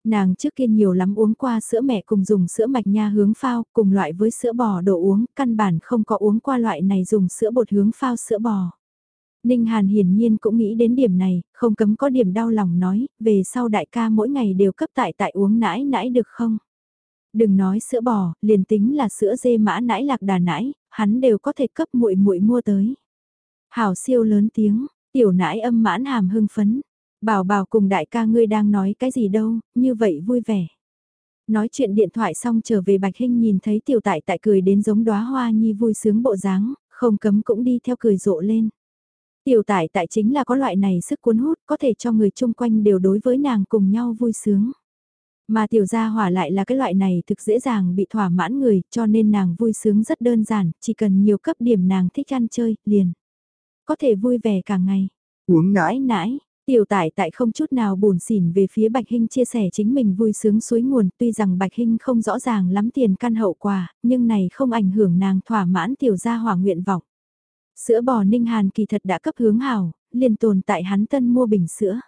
Speaker 1: Nàng trước kia nhiều lắm uống qua sữa mẹ cùng dùng sữa mạch nha hướng phao cùng loại với sữa bò đồ uống, căn bản không có uống qua loại này dùng sữa bột hướng phao sữa bò. Ninh Hàn hiển nhiên cũng nghĩ đến điểm này, không cấm có điểm đau lòng nói, về sau đại ca mỗi ngày đều cấp tại tại uống nãi nãi được không? Đừng nói sữa bò, liền tính là sữa dê mã nãi lạc đà nãi, hắn đều có thể cấp muội muội mua tới. Hảo siêu lớn tiếng, tiểu nãi âm mãn hàm hưng phấn. Bảo bảo cùng đại ca ngươi đang nói cái gì đâu, như vậy vui vẻ. Nói chuyện điện thoại xong trở về Bạch Hinh nhìn thấy tiểu tại tại cười đến giống đóa hoa nhi vui sướng bộ dáng, không cấm cũng đi theo cười rộ lên. Tiểu tải tại chính là có loại này sức cuốn hút có thể cho người chung quanh đều đối với nàng cùng nhau vui sướng. Mà tiểu gia hỏa lại là cái loại này thực dễ dàng bị thỏa mãn người cho nên nàng vui sướng rất đơn giản, chỉ cần nhiều cấp điểm nàng thích ăn chơi, liền. Có thể vui vẻ cả ngày. Uống nãi nãi, Tiểu tại tại không chút nào buồn xỉn về phía Bạch Hinh chia sẻ chính mình vui sướng suối nguồn, tuy rằng Bạch Hinh không rõ ràng lắm tiền căn hậu quả, nhưng này không ảnh hưởng nàng thỏa mãn tiểu gia hỏa nguyện vọng. Sữa bò Ninh Hàn kỳ thật đã cấp hướng hảo, liền tồn tại hắn tân mua bình sữa.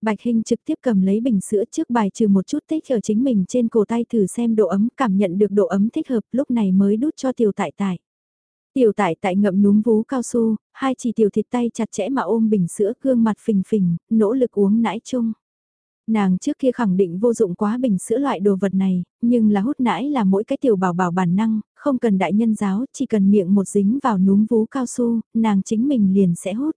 Speaker 1: Bạch Hinh trực tiếp cầm lấy bình sữa trước bài trừ một chút tích ở chính mình trên cổ tay thử xem độ ấm, cảm nhận được độ ấm thích hợp lúc này mới đút cho tiểu tại tại. Tiểu tại tại ngậm núm vú cao su, hai chỉ tiểu thịt tay chặt chẽ mà ôm bình sữa gương mặt phình phình, nỗ lực uống nãi chung. Nàng trước kia khẳng định vô dụng quá bình sữa loại đồ vật này, nhưng là hút nãi là mỗi cái tiểu bảo bảo bản năng, không cần đại nhân giáo, chỉ cần miệng một dính vào núm vú cao su, nàng chính mình liền sẽ hút.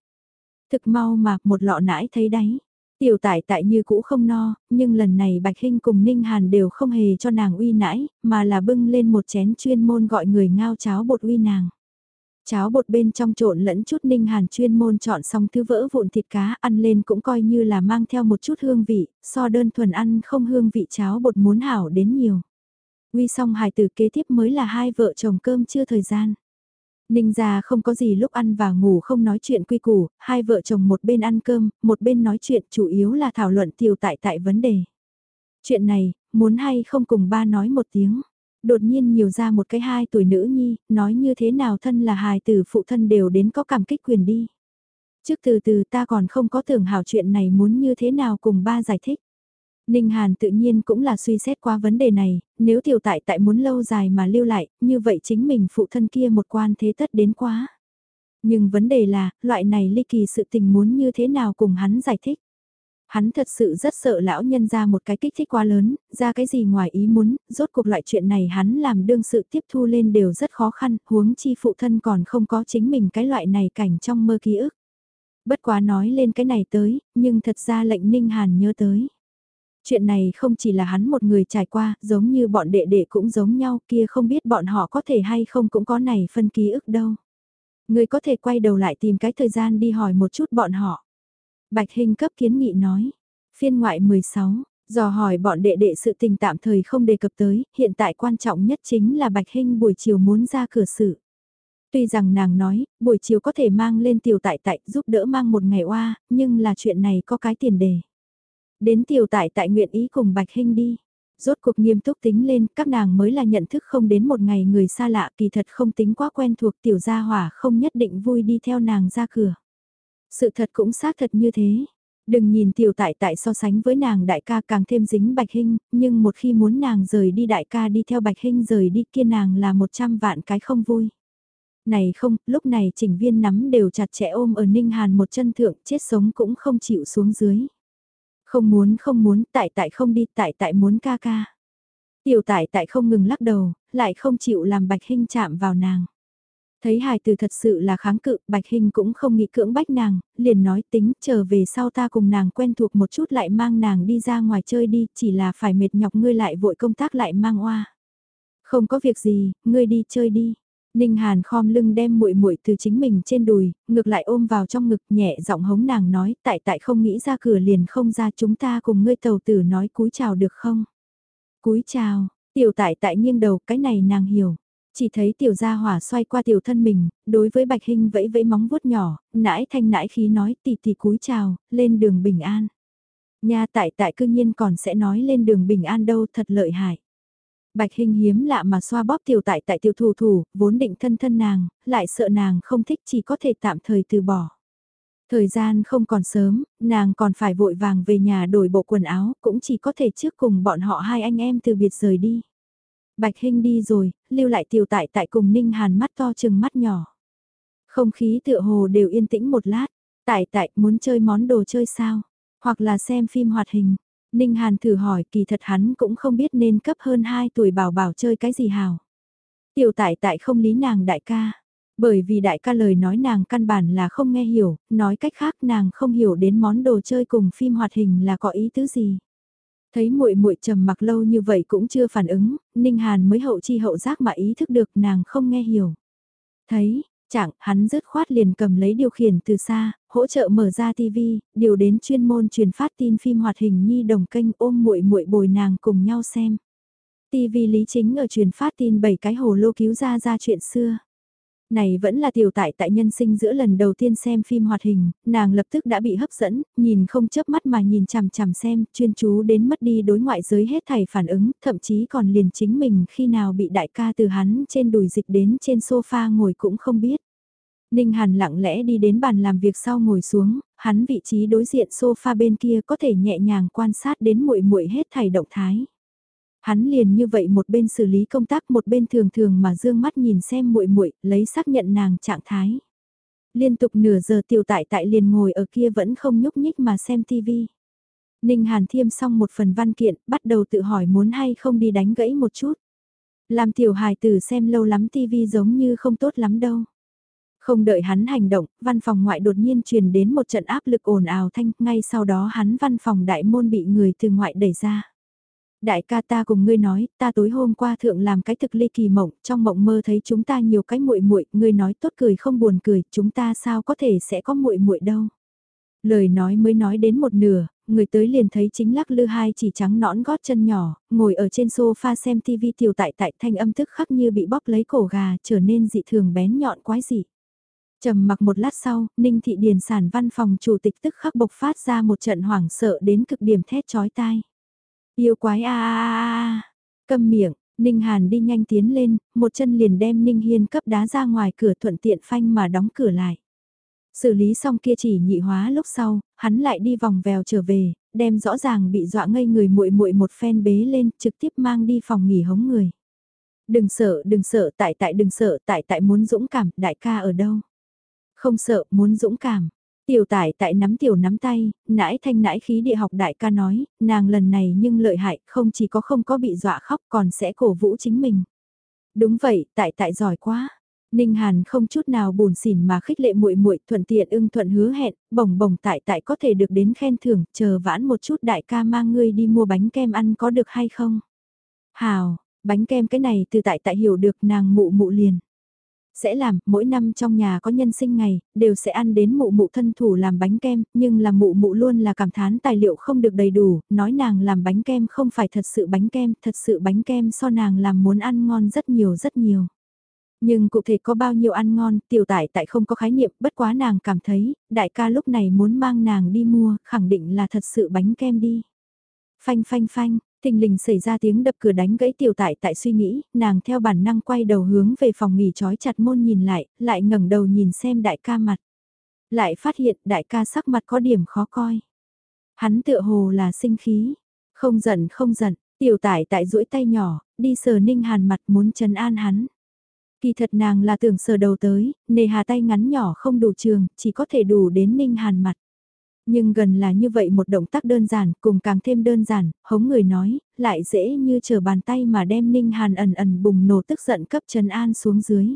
Speaker 1: Thực mau mà một lọ nãi thấy đáy. Tiểu tại tại như cũ không no, nhưng lần này Bạch Hinh cùng Ninh Hàn đều không hề cho nàng uy nãi, mà là bưng lên một chén chuyên môn gọi người ngao cháo bột uy nàng. Cháo bột bên trong trộn lẫn chút ninh hàn chuyên môn chọn xong thứ vỡ vụn thịt cá ăn lên cũng coi như là mang theo một chút hương vị, so đơn thuần ăn không hương vị cháo bột muốn hảo đến nhiều. Uy xong hài từ kế tiếp mới là hai vợ chồng cơm chưa thời gian. Ninh gia không có gì lúc ăn và ngủ không nói chuyện quy củ, hai vợ chồng một bên ăn cơm, một bên nói chuyện chủ yếu là thảo luận tiểu tại tại vấn đề. Chuyện này, muốn hay không cùng ba nói một tiếng đột nhiên nhiều ra một cái hai tuổi nữ nhi, nói như thế nào thân là hài tử phụ thân đều đến có cảm kích quyền đi. Trước từ từ ta còn không có tưởng hảo chuyện này muốn như thế nào cùng ba giải thích. Ninh Hàn tự nhiên cũng là suy xét qua vấn đề này, nếu tiểu tại tại muốn lâu dài mà lưu lại, như vậy chính mình phụ thân kia một quan thế tất đến quá. Nhưng vấn đề là, loại này ly kỳ sự tình muốn như thế nào cùng hắn giải thích. Hắn thật sự rất sợ lão nhân ra một cái kích thích quá lớn, ra cái gì ngoài ý muốn, rốt cuộc loại chuyện này hắn làm đương sự tiếp thu lên đều rất khó khăn, huống chi phụ thân còn không có chính mình cái loại này cảnh trong mơ ký ức. Bất quá nói lên cái này tới, nhưng thật ra lệnh Ninh Hàn nhớ tới. Chuyện này không chỉ là hắn một người trải qua, giống như bọn đệ đệ cũng giống nhau kia không biết bọn họ có thể hay không cũng có này phân ký ức đâu. Người có thể quay đầu lại tìm cái thời gian đi hỏi một chút bọn họ. Bạch Hình cấp kiến nghị nói. Phiên ngoại 16, dò hỏi bọn đệ đệ sự tình tạm thời không đề cập tới, hiện tại quan trọng nhất chính là Bạch Hình buổi chiều muốn ra cửa sự. Tuy rằng nàng nói, buổi chiều có thể mang lên tiểu tại tại giúp đỡ mang một ngày oa, nhưng là chuyện này có cái tiền đề. Đến tiểu tại tại nguyện ý cùng Bạch Hình đi. Rốt cuộc nghiêm túc tính lên, các nàng mới là nhận thức không đến một ngày người xa lạ kỳ thật không tính quá quen thuộc tiểu gia hỏa không nhất định vui đi theo nàng ra cửa. Sự thật cũng xác thật như thế. Đừng nhìn tiểu tại tại so sánh với nàng đại ca càng thêm dính bạch hình, nhưng một khi muốn nàng rời đi đại ca đi theo bạch hình rời đi kia nàng là một trăm vạn cái không vui. Này không, lúc này chỉnh viên nắm đều chặt chẽ ôm ở Ninh Hàn một chân thượng chết sống cũng không chịu xuống dưới. Không muốn không muốn, tại tại không đi, tại tại muốn ca ca. Tiểu tại tại không ngừng lắc đầu, lại không chịu làm bạch hình chạm vào nàng. Thấy hài từ thật sự là kháng cự, Bạch Hình cũng không nghĩ cưỡng bách nàng, liền nói tính chờ về sau ta cùng nàng quen thuộc một chút lại mang nàng đi ra ngoài chơi đi, chỉ là phải mệt nhọc ngươi lại vội công tác lại mang oa. Không có việc gì, ngươi đi chơi đi. Ninh Hàn khom lưng đem muội muội từ chính mình trên đùi, ngược lại ôm vào trong ngực nhẹ giọng hống nàng nói tại tại không nghĩ ra cửa liền không ra chúng ta cùng ngươi tàu tử nói cúi chào được không? Cúi chào, tiểu tại tại nghiêng đầu cái này nàng hiểu. Chỉ thấy tiểu gia hỏa xoay qua tiểu thân mình, đối với bạch hình vẫy vẫy móng vuốt nhỏ, nãi thanh nãi khí nói tỷ tỷ cúi chào, lên đường bình an. Nha tại tại cương nhiên còn sẽ nói lên đường bình an đâu thật lợi hại. Bạch hình hiếm lạ mà xoa bóp tiểu tại tại tiểu thủ thủ, vốn định thân thân nàng, lại sợ nàng không thích chỉ có thể tạm thời từ bỏ. Thời gian không còn sớm, nàng còn phải vội vàng về nhà đổi bộ quần áo, cũng chỉ có thể trước cùng bọn họ hai anh em từ biệt rời đi. Bạch Hinh đi rồi, lưu lại tiểu tại tại cùng Ninh Hàn mắt to chừng mắt nhỏ. Không khí tựa hồ đều yên tĩnh một lát, tại tại muốn chơi món đồ chơi sao, hoặc là xem phim hoạt hình. Ninh Hàn thử hỏi kỳ thật hắn cũng không biết nên cấp hơn 2 tuổi bảo bảo chơi cái gì hào. Tiểu tại tại không lý nàng đại ca, bởi vì đại ca lời nói nàng căn bản là không nghe hiểu, nói cách khác nàng không hiểu đến món đồ chơi cùng phim hoạt hình là có ý tứ gì. Thấy muội muội trầm mặc lâu như vậy cũng chưa phản ứng, Ninh Hàn mới hậu chi hậu giác mà ý thức được nàng không nghe hiểu. Thấy, chẳng, hắn dứt khoát liền cầm lấy điều khiển từ xa, hỗ trợ mở ra TV, điều đến chuyên môn truyền phát tin phim hoạt hình nhi đồng kênh ôm muội muội bồi nàng cùng nhau xem. TV lý chính ở truyền phát tin bảy cái hồ lô cứu ra ra chuyện xưa. Này vẫn là tiểu tại tại nhân sinh giữa lần đầu tiên xem phim hoạt hình, nàng lập tức đã bị hấp dẫn, nhìn không chớp mắt mà nhìn chằm chằm xem, chuyên chú đến mất đi đối ngoại giới hết thảy phản ứng, thậm chí còn liền chính mình khi nào bị đại ca từ hắn trên đùi dịch đến trên sofa ngồi cũng không biết. Ninh Hàn lặng lẽ đi đến bàn làm việc sau ngồi xuống, hắn vị trí đối diện sofa bên kia có thể nhẹ nhàng quan sát đến muội muội hết thảy động thái. Hắn liền như vậy một bên xử lý công tác một bên thường thường mà dương mắt nhìn xem muội muội, lấy xác nhận nàng trạng thái. Liên tục nửa giờ tiểu tại tại liền ngồi ở kia vẫn không nhúc nhích mà xem tivi. Ninh Hàn thiêm xong một phần văn kiện, bắt đầu tự hỏi muốn hay không đi đánh gãy một chút. Làm tiểu hài tử xem lâu lắm tivi giống như không tốt lắm đâu. Không đợi hắn hành động, văn phòng ngoại đột nhiên truyền đến một trận áp lực ồn ào thanh, ngay sau đó hắn văn phòng đại môn bị người từ ngoại đẩy ra. Đại ca ta cùng ngươi nói, ta tối hôm qua thượng làm cái thực ly kỳ mộng, trong mộng mơ thấy chúng ta nhiều cái muội muội, ngươi nói tốt cười không buồn cười, chúng ta sao có thể sẽ có muội muội đâu. Lời nói mới nói đến một nửa, người tới liền thấy chính lắc lư hai chỉ trắng nõn gót chân nhỏ, ngồi ở trên sofa xem tivi tiểu tại tại thanh âm thức khắc như bị bóp lấy cổ gà trở nên dị thường bén nhọn quái dị. trầm mặc một lát sau, Ninh Thị Điền sản văn phòng chủ tịch tức khắc bộc phát ra một trận hoảng sợ đến cực điểm thét chói tai. Yêu quái a a a câm miệng, Ninh Hàn đi nhanh tiến lên, một chân liền đem Ninh Hiên cấp đá ra ngoài cửa thuận tiện phanh mà đóng cửa lại. Xử lý xong kia chỉ nhị hóa lúc sau, hắn lại đi vòng vèo trở về, đem rõ ràng bị dọa ngây người muội muội một phen bế lên, trực tiếp mang đi phòng nghỉ hống người. Đừng sợ, đừng sợ, tại tại đừng sợ, tại tại muốn dũng cảm, đại ca ở đâu? Không sợ, muốn dũng cảm, Tiểu tải tại nắm tiểu nắm tay, nãi thanh nãi khí địa học đại ca nói, nàng lần này nhưng lợi hại, không chỉ có không có bị dọa khóc còn sẽ cổ vũ chính mình. Đúng vậy, tại tại giỏi quá. Ninh Hàn không chút nào buồn xỉn mà khích lệ muội muội thuận tiện ưng thuận hứa hẹn, bồng bồng tại tại có thể được đến khen thưởng, chờ vãn một chút đại ca mang ngươi đi mua bánh kem ăn có được hay không? Hào, bánh kem cái này từ tại tại hiểu được nàng mụ mụ liền. Sẽ làm, mỗi năm trong nhà có nhân sinh ngày, đều sẽ ăn đến mụ mụ thân thủ làm bánh kem, nhưng là mụ mụ luôn là cảm thán tài liệu không được đầy đủ, nói nàng làm bánh kem không phải thật sự bánh kem, thật sự bánh kem so nàng làm muốn ăn ngon rất nhiều rất nhiều. Nhưng cụ thể có bao nhiêu ăn ngon, tiểu tải tại không có khái niệm, bất quá nàng cảm thấy, đại ca lúc này muốn mang nàng đi mua, khẳng định là thật sự bánh kem đi. Phanh phanh phanh, Thình lình xảy ra tiếng đập cửa đánh gãy tiểu tại tại suy nghĩ, nàng theo bản năng quay đầu hướng về phòng nghỉ trói chặt môn nhìn lại, lại ngẩng đầu nhìn xem đại ca mặt. Lại phát hiện đại ca sắc mặt có điểm khó coi. Hắn tựa hồ là sinh khí, không giận không giận, tiểu tại tại duỗi tay nhỏ, đi sờ ninh hàn mặt muốn trấn an hắn. Kỳ thật nàng là tưởng sờ đầu tới, nề hà tay ngắn nhỏ không đủ trường, chỉ có thể đủ đến ninh hàn mặt. Nhưng gần là như vậy một động tác đơn giản, cùng càng thêm đơn giản, hống người nói, lại dễ như chờ bàn tay mà đem Ninh Hàn ẩn ẩn bùng nổ tức giận cấp Trần An xuống dưới.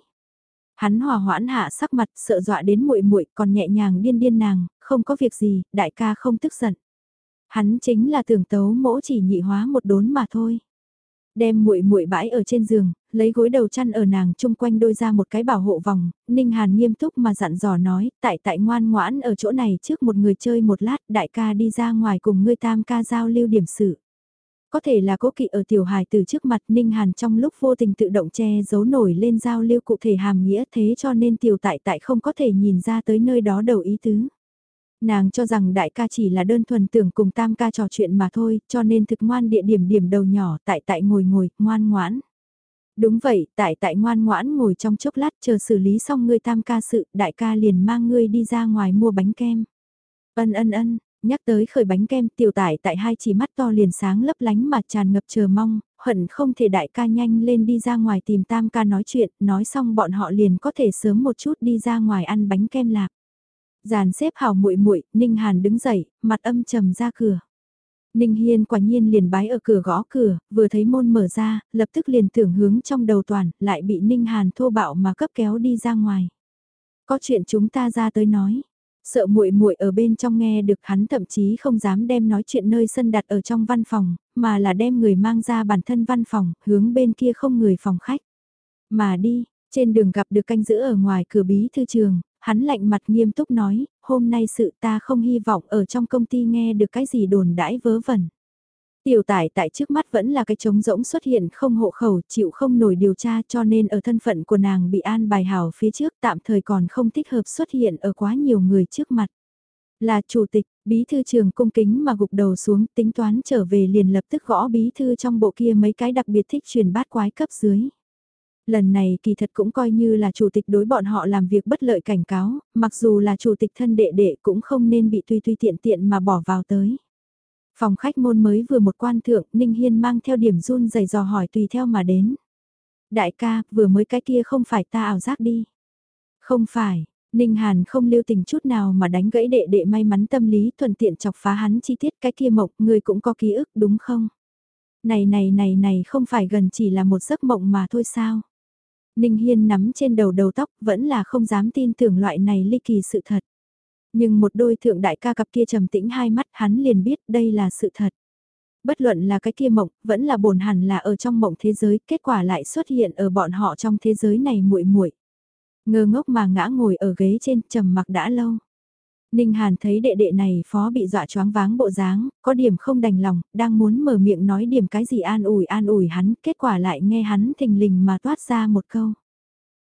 Speaker 1: Hắn hòa hoãn hạ sắc mặt, sợ dọa đến muội muội, còn nhẹ nhàng điên điên nàng, không có việc gì, đại ca không tức giận. Hắn chính là tưởng tấu mỗ chỉ nhị hóa một đốn mà thôi đem muội muội bãi ở trên giường, lấy gối đầu chăn ở nàng chung quanh đôi ra một cái bảo hộ vòng, Ninh Hàn nghiêm túc mà dặn dò nói, tại tại ngoan ngoãn ở chỗ này trước một người chơi một lát, đại ca đi ra ngoài cùng ngươi tam ca giao lưu điểm sự. Có thể là cố kỵ ở tiểu hài từ trước mặt Ninh Hàn trong lúc vô tình tự động che giấu nổi lên giao lưu cụ thể hàm nghĩa thế cho nên tiểu tại tại không có thể nhìn ra tới nơi đó đầu ý tứ. Nàng cho rằng đại ca chỉ là đơn thuần tưởng cùng tam ca trò chuyện mà thôi, cho nên thực ngoan địa điểm điểm đầu nhỏ tại tại ngồi ngồi, ngoan ngoãn. Đúng vậy, tại tại ngoan ngoãn ngồi trong chốc lát chờ xử lý xong ngươi tam ca sự, đại ca liền mang ngươi đi ra ngoài mua bánh kem. Ân ân ân, nhắc tới khởi bánh kem tiểu tải tại hai chỉ mắt to liền sáng lấp lánh mà tràn ngập chờ mong, hận không thể đại ca nhanh lên đi ra ngoài tìm tam ca nói chuyện, nói xong bọn họ liền có thể sớm một chút đi ra ngoài ăn bánh kem lạc. Giàn xếp hào muội muội, Ninh Hàn đứng dậy, mặt âm trầm ra cửa. Ninh Hiên quả nhiên liền bái ở cửa gõ cửa, vừa thấy môn mở ra, lập tức liền tưởng hướng trong đầu toàn, lại bị Ninh Hàn thô bạo mà cấp kéo đi ra ngoài. Có chuyện chúng ta ra tới nói. Sợ muội muội ở bên trong nghe được hắn thậm chí không dám đem nói chuyện nơi sân đặt ở trong văn phòng, mà là đem người mang ra bản thân văn phòng, hướng bên kia không người phòng khách. Mà đi, trên đường gặp được canh giữ ở ngoài cửa bí thư trường, hắn lạnh mặt nghiêm túc nói, hôm nay sự ta không hy vọng ở trong công ty nghe được cái gì đồn đãi vớ vẩn. Tiểu tải tại trước mắt vẫn là cái trống rỗng xuất hiện không hộ khẩu chịu không nổi điều tra cho nên ở thân phận của nàng bị an bài hảo phía trước tạm thời còn không thích hợp xuất hiện ở quá nhiều người trước mặt. Là chủ tịch, bí thư trường cung kính mà gục đầu xuống tính toán trở về liền lập tức gõ bí thư trong bộ kia mấy cái đặc biệt thích truyền bát quái cấp dưới. Lần này kỳ thật cũng coi như là chủ tịch đối bọn họ làm việc bất lợi cảnh cáo, mặc dù là chủ tịch thân đệ đệ cũng không nên bị tùy tùy tiện tiện mà bỏ vào tới. Phòng khách môn mới vừa một quan thượng, Ninh Hiên mang theo điểm run dày dò hỏi tùy theo mà đến. Đại ca, vừa mới cái kia không phải ta ảo giác đi. Không phải, Ninh Hàn không lưu tình chút nào mà đánh gãy đệ đệ may mắn tâm lý thuận tiện chọc phá hắn chi tiết cái kia mộng, người cũng có ký ức đúng không? Này này này này không phải gần chỉ là một giấc mộng mà thôi sao? Ninh Hiên nắm trên đầu đầu tóc vẫn là không dám tin tưởng loại này ly kỳ sự thật. Nhưng một đôi thượng đại ca cặp kia trầm tĩnh hai mắt hắn liền biết đây là sự thật. Bất luận là cái kia mộng, vẫn là bồn hẳn là ở trong mộng thế giới, kết quả lại xuất hiện ở bọn họ trong thế giới này muội muội. Ngơ ngốc mà ngã ngồi ở ghế trên trầm mặc đã lâu. Ninh Hàn thấy đệ đệ này phó bị dọa choáng váng bộ dáng, có điểm không đành lòng, đang muốn mở miệng nói điểm cái gì an ủi an ủi hắn, kết quả lại nghe hắn thình lình mà toát ra một câu.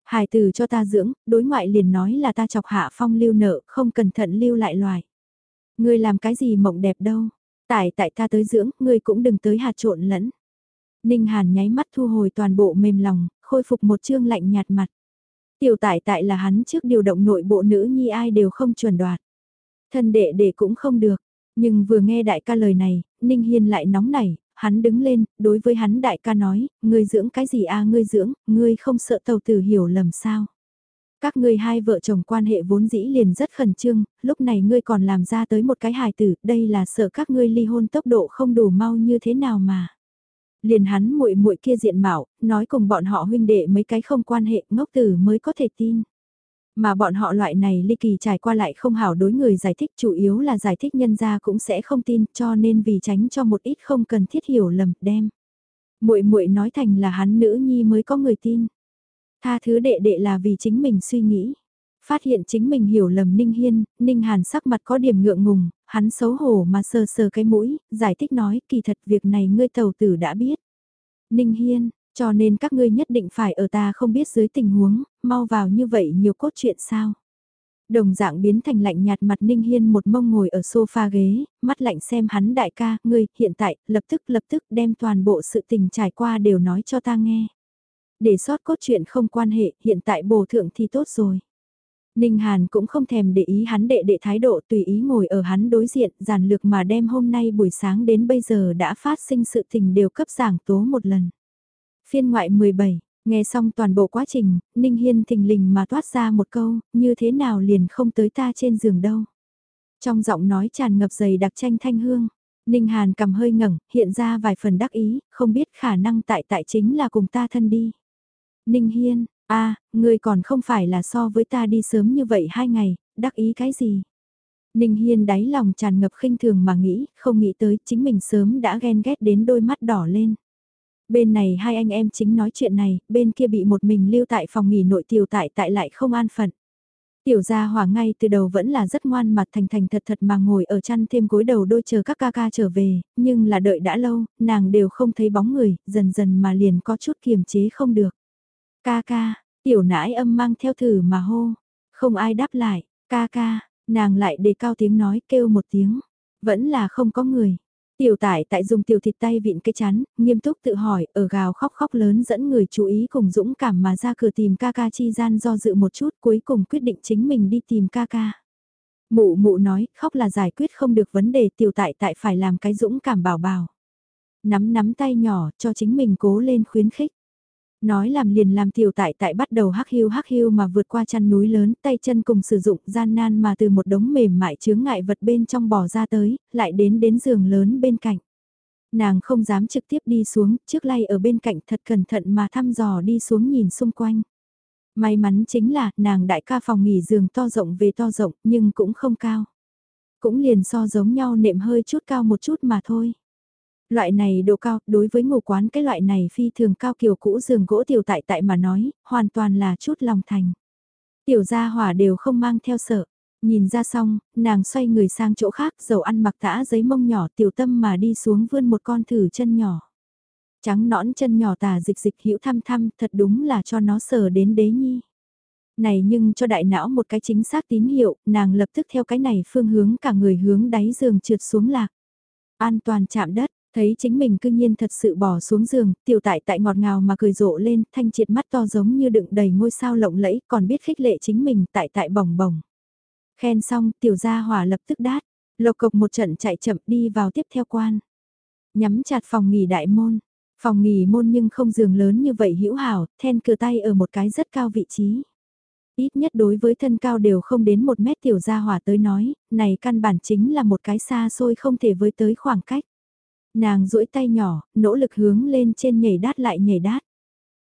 Speaker 1: Hải từ cho ta dưỡng, đối ngoại liền nói là ta chọc hạ phong lưu nợ, không cẩn thận lưu lại loài. Ngươi làm cái gì mộng đẹp đâu, tại tại ta tới dưỡng, ngươi cũng đừng tới hạt trộn lẫn. Ninh Hàn nháy mắt thu hồi toàn bộ mềm lòng, khôi phục một chương lạnh nhạt mặt. Tiểu tại tại là hắn trước điều động nội bộ nữ nhi ai đều không chuẩn đoạt. Thân đệ đệ cũng không được, nhưng vừa nghe đại ca lời này, Ninh Hiên lại nóng nảy, hắn đứng lên, đối với hắn đại ca nói, ngươi dưỡng cái gì a à, ngươi dưỡng, ngươi không sợ tàu tử hiểu lầm sao. Các ngươi hai vợ chồng quan hệ vốn dĩ liền rất khẩn trương, lúc này ngươi còn làm ra tới một cái hài tử, đây là sợ các ngươi ly hôn tốc độ không đủ mau như thế nào mà. Liền hắn muội muội kia diện mạo, nói cùng bọn họ huynh đệ mấy cái không quan hệ ngốc tử mới có thể tin. Mà bọn họ loại này ly kỳ trải qua lại không hảo đối người giải thích chủ yếu là giải thích nhân gia cũng sẽ không tin cho nên vì tránh cho một ít không cần thiết hiểu lầm đem. muội muội nói thành là hắn nữ nhi mới có người tin. Tha thứ đệ đệ là vì chính mình suy nghĩ. Phát hiện chính mình hiểu lầm Ninh Hiên, Ninh Hàn sắc mặt có điểm ngượng ngùng, hắn xấu hổ mà sờ sờ cái mũi, giải thích nói kỳ thật việc này ngươi tàu tử đã biết. Ninh Hiên, cho nên các ngươi nhất định phải ở ta không biết dưới tình huống, mau vào như vậy nhiều cốt truyện sao. Đồng dạng biến thành lạnh nhạt mặt Ninh Hiên một mông ngồi ở sofa ghế, mắt lạnh xem hắn đại ca, ngươi, hiện tại, lập tức lập tức đem toàn bộ sự tình trải qua đều nói cho ta nghe. Để sót cốt truyện không quan hệ, hiện tại bổ thượng thì tốt rồi. Ninh Hàn cũng không thèm để ý hắn đệ đệ thái độ tùy ý ngồi ở hắn đối diện, giản lược mà đem hôm nay buổi sáng đến bây giờ đã phát sinh sự tình đều cấp giảng tố một lần. Phiên ngoại 17, nghe xong toàn bộ quá trình, Ninh Hiên thình lình mà toát ra một câu, như thế nào liền không tới ta trên giường đâu. Trong giọng nói tràn ngập dày đặc tranh thanh hương, Ninh Hàn cầm hơi ngẩng, hiện ra vài phần đắc ý, không biết khả năng tại tại chính là cùng ta thân đi. Ninh Hiên, a à, người còn không phải là so với ta đi sớm như vậy hai ngày, đắc ý cái gì? Ninh Hiên đáy lòng tràn ngập khinh thường mà nghĩ, không nghĩ tới chính mình sớm đã ghen ghét đến đôi mắt đỏ lên. Bên này hai anh em chính nói chuyện này, bên kia bị một mình lưu tại phòng nghỉ nội tiểu tại tại lại không an phận. Tiểu gia hỏa ngay từ đầu vẫn là rất ngoan mặt thành thành thật thật mà ngồi ở chăn thêm gối đầu đôi chờ các ca ca trở về, nhưng là đợi đã lâu, nàng đều không thấy bóng người, dần dần mà liền có chút kiềm chế không được. Ca ca, tiểu nãi âm mang theo thử mà hô, không ai đáp lại, ca ca, nàng lại đề cao tiếng nói kêu một tiếng, vẫn là không có người. Tiểu tải tại dùng tiểu thịt tay vịn cái chán, nghiêm túc tự hỏi, ở gào khóc khóc lớn dẫn người chú ý cùng dũng cảm mà ra cửa tìm ca ca chi gian do dự một chút cuối cùng quyết định chính mình đi tìm ca ca. Mụ mụ nói, khóc là giải quyết không được vấn đề tiểu tại tại phải làm cái dũng cảm bảo bảo. Nắm nắm tay nhỏ cho chính mình cố lên khuyến khích. Nói làm liền làm tiểu tại tại bắt đầu hắc hiu hắc hiu mà vượt qua chăn núi lớn, tay chân cùng sử dụng gian nan mà từ một đống mềm mại chướng ngại vật bên trong bò ra tới, lại đến đến giường lớn bên cạnh. Nàng không dám trực tiếp đi xuống, trước lay ở bên cạnh thật cẩn thận mà thăm dò đi xuống nhìn xung quanh. May mắn chính là nàng đại ca phòng nghỉ giường to rộng về to rộng nhưng cũng không cao. Cũng liền so giống nhau nệm hơi chút cao một chút mà thôi. Loại này độ cao, đối với ngủ quán cái loại này phi thường cao kiểu cũ giường gỗ tiểu tại tại mà nói, hoàn toàn là chút lòng thành. Tiểu gia hỏa đều không mang theo sợ. Nhìn ra xong, nàng xoay người sang chỗ khác dầu ăn mặc tã giấy mông nhỏ tiểu tâm mà đi xuống vươn một con thử chân nhỏ. Trắng nõn chân nhỏ tà dịch dịch hữu thăm thăm thật đúng là cho nó sờ đến đế nhi. Này nhưng cho đại não một cái chính xác tín hiệu, nàng lập tức theo cái này phương hướng cả người hướng đáy giường trượt xuống lạc. An toàn chạm đất, Thấy chính mình cư nhiên thật sự bỏ xuống giường, tiểu tại tại ngọt ngào mà cười rộ lên, thanh triệt mắt to giống như đựng đầy ngôi sao lộng lẫy, còn biết khích lệ chính mình tại tại bồng bồng. Khen xong, tiểu gia hỏa lập tức đát, lộc cộc một trận chạy chậm đi vào tiếp theo quan. Nhắm chặt phòng nghỉ đại môn, phòng nghỉ môn nhưng không giường lớn như vậy hữu hảo, then cửa tay ở một cái rất cao vị trí. Ít nhất đối với thân cao đều không đến một mét tiểu gia hỏa tới nói, này căn bản chính là một cái xa xôi không thể với tới khoảng cách. Nàng duỗi tay nhỏ, nỗ lực hướng lên trên nhảy đát lại nhảy đát.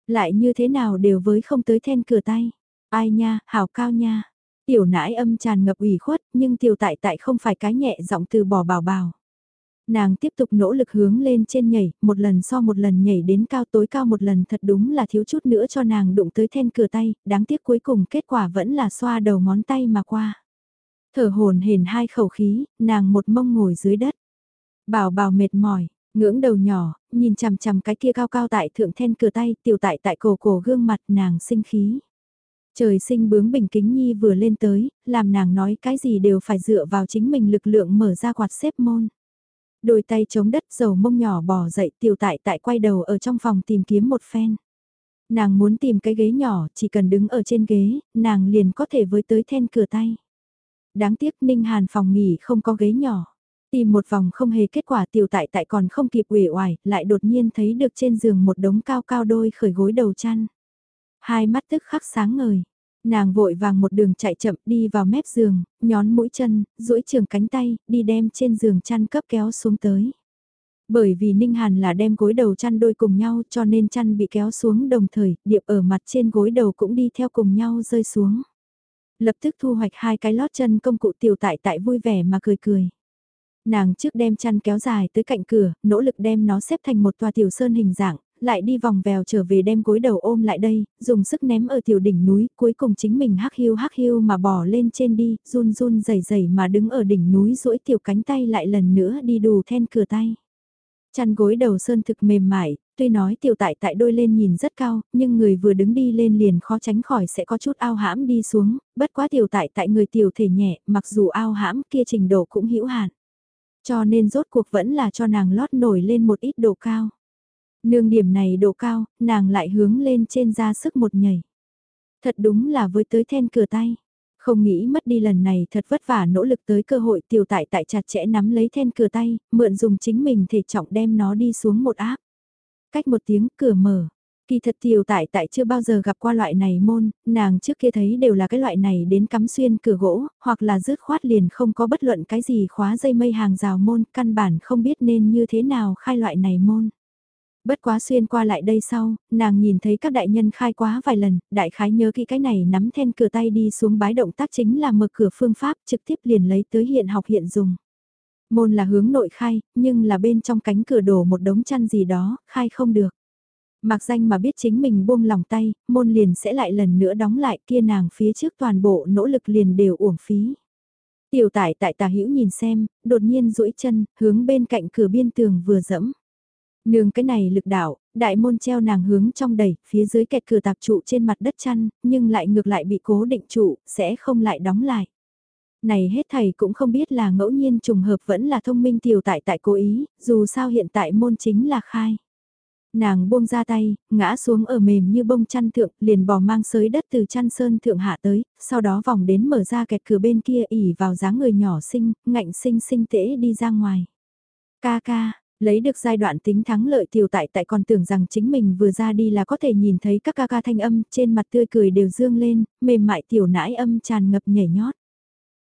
Speaker 1: Lại như thế nào đều với không tới then cửa tay. Ai nha, hảo cao nha. Tiểu nãi âm tràn ngập ủy khuất, nhưng tiểu tại tại không phải cái nhẹ giọng từ bỏ bảo bảo. Nàng tiếp tục nỗ lực hướng lên trên nhảy, một lần so một lần nhảy đến cao tối cao một lần thật đúng là thiếu chút nữa cho nàng đụng tới then cửa tay, đáng tiếc cuối cùng kết quả vẫn là xoa đầu ngón tay mà qua. Thở hồn hển hai khẩu khí, nàng một mông ngồi dưới đất. Bảo bảo mệt mỏi, ngưỡng đầu nhỏ, nhìn chằm chằm cái kia cao cao tại thượng then cửa tay, tiểu tại tại cổ cổ gương mặt nàng sinh khí. Trời sinh bướng bình kính nhi vừa lên tới, làm nàng nói cái gì đều phải dựa vào chính mình lực lượng mở ra quạt xếp môn. Đôi tay chống đất dầu mông nhỏ bỏ dậy tiểu tại tại quay đầu ở trong phòng tìm kiếm một phen. Nàng muốn tìm cái ghế nhỏ, chỉ cần đứng ở trên ghế, nàng liền có thể với tới then cửa tay. Đáng tiếc Ninh Hàn phòng nghỉ không có ghế nhỏ. Tìm một vòng không hề kết quả tiểu tại tại còn không kịp uể oải, lại đột nhiên thấy được trên giường một đống cao cao đôi khởi gối đầu chăn. Hai mắt tức khắc sáng ngời. Nàng vội vàng một đường chạy chậm đi vào mép giường, nhón mũi chân, duỗi trường cánh tay, đi đem trên giường chăn cấp kéo xuống tới. Bởi vì Ninh Hàn là đem gối đầu chăn đôi cùng nhau cho nên chăn bị kéo xuống đồng thời, điệp ở mặt trên gối đầu cũng đi theo cùng nhau rơi xuống. Lập tức thu hoạch hai cái lót chân công cụ tiểu tại tại vui vẻ mà cười cười nàng trước đem chăn kéo dài tới cạnh cửa, nỗ lực đem nó xếp thành một tòa tiểu sơn hình dạng, lại đi vòng vèo trở về đem gối đầu ôm lại đây, dùng sức ném ở tiểu đỉnh núi, cuối cùng chính mình hắc hiu hắc hiu mà bỏ lên trên đi, run run rẩy rẩy mà đứng ở đỉnh núi duỗi tiểu cánh tay lại lần nữa đi đù then cửa tay. Chăn gối đầu sơn thực mềm mại, tuy nói tiểu tại tại đôi lên nhìn rất cao, nhưng người vừa đứng đi lên liền khó tránh khỏi sẽ có chút ao hãm đi xuống, bất quá tiểu tại tại người tiểu thể nhẹ, mặc dù ao hãm kia trình độ cũng hữu hạn. Cho nên rốt cuộc vẫn là cho nàng lót nổi lên một ít độ cao. Nương điểm này độ cao, nàng lại hướng lên trên ra sức một nhảy. Thật đúng là với tới then cửa tay. Không nghĩ mất đi lần này thật vất vả nỗ lực tới cơ hội tiểu tại tại chặt chẽ nắm lấy then cửa tay, mượn dùng chính mình thể trọng đem nó đi xuống một áp. Cách một tiếng cửa mở, Kỳ thật tiểu tại tại chưa bao giờ gặp qua loại này môn, nàng trước kia thấy đều là cái loại này đến cắm xuyên cửa gỗ, hoặc là rứt khoát liền không có bất luận cái gì khóa dây mây hàng rào môn, căn bản không biết nên như thế nào khai loại này môn. Bất quá xuyên qua lại đây sau, nàng nhìn thấy các đại nhân khai quá vài lần, đại khái nhớ kỹ cái này nắm then cửa tay đi xuống bái động tác chính là mở cửa phương pháp trực tiếp liền lấy tới hiện học hiện dùng. Môn là hướng nội khai, nhưng là bên trong cánh cửa đổ một đống chăn gì đó, khai không được. Mặc danh mà biết chính mình buông lòng tay, môn liền sẽ lại lần nữa đóng lại kia nàng phía trước toàn bộ nỗ lực liền đều uổng phí. Tiểu tải tại tà hữu nhìn xem, đột nhiên duỗi chân, hướng bên cạnh cửa biên tường vừa dẫm. Nương cái này lực đạo, đại môn treo nàng hướng trong đầy, phía dưới kẹt cửa tạp trụ trên mặt đất chăn, nhưng lại ngược lại bị cố định trụ, sẽ không lại đóng lại. Này hết thầy cũng không biết là ngẫu nhiên trùng hợp vẫn là thông minh tiểu tại tại cố ý, dù sao hiện tại môn chính là khai. Nàng buông ra tay, ngã xuống ở mềm như bông chăn thượng, liền bò mang sới đất từ chăn sơn thượng hạ tới, sau đó vòng đến mở ra kẹt cửa bên kia ỉ vào dáng người nhỏ xinh, ngạnh xinh xinh tễ đi ra ngoài. Ca ca, lấy được giai đoạn tính thắng lợi tiểu tại tại còn tưởng rằng chính mình vừa ra đi là có thể nhìn thấy các ca ca thanh âm trên mặt tươi cười đều dương lên, mềm mại tiểu nãi âm tràn ngập nhảy nhót.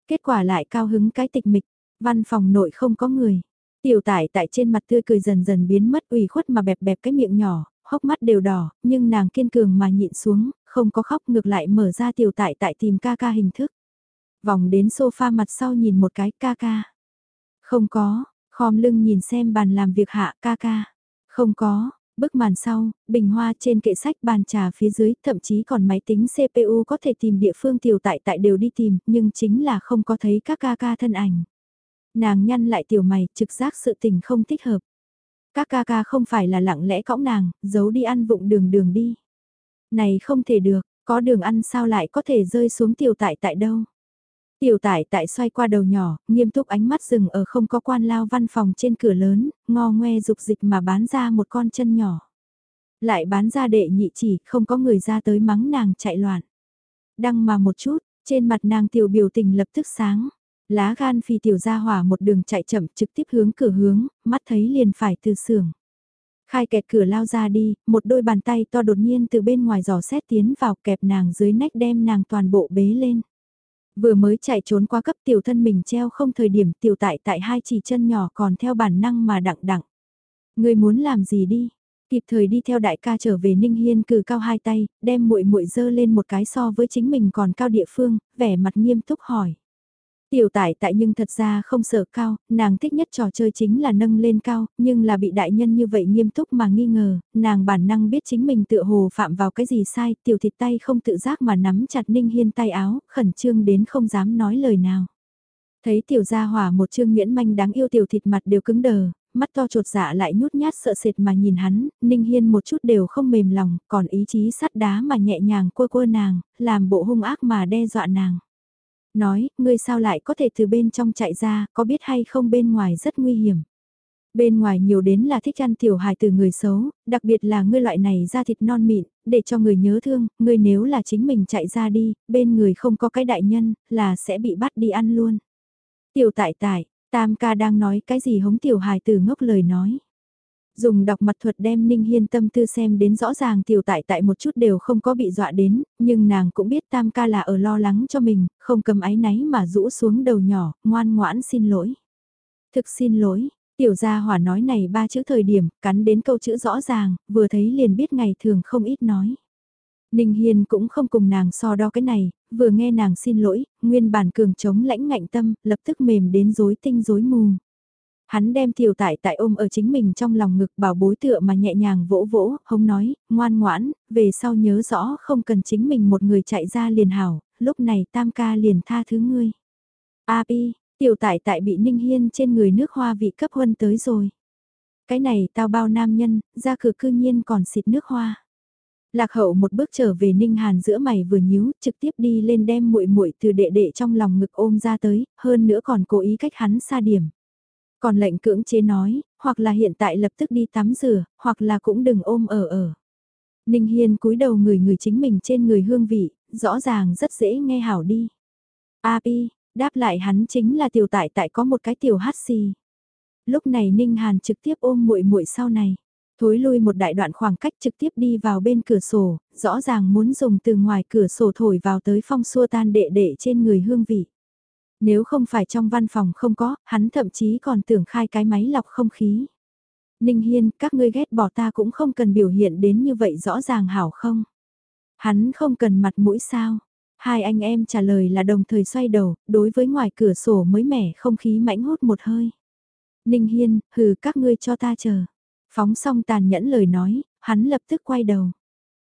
Speaker 1: Kết quả lại cao hứng cái tịch mịch, văn phòng nội không có người. Tiểu tải tại trên mặt tươi cười dần dần biến mất ủy khuất mà bẹp bẹp cái miệng nhỏ, hốc mắt đều đỏ, nhưng nàng kiên cường mà nhịn xuống, không có khóc ngược lại mở ra tiểu tải tại tìm ca ca hình thức. Vòng đến sofa mặt sau nhìn một cái ca ca. Không có, khom lưng nhìn xem bàn làm việc hạ ca ca. Không có, Bức màn sau, bình hoa trên kệ sách bàn trà phía dưới, thậm chí còn máy tính CPU có thể tìm địa phương tiểu tại tại đều đi tìm, nhưng chính là không có thấy các ca ca thân ảnh. Nàng nhăn lại tiểu mày, trực giác sự tình không thích hợp. Các ca ca không phải là lặng lẽ cõng nàng, giấu đi ăn vụng đường đường đi. Này không thể được, có đường ăn sao lại có thể rơi xuống tiểu tại tại đâu. Tiểu tải tại xoay qua đầu nhỏ, nghiêm túc ánh mắt dừng ở không có quan lao văn phòng trên cửa lớn, ngo ngoe dục dịch mà bán ra một con chân nhỏ. Lại bán ra đệ nhị chỉ, không có người ra tới mắng nàng chạy loạn. Đăng mà một chút, trên mặt nàng tiểu biểu tình lập tức sáng. Lá gan phi tiểu ra hỏa một đường chạy chậm trực tiếp hướng cửa hướng, mắt thấy liền phải từ xưởng. Khai kẹt cửa lao ra đi, một đôi bàn tay to đột nhiên từ bên ngoài giò xét tiến vào kẹp nàng dưới nách đem nàng toàn bộ bế lên. Vừa mới chạy trốn qua cấp tiểu thân mình treo không thời điểm tiểu tại tại hai chỉ chân nhỏ còn theo bản năng mà đặng đặng. Người muốn làm gì đi? Kịp thời đi theo đại ca trở về Ninh Hiên cử cao hai tay, đem muội muội dơ lên một cái so với chính mình còn cao địa phương, vẻ mặt nghiêm túc hỏi. Tiểu tải tại nhưng thật ra không sợ cao, nàng thích nhất trò chơi chính là nâng lên cao, nhưng là bị đại nhân như vậy nghiêm túc mà nghi ngờ, nàng bản năng biết chính mình tựa hồ phạm vào cái gì sai, tiểu thịt tay không tự giác mà nắm chặt ninh hiên tay áo, khẩn trương đến không dám nói lời nào. Thấy tiểu gia hỏa một trương nguyễn manh đáng yêu tiểu thịt mặt đều cứng đờ, mắt to trột dạ lại nhút nhát sợ sệt mà nhìn hắn, ninh hiên một chút đều không mềm lòng, còn ý chí sắt đá mà nhẹ nhàng cua cua nàng, làm bộ hung ác mà đe dọa nàng nói, ngươi sao lại có thể từ bên trong chạy ra, có biết hay không bên ngoài rất nguy hiểm. Bên ngoài nhiều đến là thích ăn tiểu hài từ người xấu, đặc biệt là ngươi loại này ra thịt non mịn, để cho người nhớ thương, ngươi nếu là chính mình chạy ra đi, bên người không có cái đại nhân, là sẽ bị bắt đi ăn luôn. Tiểu tại tại, tam ca đang nói cái gì hống tiểu hài từ ngốc lời nói dùng đọc mặt thuật đem Ninh Hiên tâm tư xem đến rõ ràng tiểu tại tại một chút đều không có bị dọa đến, nhưng nàng cũng biết tam ca là ở lo lắng cho mình, không cầm áy náy mà rũ xuống đầu nhỏ, ngoan ngoãn xin lỗi. Thực xin lỗi, tiểu gia hỏa nói này ba chữ thời điểm, cắn đến câu chữ rõ ràng, vừa thấy liền biết ngày thường không ít nói. Ninh Hiên cũng không cùng nàng so đo cái này, vừa nghe nàng xin lỗi, nguyên bản cường chống lãnh ngạnh tâm, lập tức mềm đến rối tinh rối mù. Hắn đem tiểu tại tại ôm ở chính mình trong lòng ngực bảo bối tựa mà nhẹ nhàng vỗ vỗ, hông nói, ngoan ngoãn, về sau nhớ rõ không cần chính mình một người chạy ra liền hảo, lúc này tam ca liền tha thứ ngươi. A pi, tiểu tại tại bị ninh hiên trên người nước hoa vị cấp huân tới rồi. Cái này tao bao nam nhân, ra cửa cư nhiên còn xịt nước hoa. Lạc hậu một bước trở về Ninh Hàn giữa mày vừa nhíu, trực tiếp đi lên đem muội muội từ đệ đệ trong lòng ngực ôm ra tới, hơn nữa còn cố ý cách hắn xa điểm. Còn lệnh cưỡng chế nói, hoặc là hiện tại lập tức đi tắm rửa, hoặc là cũng đừng ôm ở ở. Ninh Hiên cúi đầu người người chính mình trên người hương vị, rõ ràng rất dễ nghe hảo đi. A Pi, đáp lại hắn chính là tiểu tại tại có một cái tiểu hát xì. Lúc này Ninh Hàn trực tiếp ôm muội muội sau này, thối lui một đại đoạn khoảng cách trực tiếp đi vào bên cửa sổ, rõ ràng muốn dùng từ ngoài cửa sổ thổi vào tới phong xua tan đệ đệ trên người hương vị. Nếu không phải trong văn phòng không có, hắn thậm chí còn tưởng khai cái máy lọc không khí. Ninh Hiên, các ngươi ghét bỏ ta cũng không cần biểu hiện đến như vậy rõ ràng hảo không? Hắn không cần mặt mũi sao? Hai anh em trả lời là đồng thời xoay đầu, đối với ngoài cửa sổ mới mẻ không khí mãnh hút một hơi. Ninh Hiên, hừ các ngươi cho ta chờ. Phóng xong tàn nhẫn lời nói, hắn lập tức quay đầu.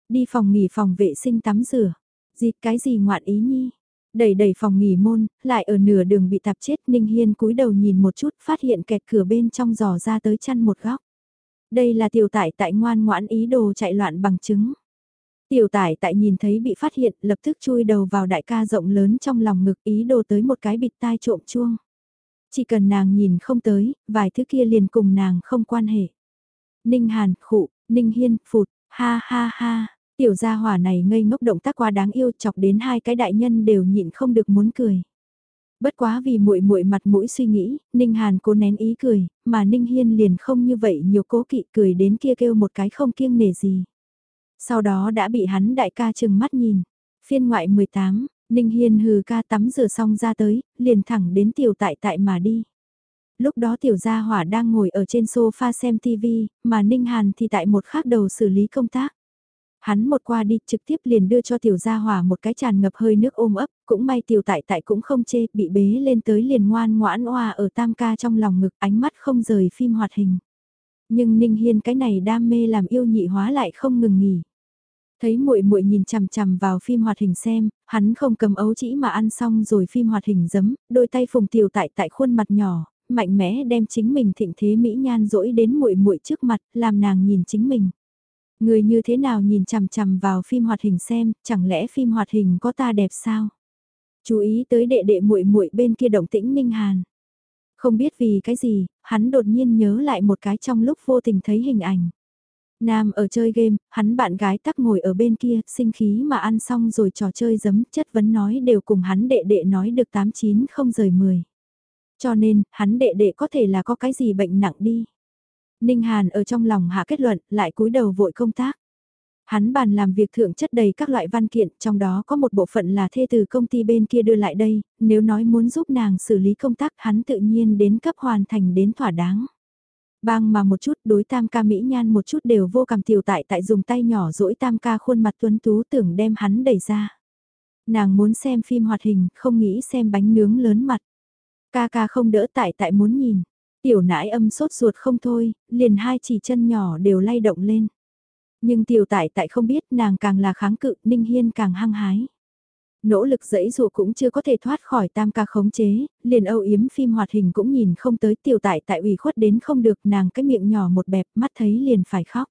Speaker 1: Đi phòng nghỉ phòng vệ sinh tắm rửa. Dịt cái gì ngoạn ý nhi? Đẩy đẩy phòng nghỉ môn, lại ở nửa đường bị tạp chết Ninh Hiên cúi đầu nhìn một chút phát hiện kẹt cửa bên trong giò ra tới chăn một góc. Đây là tiểu tải tại ngoan ngoãn ý đồ chạy loạn bằng chứng. Tiểu tải tại nhìn thấy bị phát hiện lập tức chui đầu vào đại ca rộng lớn trong lòng ngực ý đồ tới một cái bịt tai trộm chuông. Chỉ cần nàng nhìn không tới, vài thứ kia liền cùng nàng không quan hệ. Ninh Hàn, khụ, Ninh Hiên, phụt, ha ha ha, Tiểu gia hỏa này ngây ngốc động tác quá đáng yêu chọc đến hai cái đại nhân đều nhịn không được muốn cười. Bất quá vì muội muội mặt mũi suy nghĩ, Ninh Hàn cố nén ý cười, mà Ninh Hiên liền không như vậy nhiều cố kỵ cười đến kia kêu một cái không kiêng nể gì. Sau đó đã bị hắn đại ca chừng mắt nhìn. Phiên ngoại 18, Ninh Hiên hừ ca tắm rửa xong ra tới, liền thẳng đến tiểu tại tại mà đi. Lúc đó tiểu gia hỏa đang ngồi ở trên sofa xem TV, mà Ninh Hàn thì tại một khác đầu xử lý công tác. Hắn một qua đi trực tiếp liền đưa cho tiểu gia hỏa một cái tràn ngập hơi nước ôm ấp, cũng may tiểu tại tại cũng không chê, bị bế lên tới liền ngoan ngoãn oa ở tam ca trong lòng ngực ánh mắt không rời phim hoạt hình. Nhưng Ninh Hiên cái này đam mê làm yêu nhị hóa lại không ngừng nghỉ. Thấy muội muội nhìn chằm chằm vào phim hoạt hình xem, hắn không cầm ấu chỉ mà ăn xong rồi phim hoạt hình giấm, đôi tay phùng tiểu tại tại khuôn mặt nhỏ, mạnh mẽ đem chính mình thịnh thế mỹ nhan dỗi đến muội muội trước mặt, làm nàng nhìn chính mình. Người như thế nào nhìn chằm chằm vào phim hoạt hình xem, chẳng lẽ phim hoạt hình có ta đẹp sao? Chú ý tới đệ đệ muội muội bên kia động tĩnh Ninh Hàn. Không biết vì cái gì, hắn đột nhiên nhớ lại một cái trong lúc vô tình thấy hình ảnh. Nam ở chơi game, hắn bạn gái tắc ngồi ở bên kia, sinh khí mà ăn xong rồi trò chơi giấm, chất vấn nói đều cùng hắn đệ đệ nói được 89 không rời 10. Cho nên, hắn đệ đệ có thể là có cái gì bệnh nặng đi. Ninh Hàn ở trong lòng hạ kết luận, lại cúi đầu vội công tác. Hắn bàn làm việc thượng chất đầy các loại văn kiện, trong đó có một bộ phận là thê từ công ty bên kia đưa lại đây, nếu nói muốn giúp nàng xử lý công tác hắn tự nhiên đến cấp hoàn thành đến thỏa đáng. Bang mà một chút đối tam ca mỹ nhan một chút đều vô cảm tiểu tại tại dùng tay nhỏ dỗi tam ca khuôn mặt tuấn tú tưởng đem hắn đẩy ra. Nàng muốn xem phim hoạt hình, không nghĩ xem bánh nướng lớn mặt. Ca ca không đỡ tại tại muốn nhìn. Tiểu nãi âm sốt ruột không thôi, liền hai chỉ chân nhỏ đều lay động lên. Nhưng tiểu tại tại không biết nàng càng là kháng cự, Ninh Hiên càng hăng hái. Nỗ lực dẫy dụ cũng chưa có thể thoát khỏi tam ca khống chế, liền âu yếm phim hoạt hình cũng nhìn không tới tiểu tại tại ủy khuất đến không được nàng cái miệng nhỏ một bẹp mắt thấy liền phải khóc.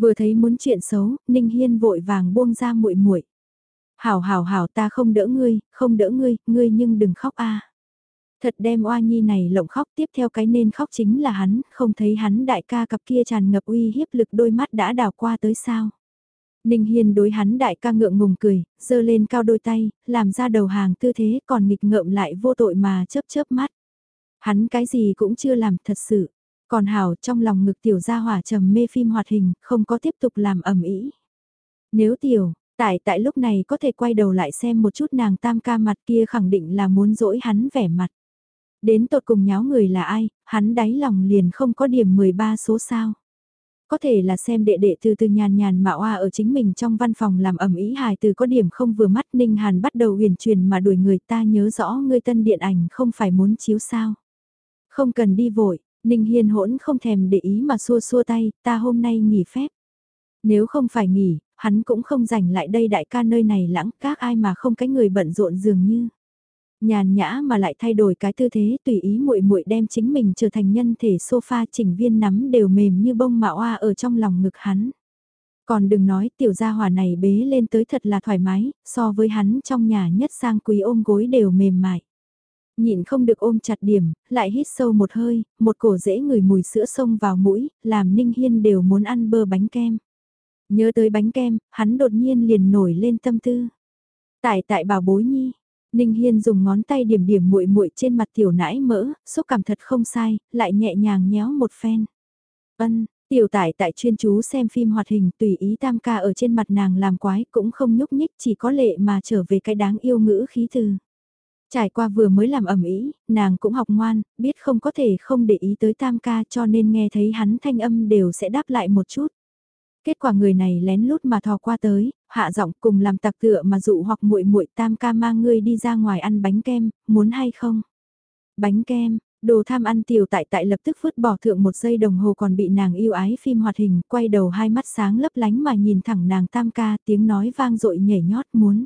Speaker 1: Vừa thấy muốn chuyện xấu, Ninh Hiên vội vàng buông ra muội muội. Hảo hảo hảo ta không đỡ ngươi, không đỡ ngươi, ngươi nhưng đừng khóc a. Thật đem oa nhi này lộng khóc tiếp theo cái nên khóc chính là hắn, không thấy hắn đại ca cặp kia tràn ngập uy hiếp lực đôi mắt đã đào qua tới sao. Ninh Hiên đối hắn đại ca ngượng ngùng cười, giơ lên cao đôi tay, làm ra đầu hàng tư thế còn nghịch ngợm lại vô tội mà chớp chớp mắt. Hắn cái gì cũng chưa làm thật sự, còn hảo trong lòng ngực tiểu gia hỏa trầm mê phim hoạt hình, không có tiếp tục làm ẩm ý. Nếu tiểu, tại tại lúc này có thể quay đầu lại xem một chút nàng tam ca mặt kia khẳng định là muốn dỗi hắn vẻ mặt. Đến tột cùng nháo người là ai, hắn đáy lòng liền không có điểm 13 số sao. Có thể là xem đệ đệ từ từ nhàn nhàn mà oa ở chính mình trong văn phòng làm ẩm ý hài từ có điểm không vừa mắt Ninh Hàn bắt đầu huyền truyền mà đuổi người ta nhớ rõ người tân điện ảnh không phải muốn chiếu sao. Không cần đi vội, Ninh Hiên hỗn không thèm để ý mà xua xua tay, ta hôm nay nghỉ phép. Nếu không phải nghỉ, hắn cũng không rảnh lại đây đại ca nơi này lãng các ai mà không cái người bận rộn dường như nhàn nhã mà lại thay đổi cái tư thế tùy ý muội muội đem chính mình trở thành nhân thể sofa chỉnh viên nắm đều mềm như bông mạ oa ở trong lòng ngực hắn. Còn đừng nói tiểu gia hỏa này bế lên tới thật là thoải mái, so với hắn trong nhà nhất sang quý ôm gối đều mềm mại. Nhịn không được ôm chặt điểm, lại hít sâu một hơi, một cổ dễ người mùi sữa sông vào mũi, làm Ninh Hiên đều muốn ăn bơ bánh kem. Nhớ tới bánh kem, hắn đột nhiên liền nổi lên tâm tư. Tại tại bảo bối nhi, Ninh Hiên dùng ngón tay điểm điểm muội muội trên mặt tiểu nãi mỡ, xúc cảm thật không sai, lại nhẹ nhàng nhéo một phen. Ân, tiểu tải tại chuyên chú xem phim hoạt hình tùy ý tam ca ở trên mặt nàng làm quái cũng không nhúc nhích chỉ có lệ mà trở về cái đáng yêu ngữ khí từ. Trải qua vừa mới làm ẩm ý, nàng cũng học ngoan, biết không có thể không để ý tới tam ca cho nên nghe thấy hắn thanh âm đều sẽ đáp lại một chút. Kết quả người này lén lút mà thò qua tới, hạ giọng cùng làm tặc tựa mà dụ hoặc muội muội tam ca mang ngươi đi ra ngoài ăn bánh kem, muốn hay không? Bánh kem, đồ tham ăn tiểu tại tại lập tức vứt bỏ thượng một giây đồng hồ còn bị nàng yêu ái phim hoạt hình, quay đầu hai mắt sáng lấp lánh mà nhìn thẳng nàng tam ca tiếng nói vang dội nhảy nhót muốn.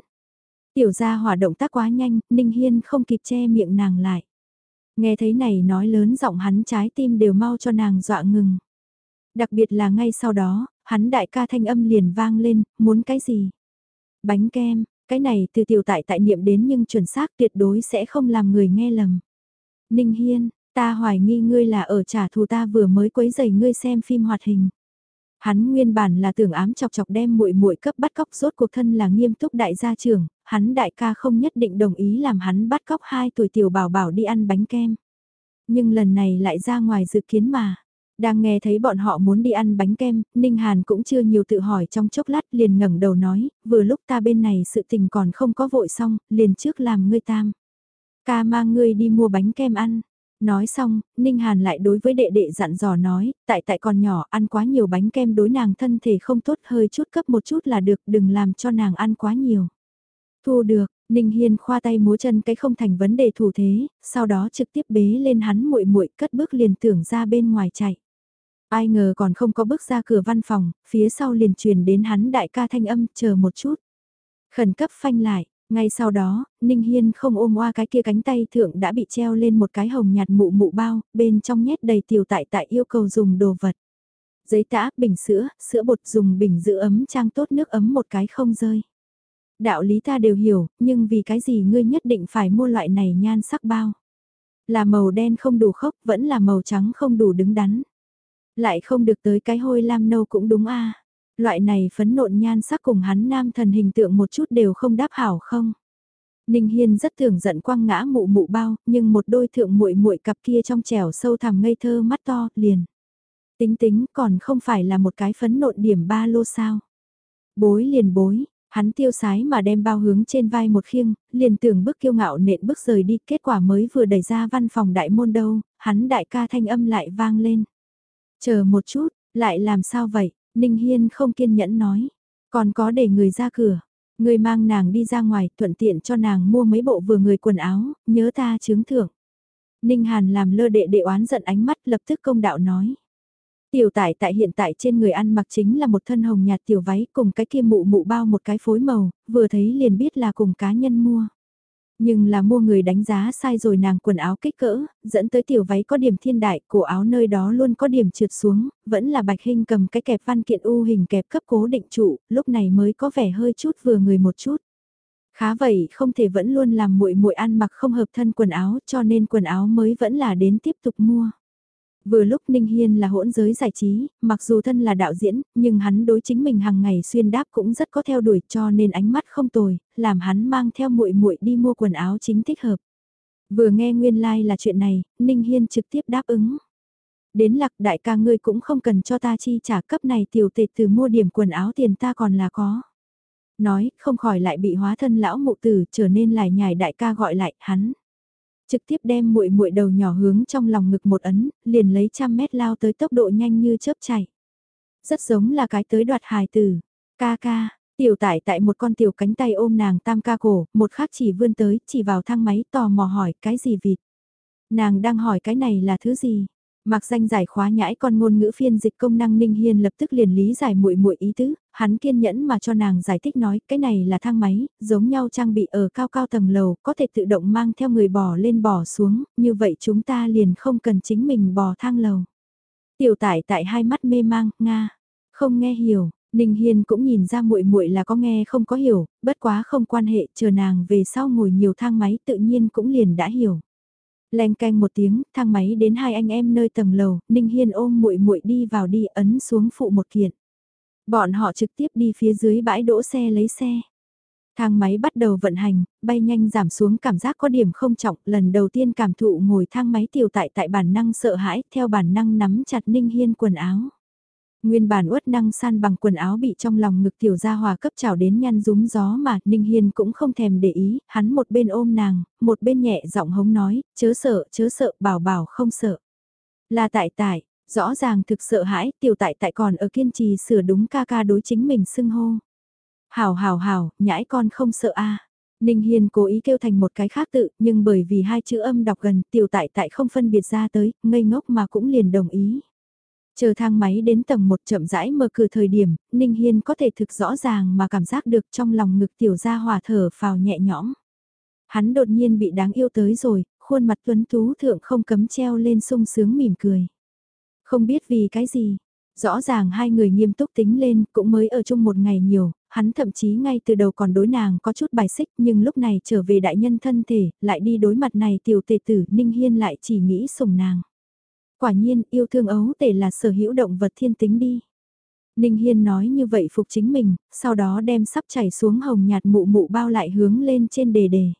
Speaker 1: Tiểu gia hỏa động tác quá nhanh, Ninh Hiên không kịp che miệng nàng lại. Nghe thấy này nói lớn giọng hắn trái tim đều mau cho nàng dọa ngừng. Đặc biệt là ngay sau đó, hắn đại ca thanh âm liền vang lên, muốn cái gì? Bánh kem, cái này từ tiểu tại tại niệm đến nhưng chuẩn xác tuyệt đối sẽ không làm người nghe lầm. Ninh Hiên, ta hoài nghi ngươi là ở trả thù ta vừa mới quấy giày ngươi xem phim hoạt hình. Hắn nguyên bản là tưởng ám chọc chọc đem muội muội cấp bắt cóc rốt cuộc thân là nghiêm túc đại gia trưởng, hắn đại ca không nhất định đồng ý làm hắn bắt cóc hai tuổi tiểu bảo bảo đi ăn bánh kem. Nhưng lần này lại ra ngoài dự kiến mà. Đang nghe thấy bọn họ muốn đi ăn bánh kem, Ninh Hàn cũng chưa nhiều tự hỏi trong chốc lát liền ngẩng đầu nói, vừa lúc ta bên này sự tình còn không có vội xong, liền trước làm ngươi tam. Ca mang ngươi đi mua bánh kem ăn. Nói xong, Ninh Hàn lại đối với đệ đệ dặn dò nói, tại tại còn nhỏ ăn quá nhiều bánh kem đối nàng thân thể không tốt hơi chút cấp một chút là được đừng làm cho nàng ăn quá nhiều. Thu được, Ninh Hiên khoa tay múa chân cái không thành vấn đề thủ thế, sau đó trực tiếp bế lên hắn muội muội cất bước liền tưởng ra bên ngoài chạy. Ai ngờ còn không có bước ra cửa văn phòng, phía sau liền truyền đến hắn đại ca thanh âm, chờ một chút. Khẩn cấp phanh lại, ngay sau đó, Ninh Hiên không ôm qua cái kia cánh tay thượng đã bị treo lên một cái hồng nhạt mụ mụ bao, bên trong nhét đầy tiểu tại tại yêu cầu dùng đồ vật. Giấy tã, bình sữa, sữa bột dùng bình giữ ấm trang tốt nước ấm một cái không rơi. Đạo lý ta đều hiểu, nhưng vì cái gì ngươi nhất định phải mua loại này nhan sắc bao. Là màu đen không đủ khốc, vẫn là màu trắng không đủ đứng đắn. Lại không được tới cái hôi lam nâu cũng đúng a Loại này phấn nộn nhan sắc cùng hắn nam thần hình tượng một chút đều không đáp hảo không. Ninh Hiên rất thường giận quăng ngã mụ mụ bao, nhưng một đôi thượng muội muội cặp kia trong trẻo sâu thẳm ngây thơ mắt to, liền. Tính tính còn không phải là một cái phấn nộn điểm ba lô sao. Bối liền bối, hắn tiêu sái mà đem bao hướng trên vai một khiêng, liền tưởng bước kiêu ngạo nện bước rời đi, kết quả mới vừa đẩy ra văn phòng đại môn đâu, hắn đại ca thanh âm lại vang lên. Chờ một chút, lại làm sao vậy? Ninh Hiên không kiên nhẫn nói. Còn có để người ra cửa. Người mang nàng đi ra ngoài thuận tiện cho nàng mua mấy bộ vừa người quần áo, nhớ ta chứng thưởng. Ninh Hàn làm lơ đệ đệ oán giận ánh mắt lập tức công đạo nói. Tiểu tải tại hiện tại trên người ăn mặc chính là một thân hồng nhạt tiểu váy cùng cái kia mụ mụ bao một cái phối màu, vừa thấy liền biết là cùng cá nhân mua. Nhưng là mua người đánh giá sai rồi nàng quần áo kích cỡ, dẫn tới tiểu váy có điểm thiên đại, cổ áo nơi đó luôn có điểm trượt xuống, vẫn là bạch hình cầm cái kẹp văn kiện u hình kẹp cấp cố định trụ, lúc này mới có vẻ hơi chút vừa người một chút. Khá vậy không thể vẫn luôn làm muội muội ăn mặc không hợp thân quần áo cho nên quần áo mới vẫn là đến tiếp tục mua. Vừa lúc Ninh Hiên là hỗn giới giải trí, mặc dù thân là đạo diễn, nhưng hắn đối chính mình hàng ngày xuyên đáp cũng rất có theo đuổi cho nên ánh mắt không tồi, làm hắn mang theo muội muội đi mua quần áo chính thích hợp. Vừa nghe nguyên lai like là chuyện này, Ninh Hiên trực tiếp đáp ứng. Đến lạc đại ca ngươi cũng không cần cho ta chi trả cấp này tiểu tệ từ mua điểm quần áo tiền ta còn là có. Nói, không khỏi lại bị hóa thân lão mụ tử trở nên lại nhài đại ca gọi lại hắn trực tiếp đem muội muội đầu nhỏ hướng trong lòng ngực một ấn, liền lấy trăm mét lao tới tốc độ nhanh như chớp chạy. Rất giống là cái tới đoạt hài tử. Ca ca, tiểu tải tại một con tiểu cánh tay ôm nàng tam ca cổ, một khác chỉ vươn tới, chỉ vào thang máy tò mò hỏi cái gì vịt. Nàng đang hỏi cái này là thứ gì? Mặc danh giải khóa nhãi con ngôn ngữ phiên dịch công năng Ninh Hiên lập tức liền lý giải muội muội ý tứ, hắn kiên nhẫn mà cho nàng giải thích nói cái này là thang máy, giống nhau trang bị ở cao cao tầng lầu, có thể tự động mang theo người bò lên bò xuống, như vậy chúng ta liền không cần chính mình bò thang lầu. Tiểu tải tại hai mắt mê mang, Nga, không nghe hiểu, Ninh Hiên cũng nhìn ra muội muội là có nghe không có hiểu, bất quá không quan hệ, chờ nàng về sau ngồi nhiều thang máy tự nhiên cũng liền đã hiểu. Leng canh một tiếng, thang máy đến hai anh em nơi tầng lầu, Ninh Hiên ôm muội muội đi vào đi ấn xuống phụ một kiện. Bọn họ trực tiếp đi phía dưới bãi đỗ xe lấy xe. Thang máy bắt đầu vận hành, bay nhanh giảm xuống cảm giác có điểm không trọng, lần đầu tiên cảm thụ ngồi thang máy tiểu tại tại bản năng sợ hãi, theo bản năng nắm chặt Ninh Hiên quần áo. Nguyên bản uất năng san bằng quần áo bị trong lòng ngực tiểu gia hòa cấp trào đến nhăn rúm gió mà Ninh Hiên cũng không thèm để ý, hắn một bên ôm nàng, một bên nhẹ giọng hống nói, chớ sợ, chớ sợ, bảo bảo không sợ. Là tại tại, rõ ràng thực sợ hãi, tiểu tại tại còn ở kiên trì sửa đúng ca ca đối chính mình xưng hô. Hảo hảo hảo, nhãi con không sợ a. Ninh Hiên cố ý kêu thành một cái khác tự, nhưng bởi vì hai chữ âm đọc gần, tiểu tại tại không phân biệt ra tới, ngây ngốc mà cũng liền đồng ý. Chờ thang máy đến tầng một chậm rãi mở cửa thời điểm, Ninh Hiên có thể thực rõ ràng mà cảm giác được trong lòng ngực tiểu gia hòa thở phào nhẹ nhõm. Hắn đột nhiên bị đáng yêu tới rồi, khuôn mặt tuấn tú thượng không cấm treo lên sung sướng mỉm cười. Không biết vì cái gì, rõ ràng hai người nghiêm túc tính lên cũng mới ở chung một ngày nhiều, hắn thậm chí ngay từ đầu còn đối nàng có chút bài xích nhưng lúc này trở về đại nhân thân thể, lại đi đối mặt này tiểu tề tử Ninh Hiên lại chỉ nghĩ sủng nàng. Quả nhiên, yêu thương ấu tể là sở hữu động vật thiên tính đi. Ninh Hiên nói như vậy phục chính mình, sau đó đem sắp chảy xuống hồng nhạt mụ mụ bao lại hướng lên trên đề đề.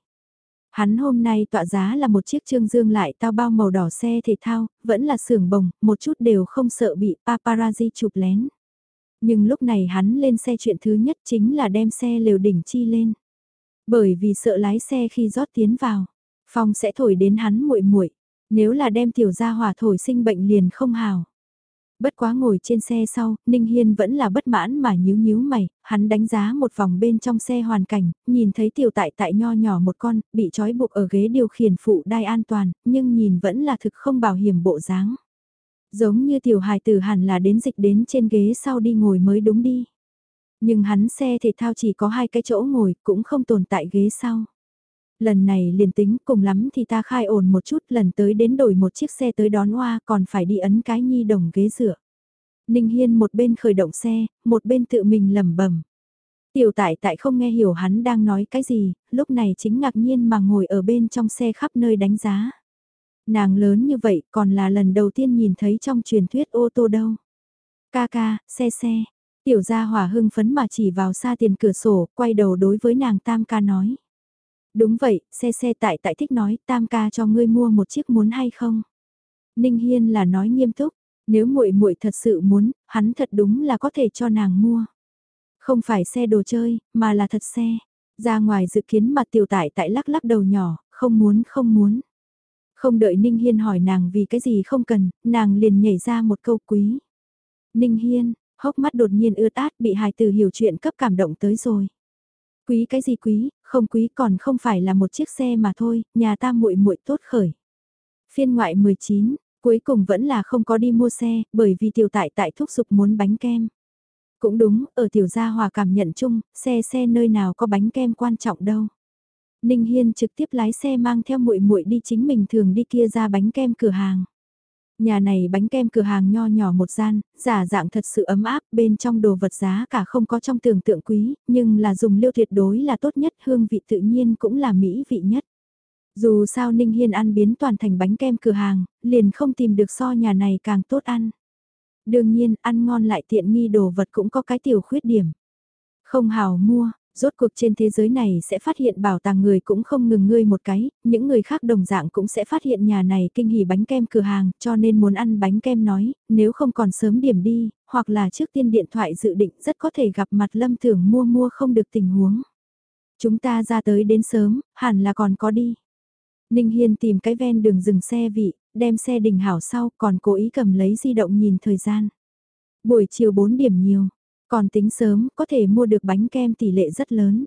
Speaker 1: Hắn hôm nay tọa giá là một chiếc trương dương lại tao bao màu đỏ xe thể thao, vẫn là sưởng bồng, một chút đều không sợ bị paparazzi chụp lén. Nhưng lúc này hắn lên xe chuyện thứ nhất chính là đem xe lều đỉnh chi lên. Bởi vì sợ lái xe khi rót tiến vào, phong sẽ thổi đến hắn muội muội nếu là đem tiểu gia hỏa thổi sinh bệnh liền không hào. Bất quá ngồi trên xe sau, Ninh Hiên vẫn là bất mãn mà nhíu nhíu mày, hắn đánh giá một vòng bên trong xe hoàn cảnh, nhìn thấy tiểu tại tại nho nhỏ một con, bị trói buộc ở ghế điều khiển phụ đai an toàn, nhưng nhìn vẫn là thực không bảo hiểm bộ dáng. Giống như tiểu hài tử hẳn là đến dịch đến trên ghế sau đi ngồi mới đúng đi. Nhưng hắn xe thể thao chỉ có hai cái chỗ ngồi cũng không tồn tại ghế sau. Lần này liền tính cùng lắm thì ta khai ổn một chút lần tới đến đổi một chiếc xe tới đón hoa còn phải đi ấn cái nhi đồng ghế dựa. Ninh Hiên một bên khởi động xe, một bên tự mình lẩm bẩm. Tiểu tại tại không nghe hiểu hắn đang nói cái gì, lúc này chính ngạc nhiên mà ngồi ở bên trong xe khắp nơi đánh giá. Nàng lớn như vậy còn là lần đầu tiên nhìn thấy trong truyền thuyết ô tô đâu. Ca ca, xe xe. Tiểu gia hỏa hưng phấn mà chỉ vào xa tiền cửa sổ, quay đầu đối với nàng tam ca nói. Đúng vậy, xe xe tại tại thích nói tam ca cho ngươi mua một chiếc muốn hay không? Ninh Hiên là nói nghiêm túc, nếu muội muội thật sự muốn, hắn thật đúng là có thể cho nàng mua. Không phải xe đồ chơi, mà là thật xe. Ra ngoài dự kiến mặt tiểu tại tại lắc lắc đầu nhỏ, không muốn không muốn. Không đợi Ninh Hiên hỏi nàng vì cái gì không cần, nàng liền nhảy ra một câu quý. Ninh Hiên, hốc mắt đột nhiên ướt át bị hài từ hiểu chuyện cấp cảm động tới rồi. Quý cái gì quý, không quý còn không phải là một chiếc xe mà thôi, nhà ta muội muội tốt khởi. Phiên ngoại 19, cuối cùng vẫn là không có đi mua xe, bởi vì tiểu tại tại thúc giục muốn bánh kem. Cũng đúng, ở tiểu gia hòa cảm nhận chung, xe xe nơi nào có bánh kem quan trọng đâu. Ninh Hiên trực tiếp lái xe mang theo muội muội đi chính mình thường đi kia ra bánh kem cửa hàng. Nhà này bánh kem cửa hàng nho nhỏ một gian, giả dạng thật sự ấm áp, bên trong đồ vật giá cả không có trong tưởng tượng quý, nhưng là dùng liêu tuyệt đối là tốt nhất, hương vị tự nhiên cũng là mỹ vị nhất. Dù sao Ninh Hiên ăn biến toàn thành bánh kem cửa hàng, liền không tìm được so nhà này càng tốt ăn. Đương nhiên, ăn ngon lại tiện nghi đồ vật cũng có cái tiểu khuyết điểm. Không hào mua, Rốt cuộc trên thế giới này sẽ phát hiện bảo tàng người cũng không ngừng ngươi một cái, những người khác đồng dạng cũng sẽ phát hiện nhà này kinh hỉ bánh kem cửa hàng, cho nên muốn ăn bánh kem nói, nếu không còn sớm điểm đi, hoặc là trước tiên điện thoại dự định rất có thể gặp mặt lâm tưởng mua mua không được tình huống. Chúng ta ra tới đến sớm, hẳn là còn có đi. Ninh Hiên tìm cái ven đường dừng xe vị, đem xe đình hảo sau còn cố ý cầm lấy di động nhìn thời gian. Buổi chiều 4 điểm nhiều, còn tính sớm, có thể mua được bánh kem tỷ lệ rất lớn.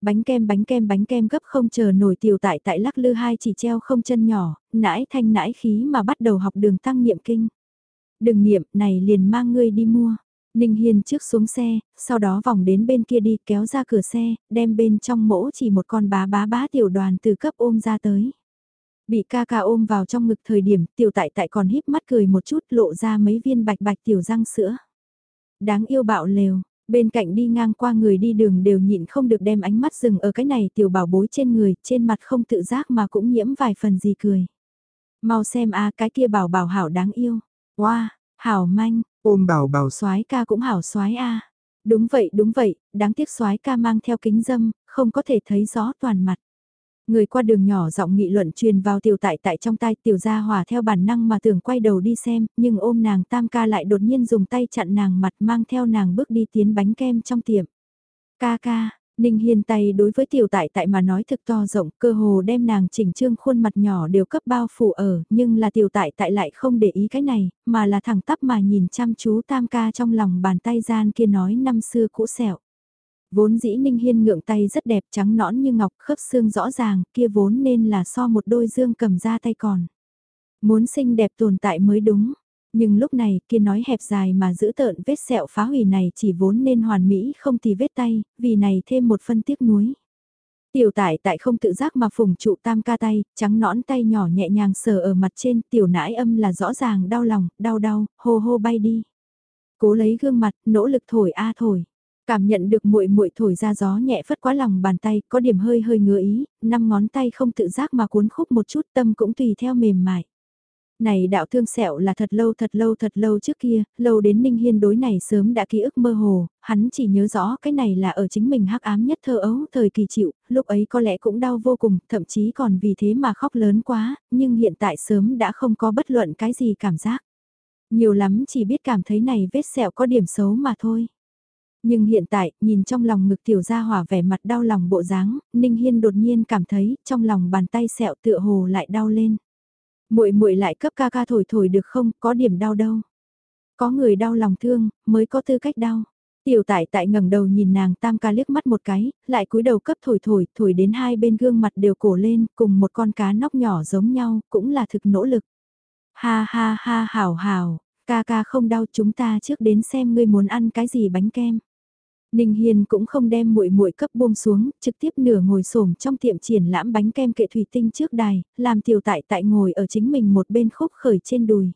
Speaker 1: Bánh kem bánh kem bánh kem gấp không chờ nổi tiểu tại tại lắc lư hai chỉ treo không chân nhỏ, nãi thanh nãi khí mà bắt đầu học đường tăng niệm kinh. Đừng niệm, này liền mang ngươi đi mua. Ninh Hiên trước xuống xe, sau đó vòng đến bên kia đi kéo ra cửa xe, đem bên trong mỗ chỉ một con bá bá bá tiểu đoàn từ cấp ôm ra tới. Bị ca ca ôm vào trong ngực thời điểm tiểu tại tại còn híp mắt cười một chút lộ ra mấy viên bạch bạch tiểu răng sữa. Đáng yêu bạo lều, bên cạnh đi ngang qua người đi đường đều nhịn không được đem ánh mắt dừng ở cái này tiểu bảo bối trên người, trên mặt không tự giác mà cũng nhiễm vài phần gì cười. Mau xem a cái kia bảo bảo hảo đáng yêu. Wow, hảo manh,
Speaker 2: ôm bảo bảo
Speaker 1: soái ca cũng hảo soái a. Đúng vậy, đúng vậy, đáng tiếc soái ca mang theo kính dâm, không có thể thấy rõ toàn mặt. Người qua đường nhỏ giọng nghị luận truyền vào tiểu tại tại trong tai tiểu gia hòa theo bản năng mà tưởng quay đầu đi xem, nhưng ôm nàng tam ca lại đột nhiên dùng tay chặn nàng mặt mang theo nàng bước đi tiến bánh kem trong tiệm. Ca ca, Ninh Hiên tay đối với tiểu tại tại mà nói thực to rộng, cơ hồ đem nàng chỉnh trương khuôn mặt nhỏ đều cấp bao phủ ở, nhưng là tiểu tại tại lại không để ý cái này, mà là thẳng tắp mà nhìn chăm chú tam ca trong lòng bàn tay gian kia nói năm xưa cũ sẹo. Vốn dĩ Ninh Hiên ngượng tay rất đẹp trắng nõn như ngọc khớp xương rõ ràng, kia vốn nên là so một đôi dương cầm ra tay còn. Muốn xinh đẹp tồn tại mới đúng. Nhưng lúc này kia nói hẹp dài mà giữ tợn vết sẹo phá hủy này chỉ vốn nên hoàn mỹ không thì vết tay, vì này thêm một phân tiếc nuối. Tiểu tải tại không tự giác mà phùng trụ tam ca tay, trắng nõn tay nhỏ nhẹ nhàng sờ ở mặt trên, tiểu nãi âm là rõ ràng đau lòng, đau đau, hô hô bay đi. Cố lấy gương mặt, nỗ lực thổi a thổi. Cảm nhận được muội muội thổi ra gió nhẹ phất quá lòng bàn tay, có điểm hơi hơi ngứa ý, năm ngón tay không tự giác mà cuốn khúc một chút tâm cũng tùy theo mềm mại. Này đạo thương sẹo là thật lâu thật lâu thật lâu trước kia, lâu đến Ninh Hiên đối này sớm đã ký ức mơ hồ, hắn chỉ nhớ rõ cái này là ở chính mình hắc ám nhất thơ ấu thời kỳ chịu, lúc ấy có lẽ cũng đau vô cùng, thậm chí còn vì thế mà khóc lớn quá, nhưng hiện tại sớm đã không có bất luận cái gì cảm giác. Nhiều lắm chỉ biết cảm thấy này vết sẹo có điểm xấu mà thôi. Nhưng hiện tại, nhìn trong lòng ngực tiểu gia hỏa vẻ mặt đau lòng bộ dáng, Ninh Hiên đột nhiên cảm thấy trong lòng bàn tay sẹo tựa hồ lại đau lên. Muội muội lại cấp ca ca thổi thổi được không, có điểm đau đâu. Có người đau lòng thương, mới có tư cách đau. Tiểu tại tại ngẩng đầu nhìn nàng tam ca liếc mắt một cái, lại cúi đầu cấp thổi thổi, thổi đến hai bên gương mặt đều cổ lên, cùng một con cá nóc nhỏ giống nhau, cũng là thực nỗ lực. Ha ha ha hảo hảo, ca ca không đau chúng ta trước đến xem ngươi muốn ăn cái gì bánh kem. Ninh Hiên cũng không đem muội muội cấp buông xuống, trực tiếp nửa ngồi xổm trong tiệm triển lãm bánh kem kệ thủy tinh trước đài, làm tiểu tại tại ngồi ở chính mình một bên khúc khởi trên đùi.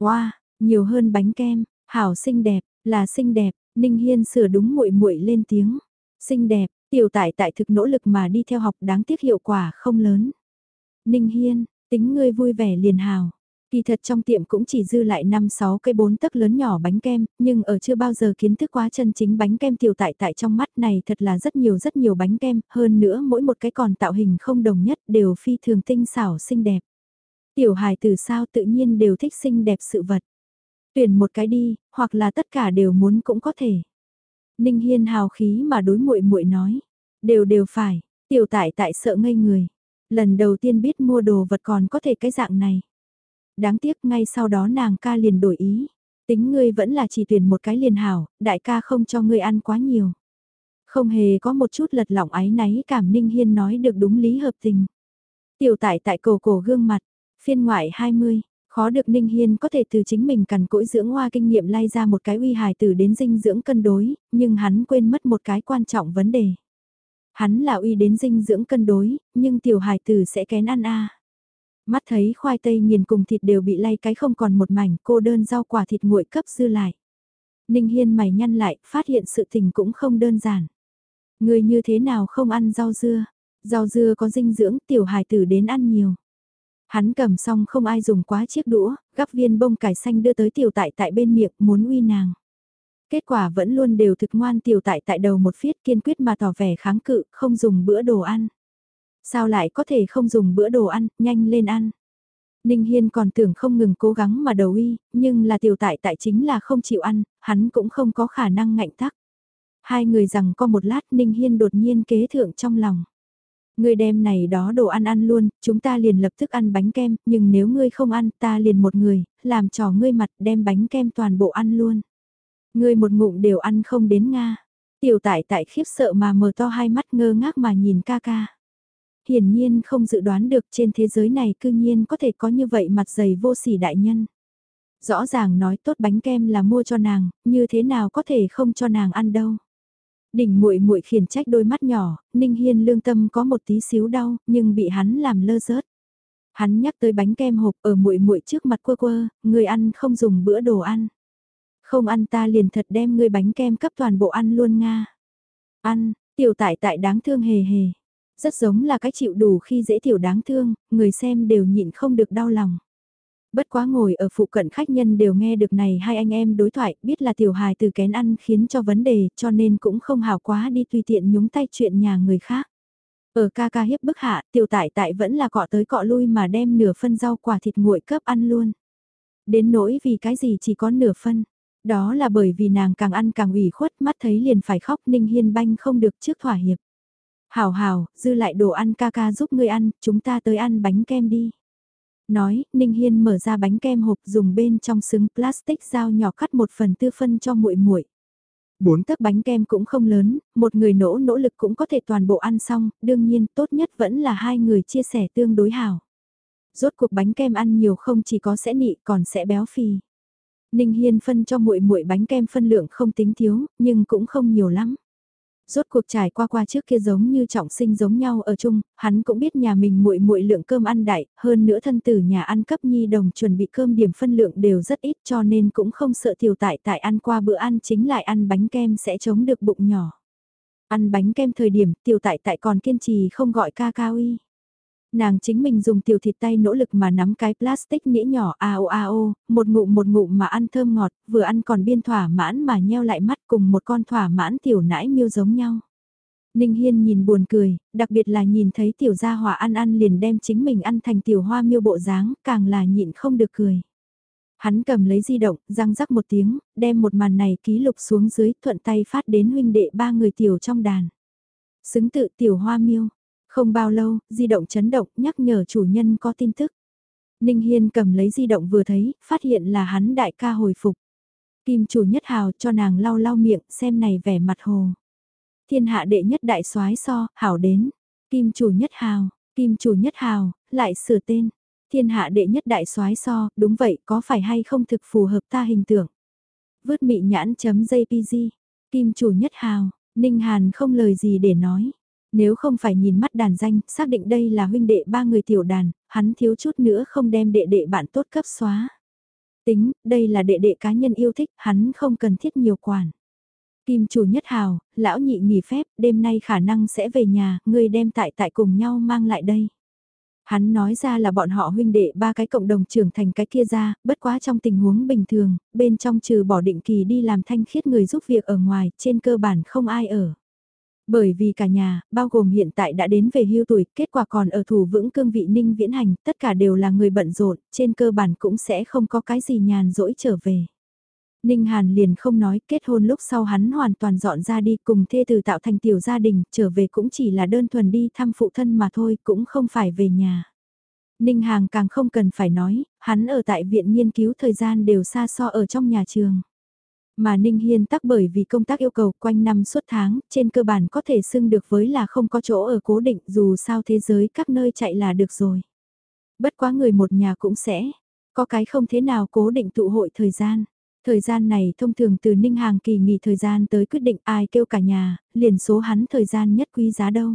Speaker 1: Wow, nhiều hơn bánh kem, hảo xinh đẹp, là xinh đẹp, Ninh Hiên sửa đúng muội muội lên tiếng. Xinh đẹp, tiểu tại tại thực nỗ lực mà đi theo học đáng tiếc hiệu quả không lớn. Ninh Hiên, tính ngươi vui vẻ liền hào. Kỳ thật trong tiệm cũng chỉ dư lại 5-6 cây bốn tấc lớn nhỏ bánh kem, nhưng ở chưa bao giờ kiến thức quá chân chính bánh kem tiểu tại tại trong mắt này thật là rất nhiều rất nhiều bánh kem, hơn nữa mỗi một cái còn tạo hình không đồng nhất đều phi thường tinh xảo xinh đẹp. Tiểu hài từ sao tự nhiên đều thích xinh đẹp sự vật. Tuyển một cái đi, hoặc là tất cả đều muốn cũng có thể. Ninh Hiên hào khí mà đối muội muội nói, đều đều phải, tiểu tại tại sợ ngây người. Lần đầu tiên biết mua đồ vật còn có thể cái dạng này. Đáng tiếc ngay sau đó nàng ca liền đổi ý. Tính ngươi vẫn là chỉ tuyển một cái liền hảo, đại ca không cho ngươi ăn quá nhiều. Không hề có một chút lật lỏng ái náy cảm Ninh Hiên nói được đúng lý hợp tình. Tiểu tại tại cổ cổ gương mặt, phiên ngoại 20, khó được Ninh Hiên có thể từ chính mình cần cỗi dưỡng hoa kinh nghiệm lay ra một cái uy hài tử đến dinh dưỡng cân đối, nhưng hắn quên mất một cái quan trọng vấn đề. Hắn là uy đến dinh dưỡng cân đối, nhưng tiểu hài tử sẽ kén ăn a. Mắt thấy khoai tây nghiền cùng thịt đều bị lay cái không còn một mảnh cô đơn rau quả thịt nguội cấp dư lại. Ninh Hiên mày nhăn lại, phát hiện sự tình cũng không đơn giản. Người như thế nào không ăn rau dưa? Rau dưa có dinh dưỡng tiểu hài tử đến ăn nhiều. Hắn cầm xong không ai dùng quá chiếc đũa, gắp viên bông cải xanh đưa tới tiểu tại tại bên miệng muốn uy nàng. Kết quả vẫn luôn đều thực ngoan tiểu tại tại đầu một phiết kiên quyết mà tỏ vẻ kháng cự, không dùng bữa đồ ăn. Sao lại có thể không dùng bữa đồ ăn, nhanh lên ăn. Ninh Hiên còn tưởng không ngừng cố gắng mà đầu y, nhưng là tiểu tại tại chính là không chịu ăn, hắn cũng không có khả năng ngạnh tắc. Hai người rằng có một lát Ninh Hiên đột nhiên kế thượng trong lòng. Ngươi đem này đó đồ ăn ăn luôn, chúng ta liền lập tức ăn bánh kem, nhưng nếu ngươi không ăn ta liền một người, làm trò ngươi mặt đem bánh kem toàn bộ ăn luôn. Ngươi một ngụm đều ăn không đến Nga. Tiểu tại tại khiếp sợ mà mở to hai mắt ngơ ngác mà nhìn ca ca. Hiển nhiên không dự đoán được trên thế giới này cư nhiên có thể có như vậy mặt dày vô sỉ đại nhân. Rõ ràng nói tốt bánh kem là mua cho nàng, như thế nào có thể không cho nàng ăn đâu. Đỉnh muội muội khiển trách đôi mắt nhỏ, Ninh Hiên lương tâm có một tí xíu đau, nhưng bị hắn làm lơ rớt. Hắn nhắc tới bánh kem hộp ở muội muội trước mặt quơ quơ, người ăn không dùng bữa đồ ăn. Không ăn ta liền thật đem ngươi bánh kem cấp toàn bộ ăn luôn nga. Ăn, tiểu tại tại đáng thương hề hề. Rất giống là cái chịu đủ khi dễ tiểu đáng thương, người xem đều nhịn không được đau lòng. Bất quá ngồi ở phụ cận khách nhân đều nghe được này hai anh em đối thoại, biết là tiểu hài từ kén ăn khiến cho vấn đề, cho nên cũng không hào quá đi tùy tiện nhúng tay chuyện nhà người khác. Ở ca ca hiếp bức hạ, tiểu tại tại vẫn là cọ tới cọ lui mà đem nửa phân rau quả thịt nguội cấp ăn luôn. Đến nỗi vì cái gì chỉ có nửa phân. Đó là bởi vì nàng càng ăn càng ủy khuất mắt thấy liền phải khóc Ninh Hiên banh không được trước thỏa hiệp. Hảo hảo, dư lại đồ ăn ca ca giúp ngươi ăn, chúng ta tới ăn bánh kem đi. Nói, Ninh Hiên mở ra bánh kem hộp dùng bên trong xứng plastic dao nhỏ cắt một phần tư phân cho muội muội. Bốn tấc bánh kem cũng không lớn, một người nỗ nỗ lực cũng có thể toàn bộ ăn xong, đương nhiên tốt nhất vẫn là hai người chia sẻ tương đối hảo. Rốt cuộc bánh kem ăn nhiều không chỉ có sẽ nị còn sẽ béo phì. Ninh Hiên phân cho muội muội bánh kem phân lượng không tính thiếu, nhưng cũng không nhiều lắm. Rốt cuộc trải qua qua trước kia giống như trọng sinh giống nhau ở chung, hắn cũng biết nhà mình muội muội lượng cơm ăn đại, hơn nữa thân tử nhà ăn cấp nhi đồng chuẩn bị cơm điểm phân lượng đều rất ít cho nên cũng không sợ tiểu tại tại ăn qua bữa ăn chính lại ăn bánh kem sẽ chống được bụng nhỏ. Ăn bánh kem thời điểm tiểu tại tại còn kiên trì không gọi ca cao y. Nàng chính mình dùng tiểu thịt tay nỗ lực mà nắm cái plastic nhĩ nhỏ ao ao, một ngụm một ngụm mà ăn thơm ngọt, vừa ăn còn biên thỏa mãn mà nheo lại mắt cùng một con thỏa mãn tiểu nãi miêu giống nhau. Ninh Hiên nhìn buồn cười, đặc biệt là nhìn thấy tiểu gia hỏa ăn ăn liền đem chính mình ăn thành tiểu hoa miêu bộ dáng, càng là nhịn không được cười. Hắn cầm lấy di động, răng rắc một tiếng, đem một màn này ký lục xuống dưới, thuận tay phát đến huynh đệ ba người tiểu trong đàn. Xứng tự tiểu hoa miêu, không bao lâu, di động chấn động nhắc nhở chủ nhân có tin tức. Ninh Hiên cầm lấy di động vừa thấy, phát hiện là hắn đại ca hồi phục. Kim chủ nhất hào cho nàng lau lau miệng, xem này vẻ mặt hồ. Thiên hạ đệ nhất đại soái so, hảo đến. Kim chủ nhất hào, kim chủ nhất hào, lại sửa tên. Thiên hạ đệ nhất đại soái so, đúng vậy, có phải hay không thực phù hợp ta hình tượng. Vứt mị nhãn chấm JPG, kim chủ nhất hào, Ninh Hàn không lời gì để nói. Nếu không phải nhìn mắt đàn danh, xác định đây là huynh đệ ba người tiểu đàn, hắn thiếu chút nữa không đem đệ đệ bạn tốt cấp xóa. Tính, đây là đệ đệ cá nhân yêu thích, hắn không cần thiết nhiều quản. Kim chủ nhất hào, lão nhị nghỉ phép, đêm nay khả năng sẽ về nhà, người đem tại tại cùng nhau mang lại đây. Hắn nói ra là bọn họ huynh đệ ba cái cộng đồng trưởng thành cái kia ra, bất quá trong tình huống bình thường, bên trong trừ bỏ định kỳ đi làm thanh khiết người giúp việc ở ngoài, trên cơ bản không ai ở. Bởi vì cả nhà, bao gồm hiện tại đã đến về hưu tuổi, kết quả còn ở thủ vững cương vị ninh viễn hành, tất cả đều là người bận rộn, trên cơ bản cũng sẽ không có cái gì nhàn rỗi trở về. Ninh Hàn liền không nói kết hôn lúc sau hắn hoàn toàn dọn ra đi cùng thê từ tạo thành tiểu gia đình, trở về cũng chỉ là đơn thuần đi thăm phụ thân mà thôi, cũng không phải về nhà. Ninh Hàng càng không cần phải nói, hắn ở tại viện nghiên cứu thời gian đều xa so ở trong nhà trường. Mà Ninh Hiên tắc bởi vì công tác yêu cầu quanh năm suốt tháng, trên cơ bản có thể xưng được với là không có chỗ ở cố định dù sao thế giới các nơi chạy là được rồi. Bất quá người một nhà cũng sẽ, có cái không thế nào cố định tụ hội thời gian. Thời gian này thông thường từ Ninh Hàng kỳ nghỉ thời gian tới quyết định ai kêu cả nhà, liền số hắn thời gian nhất quý giá đâu.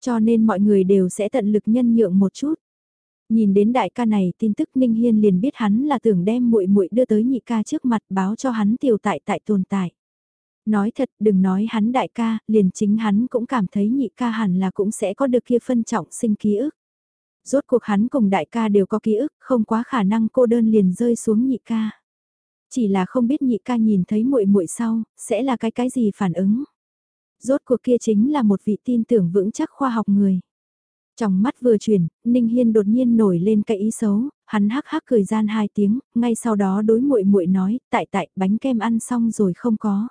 Speaker 1: Cho nên mọi người đều sẽ tận lực nhân nhượng một chút. Nhìn đến đại ca này tin tức Ninh Hiên liền biết hắn là tưởng đem muội muội đưa tới nhị ca trước mặt báo cho hắn tiểu tại tại tồn tại. Nói thật đừng nói hắn đại ca, liền chính hắn cũng cảm thấy nhị ca hẳn là cũng sẽ có được kia phân trọng sinh ký ức. Rốt cuộc hắn cùng đại ca đều có ký ức, không quá khả năng cô đơn liền rơi xuống nhị ca. Chỉ là không biết nhị ca nhìn thấy muội muội sau, sẽ là cái cái gì phản ứng. Rốt cuộc kia chính là một vị tin tưởng vững chắc khoa học người. Trong mắt vừa chuyển, Ninh Hiên đột nhiên nổi lên cái ý xấu, hắn hắc hắc cười gian hai tiếng, ngay sau đó đối muội muội nói, tại tại, bánh kem ăn xong rồi không có.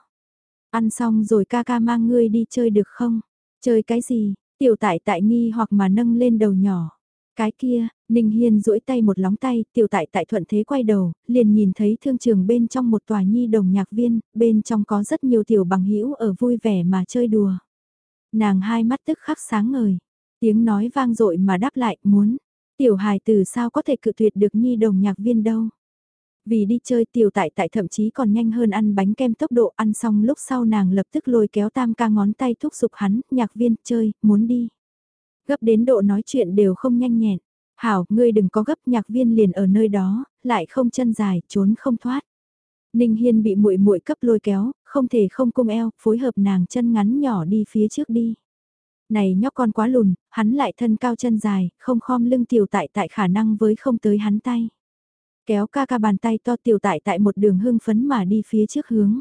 Speaker 1: Ăn xong rồi ca ca mang ngươi đi chơi được không? Chơi cái gì? Tiểu tại tại nghi hoặc mà nâng lên đầu nhỏ. Cái kia, Ninh Hiên duỗi tay một lóng tay, tiểu tại tại thuận thế quay đầu, liền nhìn thấy thương trường bên trong một tòa nhi đồng nhạc viên, bên trong có rất nhiều tiểu bằng hữu ở vui vẻ mà chơi đùa. Nàng hai mắt tức khắc sáng ngời, tiếng nói vang dội mà đáp lại, muốn, tiểu hài từ sao có thể cự tuyệt được nhi đồng nhạc viên đâu. Vì đi chơi tiểu tại tại thậm chí còn nhanh hơn ăn bánh kem tốc độ ăn xong lúc sau nàng lập tức lôi kéo tam ca ngón tay thúc giục hắn, nhạc viên, chơi, muốn đi. Gấp đến độ nói chuyện đều không nhanh nhẹn. Hảo, ngươi đừng có gấp nhạc viên liền ở nơi đó, lại không chân dài, trốn không thoát. Ninh Hiên bị muội muội cấp lôi kéo, không thể không cung eo, phối hợp nàng chân ngắn nhỏ đi phía trước đi. Này nhóc con quá lùn, hắn lại thân cao chân dài, không khom lưng tiểu tại tại khả năng với không tới hắn tay. Kéo ca ca bàn tay to tiểu tại tại một đường hưng phấn mà đi phía trước hướng.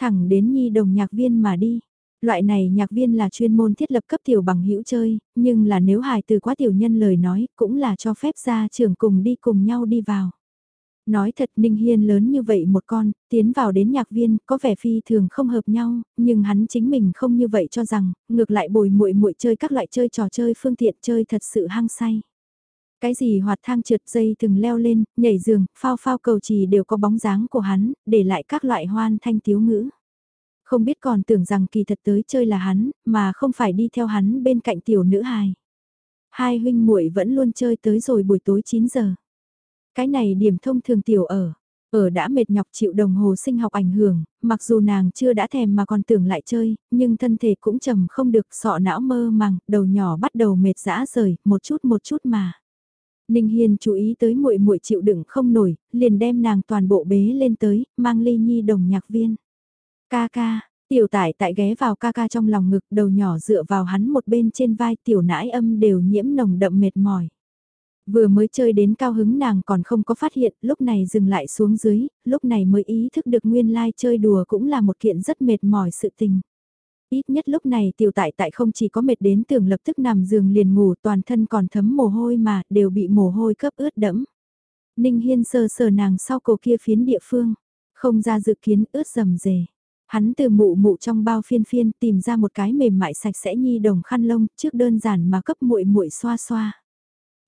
Speaker 1: Thẳng đến nhi đồng nhạc viên mà đi. Loại này nhạc viên là chuyên môn thiết lập cấp tiểu bằng hữu chơi, nhưng là nếu hài từ quá tiểu nhân lời nói, cũng là cho phép ra trường cùng đi cùng nhau đi vào. Nói thật Ninh Hiên lớn như vậy một con, tiến vào đến nhạc viên, có vẻ phi thường không hợp nhau, nhưng hắn chính mình không như vậy cho rằng, ngược lại bồi muội muội chơi các loại chơi trò chơi phương tiện chơi thật sự hăng say. Cái gì hoạt thang trượt dây từng leo lên, nhảy giường, phao phao cầu trì đều có bóng dáng của hắn, để lại các loại hoan thanh tiếu ngữ. Không biết còn tưởng rằng kỳ thật tới chơi là hắn, mà không phải đi theo hắn bên cạnh tiểu nữ hài. Hai huynh muội vẫn luôn chơi tới rồi buổi tối 9 giờ. Cái này điểm thông thường tiểu ở. Ở đã mệt nhọc chịu đồng hồ sinh học ảnh hưởng, mặc dù nàng chưa đã thèm mà còn tưởng lại chơi, nhưng thân thể cũng trầm không được sọ não mơ màng, đầu nhỏ bắt đầu mệt dã rời, một chút một chút mà. Ninh Hiên chú ý tới muội muội chịu đựng không nổi, liền đem nàng toàn bộ bế lên tới, mang ly nhi đồng nhạc viên. Ca ca, tiểu tải tại ghé vào ca ca trong lòng ngực đầu nhỏ dựa vào hắn một bên trên vai tiểu nãi âm đều nhiễm nồng đậm mệt mỏi. Vừa mới chơi đến cao hứng nàng còn không có phát hiện, lúc này dừng lại xuống dưới, lúc này mới ý thức được nguyên lai like chơi đùa cũng là một kiện rất mệt mỏi sự tình. Ít nhất lúc này tiểu tại tại không chỉ có mệt đến tưởng lập tức nằm giường liền ngủ toàn thân còn thấm mồ hôi mà đều bị mồ hôi cấp ướt đẫm. Ninh Hiên sờ sờ nàng sau cổ kia phiến địa phương, không ra dự kiến ướt rầm rề. Hắn từ mụ mụ trong bao phiên phiên tìm ra một cái mềm mại sạch sẽ nhi đồng khăn lông trước đơn giản mà cấp muội muội xoa xoa.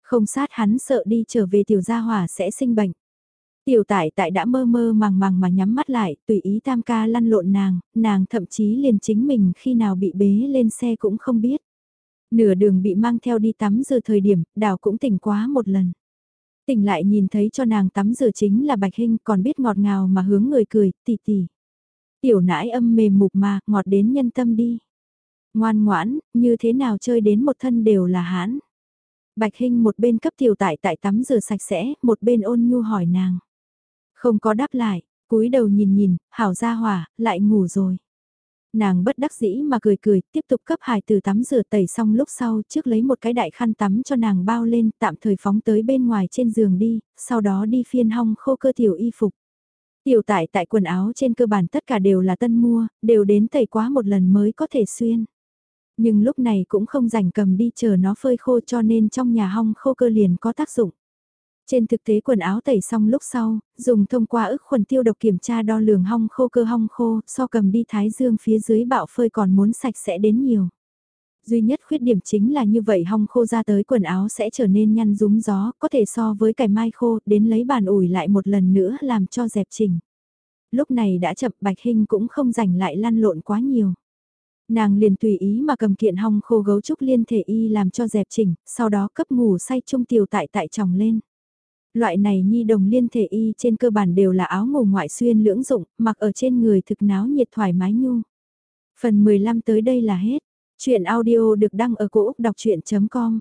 Speaker 1: Không sát hắn sợ đi trở về tiểu gia hỏa sẽ sinh bệnh. Tiểu tải tại đã mơ mơ màng màng mà nhắm mắt lại, tùy ý tam ca lăn lộn nàng, nàng thậm chí liền chính mình khi nào bị bế lên xe cũng không biết. Nửa đường bị mang theo đi tắm giờ thời điểm, đào cũng tỉnh quá một lần. Tỉnh lại nhìn thấy cho nàng tắm rửa chính là Bạch Hinh còn biết ngọt ngào mà hướng người cười, tì tì. Tiểu nãi âm mềm mục mà, ngọt đến nhân tâm đi. Ngoan ngoãn, như thế nào chơi đến một thân đều là hãn. Bạch Hinh một bên cấp tiểu tại tại tắm rửa sạch sẽ, một bên ôn nhu hỏi nàng. Không có đáp lại, cúi đầu nhìn nhìn, hảo ra hỏa, lại ngủ rồi. Nàng bất đắc dĩ mà cười cười, tiếp tục cấp hài từ tắm rửa tẩy xong lúc sau, trước lấy một cái đại khăn tắm cho nàng bao lên, tạm thời phóng tới bên ngoài trên giường đi, sau đó đi phiên hong khô cơ tiểu y phục. Tiểu tại tại quần áo trên cơ bản tất cả đều là tân mua, đều đến tẩy quá một lần mới có thể xuyên. Nhưng lúc này cũng không rảnh cầm đi chờ nó phơi khô cho nên trong nhà hong khô cơ liền có tác dụng. Trên thực tế quần áo tẩy xong lúc sau, dùng thông qua ức khuẩn tiêu độc kiểm tra đo lường hong khô cơ hong khô, so cầm đi thái dương phía dưới bạo phơi còn muốn sạch sẽ đến nhiều. Duy nhất khuyết điểm chính là như vậy hong khô ra tới quần áo sẽ trở nên nhăn rúm gió, có thể so với cải mai khô, đến lấy bàn ủi lại một lần nữa làm cho dẹp chỉnh. Lúc này đã chậm bạch hình cũng không rảnh lại lăn lộn quá nhiều. Nàng liền tùy ý mà cầm kiện hong khô gấu trúc liên thể y làm cho dẹp chỉnh, sau đó cấp ngủ say trung tiểu tại tại chồng lên. Loại này nhi đồng liên thể y trên cơ bản đều là áo ngủ ngoại xuyên lưỡng dụng, mặc ở trên người thực náo nhiệt thoải mái nhu. Phần 15 tới đây là hết. Chuyện audio được đăng ở cổ Úc đọc chuyện.com